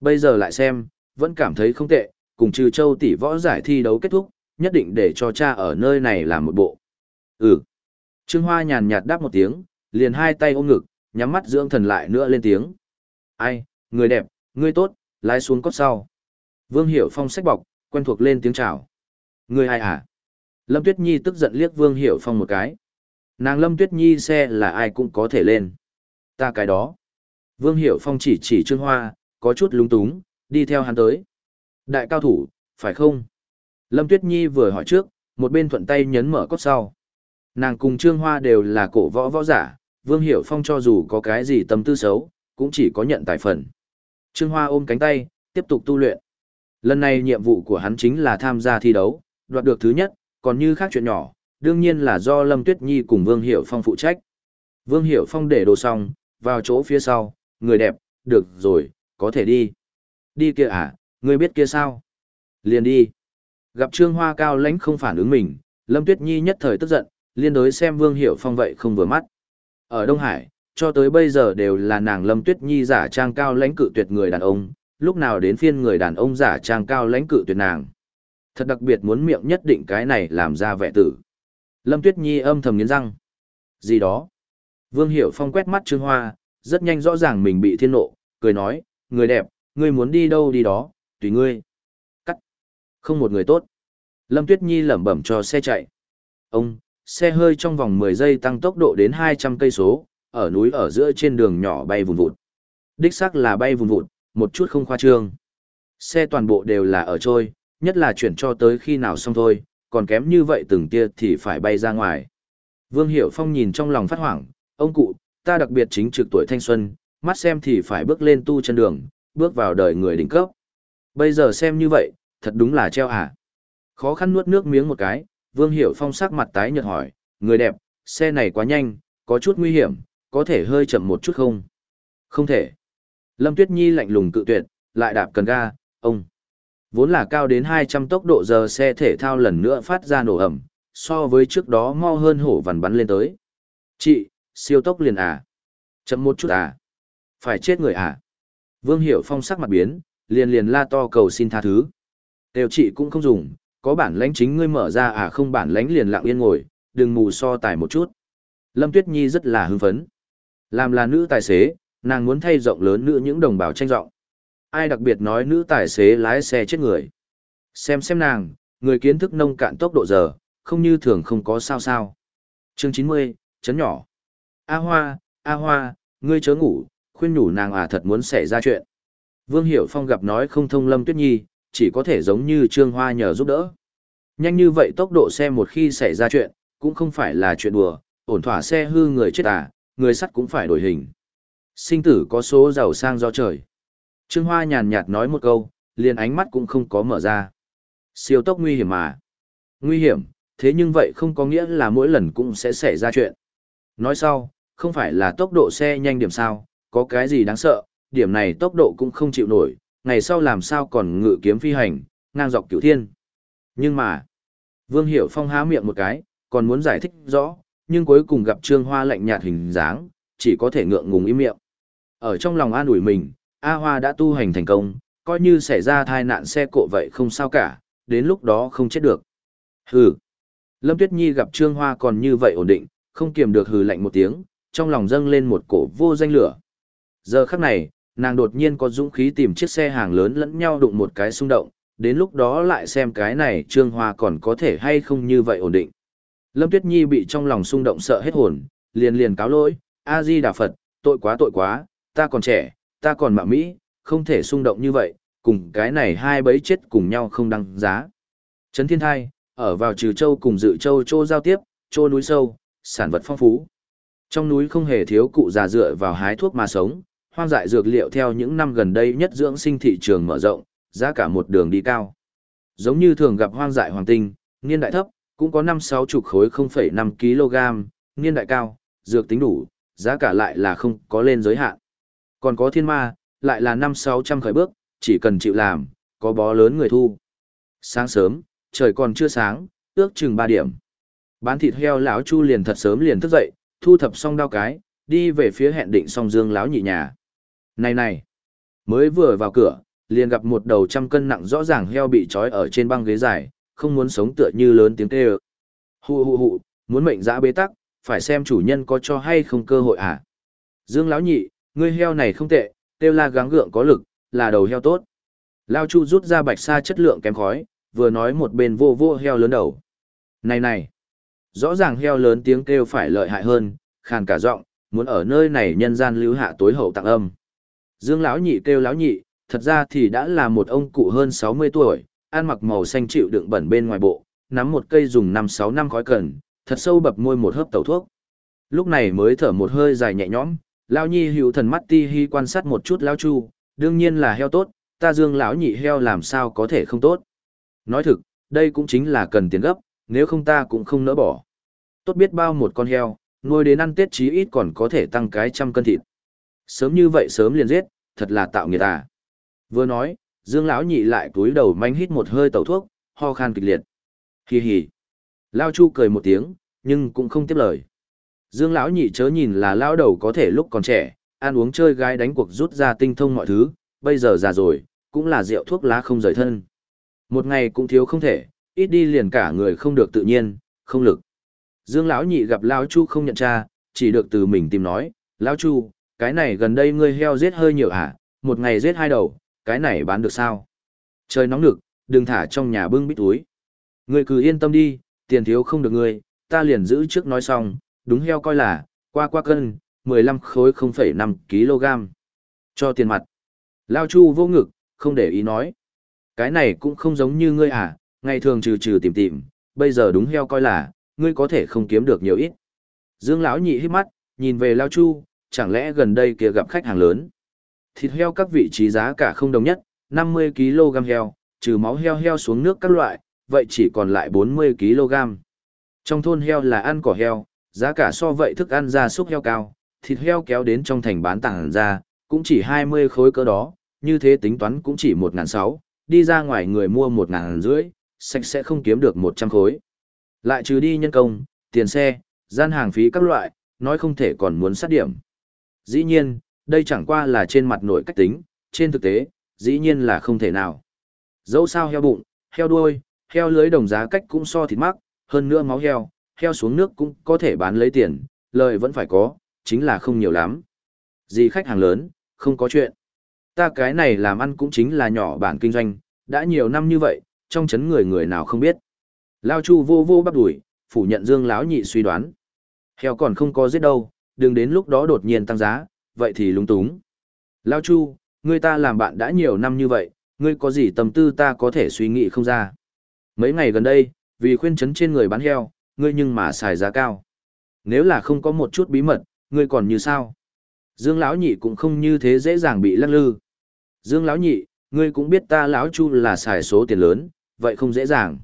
Bây giờ lại xem, vẫn cảm thấy không tệ, cùng trừ châu tỷ võ giải thi đấu kết thúc, nhất định để cho cha ở nơi này làm một bộ. Ừ. Trương Hoa nhàn nhạt đáp một tiếng, liền hai tay ôm ngực, nhắm mắt dưỡng thần lại nữa lên tiếng. Ai, người đẹp, người tốt, lái xuống cốt sau. Vương Hiểu Phong sách bọc, quen thuộc lên tiếng chào. người ai à? Lâm Tuyết Nhi tức giận liếc Vương Hiểu Phong một cái. Nàng Lâm Tuyết Nhi xe là ai cũng có thể lên. Ta cái đó. Vương Hiểu Phong chỉ chỉ Trương Hoa, có chút lúng túng, đi theo hắn tới. Đại cao thủ, phải không? Lâm Tuyết Nhi vừa hỏi trước, một bên thuận tay nhấn mở cốt sau. Nàng cùng Trương Hoa đều là cổ võ võ giả, Vương Hiểu Phong cho dù có cái gì tâm tư xấu, cũng chỉ có nhận tài phần. Trương Hoa ôm cánh tay, tiếp tục tu luyện. Lần này nhiệm vụ của hắn chính là tham gia thi đấu, đoạt được thứ nhất, còn như khác chuyện nhỏ, đương nhiên là do Lâm Tuyết Nhi cùng Vương Hiểu Phong phụ trách. Vương Hiểu Phong để đồ xong, vào chỗ phía sau, người đẹp, được rồi, có thể đi. Đi kia à, người biết kia sao? Liền đi. Gặp Trương Hoa cao lãnh không phản ứng mình, Lâm Tuyết Nhi nhất thời tức giận, liên đối xem Vương Hiểu Phong vậy không vừa mắt. Ở Đông Hải, cho tới bây giờ đều là nàng Lâm Tuyết Nhi giả trang cao lãnh cự tuyệt người đàn ông, lúc nào đến phiên người đàn ông giả trang cao lãnh cự tuyệt nàng. Thật đặc biệt muốn miệng nhất định cái này làm ra vẻ tử. Lâm Tuyết Nhi âm thầm nghiến răng. Gì đó? Vương Hiểu Phong quét mắt Trương Hoa, rất nhanh rõ ràng mình bị thiên nộ, cười nói, người đẹp, ngươi muốn đi đâu đi đó, tùy ngươi. Cắt. Không một người tốt. Lâm Tuyết Nhi lẩm bẩm cho xe chạy. Ông, xe hơi trong vòng 10 giây tăng tốc độ đến 200 cây số, ở núi ở giữa trên đường nhỏ bay vùng vụt. Đích xác là bay vùng vụt, một chút không khoa trương. Xe toàn bộ đều là ở trôi, nhất là chuyển cho tới khi nào xong thôi, còn kém như vậy từng tia thì phải bay ra ngoài. Vương Hiểu Phong nhìn trong lòng phát hoảng, ông cụ, ta đặc biệt chính trực tuổi thanh xuân, mắt xem thì phải bước lên tu chân đường, bước vào đời người đỉnh cấp. Bây giờ xem như vậy, thật đúng là treo à. Khó khăn nuốt nước miếng một cái, Vương Hiểu Phong sắc mặt tái nhợt hỏi, người đẹp, xe này quá nhanh, có chút nguy hiểm, có thể hơi chậm một chút không? Không thể. Lâm Tuyết Nhi lạnh lùng cự tuyệt, lại đạp cần ga, ông. Vốn là cao đến 200 tốc độ giờ xe thể thao lần nữa phát ra nổ ẩm, so với trước đó mau hơn hổ vằn bắn lên tới. Chị, siêu tốc liền à? Chậm một chút à? Phải chết người à? Vương Hiểu Phong sắc mặt biến, liền liền la to cầu xin tha thứ. Đều chị cũng không dùng, có bản lãnh chính ngươi mở ra à không bản lãnh liền lặng yên ngồi, đừng mù so tài một chút. Lâm Tuyết Nhi rất là hưng phấn. Làm là nữ tài xế, nàng muốn thay rộng lớn nữ những đồng bào tranh rộng. Ai đặc biệt nói nữ tài xế lái xe chết người. Xem xem nàng, người kiến thức nông cạn tốc độ giờ, không như thường không có sao sao. Chương 90, chấn nhỏ. A Hoa, A Hoa, ngươi chớ ngủ, khuyên nhủ nàng à thật muốn xảy ra chuyện. Vương Hiểu Phong gặp nói không thông Lâm Tuyết Nhi, chỉ có thể giống như Trương Hoa nhờ giúp đỡ. Nhanh như vậy tốc độ xe một khi xảy ra chuyện, cũng không phải là chuyện đùa, ổn thỏa xe hư người chết à, người sắt cũng phải đổi hình. Sinh tử có số giàu sang do trời. Trương Hoa nhàn nhạt nói một câu, liền ánh mắt cũng không có mở ra. Siêu tốc nguy hiểm mà. Nguy hiểm, thế nhưng vậy không có nghĩa là mỗi lần cũng sẽ xảy ra chuyện. Nói sau, không phải là tốc độ xe nhanh điểm sao, có cái gì đáng sợ, điểm này tốc độ cũng không chịu nổi, ngày sau làm sao còn ngự kiếm phi hành, ngang dọc cửu thiên. Nhưng mà, Vương Hiểu Phong há miệng một cái, còn muốn giải thích rõ, nhưng cuối cùng gặp Trương Hoa lạnh nhạt hình dáng, chỉ có thể ngượng ngùng im miệng. Ở trong lòng an ủi mình, A Hoa đã tu hành thành công, coi như xảy ra tai nạn xe cộ vậy không sao cả, đến lúc đó không chết được. Hừ. Lâm Tuyết Nhi gặp Trương Hoa còn như vậy ổn định, không kiềm được hừ lạnh một tiếng, trong lòng dâng lên một cổ vô danh lửa. Giờ khắc này, nàng đột nhiên có dũng khí tìm chiếc xe hàng lớn lẫn nhau đụng một cái xung động, đến lúc đó lại xem cái này Trương Hoa còn có thể hay không như vậy ổn định. Lâm Tuyết Nhi bị trong lòng xung động sợ hết hồn, liền liền cáo lỗi, A-di Đà Phật, tội quá tội quá, ta còn trẻ, ta còn mạo Mỹ, không thể xung động như vậy, cùng cái này hai bấy chết cùng nhau không đăng giá. Trấn Thiên Thai, ở vào Trừ Châu cùng Dự Châu Chô giao tiếp, Chô núi sâu, sản vật phong phú. Trong núi không hề thiếu cụ già dựa vào hái thuốc mà sống, hoang dại dược liệu theo những năm gần đây nhất dưỡng sinh thị trường mở rộng, giá cả một đường đi cao. Giống như thường gặp hoang dại hoàng tinh, niên đại thấp, cũng có 5-6 chục khối 0,5 kg, niên đại cao, dược tính đủ, giá cả lại là không có lên giới hạn. Còn có thiên ma, lại là 5-600 khởi bước, chỉ cần chịu làm, có bó lớn người thu. Sáng sớm, trời còn chưa sáng, ước chừng 3 điểm. Bán thịt heo lão Chu liền thật sớm liền thức dậy, thu thập xong đao cái, đi về phía hẹn định song dương lão nhị nhà. Này này, mới vừa vào cửa, liền gặp một đầu trăm cân nặng rõ ràng heo bị trói ở trên băng ghế dài, không muốn sống tựa như lớn tiếng kêu. Hù hù hù, muốn mệnh dã bế tắc, phải xem chủ nhân có cho hay không cơ hội à. Dương lão nhị, ngươi heo này không tệ, kêu la gắng gượng có lực, là đầu heo tốt. Lao Chu rút ra bạch sa chất lượng kém khói, vừa nói một bên vô vô heo lớn đầu. Này này, rõ ràng heo lớn tiếng kêu phải lợi hại hơn, khàn cả giọng, muốn ở nơi này nhân gian lưu hạ tối hậu tặng âm. Dương lão nhị kêu lão nhị, thật ra thì đã là một ông cụ hơn 60 tuổi, ăn mặc màu xanh chịu đựng bẩn bên ngoài bộ, nắm một cây dùng 5-6 năm khói cần, thật sâu bập môi một hớp tẩu thuốc. Lúc này mới thở một hơi dài nhẹ nhõm, lão nhi hữu thần mắt ti hi quan sát một chút lão chu, đương nhiên là heo tốt, ta dương lão nhị heo làm sao có thể không tốt. Nói thực, đây cũng chính là cần tiền gấp, nếu không ta cũng không nỡ bỏ. Tốt biết bao một con heo, nuôi đến ăn tết chí ít còn có thể tăng cái trăm cân thịt. Sớm như vậy sớm liền giết, thật là tạo nghiệt à. Vừa nói, Dương lão nhị lại cúi đầu manh hít một hơi tẩu thuốc, ho khan kịch liệt. hì hì Lao Chu cười một tiếng, nhưng cũng không tiếp lời. Dương lão nhị chớ nhìn là lao đầu có thể lúc còn trẻ, ăn uống chơi gái đánh cuộc rút ra tinh thông mọi thứ, bây giờ già rồi, cũng là rượu thuốc lá không rời thân. Một ngày cũng thiếu không thể, ít đi liền cả người không được tự nhiên, không lực. Dương lão nhị gặp lão Chu không nhận ra, chỉ được từ mình tìm nói, lão Chu, cái này gần đây ngươi heo giết hơi nhiều hả, một ngày giết hai đầu, cái này bán được sao? Trời nóng lực, đừng thả trong nhà bưng bít túi. Ngươi cứ yên tâm đi, tiền thiếu không được ngươi, ta liền giữ trước nói xong, đúng heo coi là, qua qua cân, 15 khối 0,5 kg. Cho tiền mặt. Lao Chu vô ngực, không để ý nói. Cái này cũng không giống như ngươi à, ngày thường trừ trừ tìm tìm, bây giờ đúng heo coi là, ngươi có thể không kiếm được nhiều ít. Dương lão nhị hít mắt, nhìn về Lao Chu, chẳng lẽ gần đây kia gặp khách hàng lớn. Thịt heo các vị trí giá cả không đồng nhất, 50 kg heo, trừ máu heo heo xuống nước các loại, vậy chỉ còn lại 40 kg. Trong thôn heo là ăn cỏ heo, giá cả so vậy thức ăn gia súc heo cao, thịt heo kéo đến trong thành bán tảng ra, cũng chỉ 20 khối cỡ đó, như thế tính toán cũng chỉ 1.600, đi ra ngoài người mua 1.500 sạch sẽ không kiếm được 100 khối. Lại trừ đi nhân công, tiền xe, gian hàng phí các loại, nói không thể còn muốn sát điểm. Dĩ nhiên, đây chẳng qua là trên mặt nội cách tính, trên thực tế, dĩ nhiên là không thể nào. Dẫu sao heo bụng, heo đuôi, heo lưới đồng giá cách cũng so thịt mắc, hơn nữa máu heo, heo xuống nước cũng có thể bán lấy tiền, lợi vẫn phải có, chính là không nhiều lắm. Gì khách hàng lớn, không có chuyện. Ta cái này làm ăn cũng chính là nhỏ bản kinh doanh, đã nhiều năm như vậy, trong chấn người người nào không biết. Lao Chu vô vô bắp đuổi, phủ nhận Dương lão nhị suy đoán. Heo còn không có giết đâu, đừng đến lúc đó đột nhiên tăng giá, vậy thì lúng túng. Lao Chu, ngươi ta làm bạn đã nhiều năm như vậy, ngươi có gì tâm tư ta có thể suy nghĩ không ra. Mấy ngày gần đây, vì khuyên chấn trên người bán heo, ngươi nhưng mà xài giá cao. Nếu là không có một chút bí mật, ngươi còn như sao? Dương lão nhị cũng không như thế dễ dàng bị lắc lư. Dương lão nhị, ngươi cũng biết ta lão Chu là xài số tiền lớn, vậy không dễ dàng.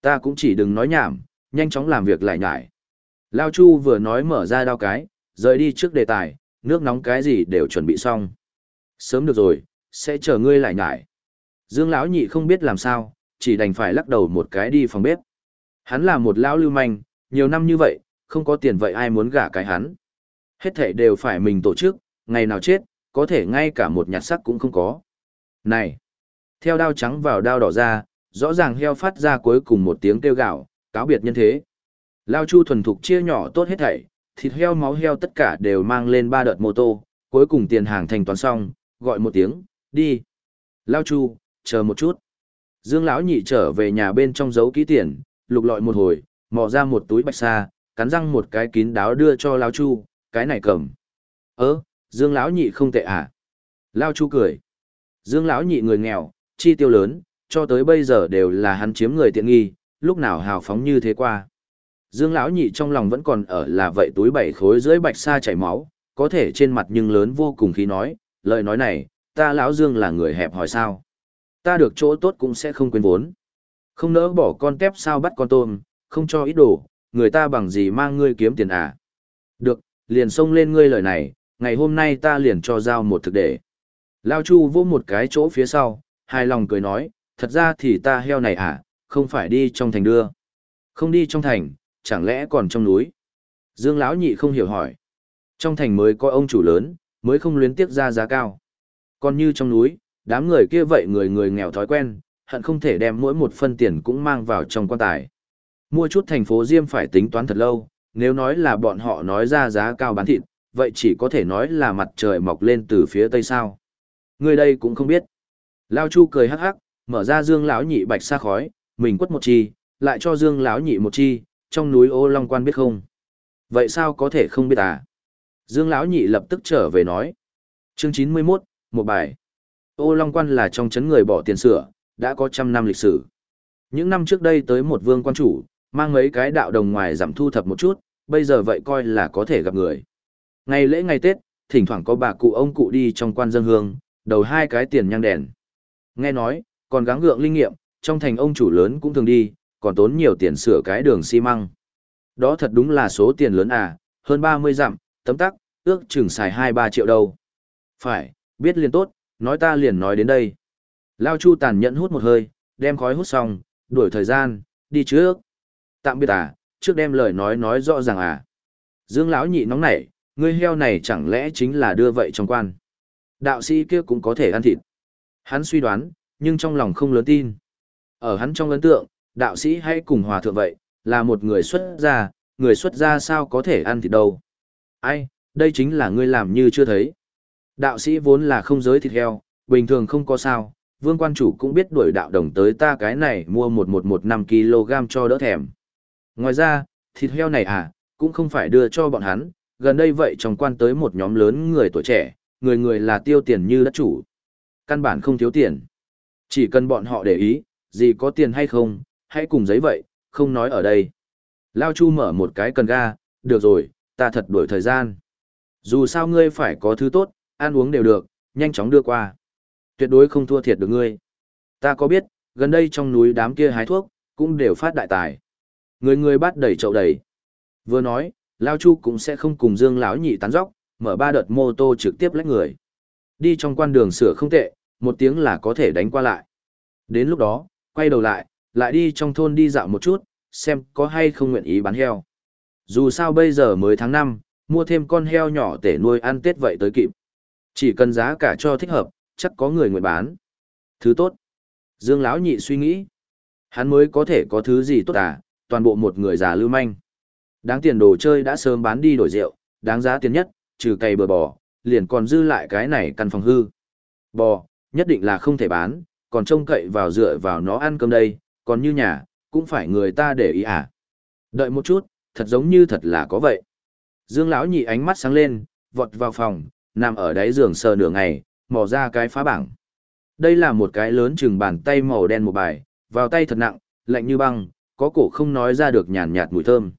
Ta cũng chỉ đừng nói nhảm, nhanh chóng làm việc lại nhải. Lao Chu vừa nói mở ra đao cái, rời đi trước đề tài, nước nóng cái gì đều chuẩn bị xong. Sớm được rồi, sẽ chờ ngươi lại nhải. Dương lão nhị không biết làm sao, chỉ đành phải lắc đầu một cái đi phòng bếp. Hắn là một lão lưu manh, nhiều năm như vậy, không có tiền vậy ai muốn gả cái hắn. Hết thảy đều phải mình tổ chức, ngày nào chết, có thể ngay cả một nhặt sắc cũng không có. Này! Theo đao trắng vào đao đỏ ra, rõ ràng heo phát ra cuối cùng một tiếng kêu gạo, cáo biệt nhân thế. Lao Chu thuần thục chia nhỏ tốt hết thảy, thịt heo máu heo tất cả đều mang lên ba đợt mô tô, cuối cùng tiền hàng thanh toán xong, gọi một tiếng, đi. Lao Chu, chờ một chút. Dương lão nhị trở về nhà bên trong giấu ký tiền, lục lọi một hồi, mò ra một túi bạch sa, cắn răng một cái kín đáo đưa cho Lao Chu, cái này cầm. Ơ, Dương lão nhị không tệ à? Lao Chu cười. Dương lão nhị người nghèo, chi tiêu lớn, cho tới bây giờ đều là hắn chiếm người tiện nghi, lúc nào hào phóng như thế qua. Dương lão nhị trong lòng vẫn còn ở là vậy túi bảy khối dưới bạch sa chảy máu, có thể trên mặt nhưng lớn vô cùng khí nói, lời nói này, ta lão Dương là người hẹp hỏi sao? ta được chỗ tốt cũng sẽ không quên vốn. Không nỡ bỏ con tép sao bắt con tôm, không cho ít đồ, người ta bằng gì mang ngươi kiếm tiền à. Được, liền xông lên ngươi lời này, ngày hôm nay ta liền cho giao một thực để. Lao Chu vô một cái chỗ phía sau, hài lòng cười nói, thật ra thì ta heo này à, không phải đi trong thành đưa. Không đi trong thành, chẳng lẽ còn trong núi? Dương lão nhị không hiểu hỏi. Trong thành mới có ông chủ lớn, mới không luyến tiếc ra giá cao. Còn như trong núi, đám người kia vậy người người nghèo thói quen, hận không thể đem mỗi một phân tiền cũng mang vào trong quan tài. Mua chút thành phố Diêm phải tính toán thật lâu, nếu nói là bọn họ nói ra giá cao bán thịt, vậy chỉ có thể nói là mặt trời mọc lên từ phía tây sao. Người đây cũng không biết. Lao Chu cười hắc hắc, mở ra dương lão nhị bạch xa khói, mình quất một chi, lại cho dương lão nhị một chi, trong núi ô long quan biết không. Vậy sao có thể không biết à? Dương lão nhị lập tức trở về nói. Chương chín mươi mốt một bài. Ô long quan là trong chấn người bỏ tiền sửa, đã có trăm năm lịch sử. Những năm trước đây tới một vương quan chủ, mang mấy cái đạo đồng ngoài giảm thu thập một chút, bây giờ vậy coi là có thể gặp người. Ngày lễ ngày Tết, thỉnh thoảng có bà cụ ông cụ đi trong quan dân hương, đầu hai cái tiền nhang đèn. Nghe nói, còn gắng gượng linh nghiệm, trong thành ông chủ lớn cũng thường đi, còn tốn nhiều tiền sửa cái đường xi măng. Đó thật đúng là số tiền lớn à, hơn 30 dặm, tấm tắc, ước chừng xài 2-3 triệu đâu. Phải, biết liền tốt, nói ta liền nói đến đây. Lao Chu tàn nhẫn hút một hơi, đem khói hút xong, đuổi thời gian, đi trước. Tạm biệt à, trước đem lời nói nói rõ ràng à. Dương lão nhị nóng nảy, ngươi heo này chẳng lẽ chính là đưa vậy trong quan. Đạo sĩ kia cũng có thể ăn thịt. Hắn suy đoán, nhưng trong lòng không lớn tin. Ở hắn trong ấn tượng, đạo sĩ hay cùng hòa thượng vậy, là một người xuất gia, người xuất gia sao có thể ăn thịt đâu. Ai, đây chính là ngươi làm như chưa thấy. Đạo sĩ vốn là không giới thịt heo, bình thường không có sao, vương quan chủ cũng biết đuổi đạo đồng tới ta cái này mua một một một năm kg cho đỡ thèm. Ngoài ra, thịt heo này à, cũng không phải đưa cho bọn hắn, gần đây vậy trong quan tới một nhóm lớn người tuổi trẻ, người người là tiêu tiền như đất chủ. Căn bản không thiếu tiền. Chỉ cần bọn họ để ý, gì có tiền hay không, hãy cùng giấy vậy, không nói ở đây. Lao Chu mở một cái cần ga, được rồi, ta thật đổi thời gian. Dù sao ngươi phải có thứ tốt, ăn uống đều được, nhanh chóng đưa qua. Tuyệt đối không thua thiệt được ngươi. Ta có biết, gần đây trong núi đám kia hái thuốc, cũng đều phát đại tài. Người người bắt đầy chậu đầy. Vừa nói, Lao Chu cũng sẽ không cùng Dương lão nhị tán dóc, mở ba đợt mô tô trực tiếp lách người. Đi trong quan đường sửa không tệ, một tiếng là có thể đánh qua lại. Đến lúc đó, quay đầu lại, lại đi trong thôn đi dạo một chút, xem có hay không nguyện ý bán heo. Dù sao bây giờ mới tháng 5, mua thêm con heo nhỏ để nuôi ăn Tết vậy tới kịp. Chỉ cần giá cả cho thích hợp, chắc có người nguyện bán. Thứ tốt. Dương lão nhị suy nghĩ. Hắn mới có thể có thứ gì tốt à, toàn bộ một người già lưu manh. Đáng tiền đồ chơi đã sớm bán đi đổi rượu, đáng giá tiền nhất, trừ cày bừa bò, liền còn dư lại cái này căn phòng hư. Bò, nhất định là không thể bán, còn trông cậy vào dựa vào nó ăn cơm đây, còn như nhà, cũng phải người ta để ý à. Đợi một chút, thật giống như thật là có vậy. Dương lão nhị ánh mắt sáng lên, vọt vào phòng, nằm ở đáy giường sờ nửa ngày, mò ra cái phá bảng. Đây là một cái lớn chừng bàn tay màu đen một bài, vào tay thật nặng, lạnh như băng, có cổ không nói ra được nhàn nhạt mùi thơm.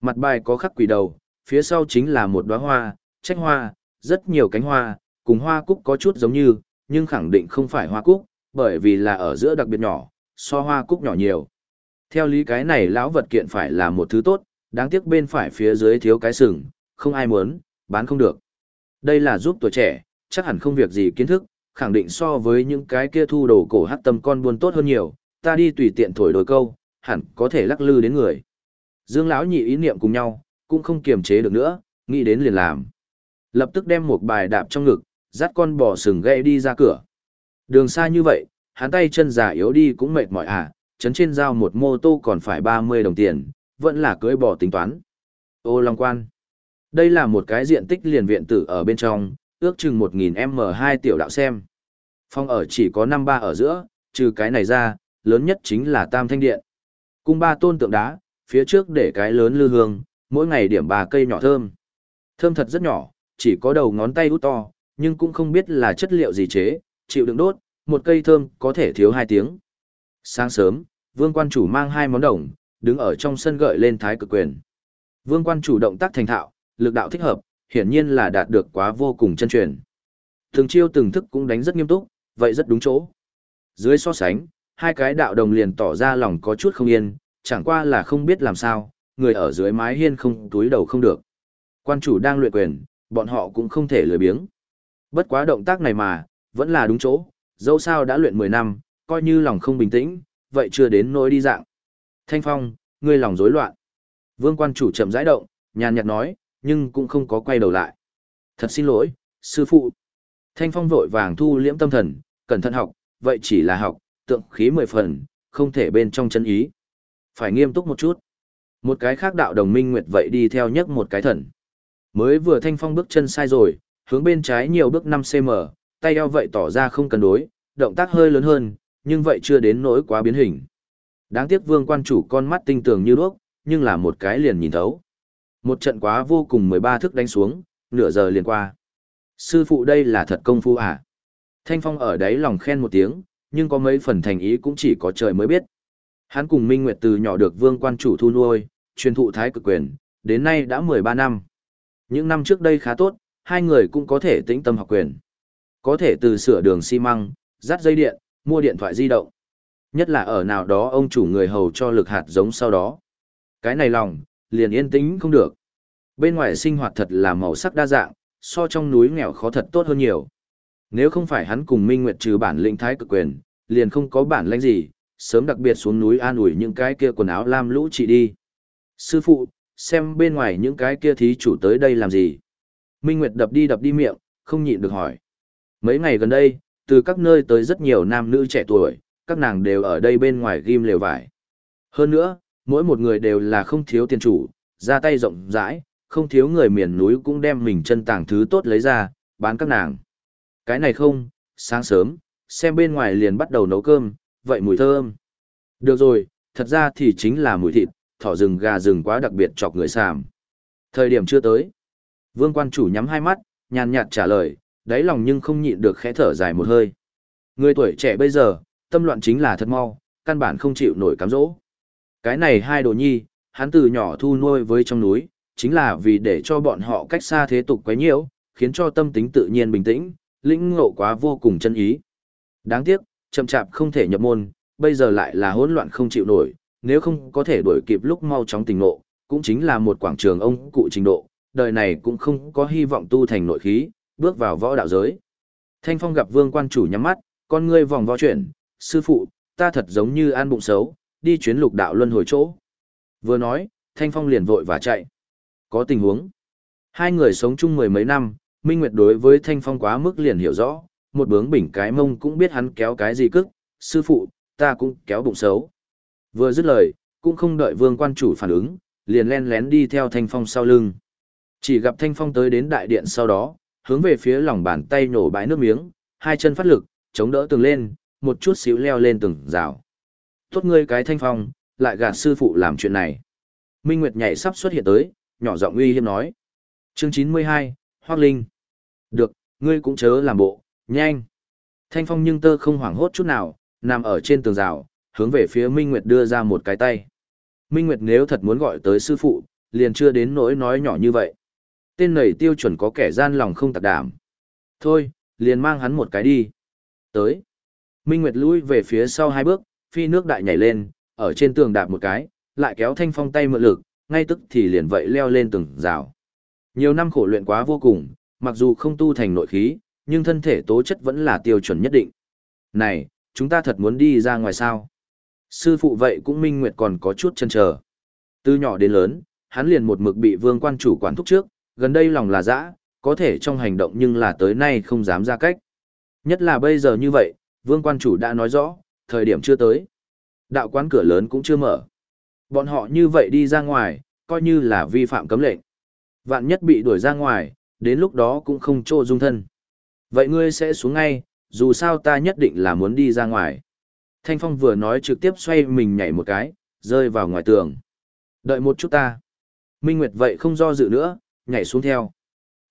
Mặt bài có khắc quỷ đầu, phía sau chính là một đóa hoa, trách hoa, rất nhiều cánh hoa, cùng hoa cúc có chút giống như, nhưng khẳng định không phải hoa cúc, bởi vì là ở giữa đặc biệt nhỏ, so hoa cúc nhỏ nhiều. Theo lý cái này lão vật kiện phải là một thứ tốt, đáng tiếc bên phải phía dưới thiếu cái sừng, không ai muốn, bán không được. Đây là giúp tuổi trẻ, chắc hẳn không việc gì kiến thức, khẳng định so với những cái kia thu đồ cổ hát tâm con buôn tốt hơn nhiều, ta đi tùy tiện thổi đồi câu, hẳn có thể lắc lư đến người. Dương lão nhị ý niệm cùng nhau, cũng không kiềm chế được nữa, nghĩ đến liền làm. Lập tức đem một bài đạp trong ngực, dắt con bò sừng gây đi ra cửa. Đường xa như vậy, hắn tay chân già yếu đi cũng mệt mỏi à, chấn trên giao một mô tô còn phải 30 đồng tiền, vẫn là cưới bò tính toán. Ô Long Quan. Đây là một cái diện tích liền viện tử ở bên trong, ước chừng 1000m2 tiểu đạo xem. Phòng ở chỉ có 53 ở giữa, trừ cái này ra, lớn nhất chính là Tam Thanh Điện. Cung ba tôn tượng đá, phía trước để cái lớn lư hương, mỗi ngày điểm ba cây nhỏ thơm. Thơm thật rất nhỏ, chỉ có đầu ngón tay út to, nhưng cũng không biết là chất liệu gì chế, chịu đựng đốt, một cây thơm có thể thiếu hai tiếng. Sáng sớm, vương quan chủ mang hai món đồng, đứng ở trong sân gợi lên thái cực quyền. Vương quan chủ động tác thành thạo, lực đạo thích hợp, hiển nhiên là đạt được quá vô cùng chân truyền. Từng chiêu từng thức cũng đánh rất nghiêm túc, vậy rất đúng chỗ. Dưới so sánh, hai cái đạo đồng liền tỏ ra lòng có chút không yên, chẳng qua là không biết làm sao, người ở dưới mái hiên không túi đầu không được. Quan chủ đang luyện quyền, bọn họ cũng không thể lười biếng. Bất quá động tác này mà, vẫn là đúng chỗ, dẫu sao đã luyện 10 năm, coi như lòng không bình tĩnh, vậy chưa đến nỗi đi dạng. Thanh Phong, ngươi lòng rối loạn. Vương quan chủ chậm rãi động, nhàn nhạt nói, nhưng cũng không có quay đầu lại. Thật xin lỗi, sư phụ. Thanh Phong vội vàng thu liễm tâm thần, cẩn thận học, vậy chỉ là học, tượng khí mười phần, không thể bên trong chân ý. Phải nghiêm túc một chút. Một cái khác đạo đồng minh nguyệt vậy đi theo nhất một cái thần. Mới vừa Thanh Phong bước chân sai rồi, hướng bên trái nhiều bước 5cm, tay eo vậy tỏ ra không cần đối, động tác hơi lớn hơn, nhưng vậy chưa đến nỗi quá biến hình. Đáng tiếc vương quan chủ con mắt tinh tường như đuốc, nhưng là một cái liền nhìn thấu. Một trận quá vô cùng 13 thức đánh xuống, nửa giờ liền qua. Sư phụ đây là thật công phu à? Thanh Phong ở đấy lòng khen một tiếng, nhưng có mấy phần thành ý cũng chỉ có trời mới biết. Hắn cùng Minh Nguyệt từ nhỏ được vương quan chủ thu nuôi, truyền thụ thái cực quyền, đến nay đã 13 năm. Những năm trước đây khá tốt, hai người cũng có thể tĩnh tâm học quyền. Có thể từ sửa đường xi măng, dắt dây điện, mua điện thoại di động. Nhất là ở nào đó ông chủ người hầu cho lực hạt giống sau đó. Cái này lòng, liền yên tĩnh không được. Bên ngoài sinh hoạt thật là màu sắc đa dạng, so trong núi nghèo khó thật tốt hơn nhiều. Nếu không phải hắn cùng Minh Nguyệt trừ bản lĩnh thái cực quyền, liền không có bản lĩnh gì, sớm đặc biệt xuống núi an ủi những cái kia quần áo lam lũ chị đi. Sư phụ, xem bên ngoài những cái kia thí chủ tới đây làm gì? Minh Nguyệt đập đi đập đi miệng, không nhịn được hỏi. Mấy ngày gần đây, từ các nơi tới rất nhiều nam nữ trẻ tuổi, các nàng đều ở đây bên ngoài ghim lều vải. Hơn nữa, mỗi một người đều là không thiếu tiền chủ, ra tay rộng rãi, không thiếu người miền núi cũng đem mình chân tàng thứ tốt lấy ra, bán các nàng. Cái này không, sáng sớm, xem bên ngoài liền bắt đầu nấu cơm, vậy mùi thơm. Được rồi, thật ra thì chính là mùi thịt, thỏ rừng gà rừng quá đặc biệt chọc người sàm. Thời điểm chưa tới. Vương quan chủ nhắm hai mắt, nhàn nhạt trả lời, đáy lòng nhưng không nhịn được khẽ thở dài một hơi. Người tuổi trẻ bây giờ, tâm loạn chính là thật mau, căn bản không chịu nổi cám dỗ. Cái này hai đồ nhi, hắn từ nhỏ thu nuôi với trong núi, chính là vì để cho bọn họ cách xa thế tục quấy nhiễu, khiến cho tâm tính tự nhiên bình tĩnh, lĩnh ngộ quá vô cùng chân ý. Đáng tiếc, chậm chạp không thể nhập môn, bây giờ lại là hỗn loạn không chịu nổi, nếu không có thể đuổi kịp lúc mau chóng tình ngộ, cũng chính là một quảng trường ông cụ trình độ, đời này cũng không có hy vọng tu thành nội khí, bước vào võ đạo giới. Thanh Phong gặp Vương quan chủ nhắm mắt, con ngươi vòng vo chuyển, sư phụ, ta thật giống như an bụng xấu, đi chuyến lục đạo luân hồi chỗ. Vừa nói, Thanh Phong liền vội và chạy. Có tình huống. Hai người sống chung mười mấy năm, Minh Nguyệt đối với Thanh Phong quá mức liền hiểu rõ, một bướng bỉnh cái mông cũng biết hắn kéo cái gì cức, sư phụ, ta cũng kéo bụng xấu. Vừa dứt lời, cũng không đợi vương quan chủ phản ứng, liền len lén đi theo Thanh Phong sau lưng. Chỉ gặp Thanh Phong tới đến đại điện sau đó, hướng về phía lòng bàn tay nổ bãi nước miếng, hai chân phát lực, chống đỡ tường lên, một chút xíu leo lên từng rào. Tốt ngươi cái Thanh Phong, lại gạt sư phụ làm chuyện này. Minh Nguyệt nhảy sắp xuất hiện tới, nhỏ giọng uy hiếp nói. Chương 92, Hoác Linh. Được, ngươi cũng chớ làm bộ, nhanh. Thanh Phong nhưng tơ không hoảng hốt chút nào, nằm ở trên tường rào, hướng về phía Minh Nguyệt đưa ra một cái tay. Minh Nguyệt nếu thật muốn gọi tới sư phụ, liền chưa đến nỗi nói nhỏ như vậy. Tên này tiêu chuẩn có kẻ gian lòng không tạc đảm. Thôi, liền mang hắn một cái đi. Tới. Minh Nguyệt lui về phía sau hai bước, phi nước đại nhảy lên, ở trên tường đạp một cái, lại kéo thanh phong tay mượn lực, ngay tức thì liền vậy leo lên từng rào. Nhiều năm khổ luyện quá vô cùng, mặc dù không tu thành nội khí, nhưng thân thể tố chất vẫn là tiêu chuẩn nhất định. Này, chúng ta thật muốn đi ra ngoài sao? Sư phụ vậy cũng minh nguyệt còn có chút chân chờ. Từ nhỏ đến lớn, hắn liền một mực bị vương quan chủ quản thúc trước, gần đây lòng là dã, có thể trong hành động nhưng là tới nay không dám ra cách. Nhất là bây giờ như vậy, vương quan chủ đã nói rõ, thời điểm chưa tới. Đạo quán cửa lớn cũng chưa mở. Bọn họ như vậy đi ra ngoài, coi như là vi phạm cấm lệnh. Vạn nhất bị đuổi ra ngoài, đến lúc đó cũng không trô dung thân. Vậy ngươi sẽ xuống ngay, dù sao ta nhất định là muốn đi ra ngoài. Thanh Phong vừa nói trực tiếp xoay mình nhảy một cái, rơi vào ngoài tường. Đợi một chút ta. Minh Nguyệt vậy không do dự nữa, nhảy xuống theo.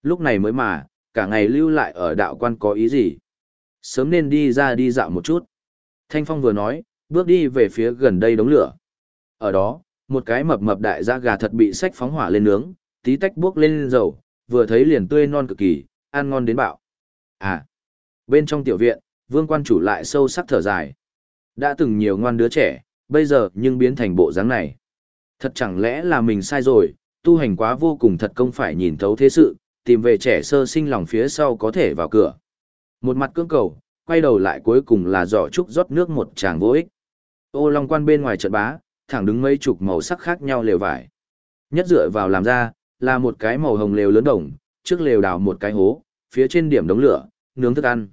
Lúc này mới mà, cả ngày lưu lại ở đạo quan có ý gì. Sớm nên đi ra đi dạo một chút. Thanh Phong vừa nói, bước đi về phía gần đây đống lửa. Ở đó, một cái mập mập đại da gà thật bị sách phóng hỏa lên nướng, tí tách buốc lên dầu, vừa thấy liền tươi non cực kỳ, ăn ngon đến bạo. À, bên trong tiểu viện, vương quan chủ lại sâu sắc thở dài. Đã từng nhiều ngoan đứa trẻ, bây giờ nhưng biến thành bộ dáng này. Thật chẳng lẽ là mình sai rồi, tu hành quá vô cùng thật công phải nhìn thấu thế sự, tìm về trẻ sơ sinh lòng phía sau có thể vào cửa. Một mặt cưỡng cầu, quay đầu lại cuối cùng là giỏ trúc rót nước một tràng vô ích. Ô Long quan bên ngoài trận bá, thẳng đứng mấy chục màu sắc khác nhau lều vải. Nhất dựa vào làm ra, là một cái màu hồng lều lớn đồng, trước lều đào một cái hố, phía trên điểm đống lửa, nướng thức ăn.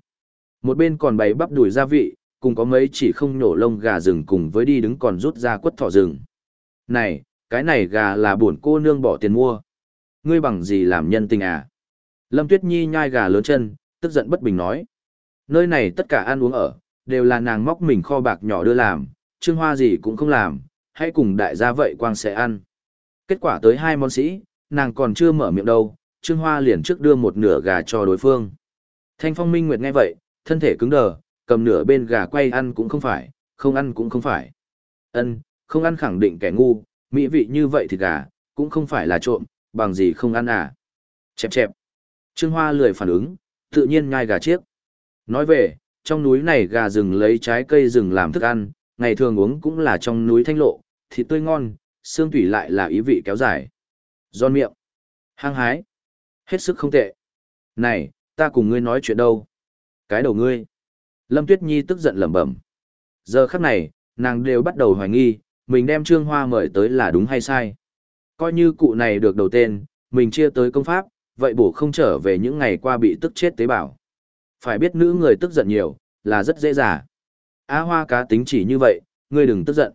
Một bên còn bày bắp đùi gia vị, cùng có mấy chỉ không nổ lông gà rừng cùng với đi đứng còn rút ra quất thỏ rừng. Này, cái này gà là buồn cô nương bỏ tiền mua. Ngươi bằng gì làm nhân tình à? Lâm Tuyết Nhi nhai gà lớn chân, tức giận bất bình nói. Nơi này tất cả ăn uống ở, đều là nàng móc mình kho bạc nhỏ đưa làm, trương hoa gì cũng không làm, hãy cùng đại gia vậy quang sẽ ăn. Kết quả tới hai món sĩ, nàng còn chưa mở miệng đâu, trương hoa liền trước đưa một nửa gà cho đối phương. Thanh phong minh nguyệt nghe vậy, thân thể cứng đờ, cầm nửa bên gà quay ăn cũng không phải, không ăn cũng không phải. Ân, không ăn khẳng định kẻ ngu, mỹ vị như vậy thì gà, cũng không phải là trộm, bằng gì không ăn à. Chẹp chẹp. Trương Hoa lười phản ứng, tự nhiên nhai gà chiếc. Nói về, trong núi này gà rừng lấy trái cây rừng làm thức ăn, ngày thường uống cũng là trong núi thanh lộ, thịt tươi ngon, xương tủy lại là ý vị kéo dài. Giòn miệng. Hăng hái. Hết sức không tệ. Này, ta cùng ngươi nói chuyện đâu? Cái đầu ngươi. Lâm Tuyết Nhi tức giận lẩm bẩm. Giờ khắc này, nàng đều bắt đầu hoài nghi, mình đem Trương Hoa mời tới là đúng hay sai. Coi như cụ này được đầu tên, mình chia tới công pháp, vậy bổ không trở về những ngày qua bị tức chết tế bào. Phải biết nữ người tức giận nhiều, là rất dễ dàng. Á hoa cá tính chỉ như vậy, ngươi đừng tức giận.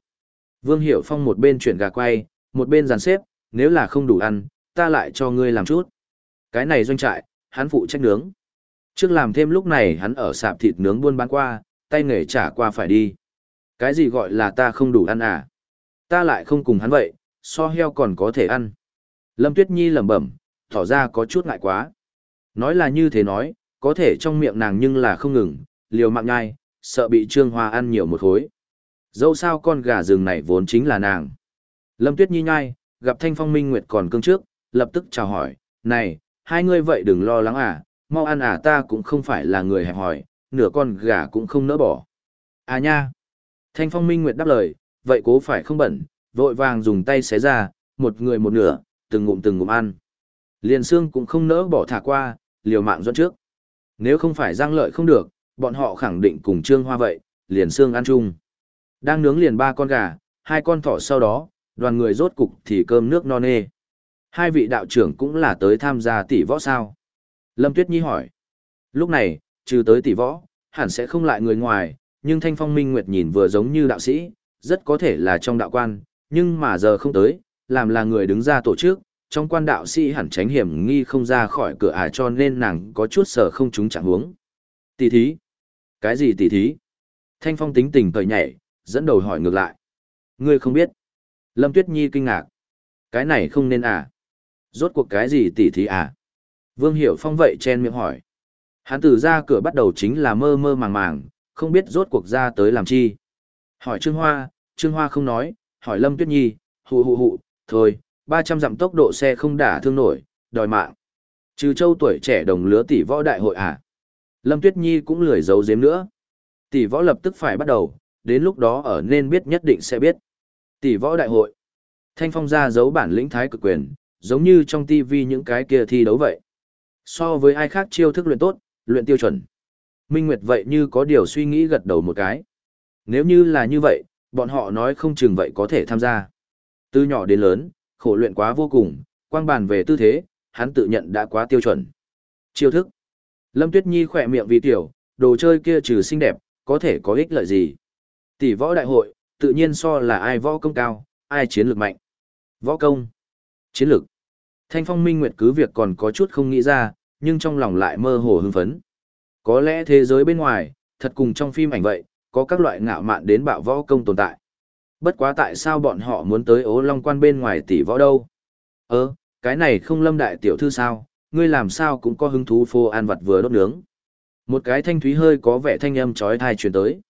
Vương Hiểu Phong một bên chuyển gà quay, một bên dàn xếp, nếu là không đủ ăn, ta lại cho ngươi làm chút. Cái này doanh trại, hắn phụ trách nướng. Trước làm thêm lúc này hắn ở sạp thịt nướng buôn bán qua, tay nghề trả qua phải đi. Cái gì gọi là ta không đủ ăn à? Ta lại không cùng hắn vậy, so heo còn có thể ăn. Lâm Tuyết Nhi lẩm bẩm, tỏ ra có chút ngại quá. Nói là như thế nói, có thể trong miệng nàng nhưng là không ngừng, liều mạng nhai, sợ bị Trương Hoa ăn nhiều một khối. Dẫu sao con gà rừng này vốn chính là nàng. Lâm Tuyết Nhi nhai, gặp Thanh Phong Minh Nguyệt còn cương trước, lập tức chào hỏi, này, hai ngươi vậy đừng lo lắng à, mau ăn à ta cũng không phải là người hẹp hỏi, nửa con gà cũng không nỡ bỏ. À nha! Thanh Phong Minh Nguyệt đáp lời, vậy cố phải không bẩn, vội vàng dùng tay xé ra, một người một nửa, từng ngụm từng ngụm ăn. Liền xương cũng không nỡ bỏ thả qua, liều mạng dẫn trước. Nếu không phải giang lợi không được, bọn họ khẳng định cùng trương hoa vậy, liền xương ăn chung. Đang nướng liền ba con gà, hai con thỏ sau đó, đoàn người rốt cục thì cơm nước no nê. Hai vị đạo trưởng cũng là tới tham gia tỷ võ sao? Lâm Tuyết Nhi hỏi. Lúc này, trừ tới tỷ võ, hẳn sẽ không lại người ngoài, nhưng Thanh Phong Minh Nguyệt nhìn vừa giống như đạo sĩ, rất có thể là trong đạo quan, nhưng mà giờ không tới, làm là người đứng ra tổ chức, trong quan đạo sĩ hẳn tránh hiểm nghi không ra khỏi cửa ả cho nên nàng có chút sở không chúng chẳng huống. Tỷ thí? Cái gì tỷ thí? Thanh Phong tính tình cởi nhảy, dẫn đầu hỏi ngược lại. Ngươi không biết. Lâm Tuyết Nhi kinh ngạc. Cái này không nên à? Rốt cuộc cái gì tỷ thí à? Vương Hiểu Phong vậy chen miệng hỏi. Hắn từ ra cửa bắt đầu chính là mơ mơ màng màng, không biết rốt cuộc ra tới làm chi. Hỏi Trương Hoa, Trương Hoa không nói, hỏi Lâm Tuyết Nhi, hụ hụ hụ, thôi, 300 dặm tốc độ xe không đả thương nổi, đòi mạng. Trừ châu tuổi trẻ đồng lứa tỷ võ đại hội à? Lâm Tuyết Nhi cũng lười giấu giếm nữa. Tỷ võ lập tức phải bắt đầu, đến lúc đó ở nên biết nhất định sẽ biết. Tỷ võ đại hội. Thanh Phong ra giấu bản lĩnh thái cực quyền, giống như trong tivi những cái kia thi đấu vậy. So với ai khác chiêu thức luyện tốt, luyện tiêu chuẩn. Minh Nguyệt vậy như có điều suy nghĩ gật đầu một cái. Nếu như là như vậy, bọn họ nói không chừng vậy có thể tham gia. Từ nhỏ đến lớn, khổ luyện quá vô cùng, quang bàn về tư thế, hắn tự nhận đã quá tiêu chuẩn. Chiêu thức. Lâm Tuyết Nhi khỏe miệng vì tiểu, đồ chơi kia trừ xinh đẹp, có thể có ích lợi gì. Tỷ võ đại hội, tự nhiên so là ai võ công cao, ai chiến lược mạnh. Võ công. Chiến lược. Thanh Phong Minh Nguyệt cứ việc còn có chút không nghĩ ra, nhưng trong lòng lại mơ hồ hưng phấn. Có lẽ thế giới bên ngoài, thật cùng trong phim ảnh vậy, có các loại ngạo mạn đến bạo võ công tồn tại. Bất quá tại sao bọn họ muốn tới ố long quan bên ngoài tỷ võ đâu? Ơ, cái này không lâm đại tiểu thư sao, ngươi làm sao cũng có hứng thú phô ăn vặt vừa đốt nướng. Một cái thanh thúy hơi có vẻ thanh âm trói thai truyền tới.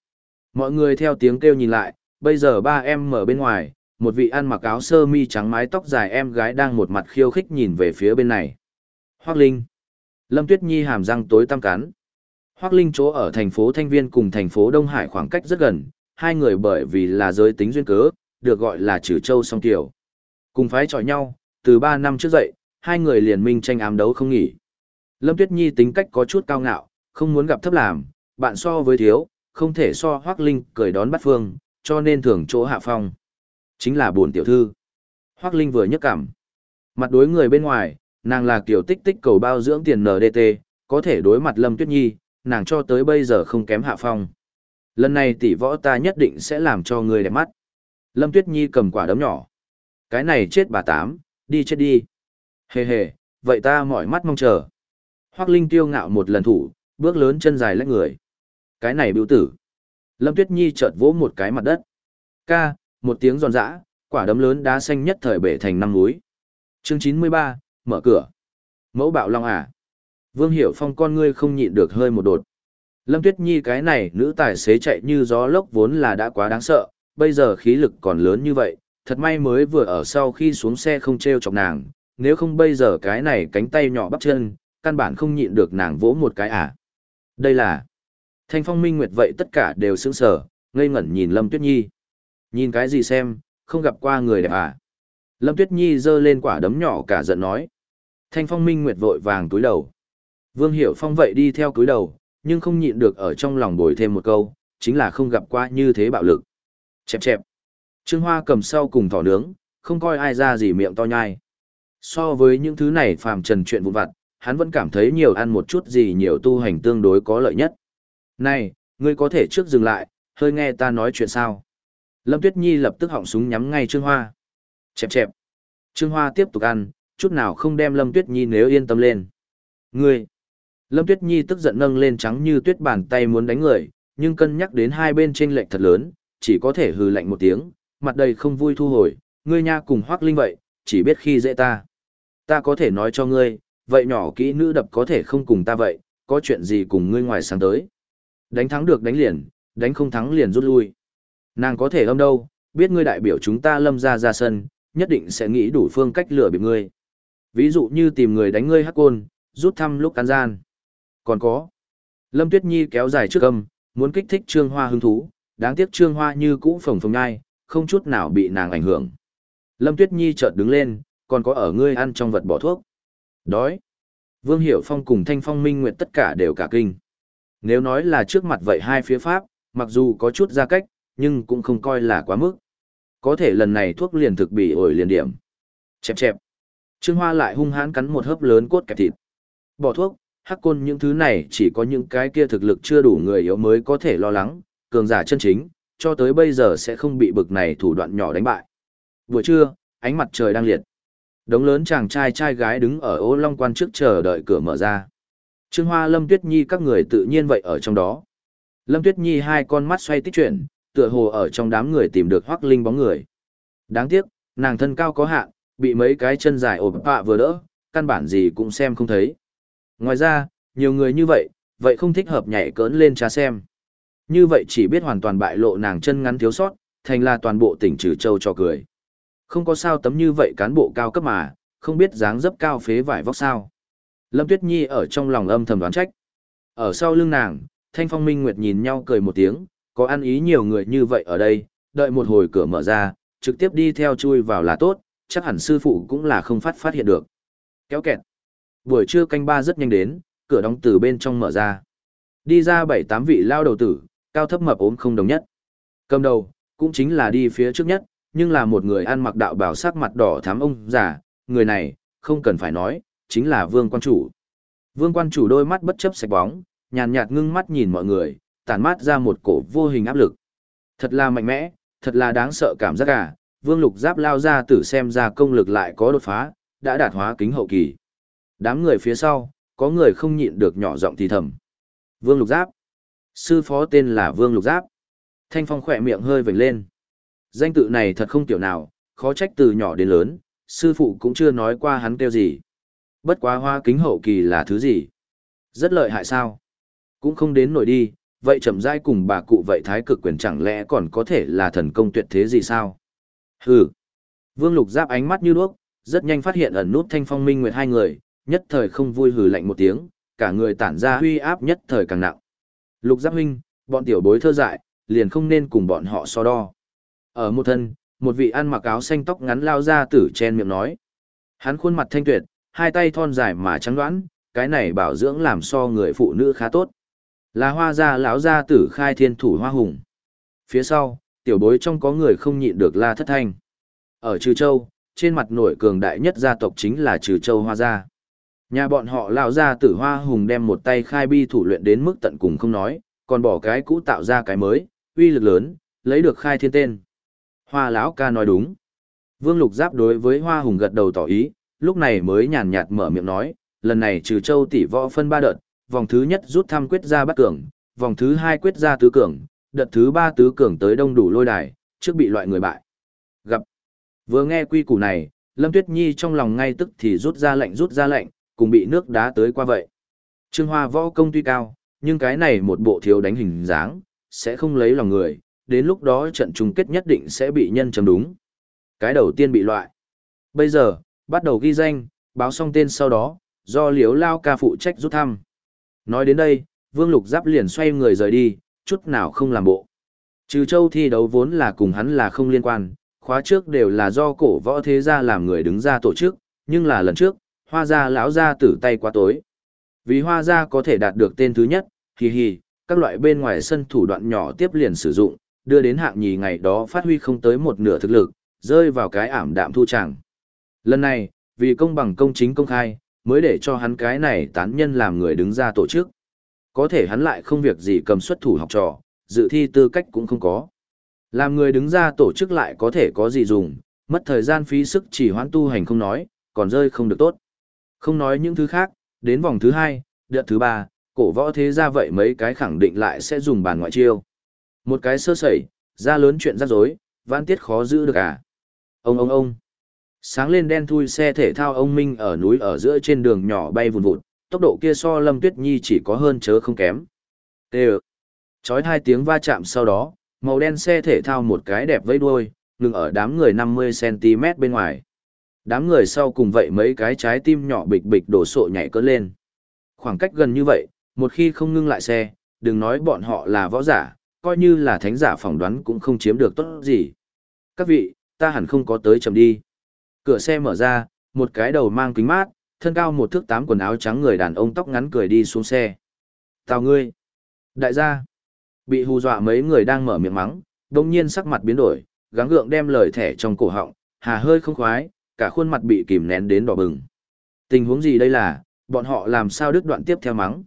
Mọi người theo tiếng kêu nhìn lại, bây giờ ba em mở bên ngoài, một vị ăn mặc áo sơ mi trắng mái tóc dài em gái đang một mặt khiêu khích nhìn về phía bên này. Hoác Linh. Lâm Tuyết Nhi hàm răng tối tăm cắn. Hoắc Linh chỗ ở thành phố Thanh Viên cùng thành phố Đông Hải khoảng cách rất gần, hai người bởi vì là giới tính duyên cớ, được gọi là trừ châu song tiểu. Cùng phái chọi nhau, từ ba năm trước dậy, hai người liền minh tranh ám đấu không nghỉ. Lâm Tuyết Nhi tính cách có chút cao ngạo, không muốn gặp thấp làm, bạn so với thiếu, không thể so Hoắc Linh cười đón bắt phương, cho nên thường chỗ hạ phong. Chính là buồn tiểu thư. Hoắc Linh vừa nhấc cảm. Mặt đối người bên ngoài, nàng là kiểu tích tích cầu bao dưỡng tiền NDT, có thể đối mặt Lâm Tuyết Nhi, nàng cho tới bây giờ không kém hạ phong. Lần này tỷ võ ta nhất định sẽ làm cho người đẹp mắt. Lâm Tuyết Nhi cầm quả đấm nhỏ. Cái này chết bà tám, đi chết đi. Hề hề, vậy ta mỏi mắt mong chờ. Hoác Linh tiêu ngạo một lần thủ, bước lớn chân dài lách người. Cái này biểu tử. Lâm Tuyết Nhi chợt vỗ một cái mặt đất. Ca, một tiếng giòn giã, quả đấm lớn đá xanh nhất thời bể thành năm núi. Chương chín mươi ba, mở cửa. Mẫu bạo long à. Vương Hiểu Phong con ngươi không nhịn được hơi một đột. Lâm Tuyết Nhi cái này nữ tài xế chạy như gió lốc vốn là đã quá đáng sợ, bây giờ khí lực còn lớn như vậy, thật may mới vừa ở sau khi xuống xe không treo chọc nàng, nếu không bây giờ cái này cánh tay nhỏ bắp chân, căn bản không nhịn được nàng vỗ một cái à. Đây là Thanh Phong Minh Nguyệt vậy tất cả đều sững sờ, ngây ngẩn nhìn Lâm Tuyết Nhi. Nhìn cái gì xem, không gặp qua người đẹp à. Lâm Tuyết Nhi giơ lên quả đấm nhỏ cả giận nói. Thanh Phong Minh Nguyệt vội vàng túi đầu. Vương Hiểu Phong vậy đi theo cúi đầu, nhưng không nhịn được ở trong lòng bồi thêm một câu, chính là không gặp qua như thế bạo lực. Chẹp chẹp. Trương Hoa cầm sau cùng thỏ nướng, không coi ai ra gì miệng to nhai. So với những thứ này phàm trần chuyện vụn vặt, hắn vẫn cảm thấy nhiều ăn một chút gì nhiều tu hành tương đối có lợi nhất. Này, ngươi có thể trước dừng lại, hơi nghe ta nói chuyện sao. Lâm Tuyết Nhi lập tức họng súng nhắm ngay Trương Hoa. Chẹp chẹp. Trương Hoa tiếp tục ăn, chút nào không đem Lâm Tuyết Nhi nếu yên tâm lên. Ngươi. Lâm Tuyết Nhi tức giận nâng lên trắng như tuyết bàn tay muốn đánh người, nhưng cân nhắc đến hai bên chênh lệch thật lớn, chỉ có thể hừ lạnh một tiếng, mặt đầy không vui thu hồi, ngươi nha cùng Hoắc Linh vậy, chỉ biết khi dễ ta. Ta có thể nói cho ngươi, vậy nhỏ kỹ nữ đập có thể không cùng ta vậy, có chuyện gì cùng ngươi ngoài sáng tới. Đánh thắng được đánh liền, đánh không thắng liền rút lui. Nàng có thể âm đâu, biết ngươi đại biểu chúng ta lâm ra ra sân, nhất định sẽ nghĩ đủ phương cách lừa bịp ngươi. Ví dụ như tìm người đánh ngươi hắc côn, rút thăm lúc cán gian. Còn có. Lâm Tuyết Nhi kéo dài trước âm, muốn kích thích Trương Hoa hứng thú, đáng tiếc Trương Hoa như cũ phồng phồng nhai, không chút nào bị nàng ảnh hưởng. Lâm Tuyết Nhi chợt đứng lên, còn có ở ngươi ăn trong vật bỏ thuốc. Đói. Vương Hiểu Phong cùng Thanh Phong Minh Nguyệt tất cả đều cả kinh. Nếu nói là trước mặt vậy hai phía Pháp, mặc dù có chút ra cách, nhưng cũng không coi là quá mức. Có thể lần này thuốc liền thực bị ổi liền điểm. Chẹp chẹp. Trương Hoa lại hung hãn cắn một hớp lớn cốt kẹp thịt. Bỏ thuốc, hắc côn những thứ này chỉ có những cái kia thực lực chưa đủ người yếu mới có thể lo lắng, cường giả chân chính, cho tới bây giờ sẽ không bị bực này thủ đoạn nhỏ đánh bại. Vừa trưa, ánh mặt trời đang liệt. Đống lớn chàng trai trai gái đứng ở ô long quan trước chờ đợi cửa mở ra. Trương Hoa Lâm Tuyết Nhi các người tự nhiên vậy ở trong đó. Lâm Tuyết Nhi hai con mắt xoay tích chuyển, tựa hồ ở trong đám người tìm được Hoắc Linh bóng người. Đáng tiếc, nàng thân cao có hạn, bị mấy cái chân dài ổn bạ vừa đỡ, căn bản gì cũng xem không thấy. Ngoài ra, nhiều người như vậy, vậy không thích hợp nhảy cỡn lên trà xem. Như vậy chỉ biết hoàn toàn bại lộ nàng chân ngắn thiếu sót, thành là toàn bộ tỉnh trừ châu cho cười. Không có sao tấm như vậy cán bộ cao cấp mà, không biết dáng dấp cao phế vải vóc sao. Lâm Tuyết Nhi ở trong lòng âm thầm đoán trách. Ở sau lưng nàng, Thanh Phong Minh Nguyệt nhìn nhau cười một tiếng, có ăn ý nhiều người như vậy ở đây, đợi một hồi cửa mở ra, trực tiếp đi theo chui vào là tốt, chắc hẳn sư phụ cũng là không phát phát hiện được. Kéo kẹt. Buổi trưa canh ba rất nhanh đến, cửa đóng từ bên trong mở ra. Đi ra bảy tám vị lao đầu tử, cao thấp mập ốm không đồng nhất. Cầm đầu, cũng chính là đi phía trước nhất, nhưng là một người ăn mặc đạo bào sắc mặt đỏ thắm ông già, người này, không cần phải nói, chính là vương quan chủ. Vương quan chủ đôi mắt bất chấp sạch bóng, nhàn nhạt ngưng mắt nhìn mọi người, tản mát ra một cổ vô hình áp lực. Thật là mạnh mẽ, thật là đáng sợ cảm giác à, vương lục giáp lao ra tử xem ra công lực lại có đột phá, đã đạt hóa kính hậu kỳ. Đám người phía sau, có người không nhịn được nhỏ giọng thì thầm. Vương lục giáp. Sư phó tên là Vương lục giáp. Thanh phong khỏe miệng hơi vểnh lên. Danh tự này thật không tiểu nào, khó trách từ nhỏ đến lớn, sư phụ cũng chưa nói qua hắn kêu gì. Bất quá hoa kính hậu kỳ là thứ gì? Rất lợi hại sao? Cũng không đến nổi đi, vậy chậm rãi cùng bà cụ vậy thái cực quyền chẳng lẽ còn có thể là thần công tuyệt thế gì sao? Hừ. Vương Lục Giáp ánh mắt như đuốc, rất nhanh phát hiện ẩn nút Thanh Phong Minh Nguyệt hai người, nhất thời không vui hừ lạnh một tiếng, cả người tản ra huy áp nhất thời càng nặng. Lục Giáp huynh, bọn tiểu bối thơ dại, liền không nên cùng bọn họ so đo. Ở một thân, một vị ăn mặc áo xanh tóc ngắn lao ra tử chen miệng nói. Hắn khuôn mặt thanh tuyệt, hai tay thon dài mà trắng đoán, cái này bảo dưỡng làm so người phụ nữ khá tốt. Là hoa gia lão gia tử khai thiên thủ hoa hùng. Phía sau, tiểu bối trong có người không nhịn được la thất thanh. Ở Trừ Châu, trên mặt nổi cường đại nhất gia tộc chính là Trừ Châu Hoa gia. Nhà bọn họ lão ra tử Hoa Hùng đem một tay khai bi thủ luyện đến mức tận cùng không nói, còn bỏ cái cũ tạo ra cái mới, uy lực lớn, lấy được khai thiên tên. Hoa lão ca nói đúng. Vương Lục Giáp đối với Hoa Hùng gật đầu tỏ ý, lúc này mới nhàn nhạt mở miệng nói, lần này trừ châu tỷ võ phân ba đợt, vòng thứ nhất rút thăm quyết ra bắt cường, vòng thứ hai quyết ra tứ cường, đợt thứ ba tứ cường tới đông đủ lôi đài, trước bị loại người bại. Gặp. Vừa nghe quy củ này, Lâm Tuyết Nhi trong lòng ngay tức thì rút ra lệnh rút ra lệnh, cùng bị nước đá tới qua vậy. Trương Hoa võ công tuy cao, nhưng cái này một bộ thiếu đánh hình dáng, sẽ không lấy lòng người, đến lúc đó trận chung kết nhất định sẽ bị nhân chấm đúng. Cái đầu tiên bị loại. Bây giờ, bắt đầu ghi danh, báo xong tên sau đó, do liếu lao ca phụ trách rút thăm. Nói đến đây, Vương Lục Giáp liền xoay người rời đi, chút nào không làm bộ. Trừ châu thi đấu vốn là cùng hắn là không liên quan, khóa trước đều là do cổ võ thế gia làm người đứng ra tổ chức, nhưng là lần trước, hoa gia lão gia tử tay quá tối. Vì hoa gia có thể đạt được tên thứ nhất, hì hì, các loại bên ngoài sân thủ đoạn nhỏ tiếp liền sử dụng, đưa đến hạng nhì ngày đó phát huy không tới một nửa thực lực, rơi vào cái ảm đạm thu chẳng. Lần này, vì công bằng công chính công khai, mới để cho hắn cái này tán nhân làm người đứng ra tổ chức. Có thể hắn lại không việc gì cầm xuất thủ học trò, dự thi tư cách cũng không có. Làm người đứng ra tổ chức lại có thể có gì dùng, mất thời gian phí sức chỉ hoãn tu hành không nói, còn rơi không được tốt. Không nói những thứ khác, đến vòng thứ hai, đợt thứ ba, cổ võ thế ra vậy mấy cái khẳng định lại sẽ dùng bàn ngoại chiêu. Một cái sơ sẩy, ra lớn chuyện rắc rối, vãn tiết khó giữ được à. Ông ông ông. Sáng lên đen thui xe thể thao ông Minh ở núi ở giữa trên đường nhỏ bay vùn vụt, tốc độ kia so Lâm Tuyết Nhi chỉ có hơn chớ không kém. Tê Chói hai tiếng va chạm sau đó, màu đen xe thể thao một cái đẹp vây đuôi, ngừng ở đám người 50cm bên ngoài. Đám người sau cùng vậy mấy cái trái tim nhỏ bịch bịch đổ sộ nhảy cỡ lên. Khoảng cách gần như vậy, một khi không ngưng lại xe, đừng nói bọn họ là võ giả, coi như là thánh giả phỏng đoán cũng không chiếm được tốt gì. Các vị, ta hẳn không có tới chậm đi. Cửa xe mở ra, một cái đầu mang kính mát, thân cao một thước tám quần áo trắng người đàn ông tóc ngắn cười đi xuống xe. Tào ngươi. Đại gia. Bị hù dọa mấy người đang mở miệng mắng, đồng nhiên sắc mặt biến đổi, gắng gượng đem lời thẻ trong cổ họng, hà hơi không khoái, cả khuôn mặt bị kìm nén đến đỏ bừng. Tình huống gì đây là, bọn họ làm sao đứt đoạn tiếp theo mắng.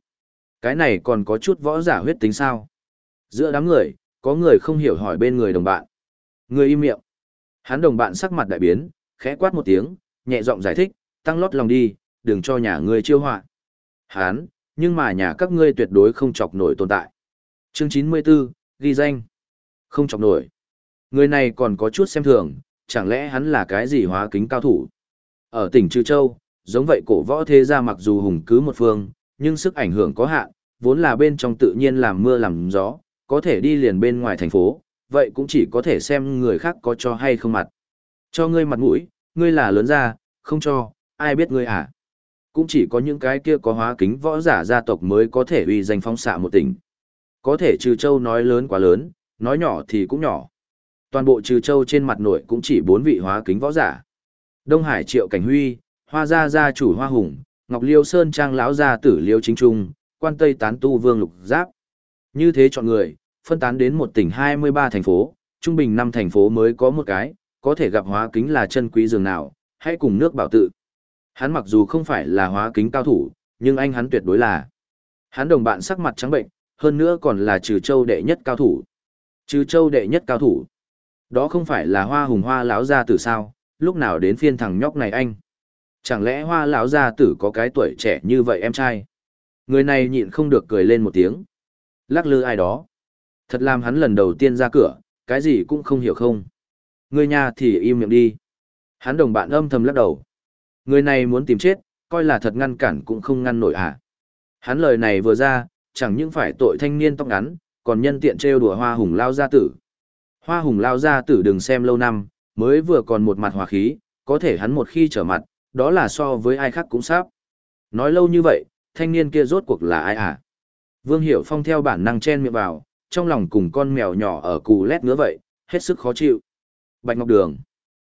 Cái này còn có chút võ giả huyết tính sao. Giữa đám người, có người không hiểu hỏi bên người đồng bạn. Người im miệng. Hắn đồng bạn sắc mặt đại biến, khẽ quát một tiếng, nhẹ giọng giải thích, tăng lót lòng đi, đừng cho nhà ngươi chiêu họa. hắn, nhưng mà nhà các ngươi tuyệt đối không chọc nổi tồn tại. Chương 94, ghi danh. Không chọc nổi. Người này còn có chút xem thường, chẳng lẽ hắn là cái gì hóa kính cao thủ. Ở tỉnh Trư Châu, giống vậy cổ võ thế gia mặc dù hùng cứ một phương, nhưng sức ảnh hưởng có hạn, vốn là bên trong tự nhiên làm mưa làm gió, có thể đi liền bên ngoài thành phố, vậy cũng chỉ có thể xem người khác có cho hay không mặt. Cho ngươi mặt mũi, ngươi là lớn ra, không cho, ai biết ngươi à? Cũng chỉ có những cái kia có hóa kính võ giả gia tộc mới có thể uy danh phong xạ một tỉnh. Có thể trừ châu nói lớn quá lớn, nói nhỏ thì cũng nhỏ. Toàn bộ trừ châu trên mặt nội cũng chỉ bốn vị hóa kính võ giả. Đông Hải Triệu Cảnh Huy, Hoa Gia Gia chủ Hoa Hùng, Ngọc Liêu Sơn Trang lão gia tử Liêu Chính Trung, Quan Tây Tán Tu Vương Lục Giáp. Như thế chọn người, phân tán đến một tỉnh 23 thành phố, trung bình 5 thành phố mới có một cái, có thể gặp hóa kính là chân quý dường nào, hãy cùng nước bảo tự. Hắn mặc dù không phải là hóa kính cao thủ, nhưng anh hắn tuyệt đối là. Hắn đồng bạn sắc mặt trắng bệnh, hơn nữa còn là trừ châu đệ nhất cao thủ. Trừ châu đệ nhất cao thủ. Đó không phải là hoa hùng hoa lão gia tử sao, lúc nào đến phiên thằng nhóc này anh. Chẳng lẽ hoa lão gia tử có cái tuổi trẻ như vậy em trai? Người này nhịn không được cười lên một tiếng. Lắc lư ai đó. Thật làm hắn lần đầu tiên ra cửa, cái gì cũng không hiểu không. Người nhà thì im miệng đi. Hắn đồng bạn âm thầm lắc đầu. Người này muốn tìm chết, coi là thật ngăn cản cũng không ngăn nổi à. Hắn lời này vừa ra, chẳng những phải tội thanh niên tóc ngắn, còn nhân tiện trêu đùa hoa hùng lao gia tử. Hoa hùng lao ra, tử đừng xem lâu năm, mới vừa còn một mặt hòa khí, có thể hắn một khi trở mặt, đó là so với ai khác cũng sắp. Nói lâu như vậy, thanh niên kia rốt cuộc là ai à? Vương Hiểu Phong theo bản năng chen miệng vào, trong lòng cùng con mèo nhỏ ở cù lét ngứa vậy, hết sức khó chịu. Bạch Ngọc Đường.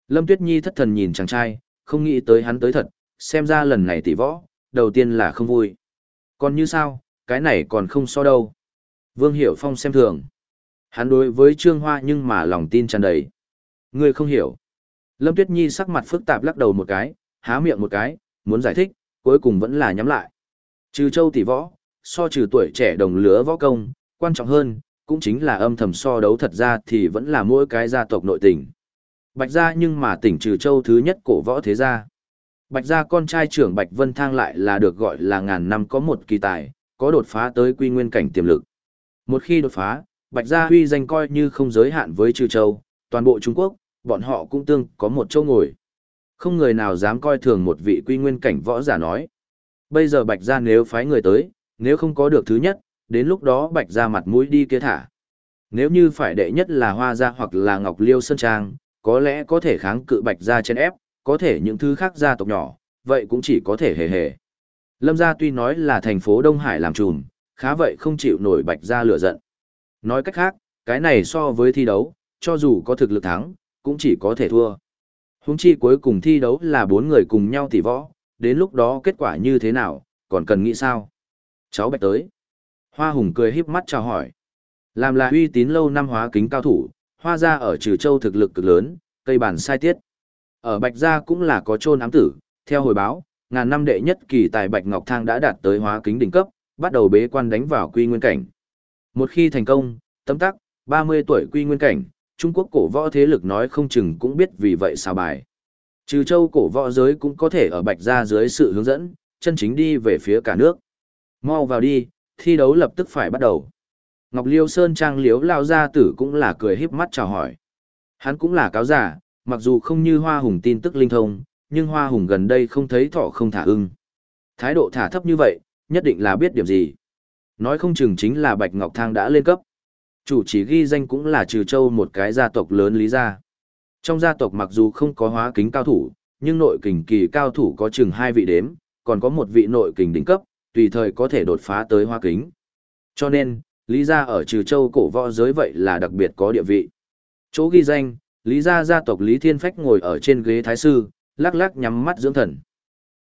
Lâm Tuyết Nhi thất thần nhìn chàng trai, không nghĩ tới hắn tới thật, xem ra lần này tỷ võ, đầu tiên là không vui. Còn như sao, cái này còn không so đâu. Vương Hiểu Phong xem thường. Hắn đối với Trương Hoa nhưng mà lòng tin tràn đầy. Ngươi không hiểu. Lâm Tuyết Nhi sắc mặt phức tạp lắc đầu một cái, há miệng một cái, muốn giải thích, cuối cùng vẫn là nhắm lại. Trừ châu tỷ võ, so trừ tuổi trẻ đồng lứa võ công, quan trọng hơn, cũng chính là âm thầm so đấu thật ra thì vẫn là mỗi cái gia tộc nội tình. Bạch gia nhưng mà tỉnh trừ châu thứ nhất cổ võ thế gia. Bạch gia con trai trưởng Bạch Vân Thang lại là được gọi là ngàn năm có một kỳ tài, có đột phá tới quy nguyên cảnh tiềm lực. Một khi đột phá, Bạch gia huy danh coi như không giới hạn với trừ châu, toàn bộ Trung Quốc, bọn họ cũng tương có một chỗ ngồi. Không người nào dám coi thường một vị quy nguyên cảnh võ giả nói. Bây giờ Bạch gia nếu phái người tới, nếu không có được thứ nhất, đến lúc đó Bạch gia mặt mũi đi kia thả. Nếu như phải đệ nhất là Hoa gia hoặc là Ngọc Liêu Sơn Trang, có lẽ có thể kháng cự Bạch gia trên ép, có thể những thứ khác gia tộc nhỏ, vậy cũng chỉ có thể hề hề. Lâm gia tuy nói là thành phố Đông Hải làm trùm, khá vậy không chịu nổi Bạch gia lửa giận. Nói cách khác, cái này so với thi đấu, cho dù có thực lực thắng, cũng chỉ có thể thua. Huống chi cuối cùng thi đấu là bốn người cùng nhau tỷ võ, đến lúc đó kết quả như thế nào, còn cần nghĩ sao? Cháu Bạch tới. Hoa Hùng cười híp mắt chào hỏi. Làm là uy tín lâu năm hóa kính cao thủ, hoa gia ở Trừ Châu thực lực cực lớn, cây bản sai tiết. Ở Bạch gia cũng là có chôn ám tử, theo hồi báo, ngàn năm đệ nhất kỳ tài Bạch Ngọc Thang đã đạt tới hóa kính đỉnh cấp, bắt đầu bế quan đánh vào quy nguyên cảnh. Một khi thành công, tấm tắc, 30 tuổi quy nguyên cảnh, Trung Quốc cổ võ thế lực nói không chừng cũng biết vì vậy sao bài. Trừ châu cổ võ giới cũng có thể ở bạch ra dưới sự hướng dẫn, chân chính đi về phía cả nước. Mau vào đi, thi đấu lập tức phải bắt đầu. Ngọc Liêu Sơn Trang liếu lao gia tử cũng là cười híp mắt chào hỏi. Hắn cũng là cáo giả, mặc dù không như Hoa Hùng tin tức linh thông, nhưng Hoa Hùng gần đây không thấy thọ không thả ưng. Thái độ thả thấp như vậy, nhất định là biết điểm gì. Nói không chừng chính là Bạch Ngọc Thang đã lên cấp. Chủ chỉ ghi danh cũng là trừ châu một cái gia tộc lớn lý gia. Trong gia tộc mặc dù không có hóa kính cao thủ, nhưng nội kình kỳ cao thủ có chừng hai vị đếm, còn có một vị nội kình đỉnh cấp, tùy thời có thể đột phá tới hóa kính. Cho nên, Lý gia ở trừ châu cổ võ giới vậy là đặc biệt có địa vị. Chỗ ghi danh, Lý gia gia tộc Lý Thiên Phách ngồi ở trên ghế thái sư, lắc lắc nhắm mắt dưỡng thần.